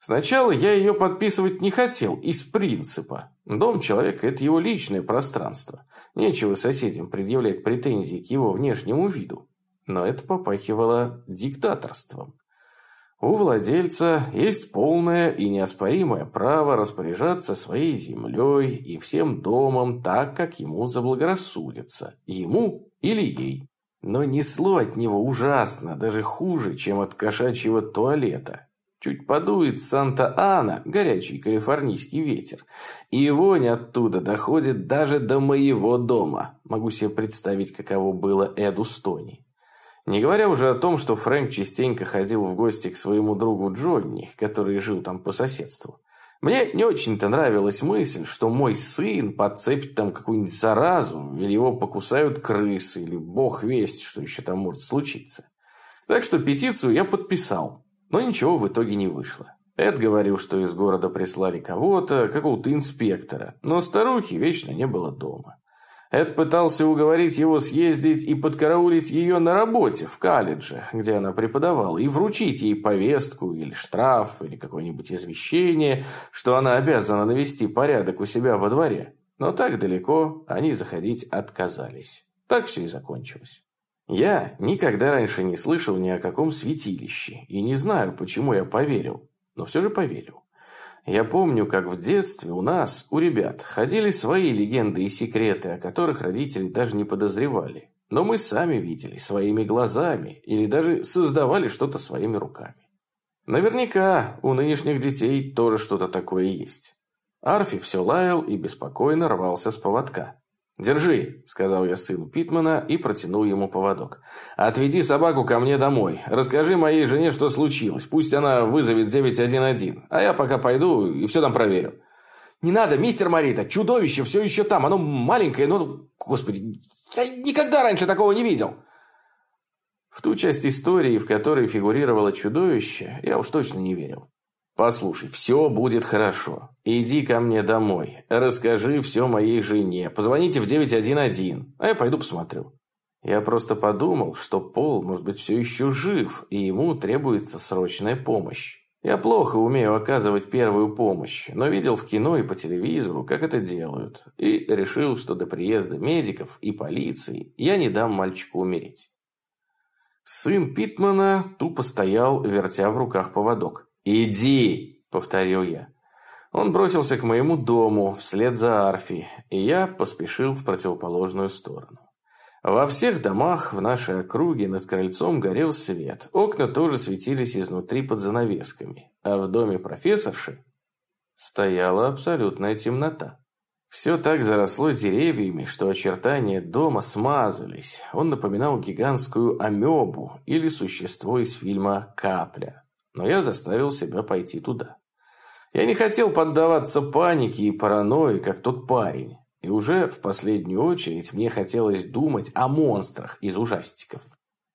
Сначала я ее подписывать не хотел, из принципа. Дом человека – это его личное пространство. Нечего соседям предъявлять претензии к его внешнему виду. Но это попахивало диктаторством. У владельца есть полное и неоспоримое право распоряжаться своей землей и всем домом так, как ему заблагорассудится, ему или ей. Но несло от него ужасно, даже хуже, чем от кошачьего туалета. Чуть подует Санта-Ана, горячий калифорнийский ветер, и вонь оттуда доходит даже до моего дома. Могу себе представить, каково было Эду Стони. Не говоря уже о том, что Фрэнк частенько ходил в гости к своему другу Джонни, который жил там по соседству. Мне не очень-то нравилась мысль, что мой сын подцепит там какую-нибудь заразу, или его покусают крысы, или бог весть, что еще там может случиться. Так что петицию я подписал, но ничего в итоге не вышло. Эд говорил, что из города прислали кого-то, какого-то инспектора, но старухи вечно не было дома. Эд пытался уговорить его съездить и подкараулить ее на работе в колледже, где она преподавала, и вручить ей повестку или штраф, или какое-нибудь извещение, что она обязана навести порядок у себя во дворе. Но так далеко они заходить отказались. Так все и закончилось. Я никогда раньше не слышал ни о каком святилище, и не знаю, почему я поверил, но все же поверил. Я помню, как в детстве у нас, у ребят, ходили свои легенды и секреты, о которых родители даже не подозревали. Но мы сами видели, своими глазами, или даже создавали что-то своими руками. Наверняка у нынешних детей тоже что-то такое есть. Арфи все лаял и беспокойно рвался с поводка. «Держи», – сказал я сыну Питмана и протянул ему поводок. «Отведи собаку ко мне домой. Расскажи моей жене, что случилось. Пусть она вызовет 911, а я пока пойду и все там проверю». «Не надо, мистер Марита, чудовище все еще там. Оно маленькое, но... Господи, я никогда раньше такого не видел». В ту часть истории, в которой фигурировало чудовище, я уж точно не верил. «Послушай, все будет хорошо. Иди ко мне домой. Расскажи все моей жене. Позвоните в 911, а я пойду посмотрю». Я просто подумал, что Пол, может быть, все еще жив, и ему требуется срочная помощь. Я плохо умею оказывать первую помощь, но видел в кино и по телевизору, как это делают, и решил, что до приезда медиков и полиции я не дам мальчику умереть. Сын Питмана тупо стоял, вертя в руках поводок. «Иди!» – повторил я. Он бросился к моему дому вслед за Арфи, и я поспешил в противоположную сторону. Во всех домах в нашей округе над крыльцом горел свет. Окна тоже светились изнутри под занавесками. А в доме профессорши стояла абсолютная темнота. Все так заросло деревьями, что очертания дома смазались. Он напоминал гигантскую амебу или существо из фильма «Капля» но я заставил себя пойти туда. Я не хотел поддаваться панике и паранойи, как тот парень. И уже в последнюю очередь мне хотелось думать о монстрах из ужастиков.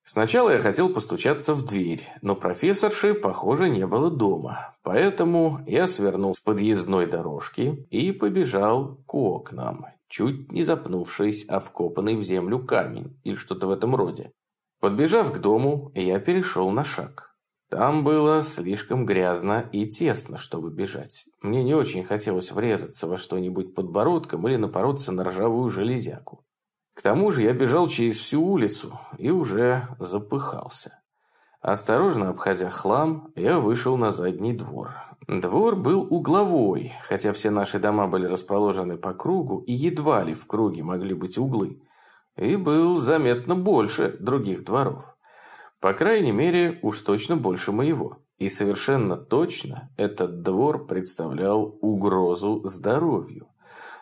Сначала я хотел постучаться в дверь, но профессорши, похоже, не было дома. Поэтому я свернул с подъездной дорожки и побежал к окнам, чуть не запнувшись о вкопанный в землю камень или что-то в этом роде. Подбежав к дому, я перешел на шаг. Там было слишком грязно и тесно, чтобы бежать. Мне не очень хотелось врезаться во что-нибудь подбородком или напороться на ржавую железяку. К тому же я бежал через всю улицу и уже запыхался. Осторожно обходя хлам, я вышел на задний двор. Двор был угловой, хотя все наши дома были расположены по кругу и едва ли в круге могли быть углы. И был заметно больше других дворов. По крайней мере, уж точно больше моего. И совершенно точно этот двор представлял угрозу здоровью.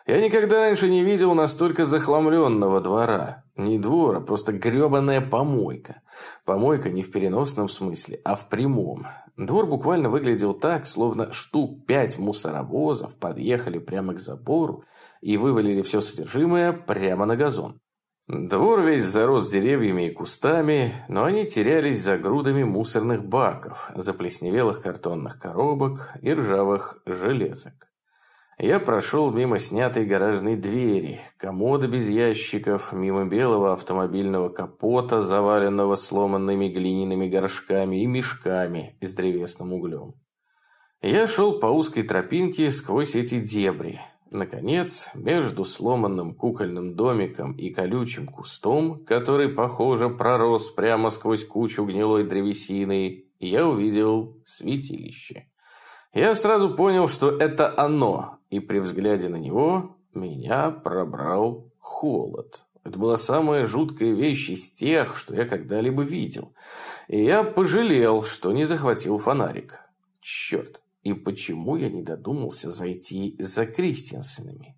Я никогда раньше не видел настолько захламленного двора. Не двора, просто гребаная помойка. Помойка не в переносном смысле, а в прямом. Двор буквально выглядел так, словно штук пять мусоровозов подъехали прямо к забору и вывалили все содержимое прямо на газон. Двор весь зарос деревьями и кустами, но они терялись за грудами мусорных баков, заплесневелых картонных коробок и ржавых железок. Я прошел мимо снятой гаражной двери, комода без ящиков, мимо белого автомобильного капота, заваленного сломанными глиняными горшками и мешками с древесным углем. Я шел по узкой тропинке сквозь эти дебри, Наконец, между сломанным кукольным домиком и колючим кустом, который, похоже, пророс прямо сквозь кучу гнилой древесины, я увидел святилище. Я сразу понял, что это оно, и при взгляде на него меня пробрал холод. Это была самая жуткая вещь из тех, что я когда-либо видел. И я пожалел, что не захватил фонарик. Черт, и почему я не додумался зайти за Кристиансенами?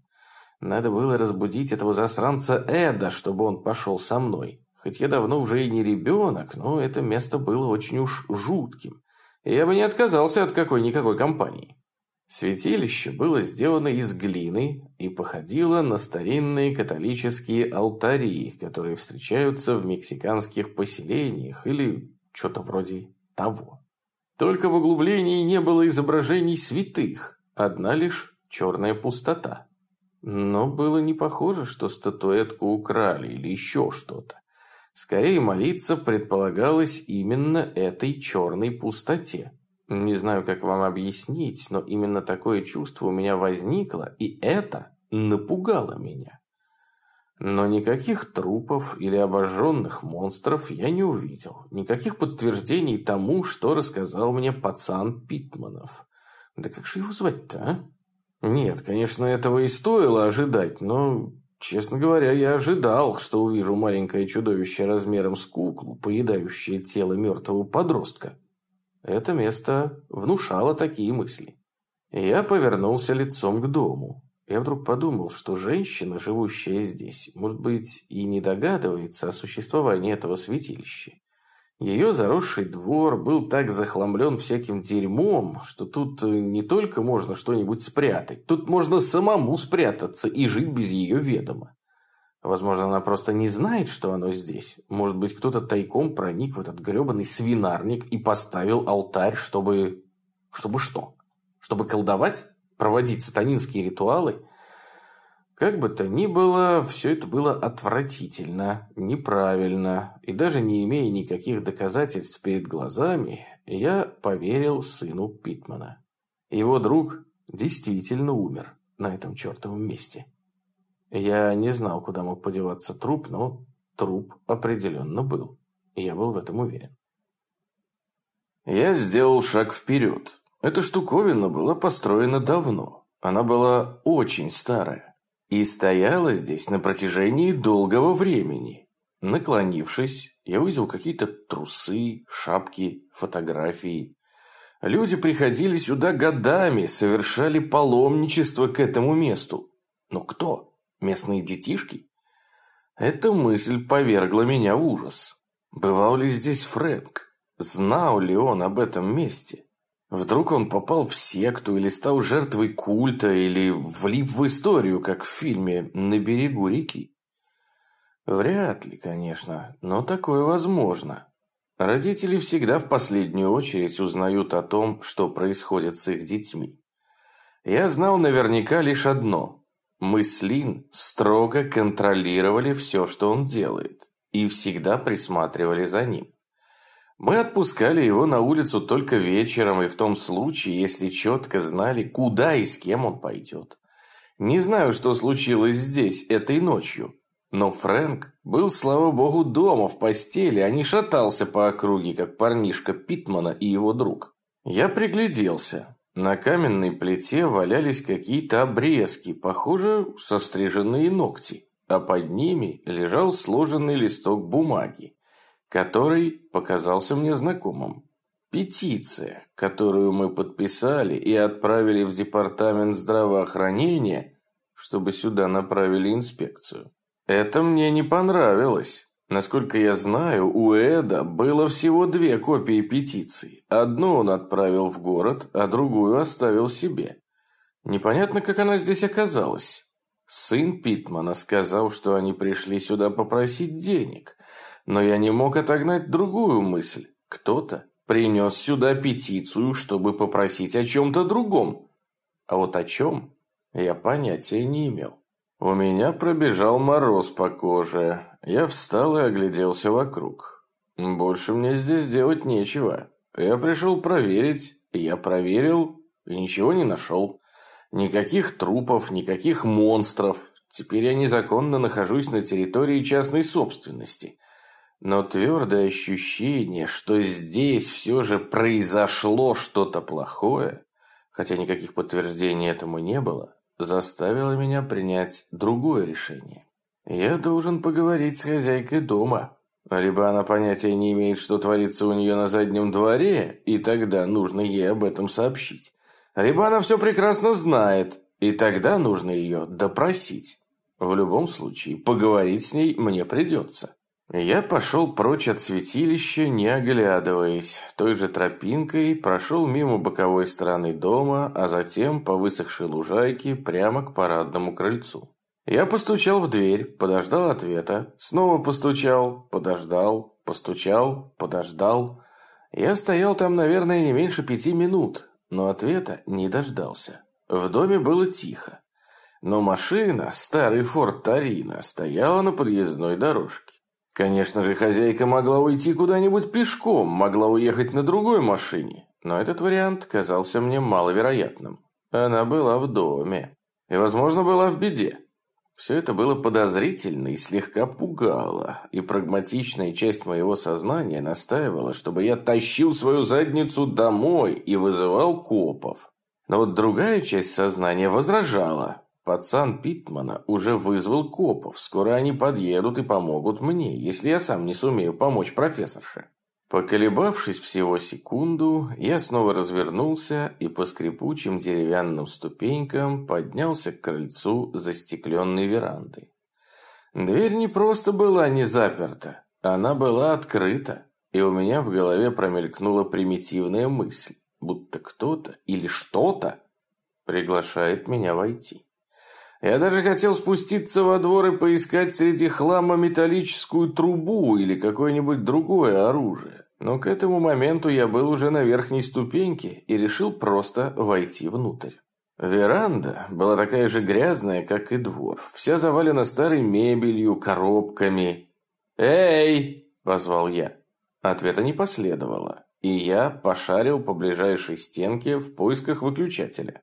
Надо было разбудить этого засранца Эда, чтобы он пошел со мной. Хоть я давно уже и не ребенок, но это место было очень уж жутким. И я бы не отказался от какой-никакой компании. Святилище было сделано из глины и походило на старинные католические алтари, которые встречаются в мексиканских поселениях или что-то вроде того. Только в углублении не было изображений святых, одна лишь черная пустота. Но было не похоже, что статуэтку украли или еще что-то. Скорее молиться предполагалось именно этой черной пустоте. Не знаю, как вам объяснить, но именно такое чувство у меня возникло, и это напугало меня. Но никаких трупов или обожженных монстров я не увидел. Никаких подтверждений тому, что рассказал мне пацан Питманов. Да как же его звать-то, а? Нет, конечно, этого и стоило ожидать, но, честно говоря, я ожидал, что увижу маленькое чудовище размером с куклу, поедающее тело мертвого подростка. Это место внушало такие мысли. Я повернулся лицом к дому. Я вдруг подумал, что женщина, живущая здесь, может быть, и не догадывается о существовании этого святилища. Ее заросший двор был так захламлен всяким дерьмом, что тут не только можно что-нибудь спрятать, тут можно самому спрятаться и жить без ее ведома. Возможно, она просто не знает, что оно здесь. Может быть, кто-то тайком проник в этот гребаный свинарник и поставил алтарь, чтобы... Чтобы что? Чтобы колдовать? Проводить сатанинские ритуалы. Как бы то ни было, все это было отвратительно, неправильно, и даже не имея никаких доказательств перед глазами, я поверил сыну Питмана. Его друг действительно умер на этом чертовом месте. Я не знал, куда мог подеваться труп, но труп определенно был. Я был в этом уверен. Я сделал шаг вперед, эта штуковина была построена давно. Она была очень старая. И стояла здесь на протяжении долгого времени. Наклонившись, я увидел какие-то трусы, шапки, фотографии. Люди приходили сюда годами, совершали паломничество к этому месту. Но кто? Местные детишки? Эта мысль повергла меня в ужас. Бывал ли здесь Фрэнк? Знал ли он об этом месте? Вдруг он попал в секту или стал жертвой культа, или влип в историю, как в фильме «На берегу реки». Вряд ли, конечно, но такое возможно. Родители всегда в последнюю очередь узнают о том, что происходит с их детьми. Я знал наверняка лишь одно. Мы с Лин строго контролировали все, что он делает, и всегда присматривали за ним. Мы отпускали его на улицу только вечером и в том случае, если четко знали, куда и с кем он пойдет. Не знаю, что случилось здесь этой ночью, но Фрэнк был, слава богу, дома в постели, а не шатался по округе, как парнишка Питмана и его друг. Я пригляделся. На каменной плите валялись какие-то обрезки, похоже, состриженные ногти, а под ними лежал сложенный листок бумаги, который показался мне знакомым. Петиция, которую мы подписали и отправили в департамент здравоохранения, чтобы сюда направили инспекцию. Это мне не понравилось. Насколько я знаю, у Эда было всего две копии петиции. Одну он отправил в город, а другую оставил себе. Непонятно, как она здесь оказалась. Сын Питмана сказал, что они пришли сюда попросить денег. Но я не мог отогнать другую мысль. Кто-то принес сюда петицию, чтобы попросить о чем-то другом. А вот о чем я понятия не имел. У меня пробежал мороз по коже. Я встал и огляделся вокруг. Больше мне здесь делать нечего. Я пришел проверить, я проверил и ничего не нашел. Никаких трупов, никаких монстров. Теперь я незаконно нахожусь на территории частной собственности. Но твердое ощущение, что здесь все же произошло что-то плохое, хотя никаких подтверждений этому не было, заставило меня принять другое решение. Я должен поговорить с хозяйкой дома. Либо она понятия не имеет, что творится у нее на заднем дворе, и тогда нужно ей об этом сообщить. Либо она все прекрасно знает, и тогда нужно ее допросить. В любом случае, поговорить с ней мне придется. Я пошел прочь от святилища, не оглядываясь. Той же тропинкой прошел мимо боковой стороны дома, а затем по высохшей лужайке прямо к парадному крыльцу. Я постучал в дверь, подождал ответа, снова постучал, подождал, постучал, подождал. Я стоял там, наверное, не меньше пяти минут, но ответа не дождался. В доме было тихо. Но машина, старый форт Тарина, стояла на подъездной дорожке. Конечно же, хозяйка могла уйти куда-нибудь пешком, могла уехать на другой машине, но этот вариант казался мне маловероятным. Она была в доме и, возможно, была в беде. Все это было подозрительно и слегка пугало, и прагматичная часть моего сознания настаивала, чтобы я тащил свою задницу домой и вызывал копов. Но вот другая часть сознания возражала, Пацан Питмана уже вызвал копов. Скоро они подъедут и помогут мне, если я сам не сумею помочь профессорше. Поколебавшись всего секунду, я снова развернулся и по скрипучим деревянным ступенькам поднялся к крыльцу застекленной веранды. Дверь не просто была не заперта, она была открыта, и у меня в голове промелькнула примитивная мысль, будто кто-то или что-то приглашает меня войти. Я даже хотел спуститься во двор и поискать среди хлама металлическую трубу или какое-нибудь другое оружие. Но к этому моменту я был уже на верхней ступеньке и решил просто войти внутрь. Веранда была такая же грязная, как и двор. Вся завалена старой мебелью, коробками. «Эй!» – позвал я. Ответа не последовало, и я пошарил по ближайшей стенке в поисках выключателя.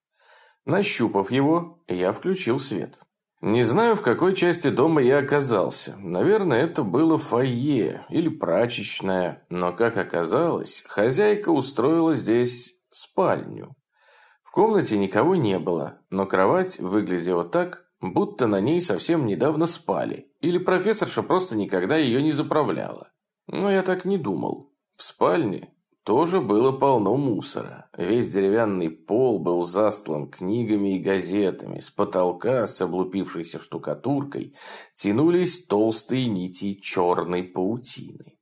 Нащупав его, я включил свет. Не знаю, в какой части дома я оказался. Наверное, это было фойе или прачечная, но, как оказалось, хозяйка устроила здесь спальню. В комнате никого не было, но кровать выглядела так, будто на ней совсем недавно спали, или профессорша просто никогда ее не заправляла. Но я так не думал. В спальне тоже было полно мусора. Весь деревянный пол был застлан книгами и газетами. С потолка с облупившейся штукатуркой тянулись толстые нити черной паутины.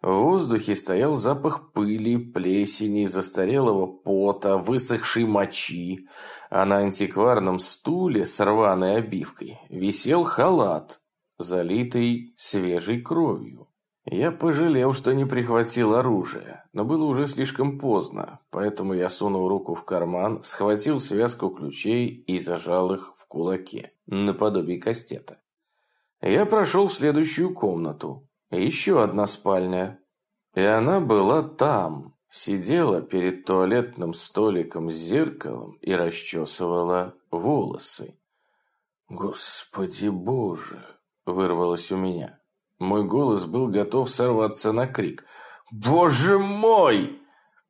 В воздухе стоял запах пыли, плесени, застарелого пота, высохшей мочи, а на антикварном стуле с рваной обивкой висел халат, залитый свежей кровью. Я пожалел, что не прихватил оружие, но было уже слишком поздно, поэтому я сунул руку в карман, схватил связку ключей и зажал их в кулаке, наподобие кастета. Я прошел в следующую комнату. Еще одна спальня. И она была там, сидела перед туалетным столиком с зеркалом и расчесывала волосы. «Господи боже!» – вырвалось у меня. Мой голос был готов сорваться на крик. «Боже мой!»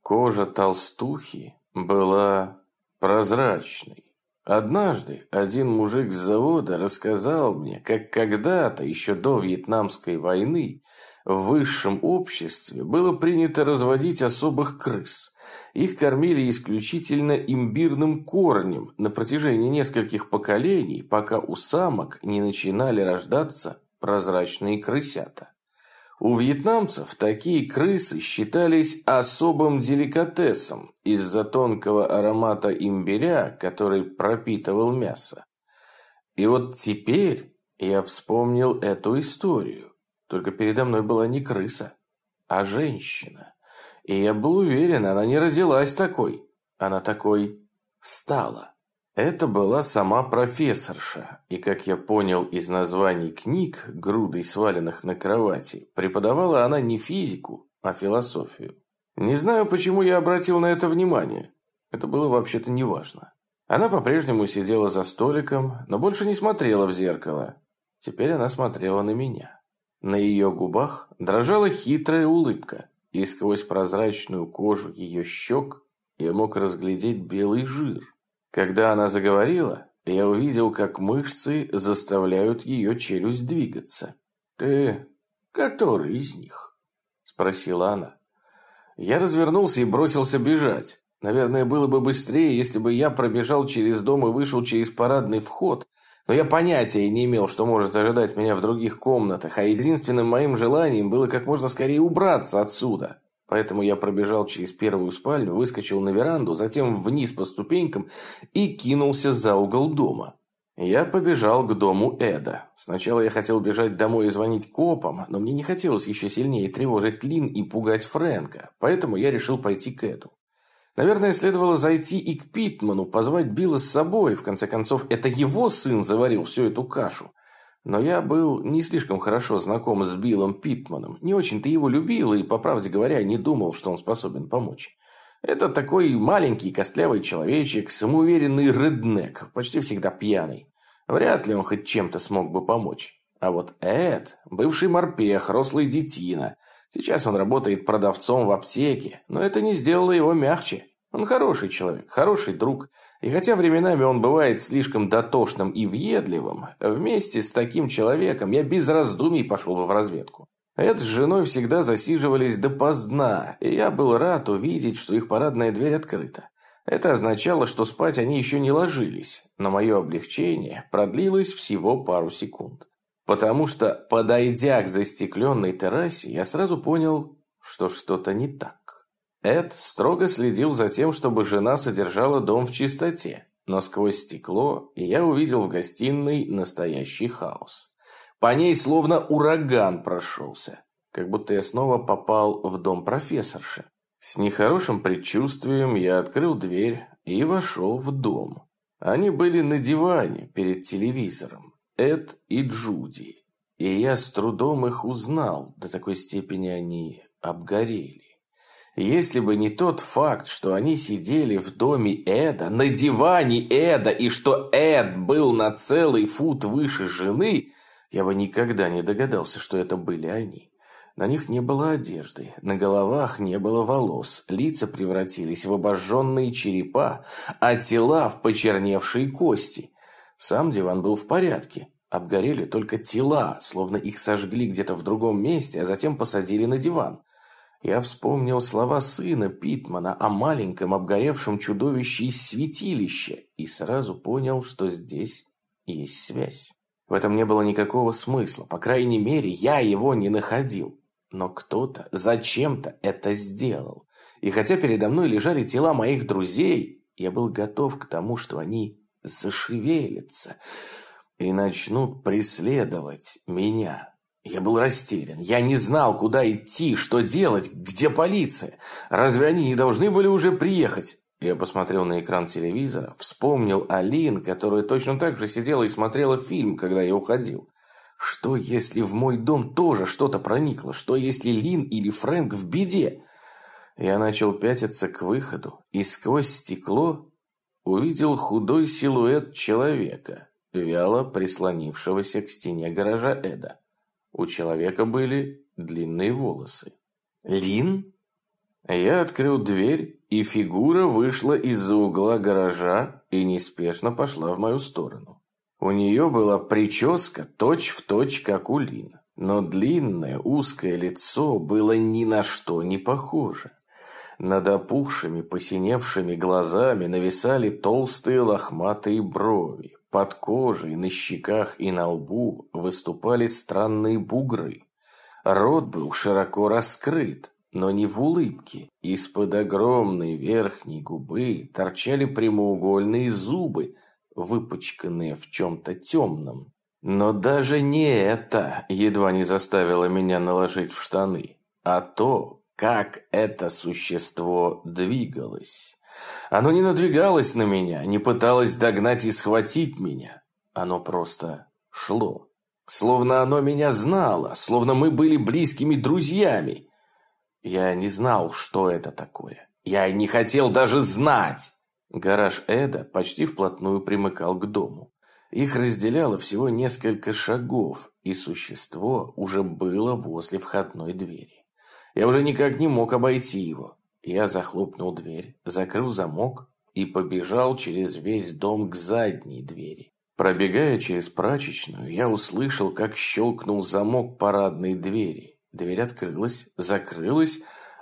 Кожа толстухи была прозрачной. Однажды один мужик с завода рассказал мне, как когда-то, еще до Вьетнамской войны, в высшем обществе было принято разводить особых крыс. Их кормили исключительно имбирным корнем на протяжении нескольких поколений, пока у самок не начинали рождаться прозрачные крысята. У вьетнамцев такие крысы считались особым деликатесом из-за тонкого аромата имбиря, который пропитывал мясо. И вот теперь я вспомнил эту историю. Только передо мной была не крыса, а женщина. И я был уверен, она не родилась такой. Она такой стала. Это была сама профессорша, и, как я понял из названий книг, грудой сваленных на кровати, преподавала она не физику, а философию. Не знаю, почему я обратил на это внимание. Это было вообще-то неважно. Она по-прежнему сидела за столиком, но больше не смотрела в зеркало. Теперь она смотрела на меня. На ее губах дрожала хитрая улыбка, и сквозь прозрачную кожу ее щек я мог разглядеть белый жир – когда она заговорила, я увидел, как мышцы заставляют ее челюсть двигаться. «Ты который из них?» – спросила она. Я развернулся и бросился бежать. Наверное, было бы быстрее, если бы я пробежал через дом и вышел через парадный вход, но я понятия не имел, что может ожидать меня в других комнатах, а единственным моим желанием было как можно скорее убраться отсюда. Поэтому я пробежал через первую спальню, выскочил на веранду, затем вниз по ступенькам и кинулся за угол дома. Я побежал к дому Эда. Сначала я хотел бежать домой и звонить копам, но мне не хотелось еще сильнее тревожить Лин и пугать Фрэнка, поэтому я решил пойти к Эду. Наверное, следовало зайти и к Питману, позвать Билла с собой. В конце концов, это его сын заварил всю эту кашу. Но я был не слишком хорошо знаком с Биллом Питманом, не очень-то его любил и, по правде говоря, не думал, что он способен помочь. Это такой маленький костлявый человечек, самоуверенный реднек, почти всегда пьяный. Вряд ли он хоть чем-то смог бы помочь. А вот Эд, бывший морпех, рослый детина. Сейчас он работает продавцом в аптеке, но это не сделало его мягче. Он хороший человек, хороший друг. И хотя временами он бывает слишком дотошным и въедливым, вместе с таким человеком я без раздумий пошел бы в разведку. Эд с женой всегда засиживались допоздна, и я был рад увидеть, что их парадная дверь открыта. Это означало, что спать они еще не ложились, но мое облегчение продлилось всего пару секунд. Потому что, подойдя к застекленной террасе, я сразу понял, что что-то не так. Эд строго следил за тем, чтобы жена содержала дом в чистоте, но сквозь стекло я увидел в гостиной настоящий хаос. По ней словно ураган прошелся, как будто я снова попал в дом профессорши. С нехорошим предчувствием я открыл дверь и вошел в дом. Они были на диване перед телевизором, Эд и Джуди, и я с трудом их узнал, до такой степени они обгорели. Если бы не тот факт, что они сидели в доме Эда, на диване Эда, и что Эд был на целый фут выше жены, я бы никогда не догадался, что это были они. На них не было одежды, на головах не было волос, лица превратились в обожженные черепа, а тела в почерневшие кости. Сам диван был в порядке, обгорели только тела, словно их сожгли где-то в другом месте, а затем посадили на диван. Я вспомнил слова сына Питмана о маленьком обгоревшем чудовище из святилища и сразу понял, что здесь есть связь. В этом не было никакого смысла, по крайней мере, я его не находил. Но кто-то зачем-то это сделал. И хотя передо мной лежали тела моих друзей, я был готов к тому, что они зашевелятся и начнут преследовать меня. Я был растерян. Я не знал, куда идти, что делать, где полиция. Разве они не должны были уже приехать? Я посмотрел на экран телевизора, вспомнил Алин, которая точно так же сидела и смотрела фильм, когда я уходил. Что, если в мой дом тоже что-то проникло? Что, если Лин или Фрэнк в беде? Я начал пятиться к выходу, и сквозь стекло увидел худой силуэт человека, вяло прислонившегося к стене гаража Эда. У человека были длинные волосы. «Лин?» Я открыл дверь, и фигура вышла из-за угла гаража и неспешно пошла в мою сторону. У нее была прическа точь-в-точь, точь, как у Лин, но длинное узкое лицо было ни на что не похоже. Над опухшими, посиневшими глазами нависали толстые лохматые брови. Под кожей, на щеках и на лбу выступали странные бугры. Рот был широко раскрыт, но не в улыбке. Из-под огромной верхней губы торчали прямоугольные зубы, выпачканные в чем-то темном. Но даже не это едва не заставило меня наложить в штаны, а то, как это существо двигалось. Оно не надвигалось на меня, не пыталось догнать и схватить меня. Оно просто шло. Словно оно меня знало, словно мы были близкими друзьями. Я не знал, что это такое. Я не хотел даже знать. Гараж Эда почти вплотную примыкал к дому. Их разделяло всего несколько шагов, и существо уже было возле входной двери. Я уже никак не мог обойти его. Я захлопнул дверь, закрыл замок и побежал через весь дом к задней двери. Пробегая через прачечную, я услышал, как щелкнул замок парадной двери. Дверь открылась, закрылась,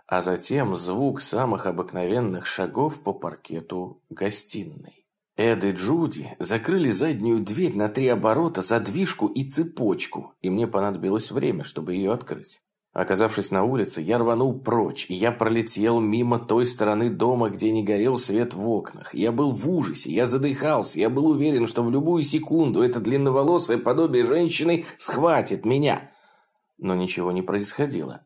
а затем звук самых обыкновенных шагов по паркету гостиной. Эд и Джуди закрыли заднюю дверь на три оборота, задвижку и цепочку, и мне понадобилось время, чтобы ее открыть. Оказавшись на улице, я рванул прочь, и я пролетел мимо той стороны дома, где не горел свет в окнах. Я был в ужасе, я задыхался, я был уверен, что в любую секунду это длинноволосое подобие женщины схватит меня. Но ничего не происходило.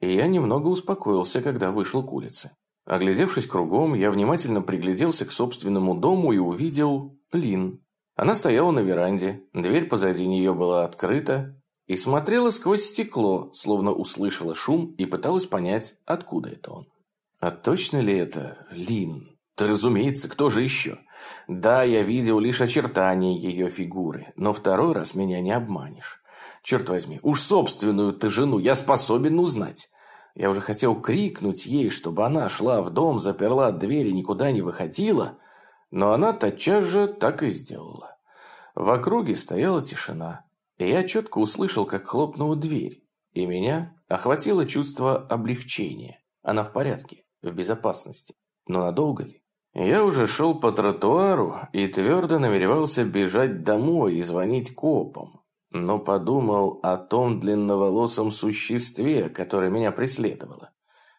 И я немного успокоился, когда вышел к улице. Оглядевшись кругом, я внимательно пригляделся к собственному дому и увидел Лин. Она стояла на веранде, дверь позади нее была открыта, и смотрела сквозь стекло, словно услышала шум и пыталась понять, откуда это он. А точно ли это Лин? Да разумеется, кто же еще? Да, я видел лишь очертания ее фигуры, но второй раз меня не обманешь. Черт возьми, уж собственную ты жену я способен узнать. Я уже хотел крикнуть ей, чтобы она шла в дом, заперла дверь и никуда не выходила, но она тотчас же так и сделала. В округе стояла тишина. Я четко услышал, как хлопнула дверь, и меня охватило чувство облегчения. Она в порядке, в безопасности. Но надолго ли? Я уже шел по тротуару и твердо намеревался бежать домой и звонить копам, но подумал о том длинноволосом существе, которое меня преследовало,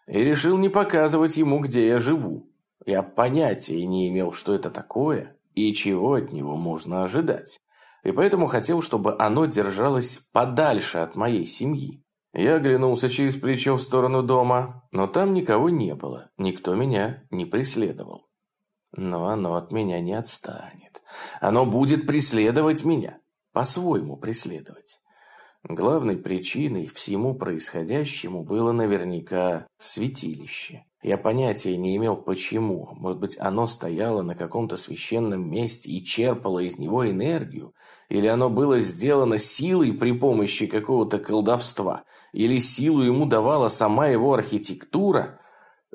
и решил не показывать ему, где я живу. Я понятия не имел, что это такое и чего от него можно ожидать и поэтому хотел, чтобы оно держалось подальше от моей семьи. Я оглянулся через плечо в сторону дома, но там никого не было, никто меня не преследовал. Но оно от меня не отстанет. Оно будет преследовать меня, по-своему преследовать. Главной причиной всему происходящему было наверняка святилище. Я понятия не имел почему. Может быть, оно стояло на каком-то священном месте и черпало из него энергию? Или оно было сделано силой при помощи какого-то колдовства? Или силу ему давала сама его архитектура?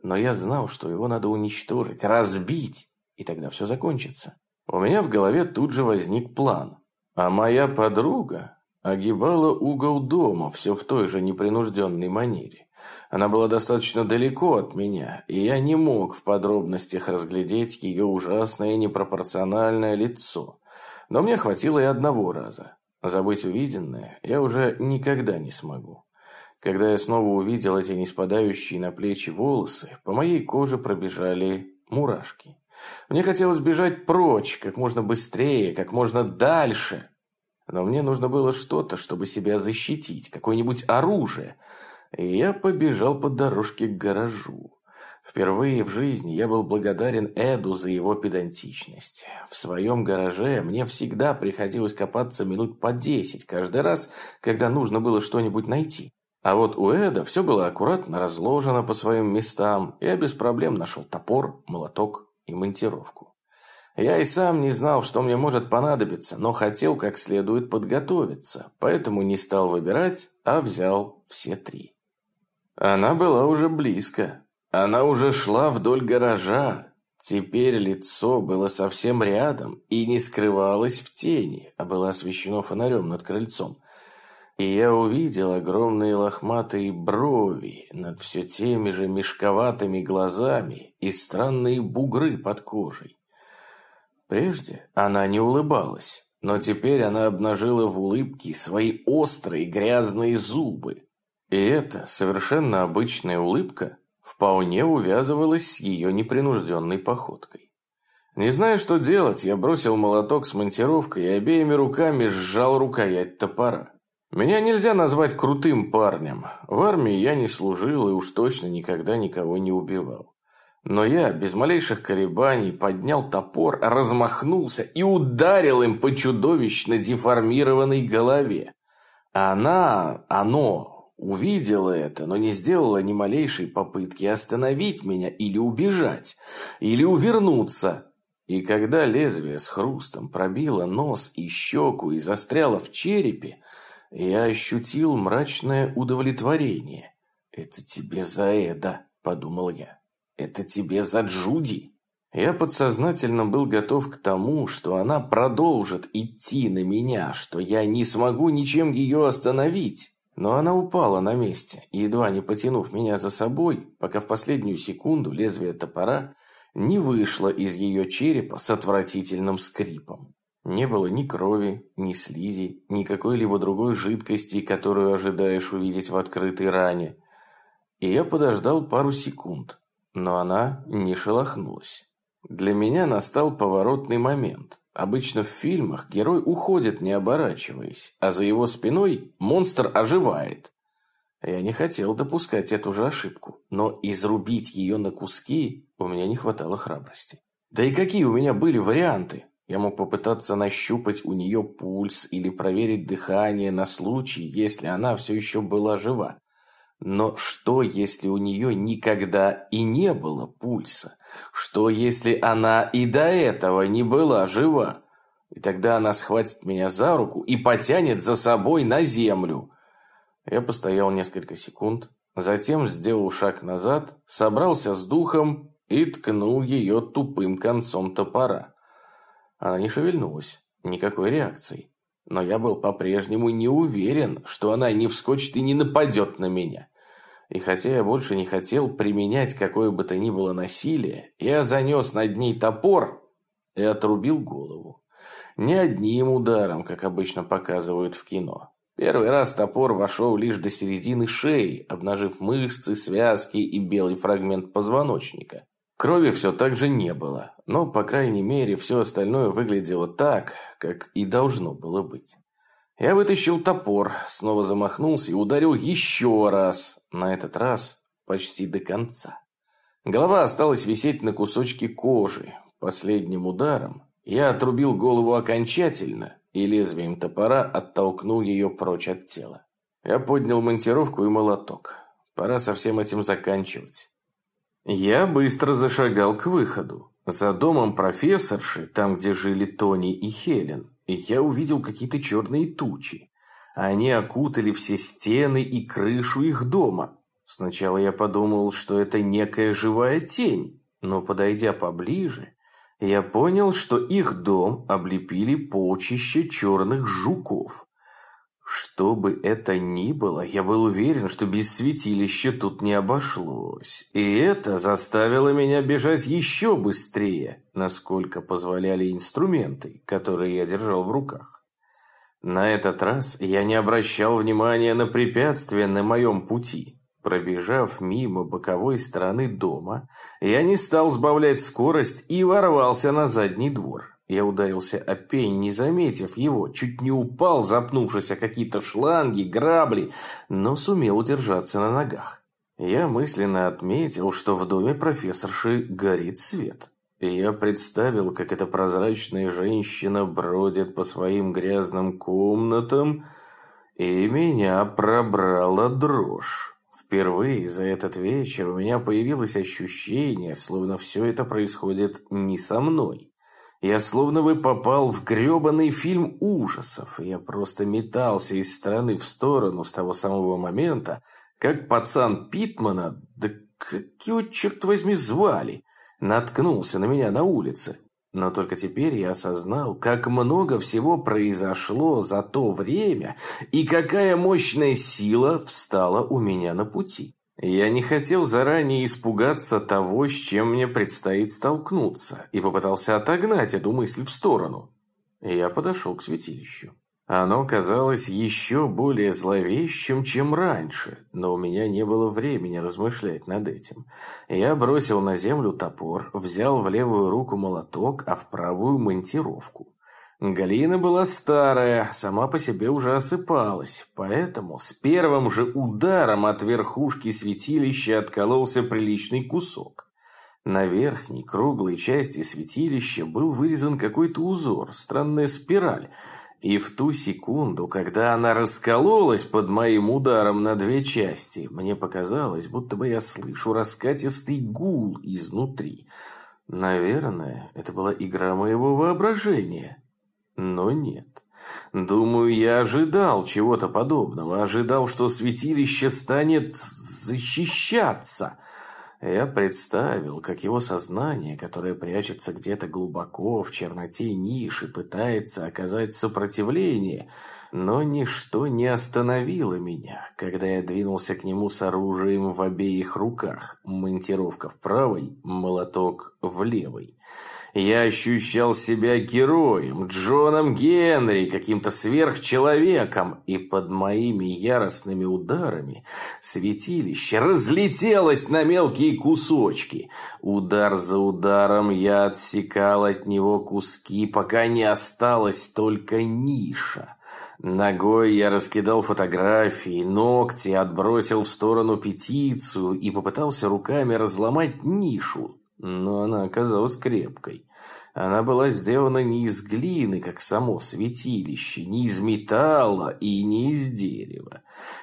Но я знал, что его надо уничтожить, разбить, и тогда все закончится. У меня в голове тут же возник план. А моя подруга огибала угол дома все в той же непринужденной манере. Она была достаточно далеко от меня, и я не мог в подробностях разглядеть ее ужасное непропорциональное лицо. Но мне хватило и одного раза. Забыть увиденное я уже никогда не смогу. Когда я снова увидел эти неспадающие на плечи волосы, по моей коже пробежали мурашки. Мне хотелось бежать прочь, как можно быстрее, как можно дальше. Но мне нужно было что-то, чтобы себя защитить, какое-нибудь оружие – и я побежал по дорожке к гаражу. Впервые в жизни я был благодарен Эду за его педантичность. В своем гараже мне всегда приходилось копаться минут по десять каждый раз, когда нужно было что-нибудь найти. А вот у Эда все было аккуратно разложено по своим местам, и я без проблем нашел топор, молоток и монтировку. Я и сам не знал, что мне может понадобиться, но хотел как следует подготовиться, поэтому не стал выбирать, а взял все три. Она была уже близко. Она уже шла вдоль гаража. Теперь лицо было совсем рядом и не скрывалось в тени, а было освещено фонарем над крыльцом. И я увидел огромные лохматые брови над все теми же мешковатыми глазами и странные бугры под кожей. Прежде она не улыбалась, но теперь она обнажила в улыбке свои острые грязные зубы. И эта совершенно обычная улыбка вполне увязывалась с ее непринужденной походкой. Не зная, что делать, я бросил молоток с монтировкой и обеими руками сжал рукоять топора. Меня нельзя назвать крутым парнем. В армии я не служил и уж точно никогда никого не убивал. Но я без малейших колебаний поднял топор, размахнулся и ударил им по чудовищно деформированной голове. Она, оно, увидела это, но не сделала ни малейшей попытки остановить меня или убежать, или увернуться. И когда лезвие с хрустом пробило нос и щеку и застряло в черепе, я ощутил мрачное удовлетворение. «Это тебе за Эда», — подумал я. «Это тебе за Джуди». Я подсознательно был готов к тому, что она продолжит идти на меня, что я не смогу ничем ее остановить. Но она упала на месте, едва не потянув меня за собой, пока в последнюю секунду лезвие топора не вышло из ее черепа с отвратительным скрипом. Не было ни крови, ни слизи, ни какой-либо другой жидкости, которую ожидаешь увидеть в открытой ране. И я подождал пару секунд, но она не шелохнулась. Для меня настал поворотный момент. Обычно в фильмах герой уходит, не оборачиваясь, а за его спиной монстр оживает. Я не хотел допускать эту же ошибку, но изрубить ее на куски у меня не хватало храбрости. Да и какие у меня были варианты? Я мог попытаться нащупать у нее пульс или проверить дыхание на случай, если она все еще была жива. Но что, если у нее никогда и не было пульса? Что, если она и до этого не была жива? И тогда она схватит меня за руку и потянет за собой на землю. Я постоял несколько секунд, затем сделал шаг назад, собрался с духом и ткнул ее тупым концом топора. Она не шевельнулась, никакой реакции. Но я был по-прежнему не уверен, что она не вскочит и не нападет на меня. И хотя я больше не хотел применять какое бы то ни было насилие, я занес над ней топор и отрубил голову. Не одним ударом, как обычно показывают в кино. Первый раз топор вошел лишь до середины шеи, обнажив мышцы, связки и белый фрагмент позвоночника. Крови все так же не было, но, по крайней мере, все остальное выглядело так, как и должно было быть. Я вытащил топор, снова замахнулся и ударил еще раз, на этот раз почти до конца. Голова осталась висеть на кусочке кожи. Последним ударом я отрубил голову окончательно и лезвием топора оттолкнул ее прочь от тела. Я поднял монтировку и молоток. Пора со всем этим заканчивать. Я быстро зашагал к выходу. За домом профессорши, там, где жили Тони и Хелен, я увидел какие-то черные тучи. Они окутали все стены и крышу их дома. Сначала я подумал, что это некая живая тень, но, подойдя поближе, я понял, что их дом облепили полчища черных жуков. Что бы это ни было, я был уверен, что без святилища тут не обошлось. И это заставило меня бежать еще быстрее, насколько позволяли инструменты, которые я держал в руках. На этот раз я не обращал внимания на препятствия на моем пути. Пробежав мимо боковой стороны дома, я не стал сбавлять скорость и ворвался на задний двор. Я ударился о пень, не заметив его, чуть не упал, запнувшись о какие-то шланги, грабли, но сумел удержаться на ногах. Я мысленно отметил, что в доме профессорши горит свет. И я представил, как эта прозрачная женщина бродит по своим грязным комнатам, и меня пробрала дрожь. Впервые за этот вечер у меня появилось ощущение, словно все это происходит не со мной. Я словно бы попал в гребаный фильм ужасов, и я просто метался из стороны в сторону с того самого момента, как пацан Питмана, да как его, черт возьми, звали, наткнулся на меня на улице. Но только теперь я осознал, как много всего произошло за то время и какая мощная сила встала у меня на пути. Я не хотел заранее испугаться того, с чем мне предстоит столкнуться, и попытался отогнать эту мысль в сторону. Я подошел к святилищу. Оно казалось еще более зловещим, чем раньше, но у меня не было времени размышлять над этим. Я бросил на землю топор, взял в левую руку молоток, а в правую монтировку. Галина была старая, сама по себе уже осыпалась, поэтому с первым же ударом от верхушки святилища откололся приличный кусок. На верхней круглой части святилища был вырезан какой-то узор, странная спираль – и в ту секунду, когда она раскололась под моим ударом на две части, мне показалось, будто бы я слышу раскатистый гул изнутри. Наверное, это была игра моего воображения. Но нет. Думаю, я ожидал чего-то подобного. Ожидал, что святилище станет защищаться – я представил, как его сознание, которое прячется где-то глубоко в черноте ниши, пытается оказать сопротивление, но ничто не остановило меня, когда я двинулся к нему с оружием в обеих руках, монтировка в правой, молоток в левой. Я ощущал себя героем, Джоном Генри, каким-то сверхчеловеком, и под моими яростными ударами святилище разлетелось на мелкие кусочки. Удар за ударом я отсекал от него куски, пока не осталась только ниша. Ногой я раскидал фотографии, ногти, отбросил в сторону петицию и попытался руками разломать нишу, но она оказалась крепкой. Она была сделана не из глины, как само святилище, не из металла и не из дерева.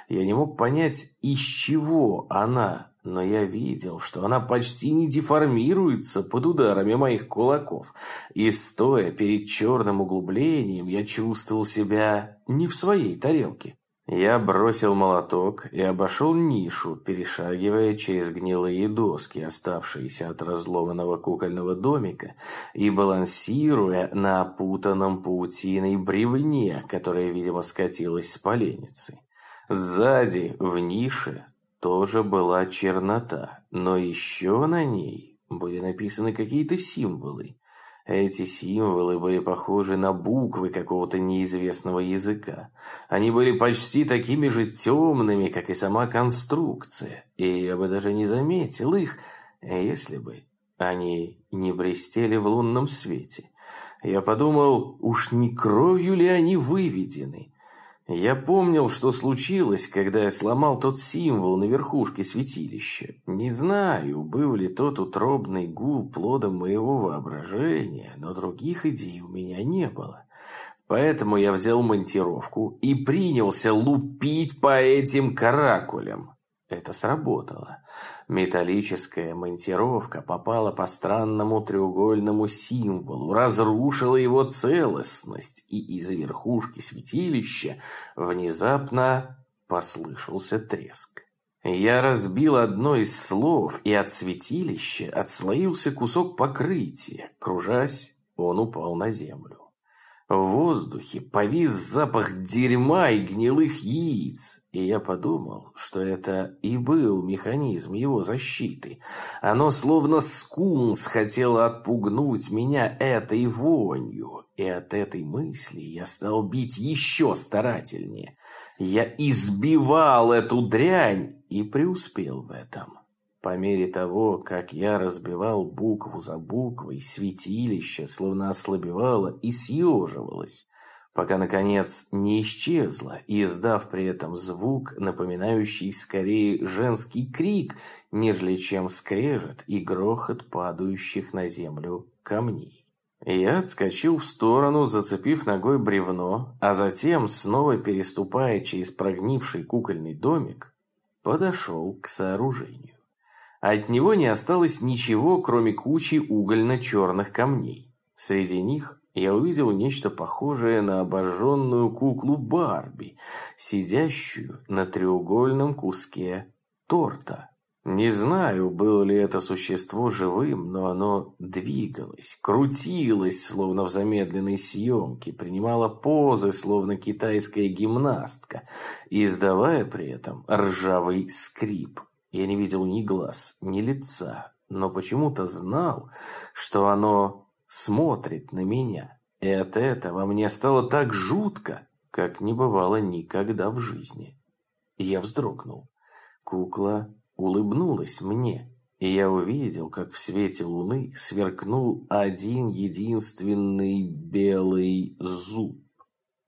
Я не мог понять, из чего она, но я видел, что она почти не деформируется под ударами моих кулаков. И стоя перед черным углублением, я чувствовал себя не в своей тарелке. Я бросил молоток и обошел нишу, перешагивая через гнилые доски, оставшиеся от разломанного кукольного домика, и балансируя на опутанном паутиной бревне, которое, видимо, скатилось с поленницы. Сзади, в нише, тоже была чернота, но еще на ней были написаны какие-то символы. Эти символы были похожи на буквы какого-то неизвестного языка. Они были почти такими же темными, как и сама конструкция, и я бы даже не заметил их, если бы они не блестели в лунном свете. Я подумал, уж не кровью ли они выведены? Я помнил, что случилось, когда я сломал тот символ на верхушке святилища. Не знаю, был ли тот утробный гул плодом моего воображения, но других идей у меня не было. Поэтому я взял монтировку и принялся лупить по этим каракулям. Это сработало. Металлическая монтировка попала по странному треугольному символу, разрушила его целостность, и из верхушки святилища внезапно послышался треск. Я разбил одно из слов, и от святилища отслоился кусок покрытия. Кружась, он упал на землю. В воздухе повис запах дерьма и гнилых яиц, и я подумал, что это и был механизм его защиты. Оно словно скунс хотело отпугнуть меня этой вонью, и от этой мысли я стал бить еще старательнее. Я избивал эту дрянь и преуспел в этом. По мере того, как я разбивал букву за буквой, святилище словно ослабевало и съеживалось. пока, наконец, не исчезла, издав при этом звук, напоминающий скорее женский крик, нежели чем скрежет и грохот падающих на землю камней. Я отскочил в сторону, зацепив ногой бревно, а затем, снова переступая через прогнивший кукольный домик, подошел к сооружению. От него не осталось ничего, кроме кучи угольно-черных камней. Среди них я увидел нечто похожее на обожженную куклу Барби, сидящую на треугольном куске торта. Не знаю, было ли это существо живым, но оно двигалось, крутилось, словно в замедленной съемке, принимало позы, словно китайская гимнастка, издавая при этом ржавый скрип. Я не видел ни глаз, ни лица, но почему-то знал, что оно смотрит на меня. И от этого мне стало так жутко, как не бывало никогда в жизни. Я вздрогнул. Кукла улыбнулась мне, и я увидел, как в свете луны сверкнул один единственный белый зуб.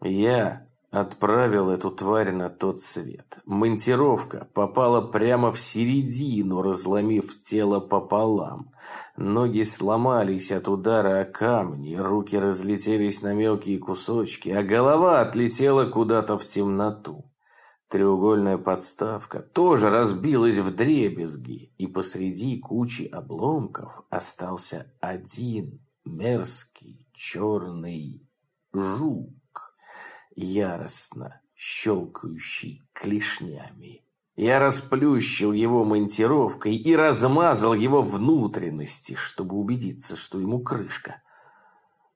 Я отправил эту тварь на тот свет. Монтировка попала прямо в середину, разломив тело пополам. Ноги сломались от удара о камни, руки разлетелись на мелкие кусочки, а голова отлетела куда-то в темноту. Треугольная подставка тоже разбилась в дребезги, и посреди кучи обломков остался один мерзкий черный жук, яростно щелкающий клешнями. Я расплющил его монтировкой и размазал его внутренности, чтобы убедиться, что ему крышка.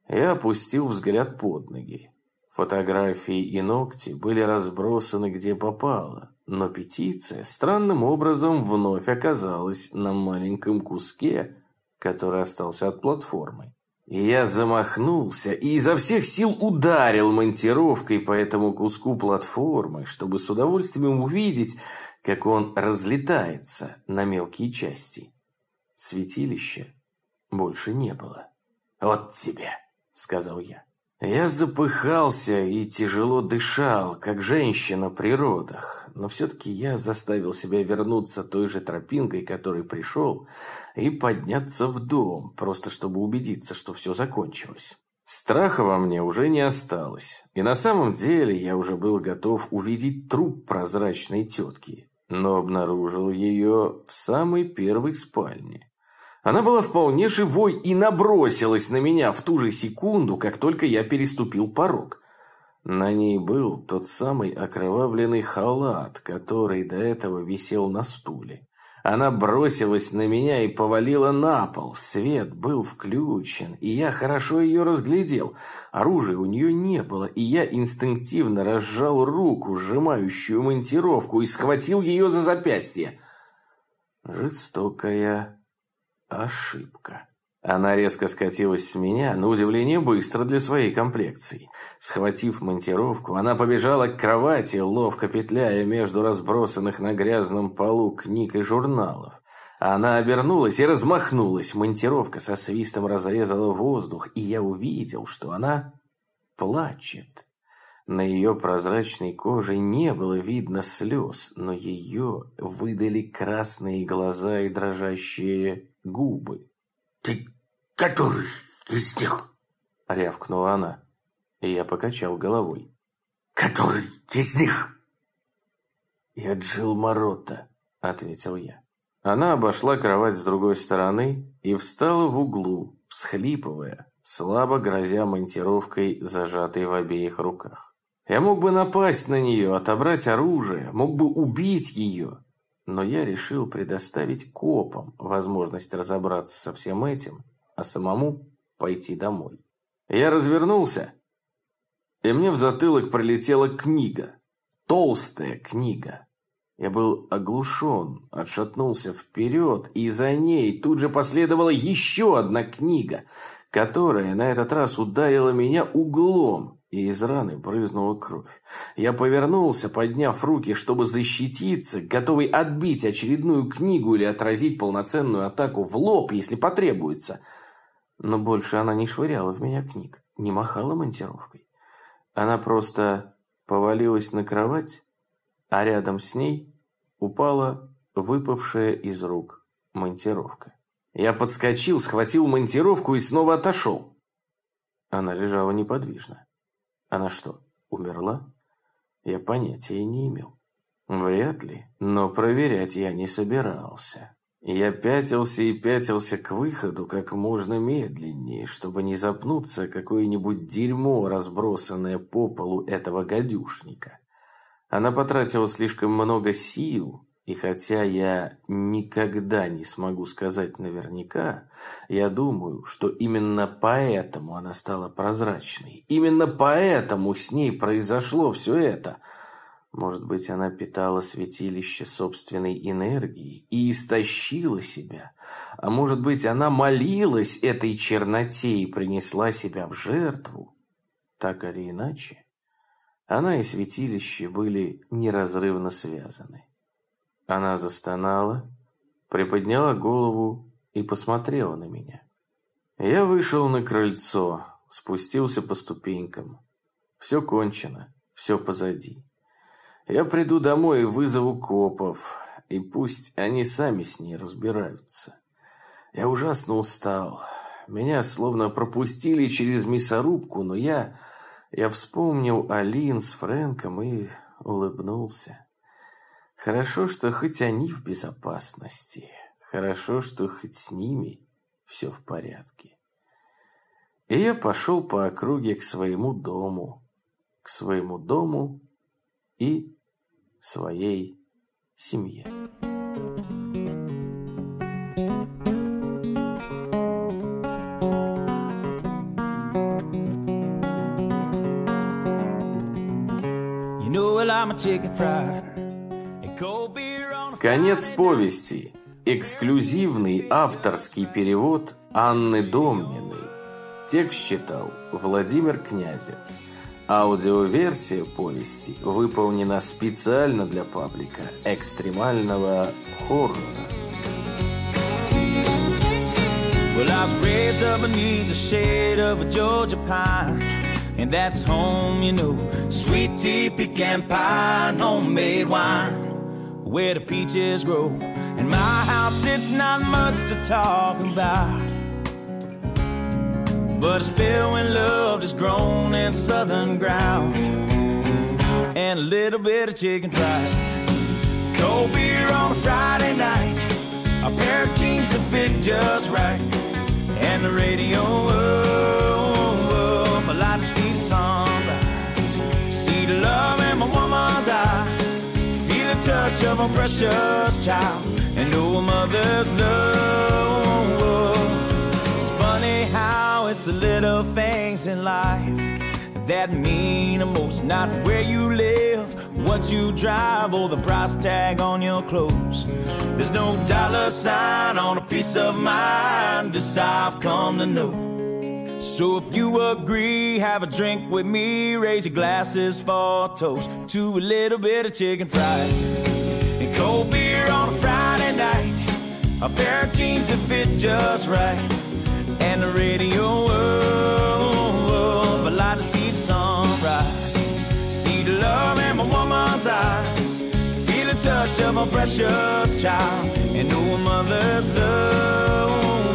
Я опустил взгляд под ноги. Фотографии и ногти были разбросаны где попало, но петиция странным образом вновь оказалась на маленьком куске, который остался от платформы. Я замахнулся и изо всех сил ударил монтировкой по этому куску платформы, чтобы с удовольствием увидеть, как он разлетается на мелкие части. Святилища больше не было. «Вот тебе», — сказал я. Я запыхался и тяжело дышал, как женщина при родах, но все-таки я заставил себя вернуться той же тропинкой, которой пришел, и подняться в дом, просто чтобы убедиться, что все закончилось. Страха во мне уже не осталось, и на самом деле я уже был готов увидеть труп прозрачной тетки, но обнаружил ее в самой первой спальне. Она была вполне живой и набросилась на меня в ту же секунду, как только я переступил порог. На ней был тот самый окровавленный халат, который до этого висел на стуле. Она бросилась на меня и повалила на пол. Свет был включен, и я хорошо ее разглядел. Оружия у нее не было, и я инстинктивно разжал руку, сжимающую монтировку, и схватил ее за запястье. Жестокая Ошибка. Она резко скатилась с меня, на удивление быстро для своей комплекции. Схватив монтировку, она побежала к кровати, ловко петляя между разбросанных на грязном полу книг и журналов. Она обернулась и размахнулась. Монтировка со свистом разрезала воздух, и я увидел, что она плачет. На ее прозрачной коже не было видно слез, но ее выдали красные глаза и дрожащие губы. «Ты который из них?» — рявкнула она. И я покачал головой. «Который из них?» «Я Джилл Морота», — ответил я. Она обошла кровать с другой стороны и встала в углу, всхлипывая, слабо грозя монтировкой, зажатой в обеих руках. Я мог бы напасть на нее, отобрать оружие, мог бы убить ее, но я решил предоставить копам возможность разобраться со всем этим, а самому пойти домой. Я развернулся, и мне в затылок прилетела книга. Толстая книга. Я был оглушен, отшатнулся вперед, и за ней тут же последовала еще одна книга, которая на этот раз ударила меня углом, и из раны брызнула кровь. Я повернулся, подняв руки, чтобы защититься, готовый отбить очередную книгу или отразить полноценную атаку в лоб, если потребуется. Но больше она не швыряла в меня книг, не махала монтировкой. Она просто повалилась на кровать, а рядом с ней упала выпавшая из рук монтировка. Я подскочил, схватил монтировку и снова отошел. Она лежала неподвижно. Она что, умерла? Я понятия не имел. Вряд ли, но проверять я не собирался. Я пятился и пятился к выходу как можно медленнее, чтобы не запнуться какое-нибудь дерьмо, разбросанное по полу этого гадюшника. Она потратила слишком много сил, и хотя я никогда не смогу сказать наверняка, я думаю, что именно поэтому она стала прозрачной. Именно поэтому с ней произошло все это. Может быть, она питала святилище собственной энергией и истощила себя. А может быть, она молилась этой черноте и принесла себя в жертву. Так или иначе, она и святилище были неразрывно связаны. Она застонала, приподняла голову и посмотрела на меня. Я вышел на крыльцо, спустился по ступенькам. Все кончено, все позади. Я приду домой и вызову копов, и пусть они сами с ней разбираются. Я ужасно устал. Меня словно пропустили через мясорубку, но я... Я вспомнил Алин с Фрэнком и улыбнулся. Хорошо, что хоть они в безопасности. Хорошо, что хоть с ними все в порядке. И я пошел по округе к своему дому. К своему дому и своей семье. You know, well, I'm a chicken fried. Конец повести. Эксклюзивный авторский перевод Анны Домниной. Текст читал Владимир Князев. Аудиоверсия повести выполнена специально для паблика экстремального хоррора. Well, I was raised up beneath the shade of a Georgia pine. And that's home, you know. Sweet tea, pecan pie, homemade wine. Where the peaches grow. In my house, it's not much to talk about. But it's filled when love is grown in southern ground. And a little bit of chicken fried. Cold beer on a Friday night. A pair of jeans that fit just right. And the radio up. Touch of a precious child. And know a mother's love. It's funny how it's the little things in life that mean the most. Not where you live, what you drive, or the price tag on your clothes. There's no dollar sign on a piece of mind. This I've come to know. So if you agree, have a drink with me. Raise your glasses for a toast to a little bit of chicken fried and cold beer on a Friday night. A pair of jeans that fit just right, and the radio up. I like to see the sunrise, see the love in my woman's eyes, feel the touch of a precious child, and know a mother's love.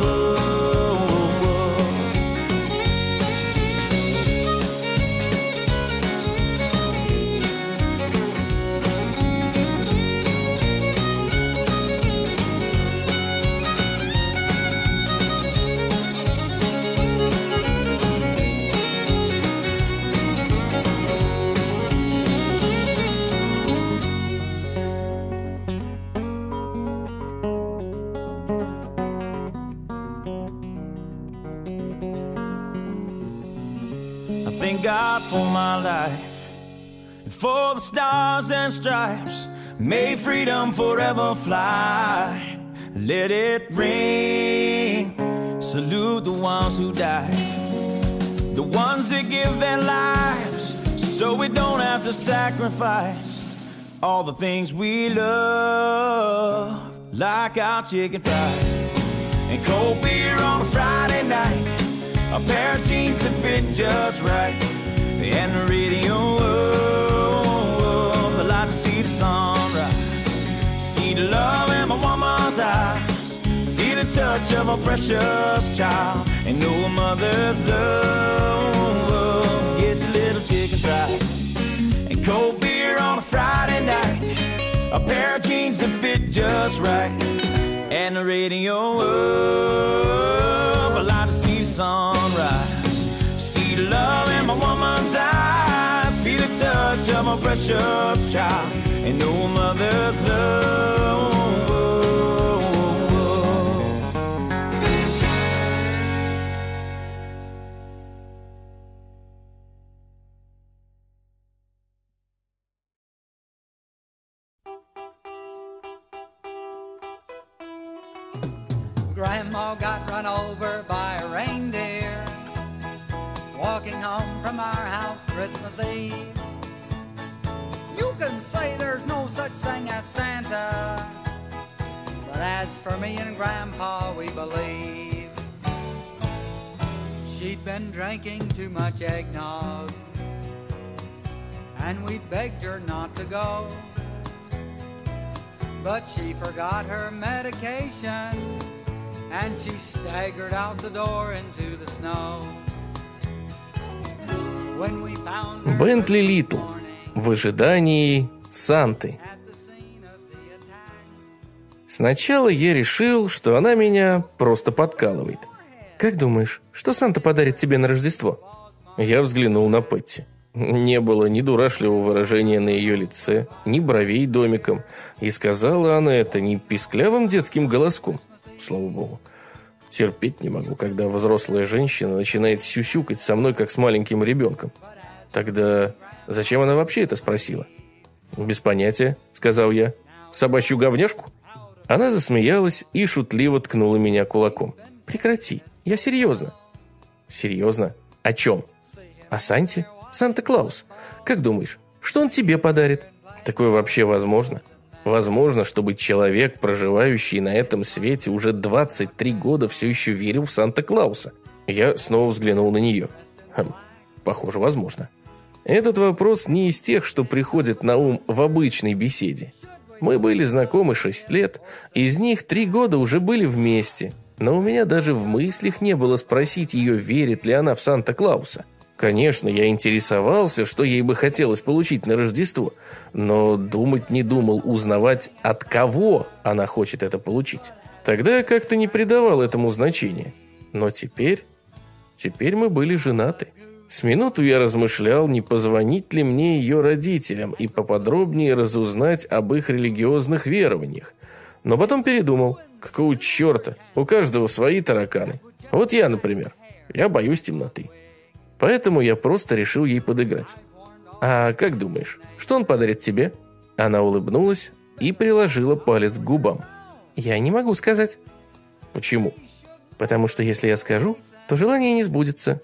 God for my life and for the stars and stripes. May freedom forever fly. Let it ring. Salute the ones who died, the ones that give their lives so we don't have to sacrifice all the things we love, like our chicken fried and cold beer on a Friday night. A pair of jeans that fit just right. and the radio up. I like to see the sunrise, see the love in my woman's eyes, feel the touch of a precious child, and know a mother's love gets a little chicken fried and cold beer on a Friday night, a pair of jeans that fit just right, and the radio up. Sunrise, see love in my woman's eyes, feel the touch of my precious child, and a mother's love. From our house Christmas Eve. You can say there's no such thing as Santa, but as for me and Grandpa, we believe she'd been drinking too much eggnog, and we begged her not to go. But she forgot her medication and she staggered out the door into the snow. Бентли Литл в ожидании Санты. Сначала я решил, что она меня просто подкалывает. Как думаешь, что Санта подарит тебе на Рождество? Я взглянул на Петти. Не было ни дурашливого выражения на ее лице, ни бровей домиком. И сказала она это не писклявым детским голоском. Слава богу. Терпеть не могу, когда взрослая женщина начинает сюсюкать со мной, как с маленьким ребенком. Тогда зачем она вообще это спросила? «Без понятия», — сказал я. «Собачью говняшку?» Она засмеялась и шутливо ткнула меня кулаком. «Прекрати, я серьезно». «Серьезно? О чем?» «О Санте? Санта-Клаус. Как думаешь, что он тебе подарит?» «Такое вообще возможно?» Возможно, чтобы человек, проживающий на этом свете уже 23 года, все еще верил в Санта-Клауса. Я снова взглянул на нее. Хм, похоже, возможно. Этот вопрос не из тех, что приходят на ум в обычной беседе. Мы были знакомы 6 лет, из них 3 года уже были вместе, но у меня даже в мыслях не было спросить ее, верит ли она в Санта-Клауса. Конечно, я интересовался, что ей бы хотелось получить на Рождество, но думать не думал узнавать, от кого она хочет это получить. Тогда я как-то не придавал этому значения. Но теперь... Теперь мы были женаты. С минуту я размышлял, не позвонить ли мне ее родителям и поподробнее разузнать об их религиозных верованиях. Но потом передумал. Какого черта? У каждого свои тараканы. Вот я, например. Я боюсь темноты. Поэтому я просто решил ей подыграть. «А как думаешь, что он подарит тебе?» Она улыбнулась и приложила палец к губам. «Я не могу сказать». «Почему?» «Потому что если я скажу, то желание не сбудется».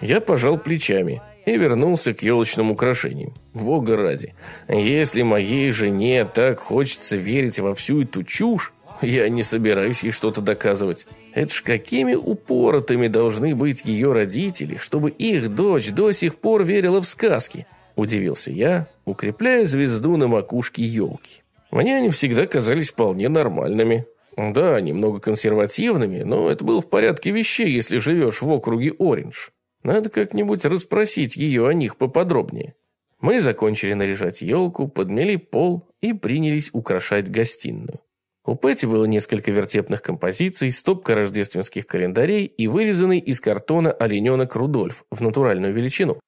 Я пожал плечами и вернулся к елочным украшениям. Бога ради, если моей жене так хочется верить во всю эту чушь, я не собираюсь ей что-то доказывать. Это ж какими упоротыми должны быть ее родители, чтобы их дочь до сих пор верила в сказки? Удивился я, укрепляя звезду на макушке елки. Мне они всегда казались вполне нормальными. Да, немного консервативными, но это было в порядке вещей, если живешь в округе Ориндж. Надо как-нибудь расспросить ее о них поподробнее. Мы закончили наряжать елку, подмели пол и принялись украшать гостиную. У Пэти было несколько вертепных композиций, стопка рождественских календарей и вырезанный из картона олененок Рудольф в натуральную величину.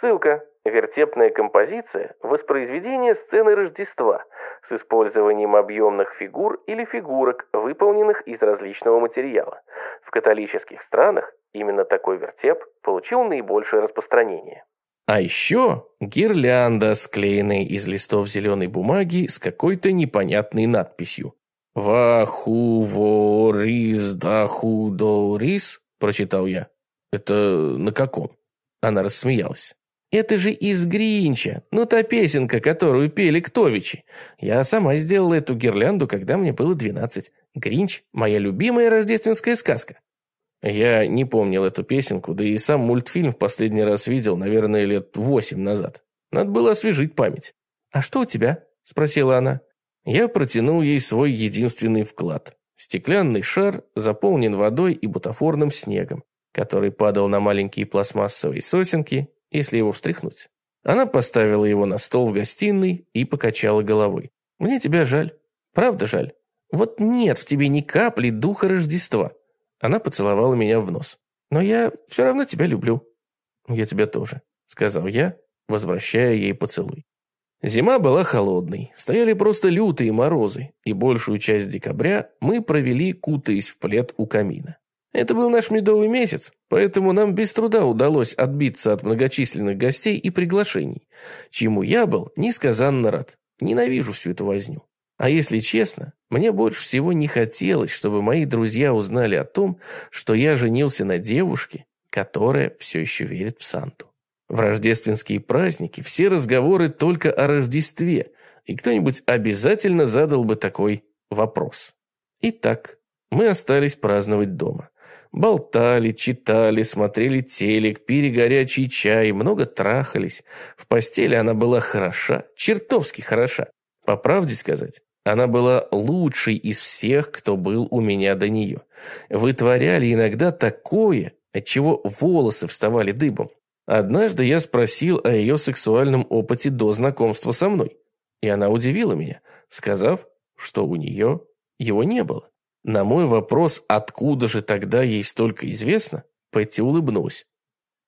Ссылка. Вертепная композиция – воспроизведение сцены Рождества с использованием объемных фигур или фигурок, выполненных из различного материала. В католических странах именно такой вертеп получил наибольшее распространение. А еще гирлянда, склеенная из листов зеленой бумаги с какой-то непонятной надписью. «Ваху ворис даху дорис», прочитал я. «Это на каком?» Она рассмеялась. «Это же из Гринча, ну та песенка, которую пели Ктовичи. Я сама сделала эту гирлянду, когда мне было 12. Гринч – моя любимая рождественская сказка». Я не помнил эту песенку, да и сам мультфильм в последний раз видел, наверное, лет восемь назад. Надо было освежить память. «А что у тебя?» – спросила она. Я протянул ей свой единственный вклад. Стеклянный шар заполнен водой и бутафорным снегом, который падал на маленькие пластмассовые сосенки, если его встряхнуть. Она поставила его на стол в гостиной и покачала головой. «Мне тебя жаль. Правда жаль. Вот нет в тебе ни капли духа Рождества». Она поцеловала меня в нос. «Но я все равно тебя люблю». «Я тебя тоже», — сказал я, возвращая ей поцелуй. Зима была холодной, стояли просто лютые морозы, и большую часть декабря мы провели, кутаясь в плед у камина. Это был наш медовый месяц, поэтому нам без труда удалось отбиться от многочисленных гостей и приглашений, чему я был несказанно рад. Ненавижу всю эту возню. А если честно, мне больше всего не хотелось, чтобы мои друзья узнали о том, что я женился на девушке, которая все еще верит в Санту. В рождественские праздники все разговоры только о Рождестве, и кто-нибудь обязательно задал бы такой вопрос. Итак, мы остались праздновать дома. Болтали, читали, смотрели телек, пили горячий чай, много трахались. В постели она была хороша, чертовски хороша. По правде сказать, она была лучшей из всех, кто был у меня до нее. Вытворяли иногда такое, от чего волосы вставали дыбом. Однажды я спросил о ее сексуальном опыте до знакомства со мной, и она удивила меня, сказав, что у нее его не было. На мой вопрос, откуда же тогда ей столько известно, Петти улыбнулась.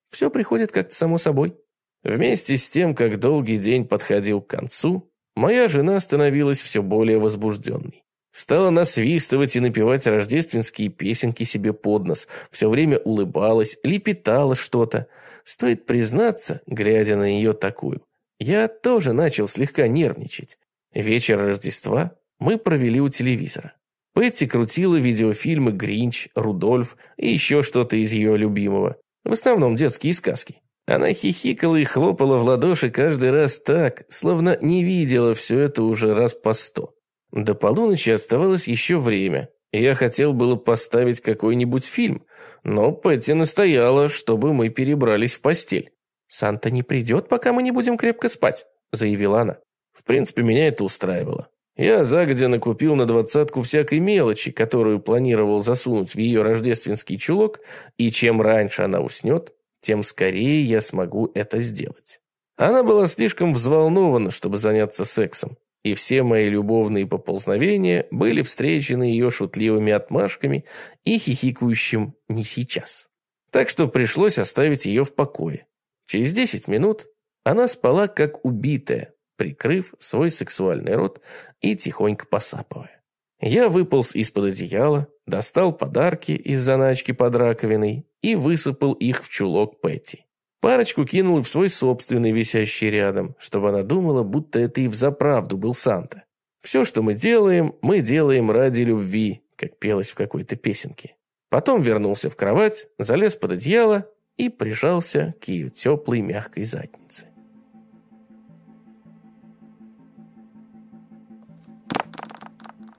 Все приходит как-то само собой. Вместе с тем, как долгий день подходил к концу, моя жена становилась все более возбужденной. Стала насвистывать и напевать рождественские песенки себе под нос, все время улыбалась, лепетала что-то. Стоит признаться, глядя на нее такую, я тоже начал слегка нервничать. Вечер Рождества мы провели у телевизора. Пэтти крутила видеофильмы «Гринч», «Рудольф» и еще что-то из ее любимого. В основном детские сказки. Она хихикала и хлопала в ладоши каждый раз так, словно не видела все это уже раз по сто. До полуночи оставалось еще время, и я хотел было поставить какой-нибудь фильм, но Пэтти настояла, чтобы мы перебрались в постель. «Санта не придет, пока мы не будем крепко спать», — заявила она. В принципе, меня это устраивало. Я загодя накупил на двадцатку всякой мелочи, которую планировал засунуть в ее рождественский чулок, и чем раньше она уснет, тем скорее я смогу это сделать. Она была слишком взволнована, чтобы заняться сексом, и все мои любовные поползновения были встречены ее шутливыми отмашками и хихикающим «не сейчас». Так что пришлось оставить ее в покое. Через десять минут она спала как убитая, прикрыв свой сексуальный рот и тихонько посапывая. Я выполз из-под одеяла, достал подарки из заначки под раковиной и высыпал их в чулок Пэтти. Парочку кинул в свой собственный, висящий рядом, чтобы она думала, будто это и взаправду был Санта. Все, что мы делаем, мы делаем ради любви, как пелось в какой-то песенке. Потом вернулся в кровать, залез под одеяло и прижался к ее теплой мягкой заднице.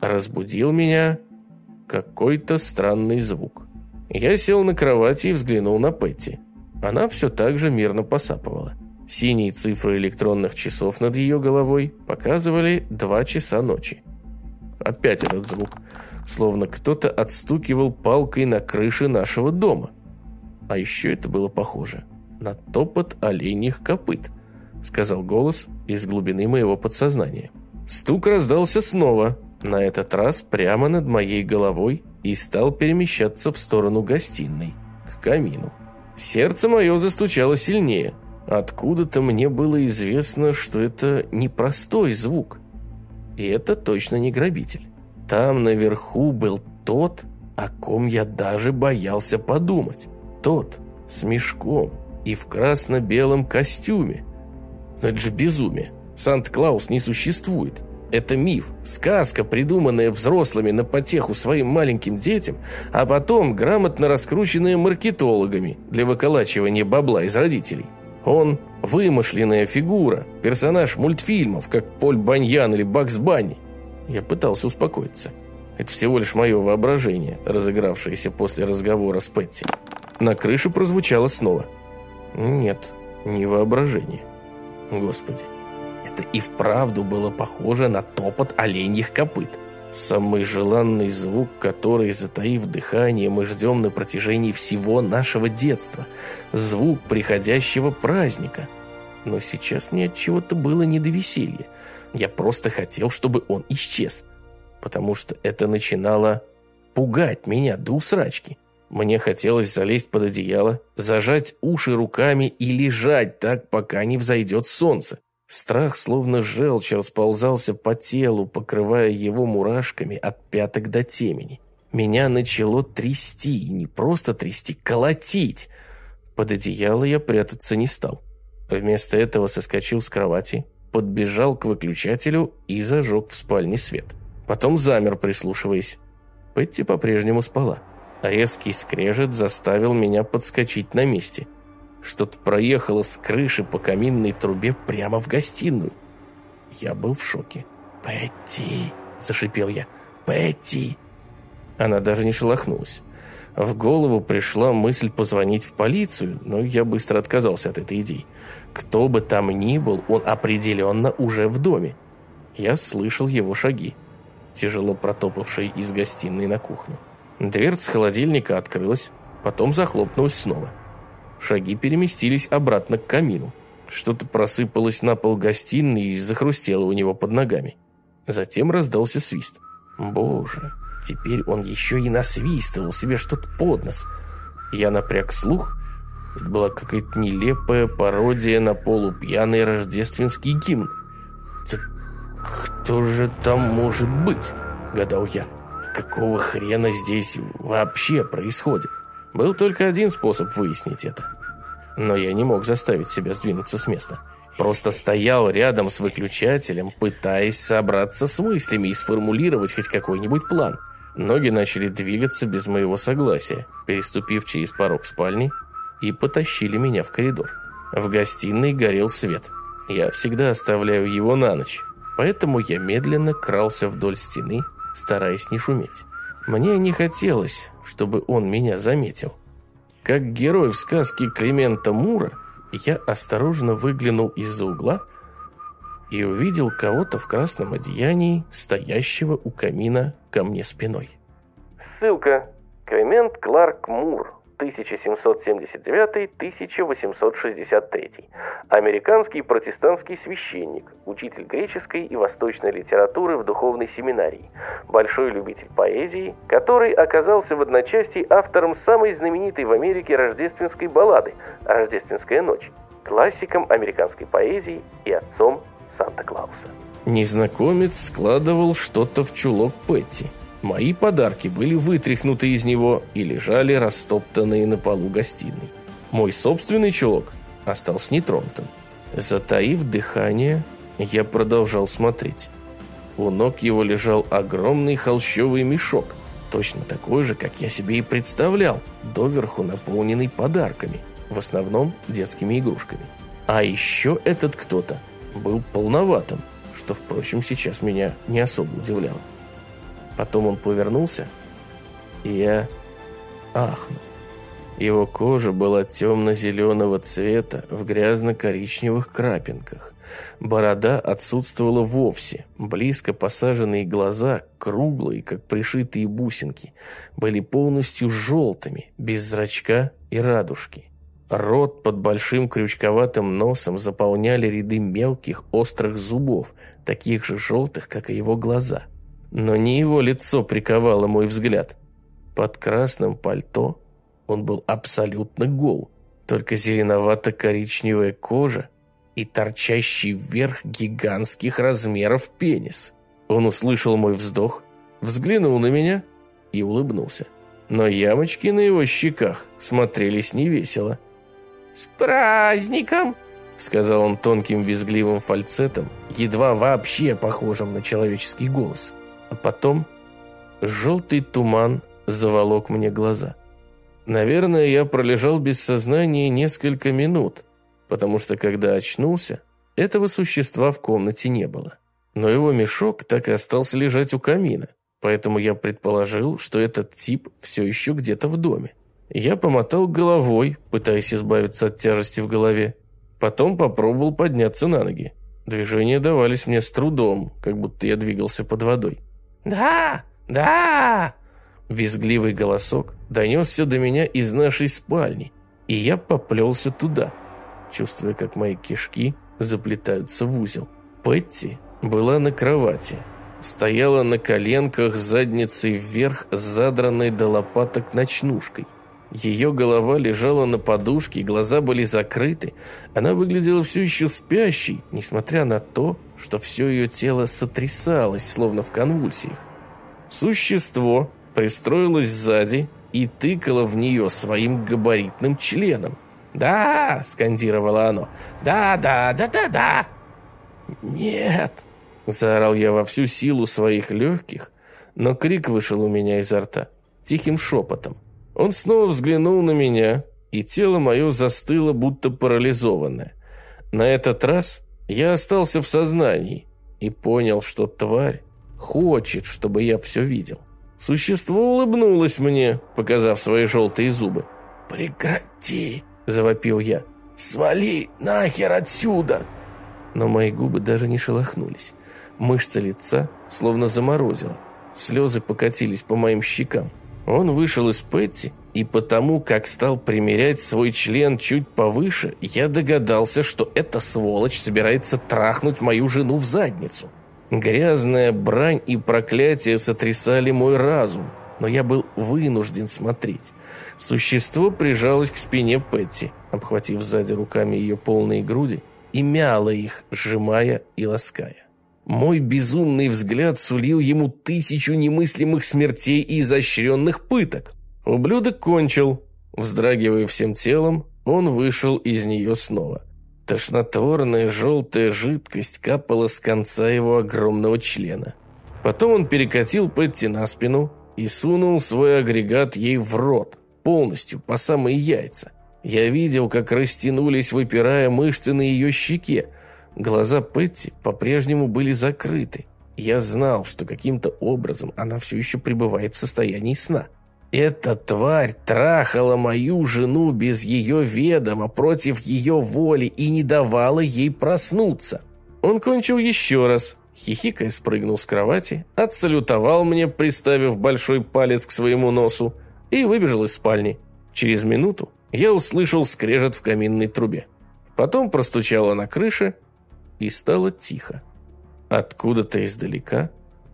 Разбудил меня какой-то странный звук. Я сел на кровати и взглянул на Петти. Она все так же мирно посапывала. Синие цифры электронных часов над ее головой показывали два часа ночи. Опять этот звук, словно кто-то отстукивал палкой на крыше нашего дома. А еще это было похоже на топот оленьих копыт, сказал голос из глубины моего подсознания. Стук раздался снова, на этот раз прямо над моей головой и стал перемещаться в сторону гостиной, к камину. Сердце мое застучало сильнее. Откуда-то мне было известно, что это непростой звук. И это точно не грабитель. Там наверху был тот, о ком я даже боялся подумать. Тот с мешком и в красно-белом костюме. Но это же безумие. Санта-Клаус не существует. Это миф, сказка, придуманная взрослыми на потеху своим маленьким детям, а потом грамотно раскрученная маркетологами для выколачивания бабла из родителей. Он – вымышленная фигура, персонаж мультфильмов, как Поль Баньян или Бакс Банни. Я пытался успокоиться. Это всего лишь мое воображение, разыгравшееся после разговора с Петти. На крыше прозвучало снова. Нет, не воображение. Господи, это и вправду было похоже на топот оленьих копыт. Самый желанный звук, который, затаив дыхание, мы ждем на протяжении всего нашего детства. Звук приходящего праздника. Но сейчас мне от чего-то было не до веселья. Я просто хотел, чтобы он исчез. Потому что это начинало пугать меня до усрачки. Мне хотелось залезть под одеяло, зажать уши руками и лежать так, пока не взойдет солнце. Страх, словно желчь, расползался по телу, покрывая его мурашками от пяток до темени. Меня начало трясти, не просто трясти, колотить. Под одеяло я прятаться не стал. Вместо этого соскочил с кровати, подбежал к выключателю и зажег в спальне свет. Потом замер, прислушиваясь. Петти по-прежнему спала. Резкий скрежет заставил меня подскочить на месте – что-то проехало с крыши по каминной трубе прямо в гостиную. Я был в шоке. «Петти!» – зашипел я. «Петти!» Она даже не шелохнулась. В голову пришла мысль позвонить в полицию, но я быстро отказался от этой идеи. Кто бы там ни был, он определенно уже в доме. Я слышал его шаги, тяжело протопавшие из гостиной на кухню. Дверца холодильника открылась, потом захлопнулась снова. Шаги переместились обратно к камину. Что-то просыпалось на пол гостиной и захрустело у него под ногами. Затем раздался свист. Боже, теперь он еще и насвистывал себе что-то под нос. Я напряг слух. Это была какая-то нелепая пародия на полупьяный рождественский гимн. «Так кто же там может быть?» – гадал я. «Какого хрена здесь вообще происходит?» Был только один способ выяснить это. Но я не мог заставить себя сдвинуться с места. Просто стоял рядом с выключателем, пытаясь собраться с мыслями и сформулировать хоть какой-нибудь план. Ноги начали двигаться без моего согласия, переступив через порог спальни, и потащили меня в коридор. В гостиной горел свет. Я всегда оставляю его на ночь, поэтому я медленно крался вдоль стены, стараясь не шуметь. Мне не хотелось, чтобы он меня заметил. Как герой в сказке Климента Мура, я осторожно выглянул из-за угла и увидел кого-то в красном одеянии, стоящего у камина ко мне спиной. Ссылка. Климент Кларк Мур, 1779-1863. Американский протестантский священник, учитель греческой и восточной литературы в духовной семинарии, большой любитель поэзии, который оказался в одночасье автором самой знаменитой в Америке рождественской баллады «Рождественская ночь», классиком американской поэзии и отцом Санта-Клауса. Незнакомец складывал что-то в чулок Петти – Мои подарки были вытряхнуты из него и лежали растоптанные на полу гостиной. Мой собственный чулок остался нетронутым. Затаив дыхание, я продолжал смотреть. У ног его лежал огромный холщовый мешок, точно такой же, как я себе и представлял, доверху наполненный подарками, в основном детскими игрушками. А еще этот кто-то был полноватым, что, впрочем, сейчас меня не особо удивляло. Потом он повернулся, и я ахнул. Его кожа была темно-зеленого цвета в грязно-коричневых крапинках. Борода отсутствовала вовсе. Близко посаженные глаза, круглые, как пришитые бусинки, были полностью желтыми, без зрачка и радужки. Рот под большим крючковатым носом заполняли ряды мелких острых зубов, таких же желтых, как и его глаза. Но не его лицо приковало мой взгляд. Под красным пальто он был абсолютно гол. Только зеленовато-коричневая кожа и торчащий вверх гигантских размеров пенис. Он услышал мой вздох, взглянул на меня и улыбнулся. Но ямочки на его щеках смотрелись невесело. «С праздником!» сказал он тонким визгливым фальцетом, едва вообще похожим на человеческий голос. А потом желтый туман заволок мне глаза. Наверное, я пролежал без сознания несколько минут, потому что, когда очнулся, этого существа в комнате не было. Но его мешок так и остался лежать у камина. поэтому я предположил, что этот тип все еще где-то в доме. Я помотал головой, пытаясь избавиться от тяжести в голове. Потом попробовал подняться на ноги. Движения давались мне с трудом, как будто я двигался под водой. «Да! Да!» Визгливый голосок донесся до меня из нашей спальни, и я поплелся туда, чувствуя, как мои кишки заплетаются в узел. Петти была на кровати, стояла на коленках задницей вверх, задранной до лопаток ночнушкой. Ее голова лежала на подушке, глаза были закрыты. Она выглядела все еще спящей, несмотря на то, что все ее тело сотрясалось, словно в конвульсиях. Существо пристроилось сзади и тыкало в нее своим габаритным членом. «Да!» – скандировало оно. «Да, да, да, да, да!» «Нет!» – заорал я во всю силу своих легких, но крик вышел у меня изо рта тихим шепотом. Он снова взглянул на меня, и тело мое застыло, будто парализованное. На этот раз я остался в сознании и понял, что тварь хочет, чтобы я все видел. Существо улыбнулось мне, показав свои желтые зубы. «Прекрати!» – завопил я. «Свали нахер отсюда!» Но мои губы даже не шелохнулись. Мышца лица словно заморозила. Слезы покатились по моим щекам. Он вышел из Петти, и потому, как стал примерять свой член чуть повыше, я догадался, что эта сволочь собирается трахнуть мою жену в задницу. Грязная брань и проклятие сотрясали мой разум, но я был вынужден смотреть. Существо прижалось к спине Петти, обхватив сзади руками ее полные груди, и мяло их, сжимая и лаская. Мой безумный взгляд сулил ему тысячу немыслимых смертей и изощренных пыток. Ублюдок кончил. Вздрагивая всем телом, он вышел из нее снова. Тошнотворная желтая жидкость капала с конца его огромного члена. Потом он перекатил Петти на спину и сунул свой агрегат ей в рот, полностью, по самые яйца. Я видел, как растянулись, выпирая мышцы на ее щеке. Глаза Петти по-прежнему были закрыты. Я знал, что каким-то образом она все еще пребывает в состоянии сна. Эта тварь трахала мою жену без ее ведома, против ее воли и не давала ей проснуться. Он кончил еще раз, хихикая спрыгнул с кровати, отсалютовал мне, приставив большой палец к своему носу, и выбежал из спальни. Через минуту я услышал скрежет в каминной трубе. Потом простучало на крыше, и стало тихо. Откуда-то издалека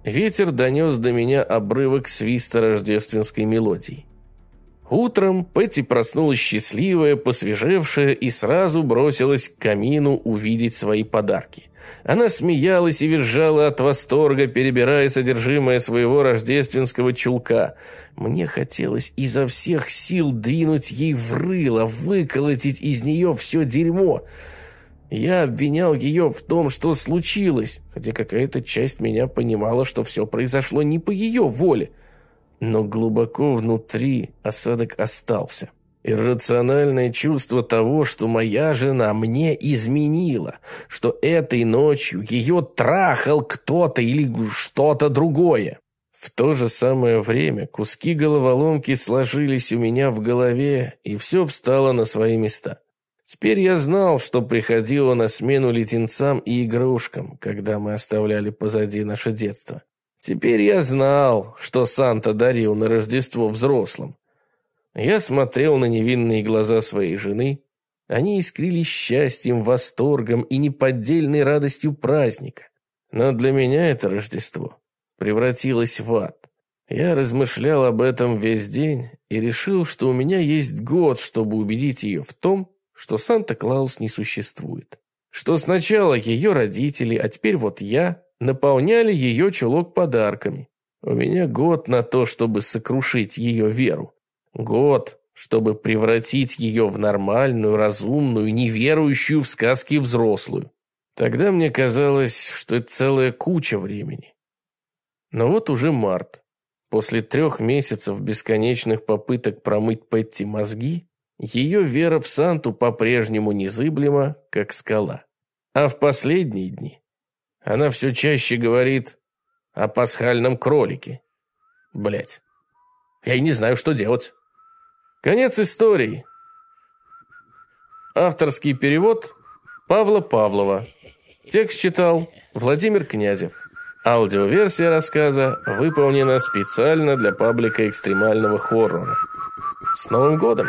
Ветер донес до меня обрывок свиста рождественской мелодии. Утром Петти проснулась счастливая, посвежевшая и сразу бросилась к камину увидеть свои подарки. Она смеялась и визжала от восторга, перебирая содержимое своего рождественского чулка. Мне хотелось изо всех сил двинуть ей в рыло, выколотить из нее все дерьмо – я обвинял ее в том, что случилось, хотя какая-то часть меня понимала, что все произошло не по ее воле. Но глубоко внутри осадок остался. Иррациональное чувство того, что моя жена мне изменила, что этой ночью ее трахал кто-то или что-то другое. В то же самое время куски головоломки сложились у меня в голове, и все встало на свои места. Теперь я знал, что приходило на смену леденцам и игрушкам, когда мы оставляли позади наше детство. Теперь я знал, что Санта дарил на Рождество взрослым. Я смотрел на невинные глаза своей жены. Они искрились счастьем, восторгом и неподдельной радостью праздника. Но для меня это Рождество превратилось в ад. Я размышлял об этом весь день и решил, что у меня есть год, чтобы убедить ее в том, что Санта-Клаус не существует. Что сначала ее родители, а теперь вот я, наполняли ее чулок подарками. У меня год на то, чтобы сокрушить ее веру. Год, чтобы превратить ее в нормальную, разумную, неверующую в сказки взрослую. Тогда мне казалось, что это целая куча времени. Но вот уже март. После трех месяцев бесконечных попыток промыть Петти мозги, ее вера в Санту по-прежнему незыблема, как скала. А в последние дни она все чаще говорит о пасхальном кролике, Блять. Я и не знаю, что делать. Конец истории. Авторский перевод Павла Павлова. Текст читал Владимир Князев. Аудиоверсия рассказа выполнена специально для паблика экстремального хоррора. С Новым годом!